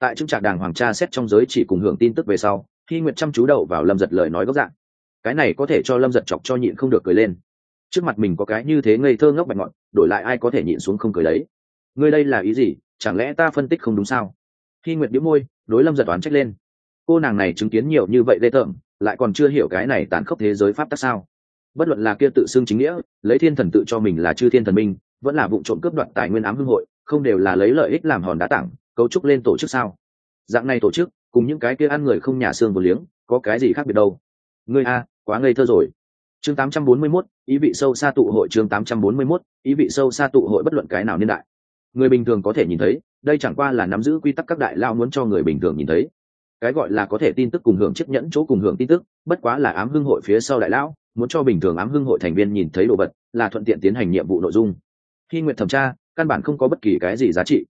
Tại trưng trạc đàng hoàng tra xét trong giới chỉ cùng hưởng tin tức về sau hy Nguyệt chăm chú đậu vào lâm giật lời nói gấp dạng. Cái này có thể cho lâm giật chọc cho nhịn không được cười lên. Trước mặt mình có cái như thế ngây thơ ngốc bạch ngọn, đổi lại ai có thể nhịn xuống không cười đấy? Ngươi đây là ý gì? Chẳng lẽ ta phân tích không đúng sao? Khi nguyệt đĩu môi, đối lâm giật oán trách lên. Cô nàng này chứng kiến nhiều như vậy ghê tởm, lại còn chưa hiểu cái này tàn khốc thế giới pháp tắc sao? Bất luận là kia tự xưng chính nghĩa, lấy thiên thần tự cho mình là chư thiên thần minh, vẫn là vụ trộm cướp đoạt tài nguyên ám hưng hội, không đều là lấy lợi ích làm hòn đá tảng, cấu trúc lên tổ chức sao? Dạng này tổ chức cùng những cái kia ăn người không nhà xương vô liếng có cái gì khác biệt đâu? Ngươi a quá ngây thơ rồi. Chương 841, ý vị sâu xa tụ hội chương 841, ý vị sâu xa tụ hội bất luận cái nào niên đại. Người bình thường có thể nhìn thấy đây chẳng qua là nắm giữ quy tắc các đại lao muốn cho người bình thường nhìn thấy. Cái gọi là có thể tin tức cùng hưởng chiếc nhẫn chỗ cùng hưởng tin tức bất quá là ám hưng hội phía sau đại lão muốn cho bình thường ám hưng hội thành viên nhìn thấy đồ vật là thuận tiện tiến hành nhiệm vụ nội dung. Khi nguyện thẩm tra căn bản không có bất kỳ cái gì giá trị.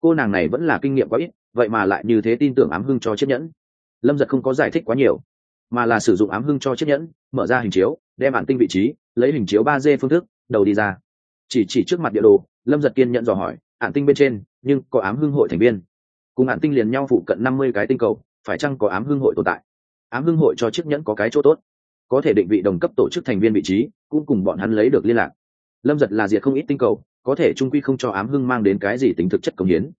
Cô nàng này vẫn là kinh nghiệm quá ít vậy mà lại như thế tin tưởng ám hưng cho chiếc nhẫn. Lâm giật không có giải thích quá nhiều, mà là sử dụng ám hưng cho chiếc nhẫn, mở ra hình chiếu, đem bản tinh vị trí, lấy hình chiếu ba d phương thức, đầu đi ra. Chỉ chỉ trước mặt địa đồ, lâm giật kiên nhận dò hỏi ạn tinh bên trên, nhưng có ám hưng hội thành viên? Cùng ạn tinh liền nhau phụ cận năm mươi cái tinh cầu, phải chăng có ám hưng hội tồn tại? Ám hưng hội cho chiếc nhẫn có cái chỗ tốt, có thể định vị đồng cấp tổ chức thành viên vị trí, cũng cùng bọn hắn lấy được liên lạc. Lâm giật là diệt không ít tinh cầu, có thể trung quy không cho ám hưng mang đến cái gì tính thực chất công hiến.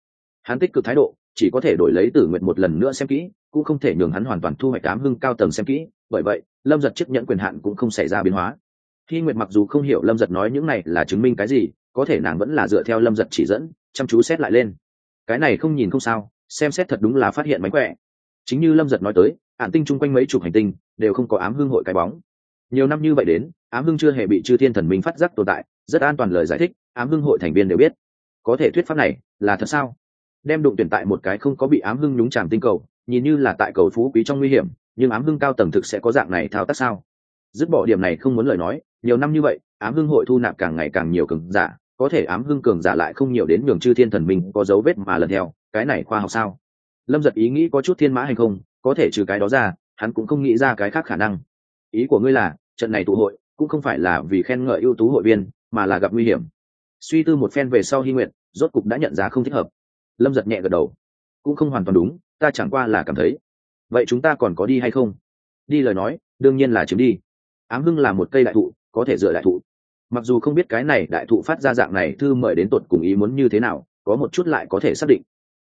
Hắn tích cực thái độ chỉ có thể đổi lấy tử nguyện một lần nữa xem kỹ, cũng không thể nhường hắn hoàn toàn thu hoạch ám hưng cao tầng xem kỹ, bởi vậy, lâm giật chấp nhận quyền hạn cũng không xảy ra biến hóa. Khi nguyệt mặc dù không hiểu lâm giật nói những này là chứng minh cái gì, có thể nàng vẫn là dựa theo lâm giật chỉ dẫn, chăm chú xét lại lên. Cái này không nhìn không sao, xem xét thật đúng là phát hiện mánh khỏe. Chính như lâm giật nói tới ạn tinh chung quanh mấy chục hành tinh, đều không có ám hưng hội cái bóng. Nhiều năm như vậy đến, ám hưng chưa hề bị chư thiên thần minh phát giác tồn tại, rất an toàn lời giải thích, ám hưng hội thành viên đều biết. Có thể thuyết pháp này là thật sao? Đem đụng tuyển tại một cái không có bị ám hưng nhúng chàm tinh cầu, nhìn như là tại cầu phú quý trong nguy hiểm, nhưng ám hưng cao tầng thực sẽ có dạng này thao tác sao? Dứt bỏ điểm này không muốn lời nói, nhiều năm như vậy, ám hưng hội thu nạp càng ngày càng nhiều cường giả, có thể ám hưng cường giả lại không nhiều đến nhường chư thiên thần minh có dấu vết mà lần theo, cái này khoa học sao? Lâm giật ý nghĩ có chút thiên mã hay không, có thể trừ cái đó ra, hắn cũng không nghĩ ra cái khác khả năng. Ý của ngươi là, trận này tụ hội, cũng không phải là vì khen ngợi ưu tú hội viên, mà là gặp nguy hiểm. Suy tư một phen về sau hy nguyện rốt cục đã nhận ra không thích hợp lâm giật nhẹ gật đầu. Cũng không hoàn toàn đúng, ta chẳng qua là cảm thấy. Vậy chúng ta còn có đi hay không? Đi lời nói, đương nhiên là chiếm đi. Ám hưng là một cây đại thụ, có thể dựa đại thụ. Mặc dù không biết cái này đại thụ phát ra dạng này thư mời đến tột cùng ý muốn như thế nào, có một chút lại có thể xác định.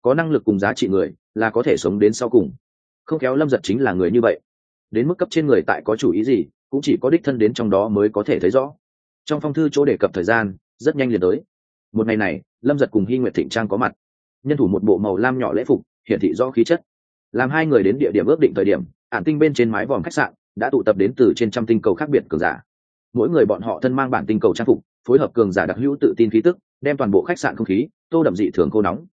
Có năng lực cùng giá trị người, là có thể sống đến sau cùng. Không kéo lâm giật chính là người như vậy. Đến mức cấp trên người tại có chủ ý gì, cũng chỉ có đích thân đến trong đó mới có thể thấy rõ. Trong phong thư chỗ đề cập thời gian, rất nhanh liền tới. Một ngày này, lâm giật cùng hy nguyệt thịnh trang có mặt nhân thủ một bộ màu lam nhỏ lễ phục, hiển thị rõ khí chất. Làm hai người đến địa điểm ước định thời điểm, ản tinh bên trên mái vòm khách sạn đã tụ tập đến từ trên trăm tinh cầu khác biệt cường giả. Mỗi người bọn họ thân mang bản tinh cầu trang phục, phối hợp cường giả đặc hữu tự tin khí tức, đem toàn bộ khách sạn không khí tô đậm dị thường khô nóng.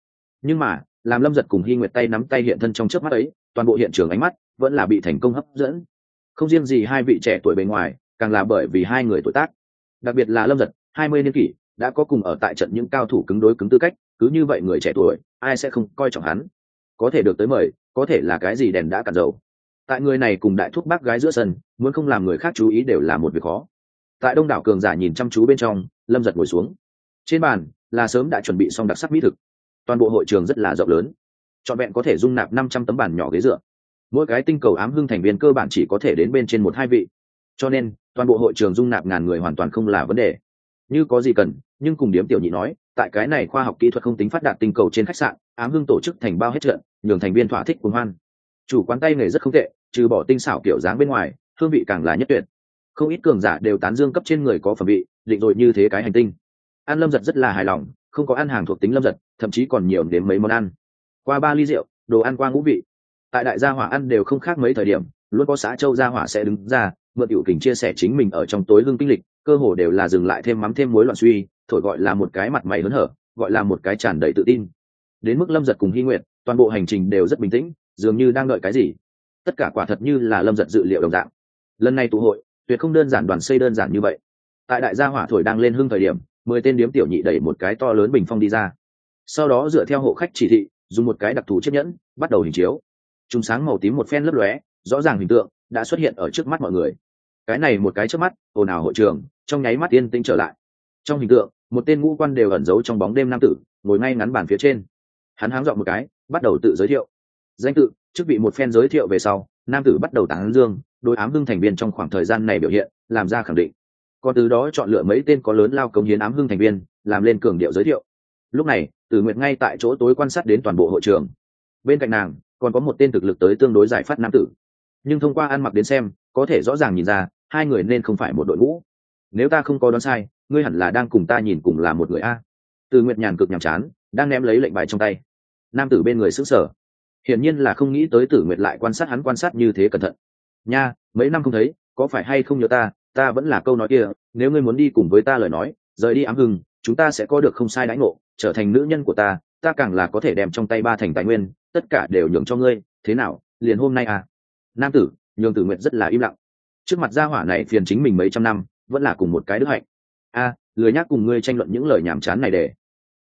Nhưng mà, làm lâm giật cùng hy nguyệt tay nắm tay hiện thân trong trước mắt ấy, toàn bộ hiện trường ánh mắt vẫn là bị thành công hấp dẫn. Không riêng gì hai vị trẻ tuổi bề ngoài, càng là bởi vì hai người tuổi tác. Đặc biệt là lâm giật, hai mươi niên kỷ, đã có cùng ở tại trận những cao thủ cứng đối cứng tư cách cứ như vậy người trẻ tuổi, ai sẽ không coi trọng hắn? Có thể được tới mời, có thể là cái gì đèn đã cạn dầu. Tại người này cùng đại thúc bác gái giữa sân, muốn không làm người khác chú ý đều là một việc khó. Tại đông đảo cường giả nhìn chăm chú bên trong, lâm giật ngồi xuống. Trên bàn là sớm đã chuẩn bị xong đặc sắc mỹ thực. Toàn bộ hội trường rất là rộng lớn. Trọn vẹn có thể dung nạp năm trăm tấm bàn nhỏ ghế dựa. Mỗi cái tinh cầu ám hưng thành viên cơ bản chỉ có thể đến bên trên một hai vị. Cho nên, toàn bộ hội trường dung nạp ngàn người hoàn toàn không là vấn đề. Như có gì cần, nhưng cùng điếm tiểu nhị nói tại cái này khoa học kỹ thuật không tính phát đạt tinh cầu trên khách sạn, ám hưng tổ chức thành bao hết trận, nhường thành viên thỏa thích cuồng hoan. Chủ quán tay nghề rất không tệ, trừ bỏ tinh xảo kiểu dáng bên ngoài, hương vị càng là nhất tuyệt. Không ít cường giả đều tán dương cấp trên người có phẩm vị, định rồi như thế cái hành tinh. An lâm giật rất là hài lòng, không có ăn hàng thuộc tính lâm giật, thậm chí còn nhiều đến mấy món ăn. Qua ba ly rượu, đồ ăn qua ngũ vị. Tại đại gia hỏa ăn đều không khác mấy thời điểm, luôn có xã châu gia hỏa sẽ đứng ra, mượn tiểu kình chia sẻ chính mình ở trong tối hương kinh lịch, cơ hồ đều là dừng lại thêm mắm thêm mối loạn suy thổi gọi là một cái mặt mày hớn hở, gọi là một cái tràn đầy tự tin. Đến mức lâm giật cùng hy nguyện toàn bộ hành trình đều rất bình tĩnh, dường như đang đợi cái gì. Tất cả quả thật như là lâm giật dự liệu đồng dạng. Lần này tụ hội, tuyệt không đơn giản đoàn xây đơn giản như vậy. Tại đại gia hỏa thổi đang lên hưng thời điểm, mười tên điếm tiểu nhị đẩy một cái to lớn bình phong đi ra. Sau đó dựa theo hộ khách chỉ thị, dùng một cái đặc thù chiếc nhẫn, bắt đầu hình chiếu. Chúng sáng màu tím một phen lấp lóe, rõ ràng hình tượng đã xuất hiện ở trước mắt mọi người. Cái này một cái trước mắt, ồn ào hội trường, trong nháy mắt yên tĩnh trở lại. Trong hình tượng một tên ngũ quan đều ẩn giấu trong bóng đêm nam tử, ngồi ngay ngắn bàn phía trên. Hắn háng dọn một cái, bắt đầu tự giới thiệu. Danh tự, trước bị một phen giới thiệu về sau, nam tử bắt đầu tán dương, đối ám hưng thành viên trong khoảng thời gian này biểu hiện, làm ra khẳng định. Còn từ đó chọn lựa mấy tên có lớn lao công hiến ám hưng thành viên, làm lên cường điệu giới thiệu. Lúc này, tử nguyệt ngay tại chỗ tối quan sát đến toàn bộ hội trường. Bên cạnh nàng, còn có một tên thực lực tới tương đối giải phát nam tử. Nhưng thông qua ăn mặc đến xem, có thể rõ ràng nhìn ra, hai người nên không phải một đội ngũ. Nếu ta không có đoán sai ngươi hẳn là đang cùng ta nhìn cùng là một người a. Từ nguyệt nhàn cực nhàm chán, đang ném lấy lệnh bài trong tay. Nam tử bên người xứng sở hiển nhiên là không nghĩ tới tử nguyệt lại quan sát hắn quan sát như thế cẩn thận. Nha, mấy năm không thấy, có phải hay không nhớ ta ta vẫn là câu nói kia, nếu ngươi muốn đi cùng với ta lời nói, rời đi ám hưng, chúng ta sẽ có được không sai đãi ngộ, trở thành nữ nhân của ta ta càng là có thể đem trong tay ba thành tài nguyên, tất cả đều nhường cho ngươi, thế nào, liền hôm nay à? Nam tử, nhường tử nguyện rất là im lặng. Trước mặt gia hỏa này phiền chính mình mấy trăm năm, vẫn là cùng một cái đức hạnh a, lười nhác cùng ngươi tranh luận những lời nhảm chán này để.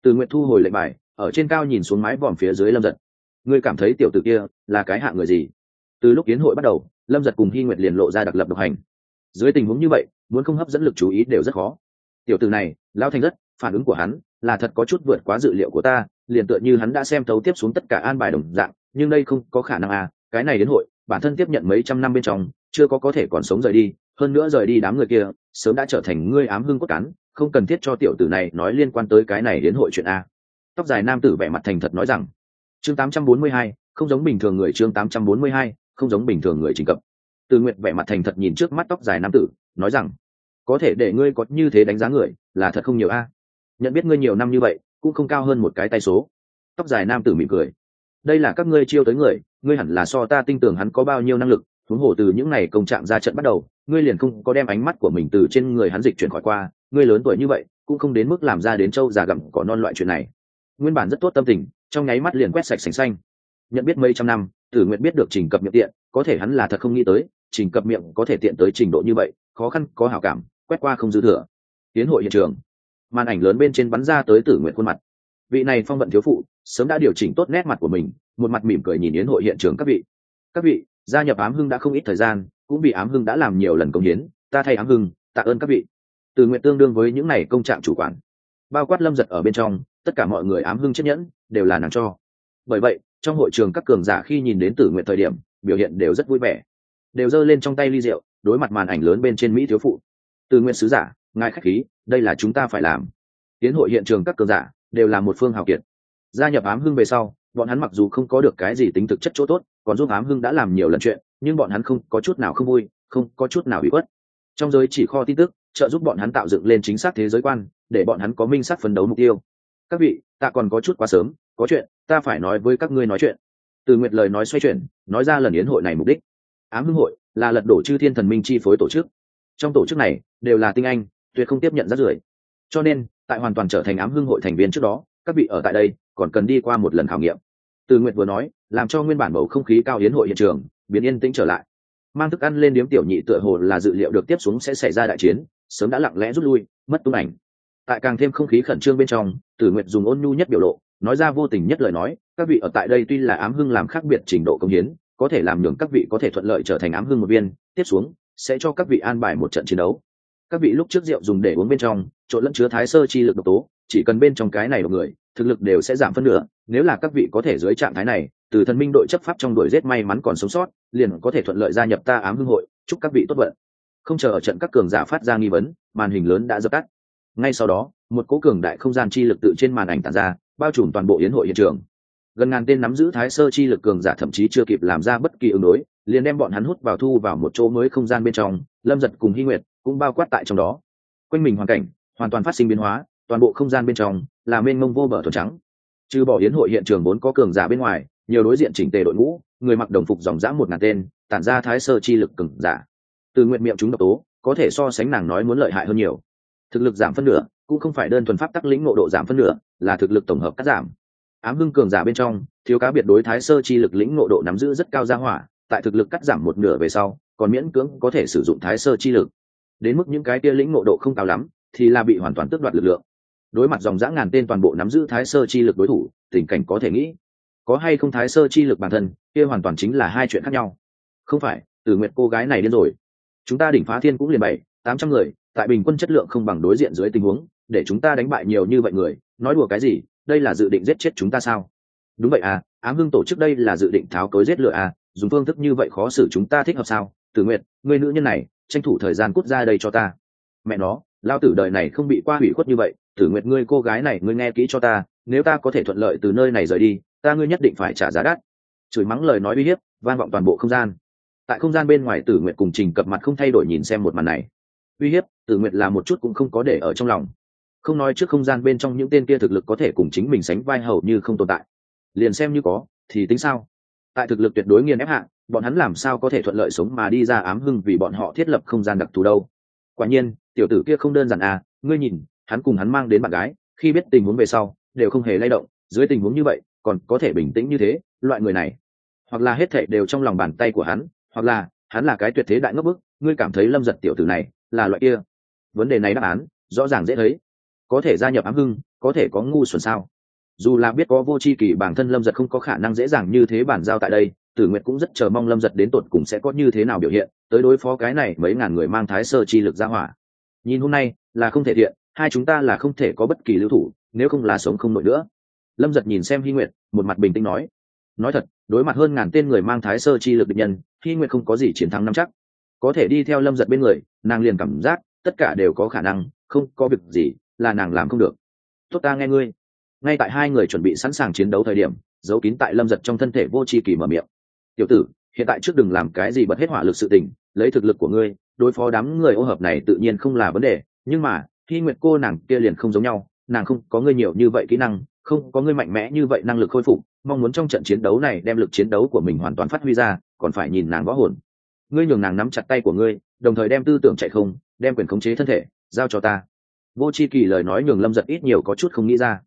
Từ nguyện thu hồi lệnh bài, ở trên cao nhìn xuống mái vòm phía dưới lâm giật. Ngươi cảm thấy tiểu t ử kia là cái hạ người gì? Từ lúc kiến hội bắt đầu, lâm giật cùng hy nguyệt liền lộ ra đặc lập độc hành. Dưới tình huống như vậy, muốn không hấp dẫn lực chú ý đều rất khó. Tiểu từ này lao thành rất, phản ứng của hắn là thật có chút vượt quá dự liệu của ta, liền tựa như hắn đã xem thấu tiếp xuống tất cả an bài đồng dạng, nhưng đây không có khả năng à cái này đến hội, bản thân tiếp nhận mấy trăm năm bên trong, chưa có có thể còn sống rời đi hơn nữa rời đi đám người kia sớm đã trở thành ngươi ám hưng cốt cán không cần thiết cho tiểu tử này nói liên quan tới cái này đến hội chuyện a. Tóc dài nam tử vẻ mặt thành thật nói rằng chương 842, không giống bình thường người chương 842, không giống bình thường người trình cập. Từ nguyện vẻ mặt thành thật nhìn trước mắt tóc dài nam tử nói rằng có thể để ngươi có như thế đánh giá người là thật không nhiều a. Nhận biết ngươi nhiều năm như vậy cũng không cao hơn một cái tay số. Tóc dài nam tử mỉm cười đây là các ngươi chiêu tới người ngươi hẳn là so ta tin tưởng hắn có bao nhiêu năng lực huống hồ từ những ngày công trạng ra trận bắt đầu ngươi liền không có đem ánh mắt của mình từ trên người hắn dịch chuyển khỏi qua, ngươi lớn tuổi như vậy, cũng không đến mức làm ra đến châu già gặm cỏ non loại chuyện này. Nguyên bản rất tốt tâm tình, trong nháy mắt liền quét sạch sành xanh. Nhận biết mấy trăm năm, tử nguyện biết được trình cập miệng tiện, có thể hắn là thật không nghĩ tới, trình cập miệng có thể tiện tới trình độ như vậy, khó khăn, có hảo cảm, quét qua không dư thừa. Tiến hội hiện trường, màn ảnh lớn bên trên bắn ra tới tử nguyện khuôn mặt. Vị này phong vận thiếu phụ, sớm đã điều chỉnh tốt nét mặt của mình, một mặt mỉm cười nhìn yến hội hiện trường các vị. Các vị, gia nhập ám hưng đã không ít thời gian cũng vì ám hưng đã làm nhiều lần công hiến, ta thay ám hưng, tạ ơn các vị. Từ nguyện tương đương với những này công trạng chủ quản. Bao quát lâm giật ở bên trong, tất cả mọi người ám hưng chiếc nhẫn, đều là nàng cho. Bởi vậy, trong hội trường các cường giả khi nhìn đến tử nguyện thời điểm, biểu hiện đều rất vui vẻ. Đều giơ lên trong tay ly rượu, đối mặt màn ảnh lớn bên trên mỹ thiếu phụ. Từ nguyện sứ giả, ngài khách khí, đây là chúng ta phải làm. Tiến hội hiện trường các cường giả, đều là một phương hào kiệt. Gia nhập ám hưng về sau, bọn hắn mặc dù không có được cái gì tính thực chất chỗ tốt, còn giúp ám hưng đã làm nhiều lần chuyện nhưng bọn hắn không có chút nào không vui, không có chút nào bị khuất. Trong giới chỉ kho tin tức, trợ giúp bọn hắn tạo dựng lên chính xác thế giới quan, để bọn hắn có minh sắc phấn đấu mục tiêu. Các vị, ta còn có chút quá sớm, có chuyện, ta phải nói với các ngươi nói chuyện. Từ nguyệt lời nói xoay chuyển, nói ra lần yến hội này mục đích. Ám hưng hội là lật đổ chư thiên thần minh chi phối tổ chức. Trong tổ chức này, đều là tinh anh, tuyệt không tiếp nhận rác rưởi. Cho nên, tại hoàn toàn trở thành ám hưng hội thành viên trước đó, các vị ở tại đây, còn cần đi qua một lần khảo nghiệm. Từ nguyệt vừa nói, làm cho nguyên bản bầu không khí cao yến hội hiện trường biến yên tĩnh trở lại. Mang thức ăn lên điếm tiểu nhị tựa hồ là dự liệu được tiếp xuống sẽ xảy ra đại chiến, sớm đã lặng lẽ rút lui, mất tung ảnh. Tại càng thêm không khí khẩn trương bên trong, tử nguyệt dùng ôn nhu nhất biểu lộ, nói ra vô tình nhất lời nói, các vị ở tại đây tuy là ám hưng làm khác biệt trình độ công hiến, có thể làm nhường các vị có thể thuận lợi trở thành ám hưng một viên, tiếp xuống, sẽ cho các vị an bài một trận chiến đấu. Các vị lúc trước rượu dùng để uống bên trong, trộn lẫn chứa thái sơ chi lực độc tố, chỉ cần bên trong cái này một người, thực lực đều sẽ giảm phân nửa, nếu là các vị có thể dưới trạng thái này từ thần minh đội chấp pháp trong đội giết may mắn còn sống sót, liền có thể thuận lợi gia nhập ta ám hưng hội, chúc các vị tốt vận. Không chờ ở trận các cường giả phát ra nghi vấn, màn hình lớn đã dập tắt. Ngay sau đó, một cố cường đại không gian chi lực tự trên màn ảnh tàn ra, bao trùm toàn bộ yến hội hiện trường. Gần ngàn tên nắm giữ thái sơ chi lực cường giả thậm chí chưa kịp làm ra bất kỳ ứng đối, liền đem bọn hắn hút vào thu vào một chỗ mới không gian bên trong, lâm giật cùng hy nguyệt cũng bao quát tại trong đó. Quanh mình hoàn cảnh hoàn toàn phát sinh biến hóa, toàn bộ không gian bên trong là mênh mông vô bờ thuần trắng. Trừ bỏ yến hội hiện trường vốn có cường giả bên ngoài nhiều đối diện chỉnh tề đội ngũ, người mặc đồng phục dòng dã một ngàn tên, tản ra thái sơ chi lực cường giả. Từ nguyện miệng chúng độc tố, có thể so sánh nàng nói muốn lợi hại hơn nhiều. Thực lực giảm phân nửa, cũng không phải đơn thuần pháp tắc lĩnh ngộ độ giảm phân nửa, là thực lực tổng hợp cắt giảm. Ám hưng cường giả bên trong, thiếu cá biệt đối thái sơ chi lực lĩnh ngộ độ nắm giữ rất cao ra hỏa, tại thực lực cắt giảm một nửa về sau, còn miễn cưỡng có thể sử dụng thái sơ chi lực. Đến mức những cái kia lĩnh ngộ độ không cao lắm, thì là bị hoàn toàn tước đoạt lực lượng. Đối mặt dòng dã ngàn tên toàn bộ nắm giữ thái sơ chi lực đối thủ, tình cảnh có thể nghĩ có hay không thái sơ chi lực bản thân, kia hoàn toàn chính là hai chuyện khác nhau. Không phải, tử nguyện cô gái này điên rồi. Chúng ta đỉnh phá thiên cũng liền bảy, tám trăm người, tại bình quân chất lượng không bằng đối diện dưới tình huống, để chúng ta đánh bại nhiều như vậy người, nói đùa cái gì, đây là dự định giết chết chúng ta sao? Đúng vậy à ám hưng tổ chức đây là dự định tháo cối giết lửa à dùng phương thức như vậy khó xử chúng ta thích hợp sao? Tử nguyện người nữ nhân này, tranh thủ thời gian cút ra đây cho ta. Mẹ nó lao tử đời này không bị qua hủy khuất như vậy, tử nguyện ngươi cô gái này, ngươi nghe kỹ cho ta, nếu ta có thể thuận lợi từ nơi này rời đi ta ngươi nhất định phải trả giá đắt. Chửi mắng lời nói uy hiếp, vang vọng toàn bộ không gian. Tại không gian bên ngoài tử nguyện cùng trình cập mặt không thay đổi nhìn xem một màn này. Uy hiếp, tử nguyện là một chút cũng không có để ở trong lòng. Không nói trước không gian bên trong những tên kia thực lực có thể cùng chính mình sánh vai hầu như không tồn tại. Liền xem như có, thì tính sao? Tại thực lực tuyệt đối nghiền ép hạ, bọn hắn làm sao có thể thuận lợi sống mà đi ra ám hưng vì bọn họ thiết lập không gian đặc thù đâu? Quả nhiên, tiểu tử kia không đơn giản à ngươi nhìn, hắn cùng hắn mang đến bạn gái, khi biết tình huống về sau, đều không hề lay động. Dưới tình huống như vậy còn có thể bình tĩnh như thế, loại người này. Hoặc là hết thệ đều trong lòng bàn tay của hắn, hoặc là hắn là cái tuyệt thế đại ngốc bức, ngươi cảm thấy lâm giật tiểu tử này là loại kia? Vấn đề này đáp án, rõ ràng dễ thấy. Có thể gia nhập ám hưng, có thể có ngu xuẩn sao? Dù là biết có vô c h i kỳ bản thân lâm giật không có khả năng dễ dàng như thế bản giao tại đây, tử nguyệt cũng rất chờ mong lâm giật đến tột cùng sẽ có như thế nào biểu hiện, tới đối phó cái này mấy ngàn người mang thái sơ chi lực ra hỏa. Nhìn hôm nay là không thể thiện, hai chúng ta là không thể có bất kỳ lưu thủ, nếu không là sống không nổi nữa lâm giật nhìn xem hy nguyệt, một mặt bình tĩnh nói nói thật, đối mặt hơn ngàn tên người mang thái sơ chi lực địch nhân hy nguyệt không có gì chiến thắng nắm chắc. Có thể đi theo lâm giật bên người, nàng liền cảm giác tất cả đều có khả năng, không có việc gì là nàng làm không được. Tốt ta nghe ngươi. Ngay tại hai người chuẩn bị sẵn sàng chiến đấu thời điểm, giấu kín tại lâm giật trong thân thể vô c h i kỳ mở miệng. Tiểu tử, hiện tại trước đừng làm cái gì bật hết hỏa lực sự tình, lấy thực lực của ngươi, đối phó đám người ô hợp này tự nhiên không là vấn đề, nhưng mà khi nguyệt cô nàng kia liền không giống nhau, nàng không có ngươi nhiều như vậy kỹ năng không có ngươi mạnh mẽ như vậy năng lực khôi phục, mong muốn trong trận chiến đấu này đem lực chiến đấu của mình hoàn toàn phát huy ra, còn phải nhìn nàng võ hồn. Ngươi nhường nàng nắm chặt tay của ngươi, đồng thời đem tư tưởng chạy không, đem quyền khống chế thân thể, giao cho ta. Vô c h i kỳ lời nói nhường lâm giật ít nhiều có chút không nghĩ ra.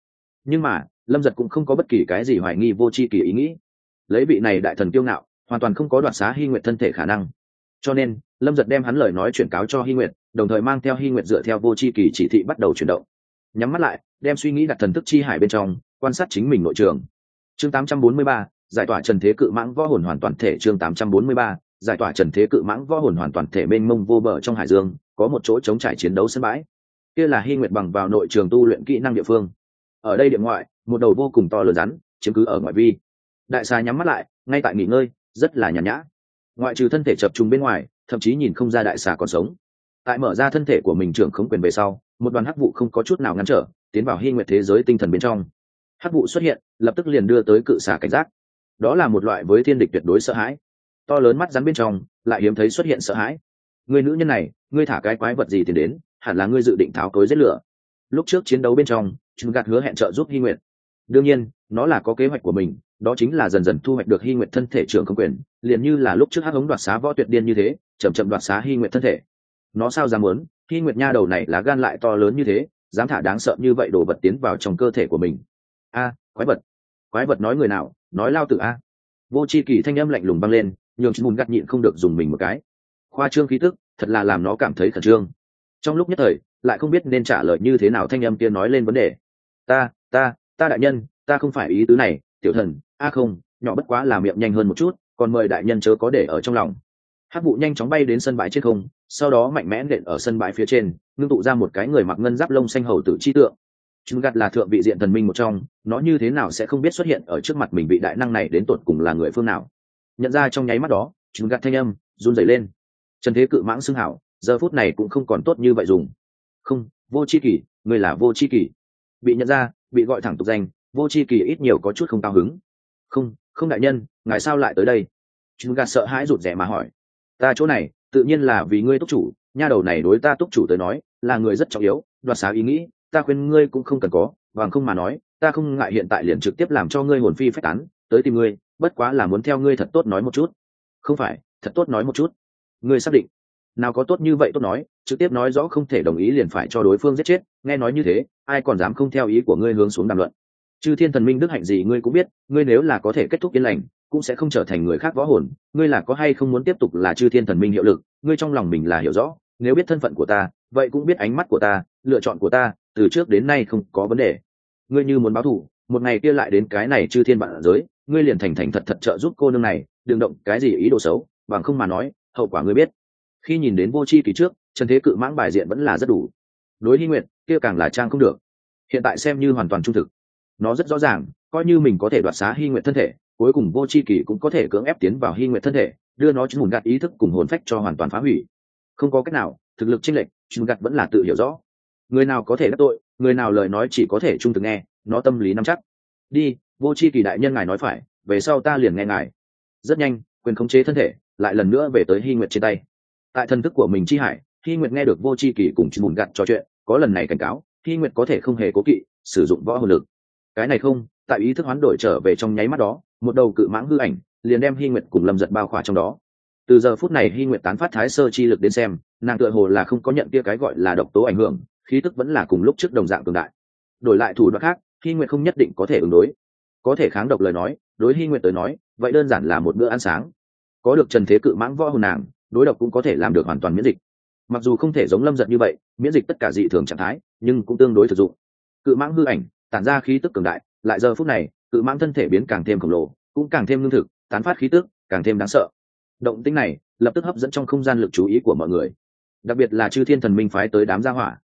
Nhưng mà, lâm giật cũng không có bất kỳ cái gì hoài nghi vô c h i kỳ ý nghĩ. Lấy vị này đại thần kiêu ngạo, hoàn toàn không có đoạt xá hy nguyện thân thể khả năng. Cho nên, lâm giật đem hắn lời nói chuyển cáo cho hy nguyện đồng thời mang theo hy nguyện dựa theo vô c h i kỳ chỉ thị bắt đầu chuyển động. Nhắm mắt lại đem suy nghĩ đặt thần thức chi hải bên trong quan sát chính mình nội trường. Chương 843, giải tỏa trần thế cự mãng võ hồn hoàn toàn thể chương 843, giải tỏa trần thế cự mãng võ hồn hoàn toàn thể mênh mông vô bờ trong hải dương có một chỗ chống trải chiến đấu sân bãi. Kia là hy nguyệt bằng vào nội trường tu luyện kỹ năng địa phương. Ở đây địa ngoại một đầu vô cùng to lớn rắn chiếm cứ ở ngoại vi. Đại xà nhắm mắt lại ngay tại nghỉ ngơi rất là nhàn nhã. Ngoại trừ thân thể chập trùng bên ngoài thậm chí nhìn không ra đại xà còn sống. Tại mở ra thân thể của mình trưởng khống quyền về sau một đoàn hắc vụ không có chút nào ngăn trở tiến vào hy nguyệt thế giới tinh thần bên trong. Hắc vụ xuất hiện, lập tức liền đưa tới cự xà cảnh giác. Đó là một loại với thiên địch tuyệt đối sợ hãi. To lớn mắt rắn bên trong, lại hiếm thấy xuất hiện sợ hãi. Người nữ nhân này, ngươi thả cái quái vật gì tiền đến, hẳn là ngươi dự định tháo cối giết lửa. Lúc trước chiến đấu bên trong chúng gạt hứa hẹn trợ giúp hy nguyệt. Đương nhiên, nó là có kế hoạch của mình, đó chính là dần dần thu hoạch được hy nguyệt thân thể trưởng không quyền, liền như là lúc trước hắc ống đoạt xá võ tuyệt điên như thế, chậm chậm đoạt xá hy nguyệt thân thể. Nó sao dám muốn? Hy nguyệt nha đầu này là gan lại to lớn như thế dám thả đáng sợ như vậy đồ vật tiến vào trong cơ thể của mình. A, quái vật. Quái vật nói người nào, nói lao tự a. Vô c h i kỳ thanh âm lạnh lùng băng lên, nhường chị bùn gắt nhịn không được dùng mình một cái. Khoa trương khí tức, thật là làm nó cảm thấy khẩn trương. Trong lúc nhất thời, lại không biết nên trả lời như thế nào thanh âm kia nói lên vấn đề. Ta ta ta đại nhân, ta không phải ý tứ này, tiểu thần, a không, nhỏ bất quá là miệng nhanh hơn một chút, còn mời đại nhân chớ có để ở trong lòng. Hát vụ nhanh chóng bay đến sân bãi trên không sau đó mạnh mẽ nện ở sân bãi phía trên, ngưng tụ ra một cái người mặc ngân giáp lông xanh hầu tử chi tượng. Chúng gặt là thượng vị diện thần minh một trong, nó như thế nào sẽ không biết xuất hiện ở trước mặt mình vị đại năng này đến tột cùng là người phương nào. Nhận ra trong nháy mắt đó, chúng gặt thanh âm, run rẩy lên. Trần thế cự mãng xưng hảo, giờ phút này cũng không còn tốt như vậy dùng. Không, vô c h i kỷ, người là vô c h i kỷ. Bị nhận ra, bị gọi thẳng tục danh, vô c h i kỷ ít nhiều có chút không cao hứng. Không không đại nhân, ngài sao lại tới đây? Chúng gạt sợ hãi rụt rẻ mà hỏi. Ta chỗ này tự nhiên là vì ngươi túc chủ, nha đầu này đối ta túc chủ tới nói, là người rất trọng yếu, đoạt xá ý nghĩ, ta khuyên ngươi cũng không cần có, bằng không mà nói, ta không ngại hiện tại liền trực tiếp làm cho ngươi hồn phi phách tán, tới tìm ngươi, bất quá là muốn theo ngươi thật tốt nói một chút. Không phải, thật tốt nói một chút. Ngươi xác định. Nào có tốt như vậy tốt nói, trực tiếp nói rõ không thể đồng ý liền phải cho đối phương giết chết, nghe nói như thế, ai còn dám không theo ý của ngươi hướng xuống đàm luận? Chư thiên thần minh đức hạnh gì ngươi cũng biết, ngươi nếu là có thể kết thúc yên lành cũng sẽ không trở thành người khác võ hồn, ngươi là có hay không muốn tiếp tục là chư thiên thần minh hiệu lực, ngươi trong lòng mình là hiểu rõ, nếu biết thân phận của ta, vậy cũng biết ánh mắt của ta, lựa chọn của ta, từ trước đến nay không có vấn đề. Ngươi như muốn báo thù, một ngày kia lại đến cái này chư thiên bạn giới, ngươi liền thành thành thật thật trợ giúp cô nương này, đừng động cái gì ý đồ xấu, bằng không mà nói, hậu quả ngươi biết. Khi nhìn đến vô c h i kỳ trước, trần thế cự mãng bài diện vẫn là rất đủ. Đối hy nguyện kia càng là trang không được. Hiện tại xem như hoàn toàn trung thực. Nó rất rõ ràng, coi như mình có thể đoạt xá hy nguyện thân thể cuối cùng vô c h i kỳ cũng có thể cưỡng ép tiến vào hy nguyện thân thể, đưa nó chứng mùn gạt ý thức cùng hồn phách cho hoàn toàn phá hủy. Không có cách nào, thực lực chênh lệch chứng gạt vẫn là tự hiểu rõ. Người nào có thể đắc tội, người nào lời nói chỉ có thể trung thực nghe, nó tâm lý nắm chắc. Đi, vô c h i kỳ đại nhân ngài nói phải, về sau ta liền nghe ngài. Rất nhanh, quyền khống chế thân thể, lại lần nữa về tới hy nguyện trên tay. Tại thần thức của mình chi hải, hy nguyện nghe được vô c h i kỳ cùng chứng mùn gạt trò chuyện, có lần này cảnh cáo, hy nguyện có thể không hề cố kỵ, sử dụng võ hồn lực. Cái này không, tại ý thức hoán đổi trở về trong nháy mắt đó một đầu cự mãng hư ảnh, liền đem hy nguyệt cùng lâm giật bao khỏa trong đó. Từ giờ phút này hy nguyệt tán phát thái sơ chi lực đến xem, nàng tựa hồ là không có nhận kia cái gọi là độc tố ảnh hưởng, khí tức vẫn là cùng lúc trước đồng dạng cường đại. Đổi lại thủ đoạn khác hy nguyệt không nhất định có thể ứng đối. Có thể kháng độc lời nói, đối hy nguyệt tới nói, vậy đơn giản là một bữa ăn sáng. Có được trần thế cự mãng võ hồn nàng, đối độc cũng có thể làm được hoàn toàn miễn dịch. Mặc dù không thể giống lâm giật như vậy, miễn dịch tất cả dị thường trạng thái, nhưng cũng tương đối thực dụng. Cự mãng hư ảnh, tản ra khí tức cường đại, lại giờ phút này cự mãng thân thể biến càng thêm khổng lồ, cũng càng thêm lương thực, tán phát khí tức, càng thêm đáng sợ. Động tính này lập tức hấp dẫn trong không gian lực chú ý của mọi người. Đặc biệt là chư thiên thần minh phái tới đám gia hỏa.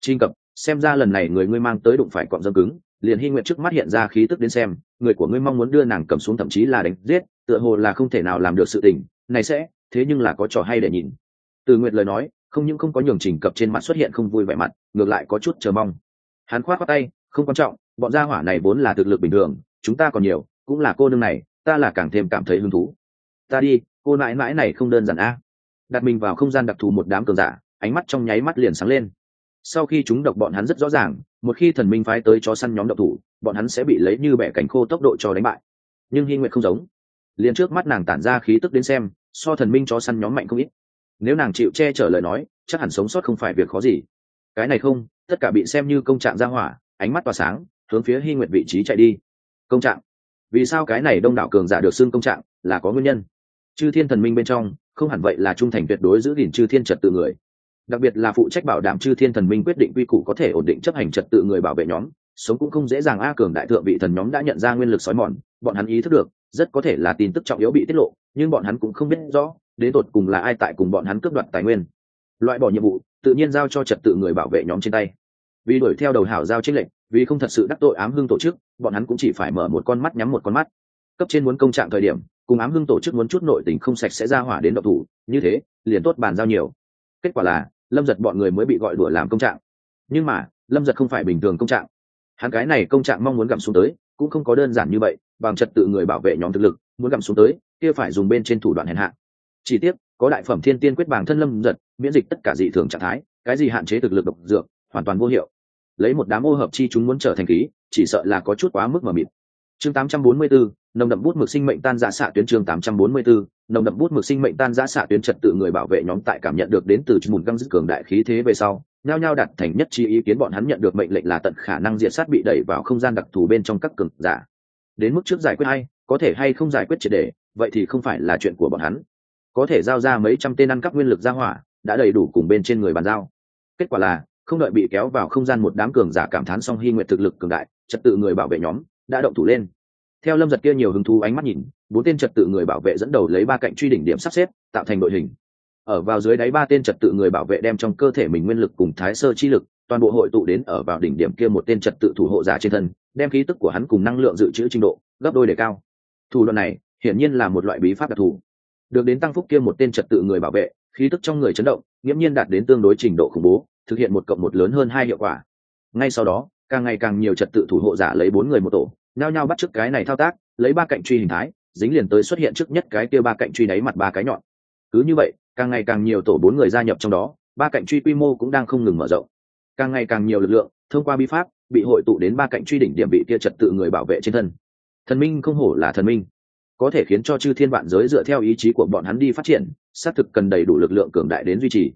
Trinh cập, xem ra lần này người ngươi mang tới đụng phải cọng dâm cứng, liền hy nguyện trước mắt hiện ra khí tức đến xem, người của ngươi mong muốn đưa nàng cầm xuống thậm chí là đánh giết, tựa hồ là không thể nào làm được sự tình, này sẽ, thế nhưng là có trò hay để nhìn. Từ nguyệt lời nói, không những không có nhường trình cập trên mặt xuất hiện không vui vẻ mặt, ngược lại có chút chờ mong. Hắn khoát khoát tay, không quan trọng, bọn gia hỏa này vốn là thực lực bình thường chúng ta còn nhiều, cũng là cô nương này, ta là càng thêm cảm thấy hứng thú. Ta đi, cô mãi mãi này không đơn giản a. Đặt mình vào không gian đặc thù một đám cường giả, ánh mắt trong nháy mắt liền sáng lên. Sau khi chúng độc bọn hắn rất rõ ràng, một khi thần minh phái tới chó săn nhóm độc thủ, bọn hắn sẽ bị lấy như bẻ cánh khô tốc độ cho đánh bại. Nhưng hy nguyện không giống. Liền trước mắt nàng tản ra khí tức đến xem, so thần minh chó săn nhóm mạnh không ít. Nếu nàng chịu che chở lời nói, chắc hẳn sống sót không phải việc khó gì. Cái này không, tất cả bị xem như công trạng ra hỏa, ánh mắt tỏa sáng, hướng phía hy nguyện vị trí chạy đi công trạng. Vì sao cái này đông đảo cường giả được xưng công trạng là có nguyên nhân? Chư thiên thần minh bên trong, không hẳn vậy là trung thành tuyệt đối giữ gìn chư thiên trật tự người. Đặc biệt là phụ trách bảo đảm chư thiên thần minh quyết định quy củ có thể ổn định chấp hành trật tự người bảo vệ nhóm, sống cũng không dễ dàng a cường đại thượng vị thần nhóm đã nhận ra nguyên lực sói mòn, bọn hắn ý thức được, rất có thể là tin tức trọng yếu bị tiết lộ, nhưng bọn hắn cũng không biết rõ, đến tột cùng là ai tại cùng bọn hắn cướp đoạt tài nguyên. Loại bỏ nhiệm vụ, tự nhiên giao cho trật tự người bảo vệ nhóm trên tay. Vì đuổi theo đầu hảo giao trích lệnh vì không thật sự đắc tội ám hưng tổ chức, bọn hắn cũng chỉ phải mở một con mắt nhắm một con mắt. Cấp trên muốn công trạng thời điểm, cùng ám hưng tổ chức muốn chút nội tình không sạch sẽ ra hỏa đến độc thủ, như thế, liền tốt bàn giao nhiều. Kết quả là, lâm giật bọn người mới bị gọi đùa làm công trạng. Nhưng mà, lâm giật không phải bình thường công trạng. Hắn cái này công trạng mong muốn gặm xuống tới, cũng không có đơn giản như vậy, bằng trật tự người bảo vệ nhóm thực lực, muốn gặm xuống tới, kia phải dùng bên trên thủ đoạn hèn hạ. Chỉ tiếc, có đại phẩm thiên tiên quyết bảng thân lâm giật, miễn dịch tất cả dị thường trạng thái, cái gì hạn chế thực lực độc dược, hoàn toàn vô hiệu lấy một đám ô hợp chi chúng muốn trở thành khí chỉ sợ là có chút quá mức mờ mịt. Chương 844, nồng đậm bút mực sinh mệnh tan rã xạ tuyến chương 844, nồng đậm bút mực sinh mệnh tan rã xạ tuyến trật tự người bảo vệ nhóm tại cảm nhận được đến từ mùn găng dứt cường đại khí thế về sau nhao nhao đặt thành nhất chi ý kiến bọn hắn nhận được mệnh lệnh là tận khả năng diệt sát bị đẩy vào không gian đặc thù bên trong các cường giả. Đến mức trước giải quyết hay có thể hay không giải quyết triệt để vậy thì không phải là chuyện của bọn hắn. Có thể giao ra mấy trăm tên ăn cắp nguyên lực ra hỏa đã đầy đủ cùng bên trên người bàn giao. Kết quả là không đợi bị kéo vào không gian một đám cường giả cảm thán song hy nguyện thực lực cường đại, trật tự người bảo vệ nhóm đã động thủ lên. Theo lâm giật kia nhiều hứng thú ánh mắt nhìn, bốn tên trật tự người bảo vệ dẫn đầu lấy ba cạnh truy đỉnh điểm sắp xếp, tạo thành đội hình. Ở vào dưới đáy ba tên trật tự người bảo vệ đem trong cơ thể mình nguyên lực cùng thái sơ chi lực, toàn bộ hội tụ đến ở vào đỉnh điểm kia một tên trật tự thủ hộ giả trên thân, đem khí tức của hắn cùng năng lượng dự trữ trình độ, gấp đôi để cao. Thủ đoạn này, hiển nhiên là một loại bí pháp đặc thù. Được đến tăng phúc kia một tên trật tự người bảo vệ, khí tức trong người chấn động, nghiễm nhiên đạt đến tương đối trình độ khủng bố thực hiện một cộng một lớn hơn hai hiệu quả. Ngay sau đó, càng ngày càng nhiều trật tự thủ hộ giả lấy bốn người một tổ, nhao nhao bắt trước cái này thao tác, lấy ba cạnh truy hình thái, dính liền tới xuất hiện trước nhất cái kia ba cạnh truy đáy mặt ba cái nhọn. Cứ như vậy, càng ngày càng nhiều tổ bốn người gia nhập trong đó, ba cạnh truy quy mô cũng đang không ngừng mở rộng. Càng ngày càng nhiều lực lượng, thông qua bi pháp, bị hội tụ đến ba cạnh truy đỉnh điểm bị kia trật tự người bảo vệ trên thân. Thần minh không hổ là thần minh. Có thể khiến cho chư thiên vạn giới dựa theo ý chí của bọn hắn đi phát triển, xác thực cần đầy đủ lực lượng cường đại đến duy trì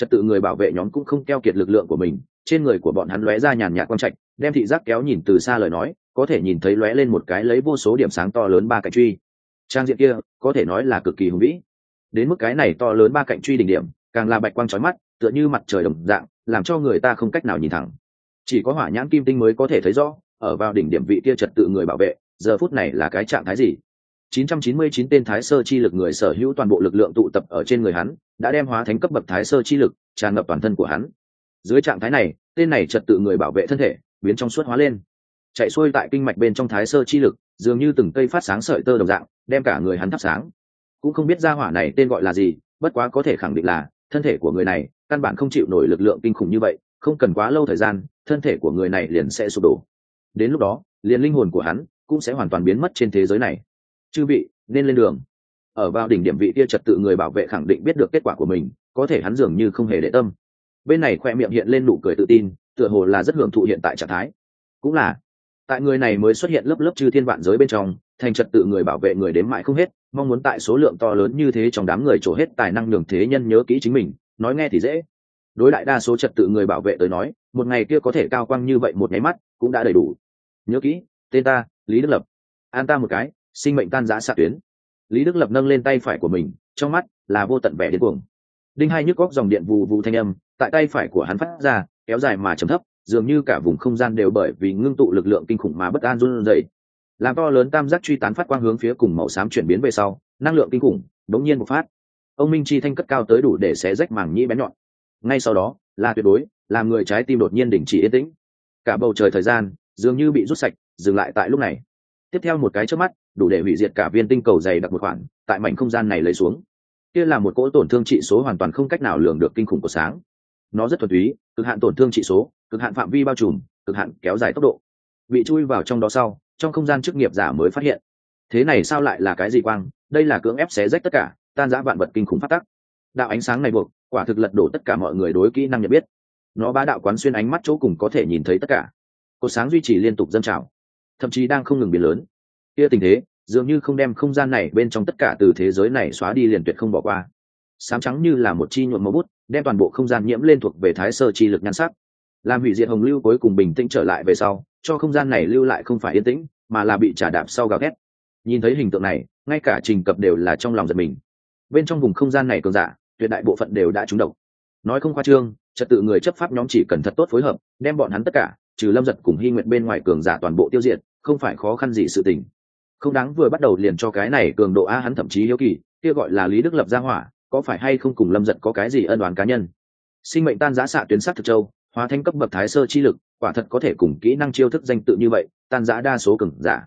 trật tự người bảo vệ nhóm cũng không keo kiệt lực lượng của mình, trên người của bọn hắn lóe ra nhàn nhạt quang trạch, đem thị giác kéo nhìn từ xa lời nói, có thể nhìn thấy lóe lên một cái lấy vô số điểm sáng to lớn ba cạnh truy. Trang diện kia, có thể nói là cực kỳ hùng vĩ. Đến mức cái này to lớn ba cạnh truy đỉnh điểm, càng là bạch quang trói mắt, tựa như mặt trời đồng dạng, làm cho người ta không cách nào nhìn thẳng. Chỉ có hỏa nhãn kim tinh mới có thể thấy rõ, ở vào đỉnh điểm vị kia trật tự người bảo vệ, giờ phút này là cái trạng thái gì? 999 tên thái sơ chi lực người sở hữu toàn bộ lực lượng tụ tập ở trên người hắn, đã đem hóa thánh cấp bậc thái sơ chi lực tràn ngập toàn thân của hắn. Dưới trạng thái này, tên này trật tự người bảo vệ thân thể, biến trong suốt hóa lên. Chạy xuôi tại kinh mạch bên trong thái sơ chi lực, dường như từng cây phát sáng sợi tơ đồng dạng, đem cả người hắn thắp sáng. Cũng không biết gia hỏa này tên gọi là gì, bất quá có thể khẳng định là, thân thể của người này, căn bản không chịu nổi lực lượng kinh khủng như vậy, không cần quá lâu thời gian, thân thể của người này liền sẽ sụp đổ. Đến lúc đó, liền linh hồn của hắn cũng sẽ hoàn toàn biến mất trên thế giới này chư vị, nên lên đường. Ở vào đỉnh điểm vị kia trật tự người bảo vệ khẳng định biết được kết quả của mình, có thể hắn dường như không hề để tâm. Bên này khoe miệng hiện lên nụ cười tự tin, tựa hồ là rất hưởng thụ hiện tại trạng thái. Cũng là, tại người này mới xuất hiện lớp lớp chư thiên vạn giới bên trong, thành trật tự người bảo vệ người đếm mãi không hết, mong muốn tại số lượng to lớn như thế trong đám người trổ hết tài năng nhường thế nhân nhớ kỹ chính mình, nói nghe thì dễ. Đối lại đa số trật tự người bảo vệ tới nói, một ngày kia có thể cao quang như vậy một nháy mắt, cũng đã đầy đủ. Nhớ kỹ, tên ta, lý đức lập. An ta một cái sinh mệnh tan giã xạ tuyến. Lý đức lập nâng lên tay phải của mình, trong mắt là vô tận vẻ điên cuồng. Đinh hai nhức góc dòng điện vù vù thanh âm tại tay phải của hắn phát ra, kéo dài mà trầm thấp, dường như cả vùng không gian đều bởi vì ngưng tụ lực lượng kinh khủng mà bất an run rẩy. Làm to lớn tam giác truy tán phát quang hướng phía cùng màu xám chuyển biến về sau, năng lượng kinh khủng đống nhiên một phát. Ông minh chi thanh cất cao tới đủ để xé rách màng nhĩ bén nhọn. Ngay sau đó, là tuyệt đối làm người trái tim đột nhiên đình chỉ yên tĩnh. Cả bầu trời thời gian dường như bị rút sạch, dừng lại tại lúc này. Tiếp theo một cái trước mắt đủ để hủy diệt cả viên tinh cầu dày đặc một khoản, tại mảnh không gian này lấy xuống. Kia là một cỗ tổn thương trị số hoàn toàn không cách nào lường được kinh khủng của sáng. Nó rất thuần túy, cực hạn tổn thương trị số, cực hạn phạm vi bao trùm, cực hạn kéo dài tốc độ. Bị chui vào trong đó sau, trong không gian chức nghiệp giả mới phát hiện. Thế này sao lại là cái gì quang? Đây là cưỡng ép xé rách tất cả, tan giã vạn vật kinh khủng phát tắc. Đạo ánh sáng này buộc, quả thực lật đổ tất cả mọi người đối kỹ năng nhận biết. Nó bá đạo quán xuyên ánh mắt chỗ cùng có thể nhìn thấy tất cả. Cột sáng duy trì liên tục dâng trào. Thậm chí đang không ngừng biến lớn kia tình thế, dường như không đem không gian này bên trong tất cả từ thế giới này xóa đi liền tuyệt không bỏ qua. Sám trắng như là một chi nhuộm mẫu bút, đem toàn bộ không gian nhiễm lên thuộc về thái sơ chi lực nhan sắc. Làm hủy diệt hồng lưu cuối cùng bình tĩnh trở lại về sau, cho không gian này lưu lại không phải yên tĩnh, mà là bị trả đạp sau gào ghét nhìn thấy hình tượng này, ngay cả trình cập đều là trong lòng giật mình. Bên trong vùng không gian này cường giả, tuyệt đại bộ phận đều đã trúng độc. Nói không khoa trương, trật tự người chấp pháp nhóm chỉ cần thật tốt phối hợp, đem bọn hắn tất cả, trừ lâm giật cùng hy nguyện bên ngoài cường giả toàn bộ tiêu diệt, không phải khó khăn gì sự tình không đáng vừa bắt đầu liền cho cái này cường độ a hắn thậm chí hiếu kỳ, kia gọi là lý đức lập gia hỏa, có phải hay không cùng lâm giật có cái gì ân đoán cá nhân? Sinh mệnh tan giã xạ tuyến sát thực châu, hóa thanh cấp bậc thái sơ chi lực, quả thật có thể cùng kỹ năng chiêu thức danh tự như vậy, tan giã đa số cường giả.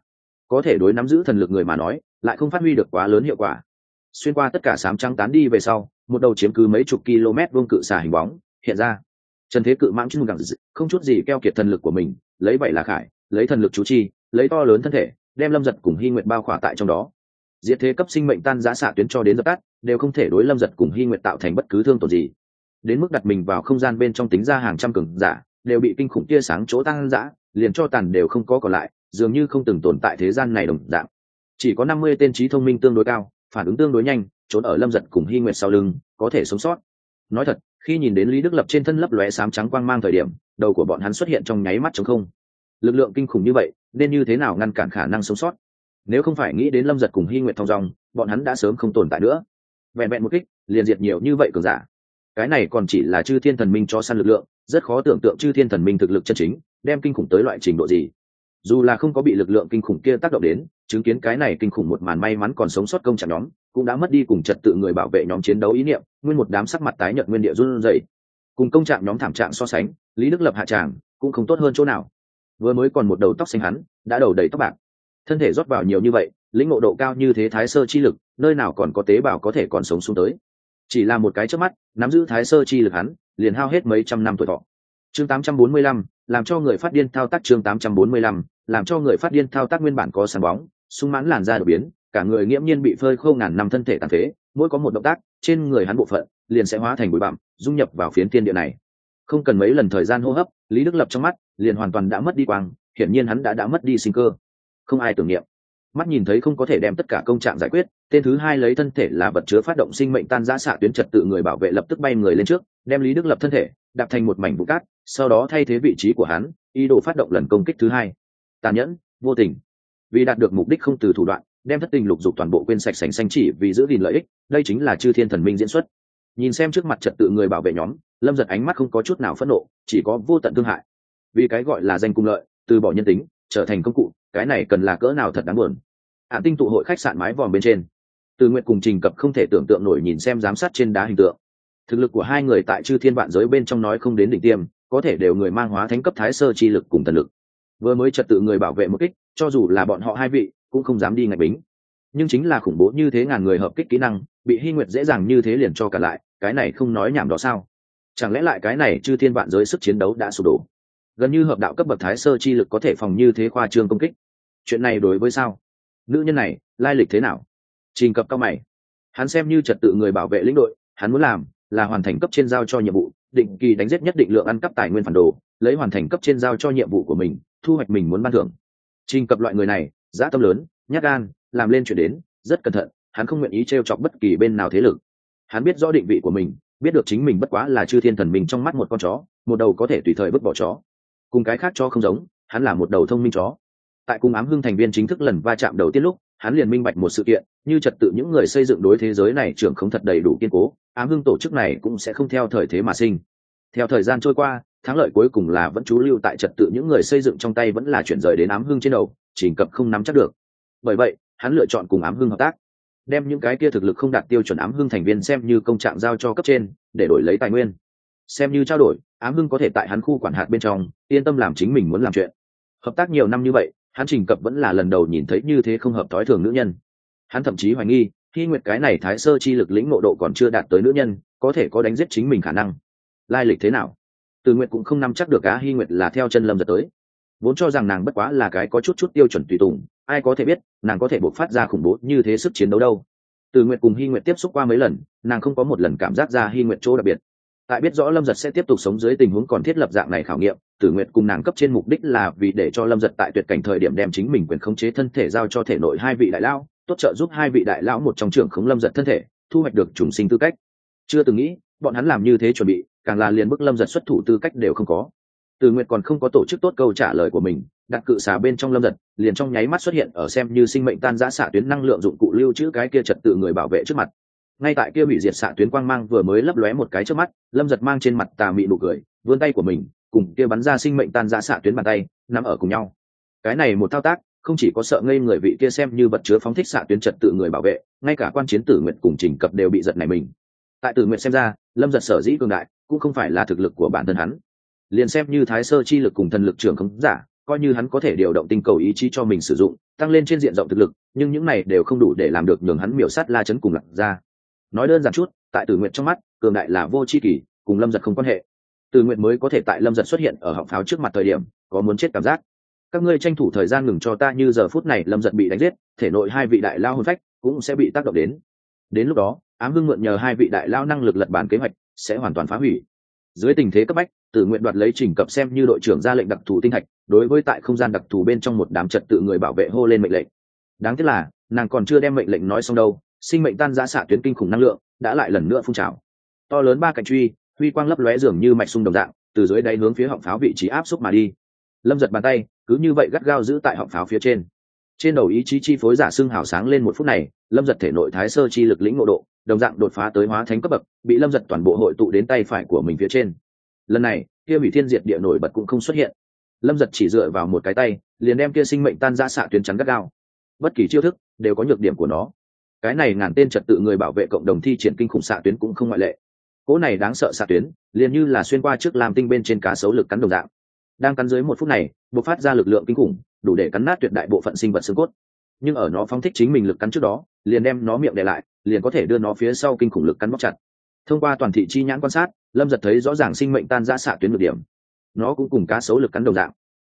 Có thể đối nắm giữ thần lực người mà nói, lại không phát huy được quá lớn hiệu quả. Xuyên qua tất cả sám trắng tán đi về sau, một đầu chiếm cứ mấy chục km vương cự xà hình bóng, hiện ra. Trần thế cự mãng chứ gẳng không chút gì keo kiệt thần lực của mình, lấy vậy là khải, lấy thần lực chú chi, lấy to lớn thân thể đem lâm giật cùng hy nguyện bao khỏa tại trong đó. Diệt thế cấp sinh mệnh tan giá xạ tuyến cho đến dập tắt, đều không thể đối lâm giật cùng hy nguyện tạo thành bất cứ thương tổn gì. Đến mức đặt mình vào không gian bên trong tính ra hàng trăm cường giả, đều bị kinh khủng tia sáng chỗ tăng giã, liền cho tàn đều không có còn lại, dường như không từng tồn tại thế gian này đồng dạng. Chỉ có năm mươi tên trí thông minh tương đối cao, phản ứng tương đối nhanh, trốn ở lâm giật cùng hy nguyệt sau lưng, có thể sống sót. Nói thật, khi nhìn đến lý đức lập trên thân lấp lóe sám trắng quang mang thời điểm, đầu của bọn hắn xuất hiện trong nháy mắt chống không. Lực lượng kinh khủng như vậy nên như thế nào ngăn cản khả năng sống sót? Nếu không phải nghĩ đến lâm giật cùng hy nguyện thong dòng bọn hắn đã sớm không tồn tại nữa. Vẹn vẹn một kích, liền diệt nhiều như vậy cường giả. Cái này còn chỉ là chư thiên thần minh cho săn lực lượng, rất khó tưởng tượng chư thiên thần minh thực lực chân chính, đem kinh khủng tới loại trình độ gì. Dù là không có bị lực lượng kinh khủng kia tác động đến, chứng kiến cái này kinh khủng một màn may mắn còn sống sót công trạng nhóm, cũng đã mất đi cùng trật tự người bảo vệ nhóm chiến đấu ý niệm, nguyên một đám sắc mặt tái nhợt nguyên địa run rẩy. Cùng công trạng nhóm thảm trạng so sánh, lý đức lập hạ tràng, cũng không tốt hơn chỗ nào vừa mới còn một đầu tóc xanh hắn đã đầu đầy tóc bạc. Thân thể rót vào nhiều như vậy lĩnh ngộ độ cao như thế thái sơ chi lực nơi nào còn có tế bào có thể còn sống xuống tới. Chỉ là một cái trước mắt nắm giữ thái sơ chi lực hắn liền hao hết mấy trăm năm tuổi thọ. Chương 845, làm cho người phát điên thao tác chương 845, làm cho người phát điên thao tác nguyên bản có sáng bóng sung mãn làn da đột biến cả người nghiễm nhiên bị phơi khô ngàn năm thân thể tàn phế mỗi có một động tác trên người hắn bộ phận liền sẽ hóa thành bụi bặm dung nhập vào phiến thiên địa này. Không cần mấy lần thời gian hô hấp lý đức lập trong mắt liền hoàn toàn đã mất đi quang, hiển nhiên hắn đã đã mất đi sinh cơ. Không ai tưởng niệm. Mắt nhìn thấy không có thể đem tất cả công trạng giải quyết, tên thứ hai lấy thân thể là vật chứa phát động sinh mệnh tan giã xạ tuyến trật tự người bảo vệ lập tức bay người lên trước, đem lý đức lập thân thể đạp thành một mảnh vụ cát, sau đó thay thế vị trí của hắn, ý đồ phát động lần công kích thứ hai. Tàn nhẫn, vô tình. Vì đạt được mục đích không từ thủ đoạn, đem thất tình lục dục toàn bộ quên sạch sành xanh chỉ vì giữ gìn lợi ích, đây chính là chư thiên thần minh diễn xuất nhìn xem trước mặt trật tự người bảo vệ nhóm, lâm giật ánh mắt không có chút nào phẫn nộ, chỉ có vô tận thương hại. Vì cái gọi là danh cung lợi, từ bỏ nhân tính, trở thành công cụ, cái này cần là cỡ nào thật đáng buồn. Hạ tinh tụ hội khách sạn mái vòm bên trên. Từ nguyện cùng trình cập không thể tưởng tượng nổi nhìn xem giám sát trên đá hình tượng. Thực lực của hai người tại chư thiên vạn giới bên trong nói không đến đỉnh tiêm, có thể đều người mang hóa thánh cấp thái sơ chi lực cùng tần lực. Vừa mới trật tự người bảo vệ một kích, cho dù là bọn họ hai vị, cũng không dám đi ngạch bính. Nhưng chính là khủng bố như thế ngàn người hợp kích kỹ năng bị hy nguyệt dễ dàng như thế liền cho cả lại, cái này không nói nhảm đó sao? Chẳng lẽ lại cái này chư thiên vạn giới sức chiến đấu đã sụp đổ? Gần như hợp đạo cấp bậc thái sơ chi lực có thể phòng như thế khoa trương công kích. Chuyện này đối với sao? Nữ nhân này, lai lịch thế nào? Trình cập cao mày. Hắn xem như trật tự người bảo vệ lĩnh đội, hắn muốn làm là hoàn thành cấp trên giao cho nhiệm vụ, định kỳ đánh giết nhất định lượng ăn cắp tài nguyên phản đồ, lấy hoàn thành cấp trên giao cho nhiệm vụ của mình, thu hoạch mình muốn ban thưởng. Trình cập loại người này giã tâm lớn, nhát gan, làm lên chuyện đến, rất cẩn thận hắn không nguyện ý t r e o chọc bất kỳ bên nào thế lực. Hắn biết rõ định vị của mình, biết được chính mình bất quá là chư thiên thần mình trong mắt một con chó, một đầu có thể tùy thời vứt bỏ chó. Cùng cái khác cho không giống, hắn là một đầu thông minh chó. Tại cung ám hưng thành viên chính thức lần va chạm đầu tiên lúc, hắn liền minh bạch một sự kiện, như trật tự những người xây dựng đối thế giới này trưởng không thật đầy đủ kiên cố, ám hưng tổ chức này cũng sẽ không theo thời thế mà sinh. Theo thời gian trôi qua, thắng lợi cuối cùng là vẫn chú lưu tại trật tự những người xây dựng trong tay vẫn là chuyển rời đến ám hưng trên đầu, trình cập không nắm chắc được. Bởi vậy, hắn lựa chọn cùng ám hưng hợp tác đem những cái kia thực lực không đạt tiêu chuẩn ám hưng thành viên xem như công trạng giao cho cấp trên, để đổi lấy tài nguyên. Xem như trao đổi, ám hưng có thể tại hắn khu quản hạt bên trong, yên tâm làm chính mình muốn làm chuyện. Hợp tác nhiều năm như vậy, hắn trình cập vẫn là lần đầu nhìn thấy như thế không hợp thói thường nữ nhân. Hắn thậm chí hoài nghi, khi nguyệt cái này thái sơ chi lực lĩnh ngộ độ còn chưa đạt tới nữ nhân, có thể có đánh giết chính mình khả năng. Lai lịch thế nào? Từ nguyệt cũng không nắm chắc được cá hy nguyệt là theo chân lâm giật tới vốn cho rằng nàng bất quá là cái có chút chút tiêu chuẩn tùy tùng, ai có thể biết, nàng có thể bộc phát ra khủng bố như thế sức chiến đấu đâu. Từ nguyện cùng hy nguyện tiếp xúc qua mấy lần, nàng không có một lần cảm giác ra hy nguyện chỗ đặc biệt. Tại biết rõ lâm giật sẽ tiếp tục sống dưới tình huống còn thiết lập dạng này khảo nghiệm tử nguyệt cùng nàng cấp trên mục đích là vì để cho lâm giật tại tuyệt cảnh thời điểm đem chính mình quyền khống chế thân thể giao cho thể nội hai vị đại lão, tốt trợ giúp hai vị đại lão một trong trưởng khống lâm giật thân thể, thu hoạch được trùng sinh tư cách. Chưa từng nghĩ, bọn hắn làm như thế chuẩn bị, càng là liền bức lâm giật xuất thủ tư cách đều không có từ nguyệt còn không có tổ chức tốt câu trả lời của mình, đặt cự xà bên trong lâm giật, liền trong nháy mắt xuất hiện ở xem như sinh mệnh tan giã xạ tuyến năng lượng dụng cụ lưu trữ cái kia trật tự người bảo vệ trước mặt. Ngay tại kia bị diệt xạ tuyến quang mang vừa mới lấp lóe một cái trước mắt, lâm giật mang trên mặt tà mị nụ cười, vươn tay của mình, cùng kia bắn ra sinh mệnh tan giã xạ tuyến bàn tay nằm ở cùng nhau. Cái này một thao tác, không chỉ có sợ ngây người vị kia xem như vật chứa phóng thích xạ tuyến trật tự người bảo vệ, ngay cả quan chiến tử nguyện cùng trình cập đều bị giật này mình. Tại tử nguyện xem ra, lâm giật sở dĩ cường đại, cũng không phải là thực lực của bản thân hắn liền xem như thái sơ chi lực cùng thần lực trưởng không giả, coi như hắn có thể điều động tinh cầu ý chí cho mình sử dụng, tăng lên trên diện rộng thực lực, nhưng những này đều không đủ để làm được nhường hắn miểu sát la chấn cùng lạc ra nói đơn giản chút, tại tử nguyện trong mắt, cường đại là vô c h i kỷ, cùng lâm giật không quan hệ. Tử nguyện mới có thể tại lâm giật xuất hiện ở họng pháo trước mặt thời điểm, có muốn chết cảm giác. Các ngươi tranh thủ thời gian ngừng cho ta như giờ phút này lâm giật bị đánh giết, thể nội hai vị đại lao hôn phách cũng sẽ bị tác động đến. Đến lúc đó, ám hưng mượn nhờ hai vị đại lao năng lực lật bản kế hoạch, sẽ hoàn toàn phá hủy dưới tình thế cấp bách tự nguyện đoạt lấy trình cập xem như đội trưởng ra lệnh đặc thù tinh thạch, đối với tại không gian đặc thù bên trong một đám trật tự người bảo vệ hô lên mệnh lệnh. Đáng tiếc là, nàng còn chưa đem mệnh lệnh nói xong đâu, sinh mệnh tan giã xạ tuyến kinh khủng năng lượng đã lại lần nữa phun trào. To lớn ba cạnh truy, huy quang lấp lóe dường như mạch sung đồng dạng, từ dưới đáy hướng phía họng pháo vị trí áp xúc mà đi. Lâm giật bàn tay, cứ như vậy gắt gao giữ tại họng pháo phía trên. Trên đầu ý chí chi phối giả xương hào sáng lên một phút này, lâm giật thể nội thái sơ chi lực lĩnh ngộ độ đồng dạng đột phá tới hóa thánh cấp bậc, bị lâm giật toàn bộ hội tụ đến tay phải của mình phía trên. Lần này, kia hủy thiên diệt địa nổi bật cũng không xuất hiện. Lâm giật chỉ dựa vào một cái tay, liền đem kia sinh mệnh tan ra xạ tuyến chắn gắt gao. Bất kỳ chiêu thức đều có nhược điểm của nó. Cái này ngàn tên trật tự người bảo vệ cộng đồng thi triển kinh khủng xạ tuyến cũng không ngoại lệ. Cỗ này đáng sợ xạ tuyến, liền như là xuyên qua trước làm tinh bên trên cá sấu lực cắn đồng dạng. Đang cắn dưới một phút này b ộ c phát ra lực lượng kinh khủng, đủ để cắn nát tuyệt đại bộ phận sinh vật xương cốt. Nhưng ở nó phóng thích chính mình lực cắn trước đó, liền đem nó miệng để lại liền có thể đưa nó phía sau kinh khủng lực cắn bóc chặt. Thông qua toàn thị chi nhãn quan sát, lâm giật thấy rõ ràng sinh mệnh tan ra xạ tuyến được điểm. Nó cũng cùng cá sấu lực cắn đồng dạng.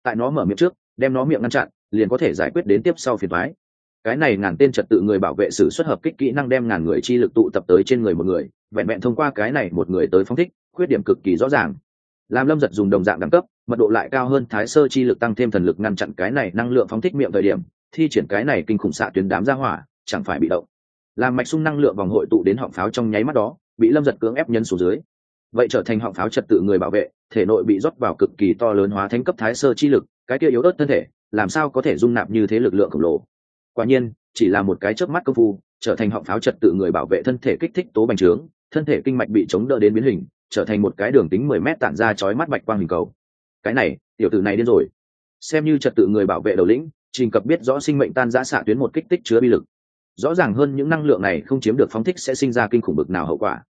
Tại nó mở miệng trước, đem nó miệng ngăn chặn, liền có thể giải quyết đến tiếp sau phiền thoái cái này ngàn tên trật tự người bảo vệ sử xuất hợp kích kỹ năng đem ngàn người chi lực tụ tập tới trên người một người, vẹn vẹn thông qua cái này một người tới phong thích, khuyết điểm cực kỳ rõ ràng. Làm lâm giật dùng đồng dạng đẳng cấp, mật độ lại cao hơn thái sơ chi lực tăng thêm thần lực ngăn chặn cái này năng lượng phóng thích miệng thời điểm, thi triển cái này kinh khủng xạ tuyến đám ra hỏa, chẳng phải bị động làm mạch sung năng lượng vòng hội tụ đến họng pháo trong nháy mắt đó, bị lâm giật cưỡng ép nhân xuống dưới. Vậy trở thành họng pháo trật tự người bảo vệ, thể nội bị rót vào cực kỳ to lớn hóa thánh cấp thái sơ chi lực, cái kia yếu ớt thân thể, làm sao có thể dung nạp như thế lực lượng khổng lồ? Quả nhiên, chỉ là một cái chớp mắt công phu, trở thành họng pháo trật tự người bảo vệ thân thể kích thích tố bành trướng, thân thể kinh mạch bị chống đỡ đến biến hình, trở thành một cái đường tính mười mét tản ra chói mắt bạch quang hình cầu. Cái này, tiểu tử này điên rồi. Xem như trật tự người bảo vệ đầu lĩnh, trình cập biết rõ sinh mệnh tan giã xạ tuyến một kích tích chứa bi lực rõ ràng hơn những năng lượng này không chiếm được phóng thích sẽ sinh ra kinh khủng bực nào hậu quả.